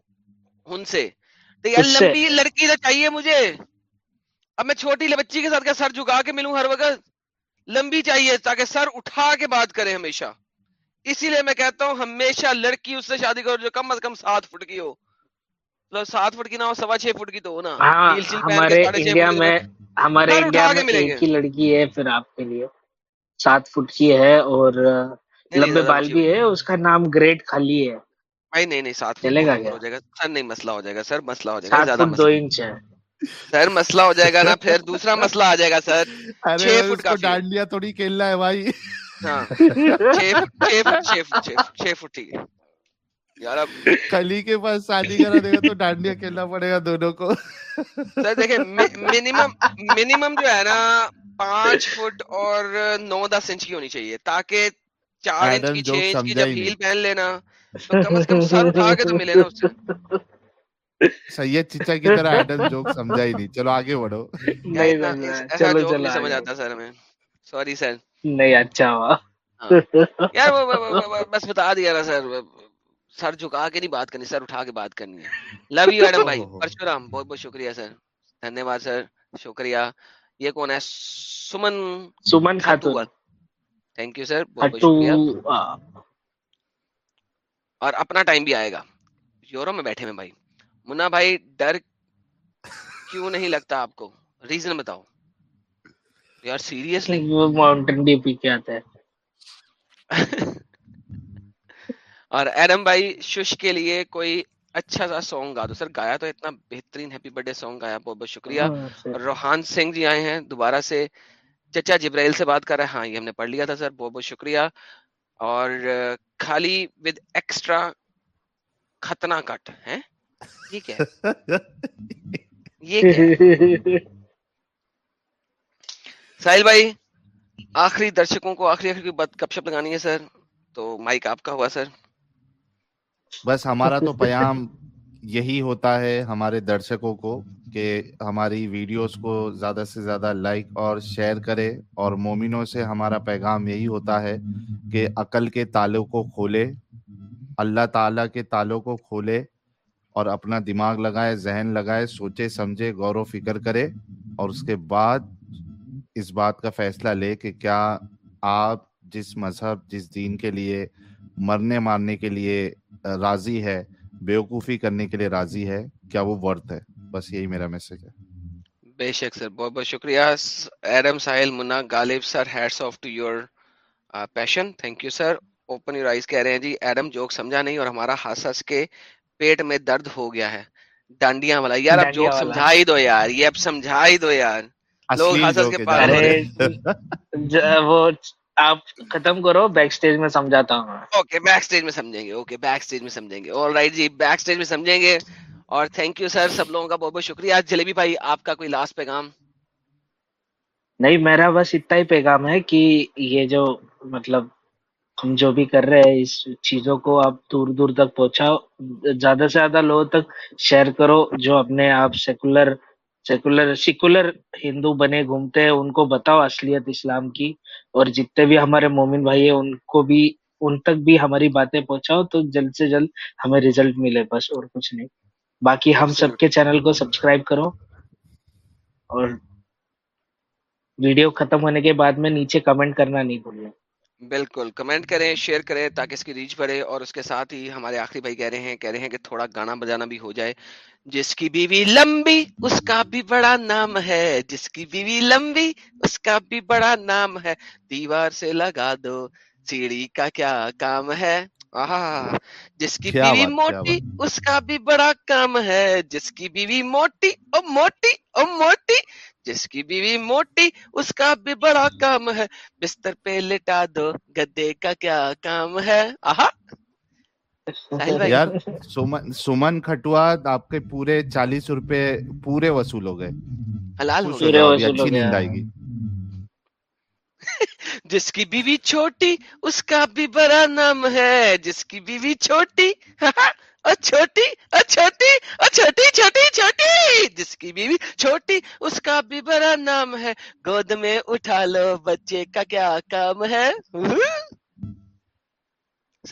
ان سے لمبی لڑکی تو چاہیے مجھے اب میں چھوٹی بچی کے ساتھ کیا سر جھکا کے ملوں ہر وقت لمبی چاہیے تاکہ سر اٹھا کے بات کرے ہمیشہ اسی لیے میں کہتا ہوں ہمیشہ لڑکی اس سے شادی کرو جو کم از کم سات فٹ کی ہو مطلب سات فٹ کی نہ ہو سوا چھ فٹ کی تو ہو نا ہمارے انڈیا میں ہمارے انڈیا میں لڑکی ہے پھر آپ کے لیے۔ سات فٹ کی ہے اور لمبے بال بھی ہے اس کا نام گریٹ خالی ہے۔ نہیں نہیں سات چلے گا سر نہیں مسئلہ ہو جائے گا سر مسئلہ ہو جائے گا دو انچ ہے۔ سر مسئلہ ہو جائے گا نا پھر دوسرا مسئلہ آ جائے گا سر۔ چھ فٹ کا ڈانڈیا تھوڑی کھیلنا ہے بھائی۔ ہاں۔ [LAUGHS] چھ فٹ ٹھیک ہے کلی کے پاس شادی کرا دے گا تو ڈانڈیا کھیلنا پڑے گا دونوں کو۔ سر دیکھیں منیمم منیمم جو ہے نا پانچ فٹ اور نو دس انچ کی ہونی چاہیے تاکہ چار انچ کی چھ انچ کی جب ہیل پہن لینا کم از کم سر اٹھا کے تو ملے نا سر ہاں۔ یار بس بتا دیا سر۔ سر جھکا کے نہیں بات کرنی سر اٹھا کے بات کرنی ہے۔ لو یو ایڈم بھائی۔ پرشورام بہت بہت شکریہ سر۔ دھنیہ واد سر شکریہ۔ یہ کون ہے سمن سمن تھینک یو سر بہت شکریہ اور اپنا ٹائم بھی آئے گا یورو میں بیٹھے ہیں بھائی منا بھائی ڈر کیوں نہیں لگتا آپ کو ریزن بتاؤ اور ایڈم بھائی شش کے لیے کوئی اچھا سا سانگ گا دو سر گایا تو اتنا بہترین ہیپی برتھ ڈے سانگ گایا بہت بہت شکریہ۔ ہاں، روحان سنگھ جی آئے ہیں دوبارہ سے چچا جبرائیل سے بات کر رہے ہیں۔ ہاں یہ ہم نے پڑھ لیا تھا سر بہت بہت شکریہ۔ اور خالی ود ایکسٹرا ختنا کٹ ہے ٹھیک ہے؟ یہ ساحل بھائی آخری درشکوں کو آخری آخری بات گپ شپ لگانی ہے سر۔ تو مائک آپ کا ہوا سر۔ بس ہمارا تو [LAUGHS] پیام یہی ہوتا ہے ہمارے درشکوں کو کہ ہماری ویڈیوز کو زیادہ سے زیادہ لائک اور شیئر کرے اور مومنوں سے ہمارا پیغام یہی ہوتا ہے کہ عقل کے تالوں کو کھولے اللہ تعالیٰ کے تالوں کو کھولے اور اپنا دماغ لگائے ذہن لگائے سوچے سمجھے غور و فکر کرے اور اس کے بعد اس بات کا فیصلہ لے کہ کیا آپ جس مذہب جس دین کے لیے مرنے مارنے کے لیے راضی ہے بیوقوفی کرنے کے لیے راضی ہے کیا وہ ورتھ ہے؟ بس یہی میرا میسج ہے۔ بے شک سر بہت بہت شکریہ۔ Adam Sahil Munna Ghalib sir hats off to your passion thank you sir open your eyes کہہ رہے ہیں جی ایڈم جوک سمجھا نہیں اور ہمارا ہنس ہنس کے پیٹ میں درد ہو گیا ہے۔ ڈانڈیاں والا یار اب جوک سمجھا ہی دو یار یہ اب سمجھا ہی دو یار۔ لوگ ہنس ہنس کے پاس وہ آپ ختم کرو بیک سٹیج میں سمجھاتا ہوں اوکے بیک سٹیج میں سمجھیں گے اوکے بیک سٹیج میں سمجھیں گے۔ اور رائٹ جی بیک سٹیج میں سمجھیں گے۔ اور تھینک یو سر سب لوگوں کا بہت بہت شکریہ۔ جلیبی بھائی آپ کا کوئی لاسٹ پیغام؟ نہیں میرا بس اتنا ہی پیغام ہے کہ یہ جو مطلب ہم جو بھی کر رہے ہیں اس چیزوں کو آپ دور دور تک پہنچاؤ۔ زیادہ سے زیادہ لوگوں تک شیئر کرو جو اپنے آپ سیکولر سیکولر سیکولر ہندو بنے گھومتے ہیں ان کو بتاؤ اصلیت اسلام کی اور جتنے بھی ہمارے مومن بھائی ہیں ان کو بھی ان تک بھی ہماری باتیں پہنچاؤ تو جلد سے جلد ہمیں ریزلٹ ملے بس اور کچھ نہیں باقی ہم سب کے چینل کو سبسکرائب کرو اور ویڈیو ختم ہونے کے بعد میں نیچے کمنٹ کرنا نہیں بھولے بالکل کمنٹ کریں شیئر کریں تاکہ اس کی ریچ بڑھے اور اس کے ساتھ ہی ہمارے آخری بھائی کہہ رہے ہیں کہہ رہے ہیں کہ تھوڑا گانا بجانا بھی ہو جائے۔ جس کی بیوی لمبی اس کا بھی بڑا نام ہے۔ جس کی بیوی لمبی اس کا بھی بڑا نام ہے۔ دیوار سے لگا دو سیڑھی کا کیا کام ہے؟ جس کی بیوی موٹی اس کا بھی بڑا کام ہے۔ جس کی بیوی موٹی او موٹی او موٹی جس کی بیوی موٹی اس کا بھی بڑا کام ہے۔ بستر پہ لٹا دو گدے کا کیا کام ہے؟ آہا! یار سمن سومن کھٹوا آپ کے پورے چالیس روپے پورے وصول ہو گئے۔ حلال اچھی نیند آئے گی۔ [LAUGHS] جس کی بیوی چھوٹی اس کا بھی بڑا نام ہے۔ جس کی بیوی چھوٹی [LAUGHS] جس کی بیوی چھوٹی اس کا بھی بڑا نام ہے۔ گود میں اٹھا لو بچے کا کیا کام ہے؟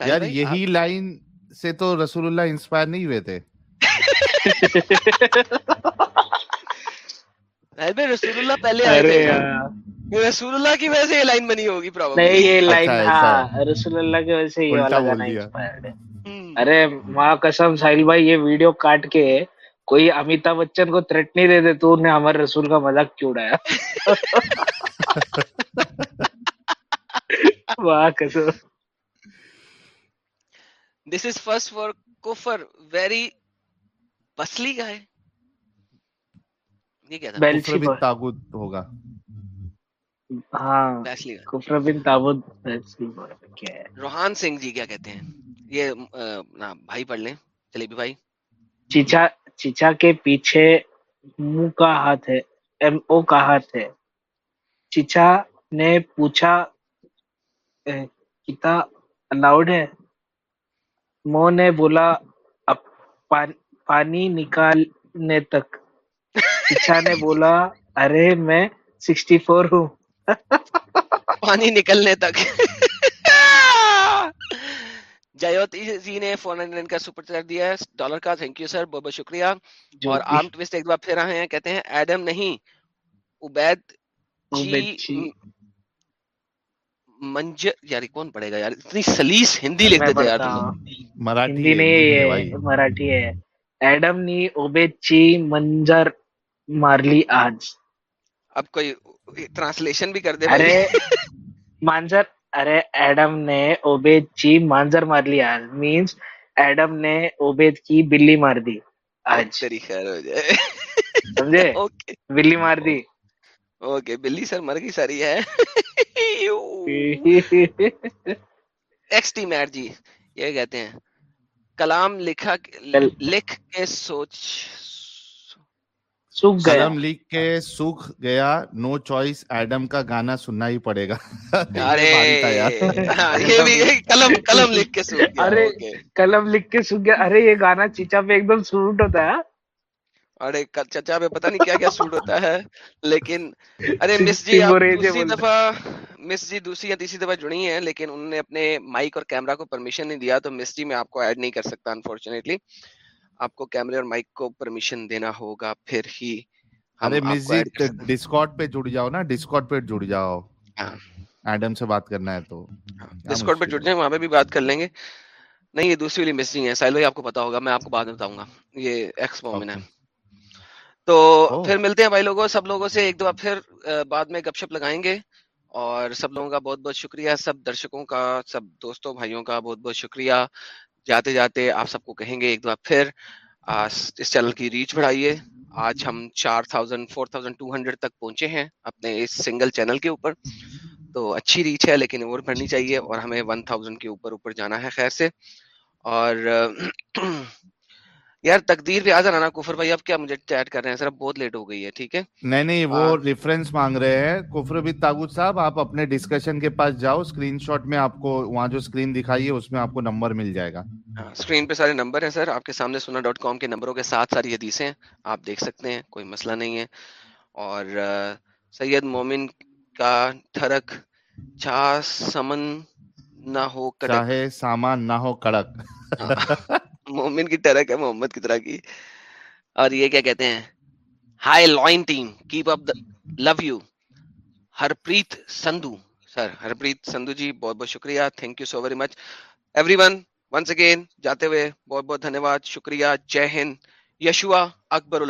یار یہی لائن سے تو رسول اللہ انسپائر نہیں ہوئے تھے۔ رسول اللہ پہلے آئے تھے۔ رسول اللہ کی وجہ سے یہ لائن بنی ہوگی پرابلم نہیں یہ لائن اچھا، ہاں، رسول اللہ کی وجہ سے یہ والا گانا انسپائرڈ ہے۔ ارے ماں قسم ساحل بھائی یہ ویڈیو کاٹ کے کوئی امیتاب بچن کو تھریٹ نہیں دے دے تو نے ہمارے رسول کا مذاق کیوں اڑایا؟ ماں قسم۔ دس از فرسٹ فار کوفر ویری بسلی کا یہ کیا تھا؟ تاغوت ہوگا۔ ہاں، روحان سنگھ جی کیا کہتے ہیں؟ یہ بھائی پڑھ لیں چلے بھی بھائی۔ چیچا چیچا کے پیچھے منہ کا ہاتھ ہے ایم او کا ہاتھ ہے۔ چیچا نے پوچھا کتا الاؤڈ ہے؟ مو نے بولا پانی نکالنے تک۔ چیچا نے بولا ارے میں سکسٹی فور ہوں۔ [LAUGHS] پانی نکلنے تک۔ [LAUGHS] جیوتی جی نے فور کا سپر چیٹ دیا ہے۔ ڈالر کا تھینک یو سر بہت بہت شکریہ۔ اور ٹویسٹ ایک بار پھر ہیں کہتے ہیں ایڈم نہیں عبید جی منجر یار کون پڑے گا یار؟ اتنی سلیس ہندی لکھ دیتے یار۔ مراٹھی مراٹھی ہے۔ ایڈم نی اوبید منجر مارلی آج۔ اب کوئی ٹرانسلیشن بھی کر دے ارے مانجر ارے ایڈم نے اوبید کی مانجر مار لیا مینس ایڈم نے اوبید کی بلی مار دی۔ آج۔ خیر ہو جائے۔ سمجھے؟ بلی مار دی۔ اوکے بلی سر مر گئی ساری ہے۔ ایکس ٹی میٹ جی یہ کہتے ہیں۔ کلام لکھا لکھ کے سوچ قلم لیگ کے سوکھ گیا۔ نو چوائس ایڈم کا گانا سننا ہی پڑے گا۔ [LAUGHS] قلم لکھ کے سوکھ گیا۔ ارے یہ گانا چیچا پہ ایک دم سوٹ ہوتا ہے۔ ارے چچا پہ پتہ نہیں کیا کیا سوٹ ہوتا ہے۔ لیکن ارے مس جی دوسری دفعہ مس جی دوسری یا تیسری دفعہ جڑی ہیں لیکن انہوں نے اپنے مائک اور کیمرہ کو پرمیشن نہیں دیا تو مس جی میں آپ کو ایڈ نہیں کر سکتا انفارچونیٹلی آپ کو کیمرے اور مائک کو پرمیشن دینا ہوگا پھر ہی پہ جڑ جاؤ نا پہ جڑ جاؤ۔ ہاں۔ ایڈم سے بات کرنا ہے تو۔ ہاں۔ پہ جڑ جائیں وہاں پہ بھی بات کر لیں گے۔ نہیں یہ دوسری والی مسنگ ہے۔ آپ کو پتا ہوگا میں آپ کو بعد میں بتاؤں گا۔ یہ ایکس مومن ہے۔ تو oh۔ پھر ملتے ہیں بھائی لوگوں سب لوگوں سے ایک دفعہ پھر بعد میں گپ شپ لگائیں گے۔ اور سب لوگوں کا بہت بہت شکریہ سب درشکوں کا سب دوستوں بھائیوں کا بہت بہت شکریہ۔ جاتے جاتے آپ سب کو کہیں گے ایک بار پھر اس چینل کی ریچ بڑھائیے۔ آج ہم چار thousand four thousand two hundred تک پہنچے ہیں اپنے اس سنگل چینل کے اوپر۔ تو اچھی ریچ ہے لیکن اور بڑھنی چاہیے اور ہمیں ون تھاؤزینڈ کے اوپر اوپر جانا ہے خیر سے۔ اور یار تقدیر پہ آزر آنا کفر بھائی اب کیا مجھے چیٹ کر رہے ہیں؟ سر اب بہت لیٹ ہو گئی ہے ٹھیک ہے؟ نہیں نہیں وہ ہاں۔ ریفرنس مانگ رہے ہیں۔ کفر بھی تاغوت صاحب آپ اپنے ڈسکشن کے پاس جاؤ۔ سکرین شاٹ میں آپ کو وہاں جو سکرین دکھائی ہے اس میں آپ کو نمبر مل جائے گا۔ ہاں، سکرین پہ سارے نمبر ہیں سر۔ آپ کے سامنے سنا ڈاٹ کام کے نمبروں کے ساتھ ساری حدیثیں ہیں۔ آپ دیکھ سکتے ہیں کوئی مسئلہ نہیں ہے۔ اور سید مومن کا تھرک چھا سمن نہ ہو کڑک۔ چاہے سامان نہ ہو کڑک۔ ہاں۔ مومن کی ٹرک ہے محمد کی طرح کی۔ اور یہ کیا کہتے ہیں؟ Hi line team keep up love you Harpreet Sandhu, sir, Harpreet Sandhu ji بہت بہت شکریہ thank you so very much everyone once again جاتے ہوئے بہت بہت دھنیہ واد، شکریہ، جے ہند، یشوا اکبر